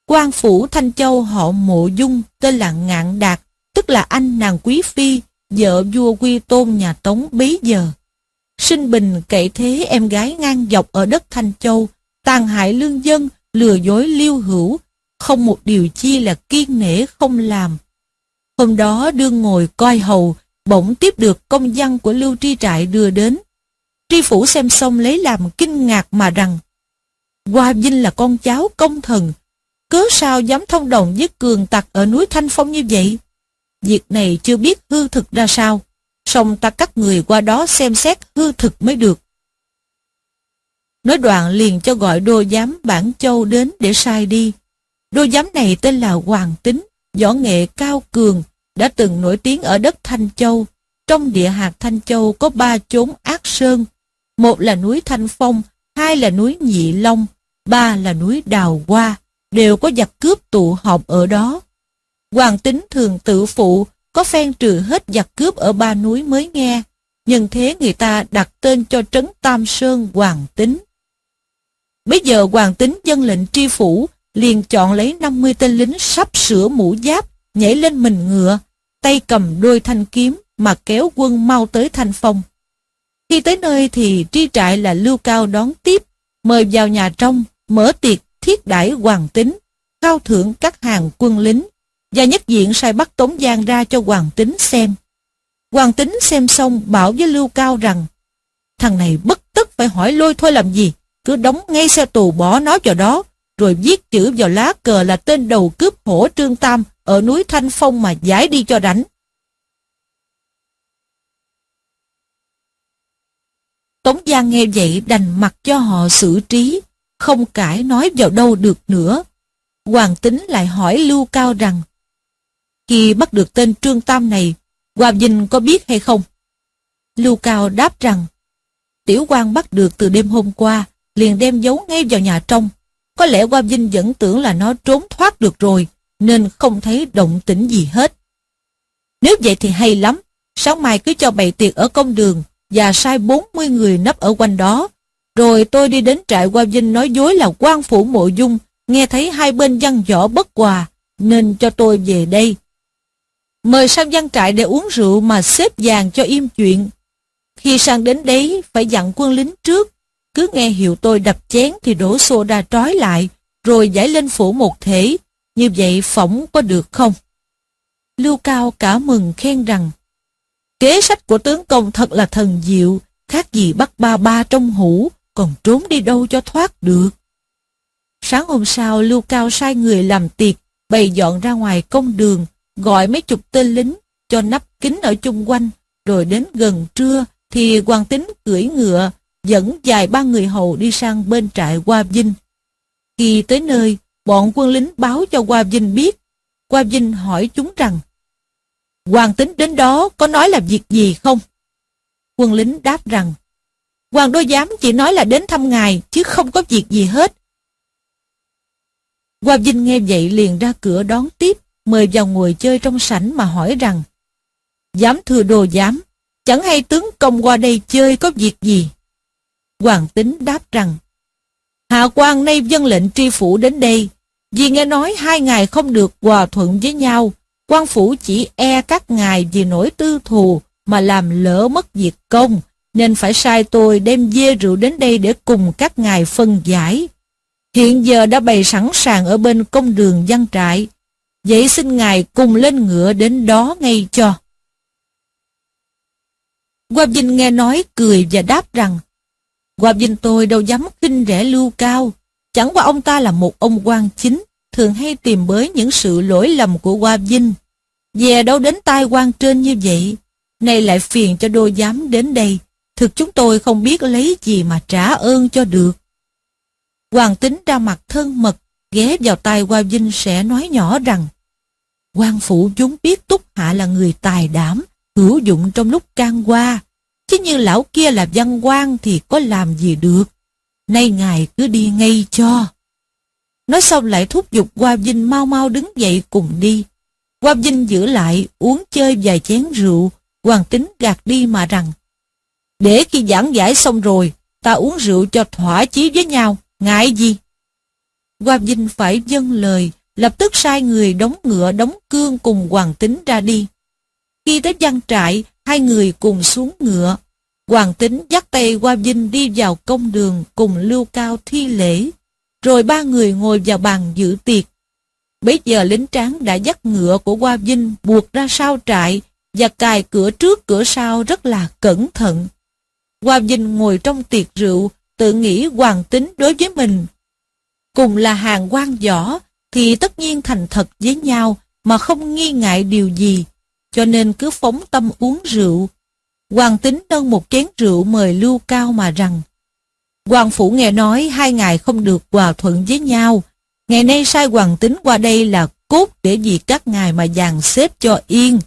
quan phủ Thanh Châu họ mộ dung tên là Ngạn Đạt, tức là anh nàng quý phi, vợ vua quy tôn nhà Tống bấy giờ sinh bình cậy thế em gái ngang dọc ở đất Thanh Châu, tàn hại lương dân, lừa dối liêu hữu, không một điều chi là kiên nể không làm. Hôm đó đương ngồi coi hầu, bỗng tiếp được công văn của Lưu Tri Trại đưa đến. Tri Phủ xem xong lấy làm kinh ngạc mà rằng, Hoa Vinh là con cháu công thần, cớ sao dám thông đồng với cường tặc ở núi Thanh Phong như vậy? Việc này chưa biết hư thực ra sao, song ta cắt người qua đó xem xét hư thực mới được. Nói đoạn liền cho gọi đô giám Bản Châu đến để sai đi. Đô giám này tên là Hoàng Tính, võ nghệ cao cường, đã từng nổi tiếng ở đất Thanh Châu. Trong địa hạt Thanh Châu có ba chốn ác sơn. Một là núi Thanh Phong, hai là núi Nhị Long, ba là núi Đào Hoa, đều có giặc cướp tụ họp ở đó. Hoàng Tính thường tự phụ, có phen trừ hết giặc cướp ở ba núi mới nghe. Nhân thế người ta đặt tên cho trấn Tam Sơn Hoàng Tính. Bây giờ Hoàng Tính dân lệnh tri phủ, liền chọn lấy 50 tên lính sắp sửa mũ giáp, nhảy lên mình ngựa, tay cầm đôi thanh kiếm mà kéo quân mau tới thanh phong. Khi tới nơi thì tri trại là lưu cao đón tiếp, mời vào nhà trong, mở tiệc thiết đãi hoàng tính, cao thưởng các hàng quân lính, và nhất diện sai bắt Tống Giang ra cho hoàng tính xem. Hoàng tính xem xong bảo với Lưu Cao rằng thằng này bất tức phải hỏi lôi thôi làm gì, cứ đóng ngay xe tù bỏ nó vào đó, rồi viết chữ vào lá cờ là tên đầu cướp hổ Trương Tam ở núi Thanh Phong mà giải đi cho rảnh. Tống Giang nghe vậy đành mặc cho họ xử trí, không cãi nói vào đâu được nữa. Hoàng tính lại hỏi Lưu Cao rằng, khi bắt được tên Trương Tam này, Hoàng Vinh có biết hay không? Lưu Cao đáp rằng, Tiểu quan bắt được từ đêm hôm qua, liền đem giấu ngay vào nhà trong. Có lẽ Hoa Vinh vẫn tưởng là nó trốn thoát được rồi, nên không thấy động tĩnh gì hết. Nếu vậy thì hay lắm, sáng mai cứ cho bày tiệc ở công đường và sai 40 người nấp ở quanh đó. Rồi tôi đi đến trại Hoa Vinh nói dối là quan phủ mộ dung, nghe thấy hai bên văn võ bất hòa, nên cho tôi về đây. Mời sang văn trại để uống rượu mà xếp vàng cho im chuyện. Khi sang đến đấy, phải dặn quân lính trước, cứ nghe hiệu tôi đập chén thì đổ xô ra trói lại, rồi giải lên phủ một thể. Như vậy phỏng có được không? Lưu Cao cả mừng khen rằng Kế sách của tướng công thật là thần diệu, khác gì bắt ba ba trong hũ, còn trốn đi đâu cho thoát được. Sáng hôm sau, Lưu Cao sai người làm tiệc, bày dọn ra ngoài công đường, gọi mấy chục tên lính, cho nắp kín ở chung quanh, rồi đến gần trưa thì hoàng tính cưỡi ngựa, dẫn dài ba người hầu đi sang bên trại Hoa Vinh. Khi tới nơi, bọn quân lính báo cho Hoa Vinh biết. Hoa Vinh hỏi chúng rằng, Hoàng tính đến đó có nói là việc gì không? Quân lính đáp rằng, Hoàng đô giám chỉ nói là đến thăm ngài, chứ không có việc gì hết. Hoa Vinh nghe vậy liền ra cửa đón tiếp, mời vào ngồi chơi trong sảnh mà hỏi rằng, Giám thưa đồ giám, chẳng hay tướng công qua đây chơi có việc gì? Hoàng tính đáp rằng, Hạ quan nay dân lệnh tri phủ đến đây, vì nghe nói hai ngài không được hòa thuận với nhau, quan phủ chỉ e các ngài vì nỗi tư thù mà làm lỡ mất việc công, nên phải sai tôi đem dê rượu đến đây để cùng các ngài phân giải. Hiện giờ đã bày sẵn sàng ở bên công đường văn trại, vậy xin ngài cùng lên ngựa đến đó ngay cho. Qua Vinh nghe nói cười và đáp rằng, Qua Vinh tôi đâu dám khinh rẻ lưu cao, chẳng qua ông ta là một ông quan chính, thường hay tìm bới những sự lỗi lầm của Hoa Vinh. Về đâu đến tai quan trên như vậy, nay lại phiền cho đô giám đến đây, thực chúng tôi không biết lấy gì mà trả ơn cho được. Hoàng tính ra mặt thân mật, ghé vào tai Hoa Vinh sẽ nói nhỏ rằng, quan phủ chúng biết Túc Hạ là người tài đảm, hữu dụng trong lúc can qua, chứ như lão kia là văn quan thì có làm gì được. Nay ngài cứ đi ngay cho. Nói xong lại thúc giục Hoa Vinh mau mau đứng dậy cùng đi. Hoa Vinh giữ lại uống chơi vài chén rượu, hoàng tính gạt đi mà rằng Để khi giảng giải xong rồi, ta uống rượu cho thỏa chí với nhau, ngại gì? Hoa Vinh phải dâng lời, lập tức sai người đóng ngựa đóng cương cùng hoàng tính ra đi. Khi tới văn trại, hai người cùng xuống ngựa. Hoàng tính dắt tay qua Vinh đi vào công đường cùng Lưu Cao thi lễ, rồi ba người ngồi vào bàn dự tiệc. Bấy giờ lính tráng đã dắt ngựa của Hoa Vinh buộc ra sau trại và cài cửa trước cửa sau rất là cẩn thận. Hoa Vinh ngồi trong tiệc rượu, tự nghĩ hoàng tính đối với mình. Cùng là hàng quan võ, thì tất nhiên thành thật với nhau mà không nghi ngại điều gì, cho nên cứ phóng tâm uống rượu. Hoàng tính nâng một chén rượu mời Lưu Cao mà rằng, Hoàng Phủ nghe nói hai ngài không được hòa thuận với nhau, ngày nay sai Hoàng tính qua đây là cốt để vì các ngài mà dàn xếp cho yên.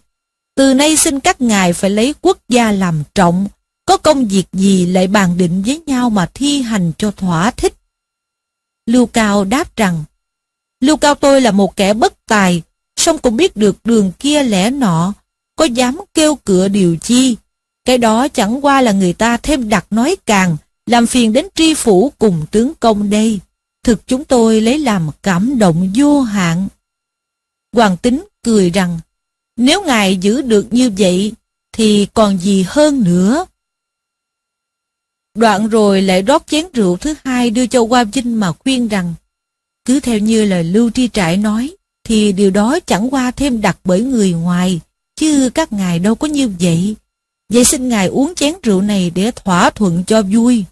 Từ nay xin các ngài phải lấy quốc gia làm trọng, có công việc gì lại bàn định với nhau mà thi hành cho thỏa thích. Lưu Cao đáp rằng, Lưu Cao tôi là một kẻ bất tài, song cũng biết được đường kia lẽ nọ, có dám kêu cửa điều chi. Cái đó chẳng qua là người ta thêm đặt nói càng, làm phiền đến tri phủ cùng tướng công đây. Thực chúng tôi lấy làm cảm động vô hạn. Hoàng tính cười rằng, nếu ngài giữ được như vậy, thì còn gì hơn nữa. Đoạn rồi lại rót chén rượu thứ hai đưa cho Hoa Vinh mà khuyên rằng, cứ theo như lời Lưu Tri Trại nói, thì điều đó chẳng qua thêm đặt bởi người ngoài, chứ các ngài đâu có như vậy. Vậy xin ngài uống chén rượu này để thỏa thuận cho vui.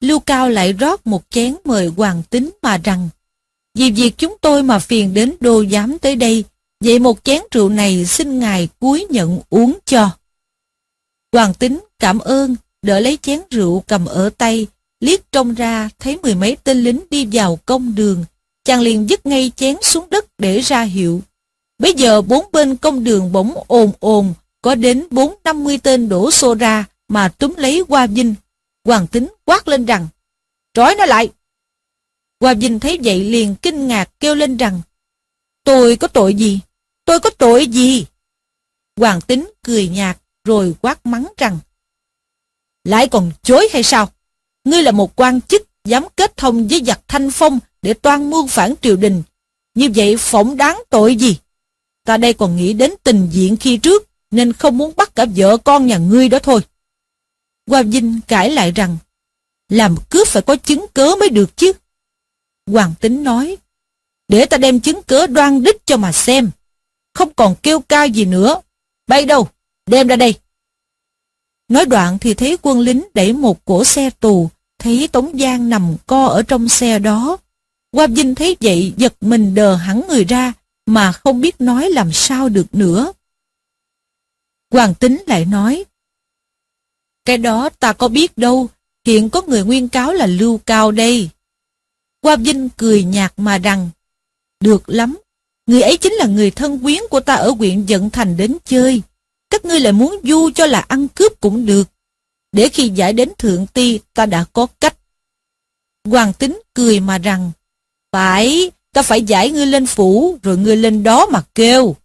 Lưu Cao lại rót một chén mời Hoàng Tính mà rằng, vì việc chúng tôi mà phiền đến đô giám tới đây, vậy một chén rượu này xin ngài cúi nhận uống cho. Hoàng Tính cảm ơn, đỡ lấy chén rượu cầm ở tay, liếc trông ra thấy mười mấy tên lính đi vào công đường, chàng liền dứt ngay chén xuống đất để ra hiệu. Bây giờ bốn bên công đường bỗng ồn ồn, có đến bốn năm mươi tên đổ xô ra mà túm lấy Hoa Vinh. Hoàng tính quát lên rằng, trói nó lại. Hoa Vinh thấy vậy liền kinh ngạc kêu lên rằng, tôi có tội gì? Tôi có tội gì? Hoàng tính cười nhạt rồi quát mắng rằng, lại còn chối hay sao? Ngươi là một quan chức dám kết thông với giặc thanh phong để toan mưu phản triều đình. Như vậy phỏng đáng tội gì? Ta đây còn nghĩ đến tình diện khi trước, nên không muốn bắt cả vợ con nhà ngươi đó thôi. Hoa Vinh cãi lại rằng, làm cướp phải có chứng cớ mới được chứ. Hoàng tính nói, để ta đem chứng cớ đoan đích cho mà xem. Không còn kêu ca gì nữa. Bay đâu? Đem ra đây. Nói đoạn thì thấy quân lính đẩy một cổ xe tù, thấy Tống Giang nằm co ở trong xe đó. Qua Vinh thấy vậy giật mình đờ hẳn người ra, mà không biết nói làm sao được nữa. Hoàng Tính lại nói, Cái đó ta có biết đâu, hiện có người nguyên cáo là Lưu Cao đây. Qua Vinh cười nhạt mà rằng, Được lắm, người ấy chính là người thân quyến của ta ở huyện Dận Thành đến chơi. Các ngươi lại muốn du cho là ăn cướp cũng được. Để khi giải đến thượng ti ta đã có cách. Hoàng tính cười mà rằng, Phải, ta phải giải ngươi lên phủ, rồi ngươi lên đó mà kêu.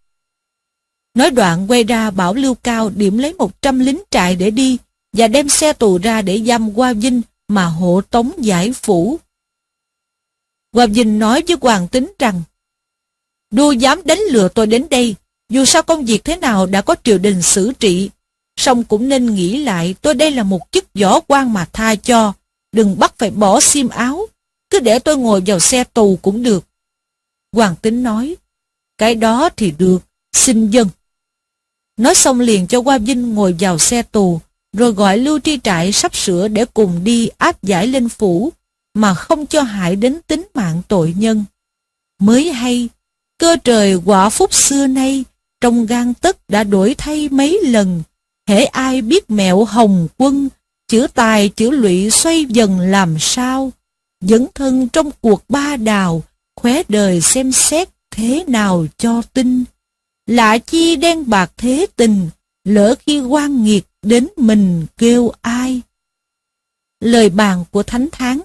Nói đoạn quay ra bảo Lưu Cao điểm lấy một trăm lính trại để đi, và đem xe tù ra để giam qua Vinh mà hộ tống giải phủ. Hoa Vinh nói với Hoàng Tính rằng, Đô dám đánh lừa tôi đến đây, dù sao công việc thế nào đã có triều đình xử trị, song cũng nên nghĩ lại tôi đây là một chức võ quan mà tha cho, đừng bắt phải bỏ xiêm áo, cứ để tôi ngồi vào xe tù cũng được. Hoàng Tính nói, cái đó thì được, xin dân. Nói xong liền cho Qua Vinh ngồi vào xe tù, rồi gọi Lưu Tri Trại sắp sửa để cùng đi áp giải lên phủ, mà không cho hại đến tính mạng tội nhân. Mới hay, cơ trời quả phúc xưa nay, trong gan tất đã đổi thay mấy lần, hễ ai biết mẹo hồng quân, chữ tài chữ lụy xoay dần làm sao, dẫn thân trong cuộc ba đào, khóe đời xem xét thế nào cho tin. Lạ chi đen bạc thế tình, lỡ khi quan nghiệt đến mình kêu ai. Lời bàn của Thánh Tháng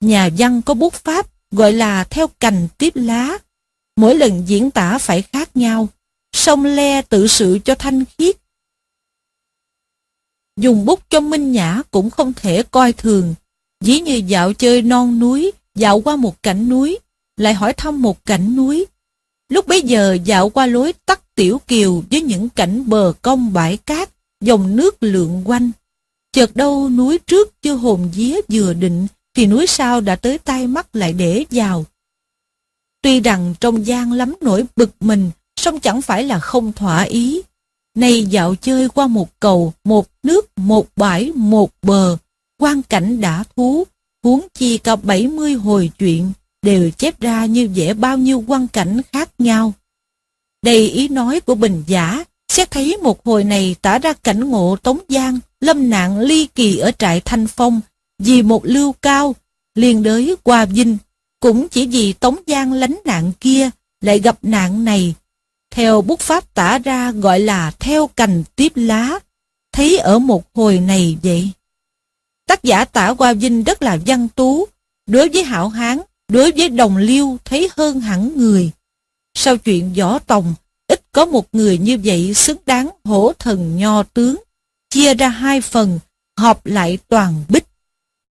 Nhà văn có bút pháp gọi là theo cành tiếp lá. Mỗi lần diễn tả phải khác nhau, sông le tự sự cho thanh khiết. Dùng bút cho minh nhã cũng không thể coi thường, dĩ như dạo chơi non núi, dạo qua một cảnh núi, lại hỏi thăm một cảnh núi. Lúc bấy giờ dạo qua lối tắt tiểu kiều với những cảnh bờ cong bãi cát, dòng nước lượn quanh. Chợt đâu núi trước chưa hồn vía vừa định, thì núi sau đã tới tay mắt lại để vào. Tuy rằng trong gian lắm nỗi bực mình, song chẳng phải là không thỏa ý. Nay dạo chơi qua một cầu, một nước, một bãi, một bờ, quan cảnh đã thú, huống chi cả 70 hồi chuyện, đều chép ra như vẽ bao nhiêu quan cảnh khác nhau. Đây ý nói của Bình Giả, xét thấy một hồi này tả ra cảnh ngộ Tống Giang, lâm nạn ly kỳ ở trại Thanh Phong, vì một lưu cao, liền đới qua Vinh, cũng chỉ vì Tống Giang lánh nạn kia, lại gặp nạn này. Theo bút pháp tả ra gọi là theo cành tiếp lá, thấy ở một hồi này vậy. Tác giả tả qua Vinh rất là văn tú, đối với hảo hán, đối với đồng liêu thấy hơn hẳn người. Sau chuyện võ tòng, ít có một người như vậy xứng đáng hổ thần nho tướng, chia ra hai phần, hợp lại toàn bích.